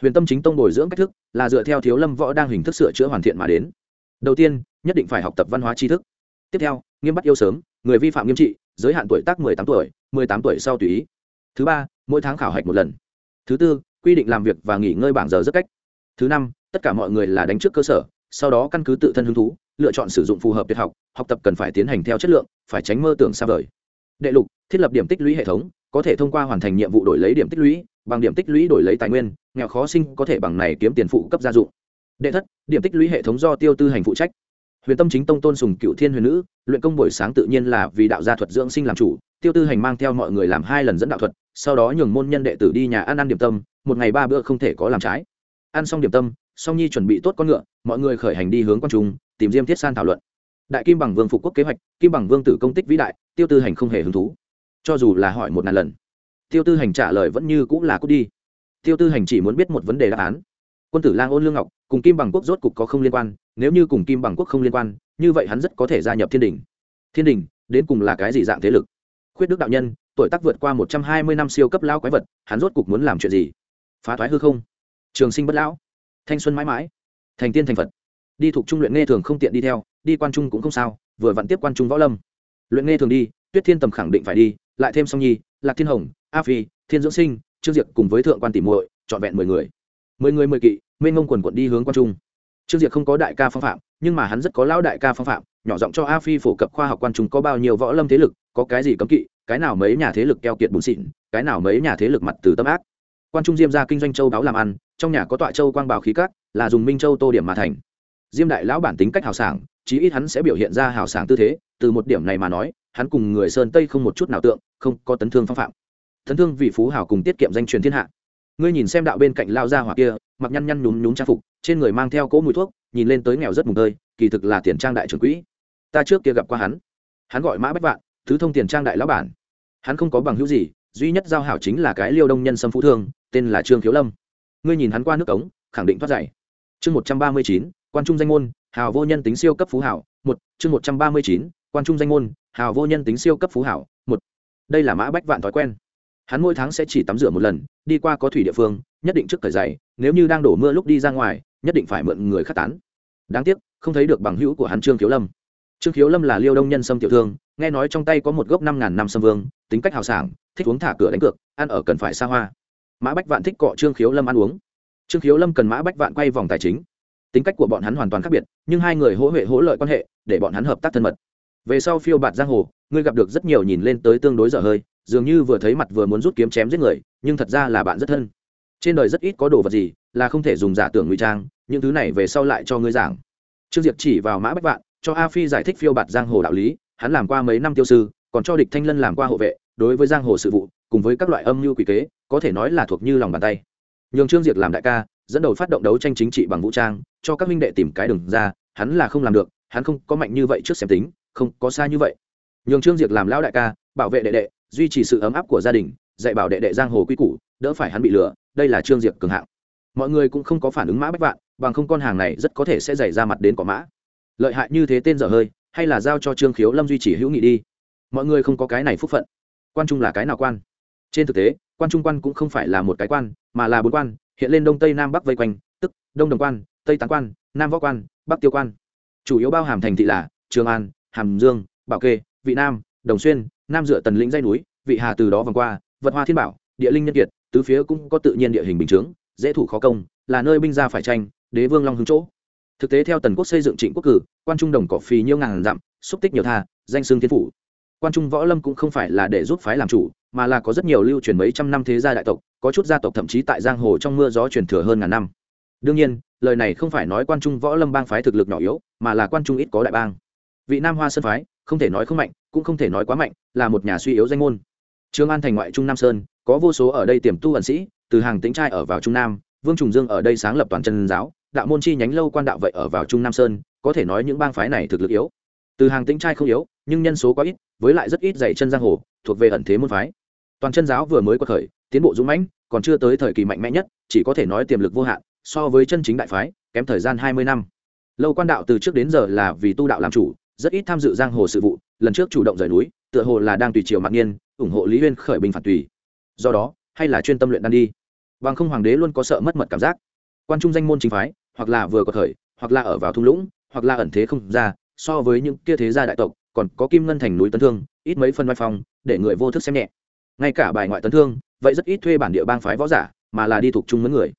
huyền tâm chính tông bồi dưỡng cách thức là dựa theo thiếu lâm võ đang hình thức sửa chữa hoàn thiện mà đến đầu tiên nhất định phải học tập văn hóa tri thức tiếp theo nghiêm bắt yêu sớm người vi phạm nghiêm trị giới hạn tuổi tác 18 tuổi 18 tuổi sau tùy ý thứ ba mỗi tháng khảo hạch một lần thứ tư quy định làm việc và nghỉ ngơi bảng giờ rất cách thứ năm tất cả mọi người là đánh trước cơ sở sau đó căn cứ tự thân hứng thú lựa chọn sử dụng phù hợp tuyệt học học tập cần phải tiến hành theo chất lượng phải tránh mơ tưởng xa vời đệ lục thiết lập điểm tích lũy hệ thống có thể thông qua hoàn thành nhiệm vụ đổi lấy điểm tích lũy, bằng điểm tích lũy đổi lấy tài nguyên, nghèo khó sinh có thể bằng này kiếm tiền phụ cấp gia dụng. Đệ thất, điểm tích lũy hệ thống do tiêu tư hành phụ trách. Huyền tâm chính tông tôn sùng cựu thiên huyền nữ, luyện công buổi sáng tự nhiên là vì đạo gia thuật dưỡng sinh làm chủ, tiêu tư hành mang theo mọi người làm hai lần dẫn đạo thuật, sau đó nhường môn nhân đệ tử đi nhà ăn ăn điểm tâm, một ngày ba bữa không thể có làm trái. Ăn xong điểm tâm, song nhi chuẩn bị tốt con ngựa, mọi người khởi hành đi hướng quan trung, tìm diêm thiết san thảo luận. Đại kim bằng vương phục quốc kế hoạch, kim bằng vương tử công tích vĩ đại, tiêu tư hành không hề hứng thú cho dù là hỏi một ngàn lần, tiêu tư hành trả lời vẫn như cũng là cút đi. Tiêu tư hành chỉ muốn biết một vấn đề đáp án. Quân tử lang ôn lương ngọc cùng kim bằng quốc rốt cục có không liên quan, nếu như cùng kim bằng quốc không liên quan, như vậy hắn rất có thể gia nhập thiên đình. Thiên đình, đến cùng là cái gì dạng thế lực? Khuyết đức đạo nhân, tuổi tác vượt qua một trăm hai mươi năm siêu cấp lao quái vật, hắn rốt cục muốn làm chuyện gì? Phá thoái hư không? Trường sinh bất lão? Thanh xuân mãi mãi? Thành tiên thành phật? Đi thuộc trung luyện nghe thường không tiện đi theo, đi quan trung cũng không sao, vừa vặn tiếp quan trung võ lâm. Luyện nghe thường đi, tuyết thiên tầm khẳng định phải đi lại thêm song nhi, lạc thiên hồng, a phi, thiên dưỡng sinh, trương diệp cùng với thượng quan tỷ muội, trọn vẹn mười người. Mười người mười kỵ, mênh ngông quần quận đi hướng quan trung. Trương diệp không có đại ca phong phạm, nhưng mà hắn rất có lão đại ca phong phạm, nhỏ giọng cho a phi phổ cập khoa học quan trung có bao nhiêu võ lâm thế lực, có cái gì cấm kỵ, cái nào mấy nhà thế lực keo kiệt bùn xịn, cái nào mấy nhà thế lực mặt từ tâm ác. Quan trung diêm ra kinh doanh châu báo làm ăn, trong nhà có tọa châu quang bảo khí cát là dùng minh châu tô điểm mà thành. Diêm đại lão bản tính cách hào sảng, chí ít hắn sẽ biểu hiện ra hào sảng tư thế, từ một điểm này mà nói hắn cùng người sơn tây không một chút nào tượng không có tấn thương phong phạm. Tấn thương vị phú hào cùng tiết kiệm danh truyền thiên hạ. Ngươi nhìn xem đạo bên cạnh lao ra hoặc kia mặc nhăn nhăn nhúm nhúm trang phục trên người mang theo cỗ mùi thuốc nhìn lên tới nghèo rất mùng tơi kỳ thực là tiền trang đại trưởng quỹ. Ta trước kia gặp qua hắn. Hắn gọi mã bách vạn thứ thông tiền trang đại lão bản. Hắn không có bằng hữu gì duy nhất giao hảo chính là cái liêu đông nhân sâm phú thương tên là trương khiếu lâm. Ngươi nhìn hắn qua nước ống, khẳng định thoát giải chương một trăm ba mươi chín quan trung danh môn hào vô nhân tính siêu cấp phú hảo một chương một trăm ba mươi chín quan trung danh môn, hào vô nhân tính siêu cấp phú hảo, một. Đây là mã bách vạn thói quen. Hắn mỗi tháng sẽ chỉ tắm rửa một lần, đi qua có thủy địa phương, nhất định trước thời dày nếu như đang đổ mưa lúc đi ra ngoài, nhất định phải mượn người khắc tán. Đáng tiếc, không thấy được bằng hữu của hắn trương khiếu lâm. Trương khiếu lâm là liêu đông nhân sâm tiểu thương, nghe nói trong tay có một gốc năm ngàn năm sâm vương, tính cách hào sảng, thích uống thả cửa đánh cược, ăn ở cần phải xa hoa. Mã bách vạn thích cọ trương khiếu lâm ăn uống. Trương khiếu lâm cần mã bách vạn quay vòng tài chính. Tính cách của bọn hắn hoàn toàn khác biệt, nhưng hai người hỗ huệ hỗ lợi quan hệ, để bọn hắn hợp tác thân mật về sau phiêu bạt giang hồ, ngươi gặp được rất nhiều nhìn lên tới tương đối dở hơi, dường như vừa thấy mặt vừa muốn rút kiếm chém giết người, nhưng thật ra là bạn rất thân. Trên đời rất ít có đồ vật gì là không thể dùng giả tưởng ngụy trang, những thứ này về sau lại cho ngươi giảng. Trương diệp chỉ vào mã bách vạn, cho a phi giải thích phiêu bạt giang hồ đạo lý, hắn làm qua mấy năm tiêu sư, còn cho địch thanh lân làm qua hộ vệ, đối với giang hồ sự vụ, cùng với các loại âm mưu quỷ kế, có thể nói là thuộc như lòng bàn tay. Nhường trương diệp làm đại ca, dẫn đầu phát động đấu tranh chính trị bằng vũ trang, cho các minh đệ tìm cái đường ra, hắn là không làm được, hắn không có mạnh như vậy trước xem tính không có xa như vậy. Nhường trương diệp làm lão đại ca, bảo vệ đệ đệ, duy trì sự ấm áp của gia đình, dạy bảo đệ đệ giang hồ quy củ, đỡ phải hắn bị lừa, đây là trương diệp cường hạng. Mọi người cũng không có phản ứng mã bách vạn, bằng không con hàng này rất có thể sẽ dày ra mặt đến cỏ mã. Lợi hại như thế tên dở hơi, hay là giao cho trương khiếu lâm duy trì hữu nghị đi. Mọi người không có cái này phúc phận. Quan trung là cái nào quan? Trên thực tế, quan trung quan cũng không phải là một cái quan, mà là bốn quan, hiện lên đông tây nam bắc vây quanh, tức đông đồng quan, tây tán quan, nam võ quan, bắc tiêu quan. Chủ yếu bao hàm thành thị là trường an hàm dương, bảo kê, vị nam, đồng xuyên, nam dựa tần lĩnh dây núi, vị hà từ đó vòng qua, vật hoa thiên bảo, địa linh nhân kiệt, tứ phía cũng có tự nhiên địa hình bình chướng, dễ thủ khó công, là nơi binh gia phải tranh, đế vương long hứng chỗ. Thực tế theo tần quốc xây dựng trịnh quốc cử, quan trung đồng cỏ phì nhiêu ngàn dặm, xúc tích nhiều tha, danh xương thiên phủ. Quan trung võ lâm cũng không phải là để giúp phái làm chủ, mà là có rất nhiều lưu truyền mấy trăm năm thế gia đại tộc, có chút gia tộc thậm chí tại giang hồ trong mưa gió truyền thừa hơn ngàn năm. Đương nhiên, lời này không phải nói quan trung võ lâm bang phái thực lực nhỏ yếu, mà là quan trung ít có đại bang vị nam hoa sơn phái, không thể nói không mạnh, cũng không thể nói quá mạnh, là một nhà suy yếu danh môn. Trương an thành ngoại trung nam sơn, có vô số ở đây tiềm tu ẩn sĩ, từ hàng tính trai ở vào trung nam, vương trùng dương ở đây sáng lập toàn chân giáo, đạo môn chi nhánh lâu quan đạo vậy ở vào trung nam sơn, có thể nói những bang phái này thực lực yếu. Từ hàng tính trai không yếu, nhưng nhân số quá ít, với lại rất ít dạy chân giang hồ, thuộc về ẩn thế môn phái. Toàn chân giáo vừa mới qua khởi, tiến bộ dũng mãnh, còn chưa tới thời kỳ mạnh mẽ nhất, chỉ có thể nói tiềm lực vô hạn, so với chân chính đại phái, kém thời gian hai mươi năm. Lâu quan đạo từ trước đến giờ là vì tu đạo làm chủ rất ít tham dự giang hồ sự vụ, lần trước chủ động rời núi, tựa hồ là đang tùy triều mạc nhiên ủng hộ lý huyên khởi binh phản tùy. Do đó, hay là chuyên tâm luyện đan đi. Bằng không hoàng đế luôn có sợ mất mật cảm giác. Quan trung danh môn chính phái, hoặc là vừa có khởi hoặc là ở vào thung lũng, hoặc là ẩn thế không ra, so với những kia thế gia đại tộc, còn có kim ngân thành núi tấn thương, ít mấy phân vai phong, để người vô thức xem nhẹ. Ngay cả bài ngoại tấn thương, vậy rất ít thuê bản địa bang phái võ giả, mà là đi thuộc chung mấy người.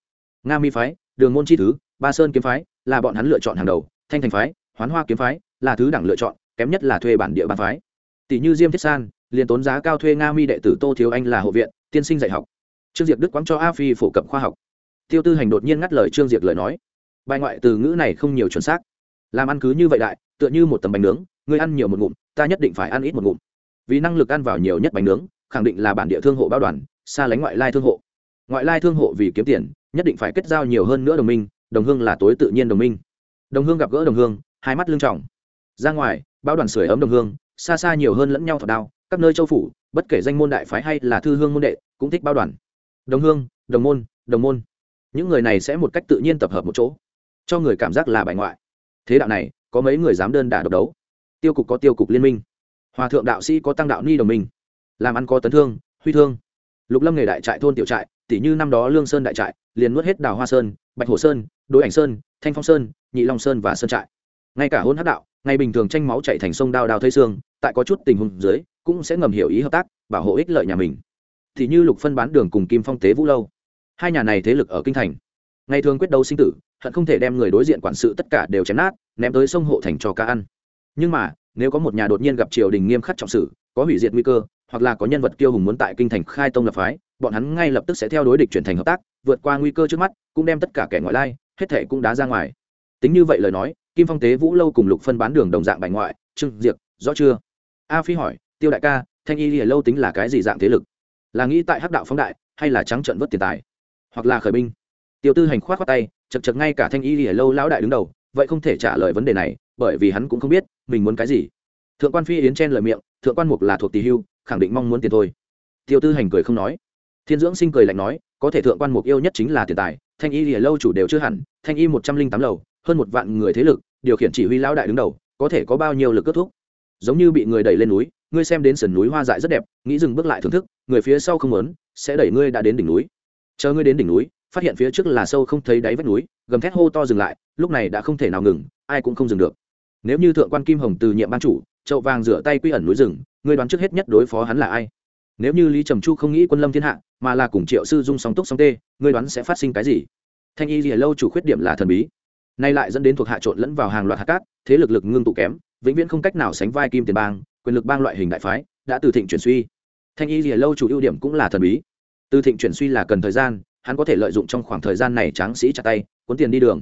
Nga mi phái, đường môn chi thứ, ba sơn kiếm phái, là bọn hắn lựa chọn hàng đầu, thanh thành phái, hoán hoa kiếm phái là thứ đẳng lựa chọn, kém nhất là thuê bản địa bàn phái. Tỷ như diêm thiết san, liền tốn giá cao thuê nga mi đệ tử tô thiếu anh là hộ viện, tiên sinh dạy học. Trương diệp đức quáng cho a phi phổ cập khoa học. Tiêu tư hành đột nhiên ngắt lời trương diệp lời nói. Bài ngoại từ ngữ này không nhiều chuẩn xác. Làm ăn cứ như vậy đại, tựa như một tấm bánh nướng, người ăn nhiều một ngụm, ta nhất định phải ăn ít một ngụm. Vì năng lực ăn vào nhiều nhất bánh nướng, khẳng định là bản địa thương hộ bao đoàn, xa lánh ngoại lai thương hộ. Ngoại lai thương hộ vì kiếm tiền, nhất định phải kết giao nhiều hơn nữa đồng minh, đồng hương là tối tự nhiên đồng minh. Đồng hương gặp gỡ đồng hương, hai mắt lương trọng ra ngoài bao đoàn sưởi ấm đồng hương, xa xa nhiều hơn lẫn nhau thọ đao, các nơi châu phủ, bất kể danh môn đại phái hay là thư hương môn đệ, cũng thích bao đoàn. Đồng hương, đồng môn đồng môn. Những người này sẽ một cách tự nhiên tập hợp một chỗ, cho người cảm giác là bài ngoại. Thế đạo này, có mấy người dám đơn đả độc đấu? Tiêu cục có tiêu cục liên minh. Hòa thượng đạo sĩ có tăng đạo ni đồng minh. Làm ăn có tấn thương, huy thương. Lục lâm nghề đại trại thôn tiểu trại tỷ như năm đó lương sơn đại trại, liền nuốt hết đào hoa sơn, bạch hồ sơn, đối ảnh sơn, thanh phong sơn, nhị long sơn và sơn trại. Ngay cả hôn hát đạo ngày bình thường tranh máu chạy thành sông đao đao thấy xương, tại có chút tình huống dưới, cũng sẽ ngầm hiểu ý hợp tác, bảo hộ ích lợi nhà mình. Thì như lục phân bán đường cùng kim phong tế vũ lâu. Hai nhà này thế lực ở kinh thành. Ngày thường quyết đấu sinh tử, hận không thể đem người đối diện quản sự tất cả đều chém nát, ném tới sông hộ thành cho cá ăn. Nhưng mà, nếu có một nhà đột nhiên gặp triều đình nghiêm khắc trọng sử có hủy diệt nguy cơ, hoặc là có nhân vật kiêu hùng muốn tại kinh thành khai tông lập phái, bọn hắn ngay lập tức sẽ theo đối địch chuyển thành hợp tác, vượt qua nguy cơ trước mắt, cũng đem tất cả kẻ ngoại lai, hết thể cũng đá ra ngoài. Tính như vậy lời nói kim phong tế vũ lâu cùng lục phân bán đường đồng dạng bài ngoại, trương diệp rõ chưa? A phi hỏi, tiêu đại ca, thanh y lìa lâu tính là cái gì dạng thế lực? Là nghĩ tại hắc đạo phóng đại, hay là trắng trận vớt tiền tài? Hoặc là khởi binh? Tiêu tư hành khoát khoát tay, chật chật ngay cả thanh y lìa lâu lão đại đứng đầu, vậy không thể trả lời vấn đề này, bởi vì hắn cũng không biết, mình muốn cái gì. Thượng quan phi yến chen lời miệng, thượng quan mục là thuộc tỷ hưu, khẳng định mong muốn tiền thôi. Tiêu tư hành cười không nói. Thiên dưỡng sinh cười lạnh nói, có thể thượng quan mục yêu nhất chính là tiền tài, thanh y lìa lâu chủ đều chưa hẳn, thanh y một trăm linh tám lầu hơn một vạn người thế lực, điều khiển chỉ huy lão đại đứng đầu, có thể có bao nhiêu lực kết thúc? Giống như bị người đẩy lên núi, ngươi xem đến sườn núi hoa dại rất đẹp, nghĩ dừng bước lại thưởng thức, người phía sau không muốn, sẽ đẩy ngươi đã đến đỉnh núi. Chờ ngươi đến đỉnh núi, phát hiện phía trước là sâu không thấy đáy vách núi, gầm thét hô to dừng lại, lúc này đã không thể nào ngừng, ai cũng không dừng được. Nếu như thượng quan kim hồng từ nhiệm ban chủ, chậu vàng rửa tay quy ẩn núi rừng, ngươi đoán trước hết nhất đối phó hắn là ai? Nếu như lý trầm chu không nghĩ quân lâm thiên hạ, mà là cùng triệu sư dung song túc song tê, ngươi đoán sẽ phát sinh cái gì? Thanh y rìa lâu chủ khuyết điểm là thần bí nay lại dẫn đến thuộc hạ trộn lẫn vào hàng loạt hạt cát, thế lực lực ngưng tụ kém, vĩnh viễn không cách nào sánh vai kim tiền bang, quyền lực bang loại hình đại phái, đã từ thịnh chuyển suy. Thanh y rìa lâu chủ ưu điểm cũng là thần bí. Từ thịnh chuyển suy là cần thời gian, hắn có thể lợi dụng trong khoảng thời gian này tráng sĩ chặt tay, cuốn tiền đi đường.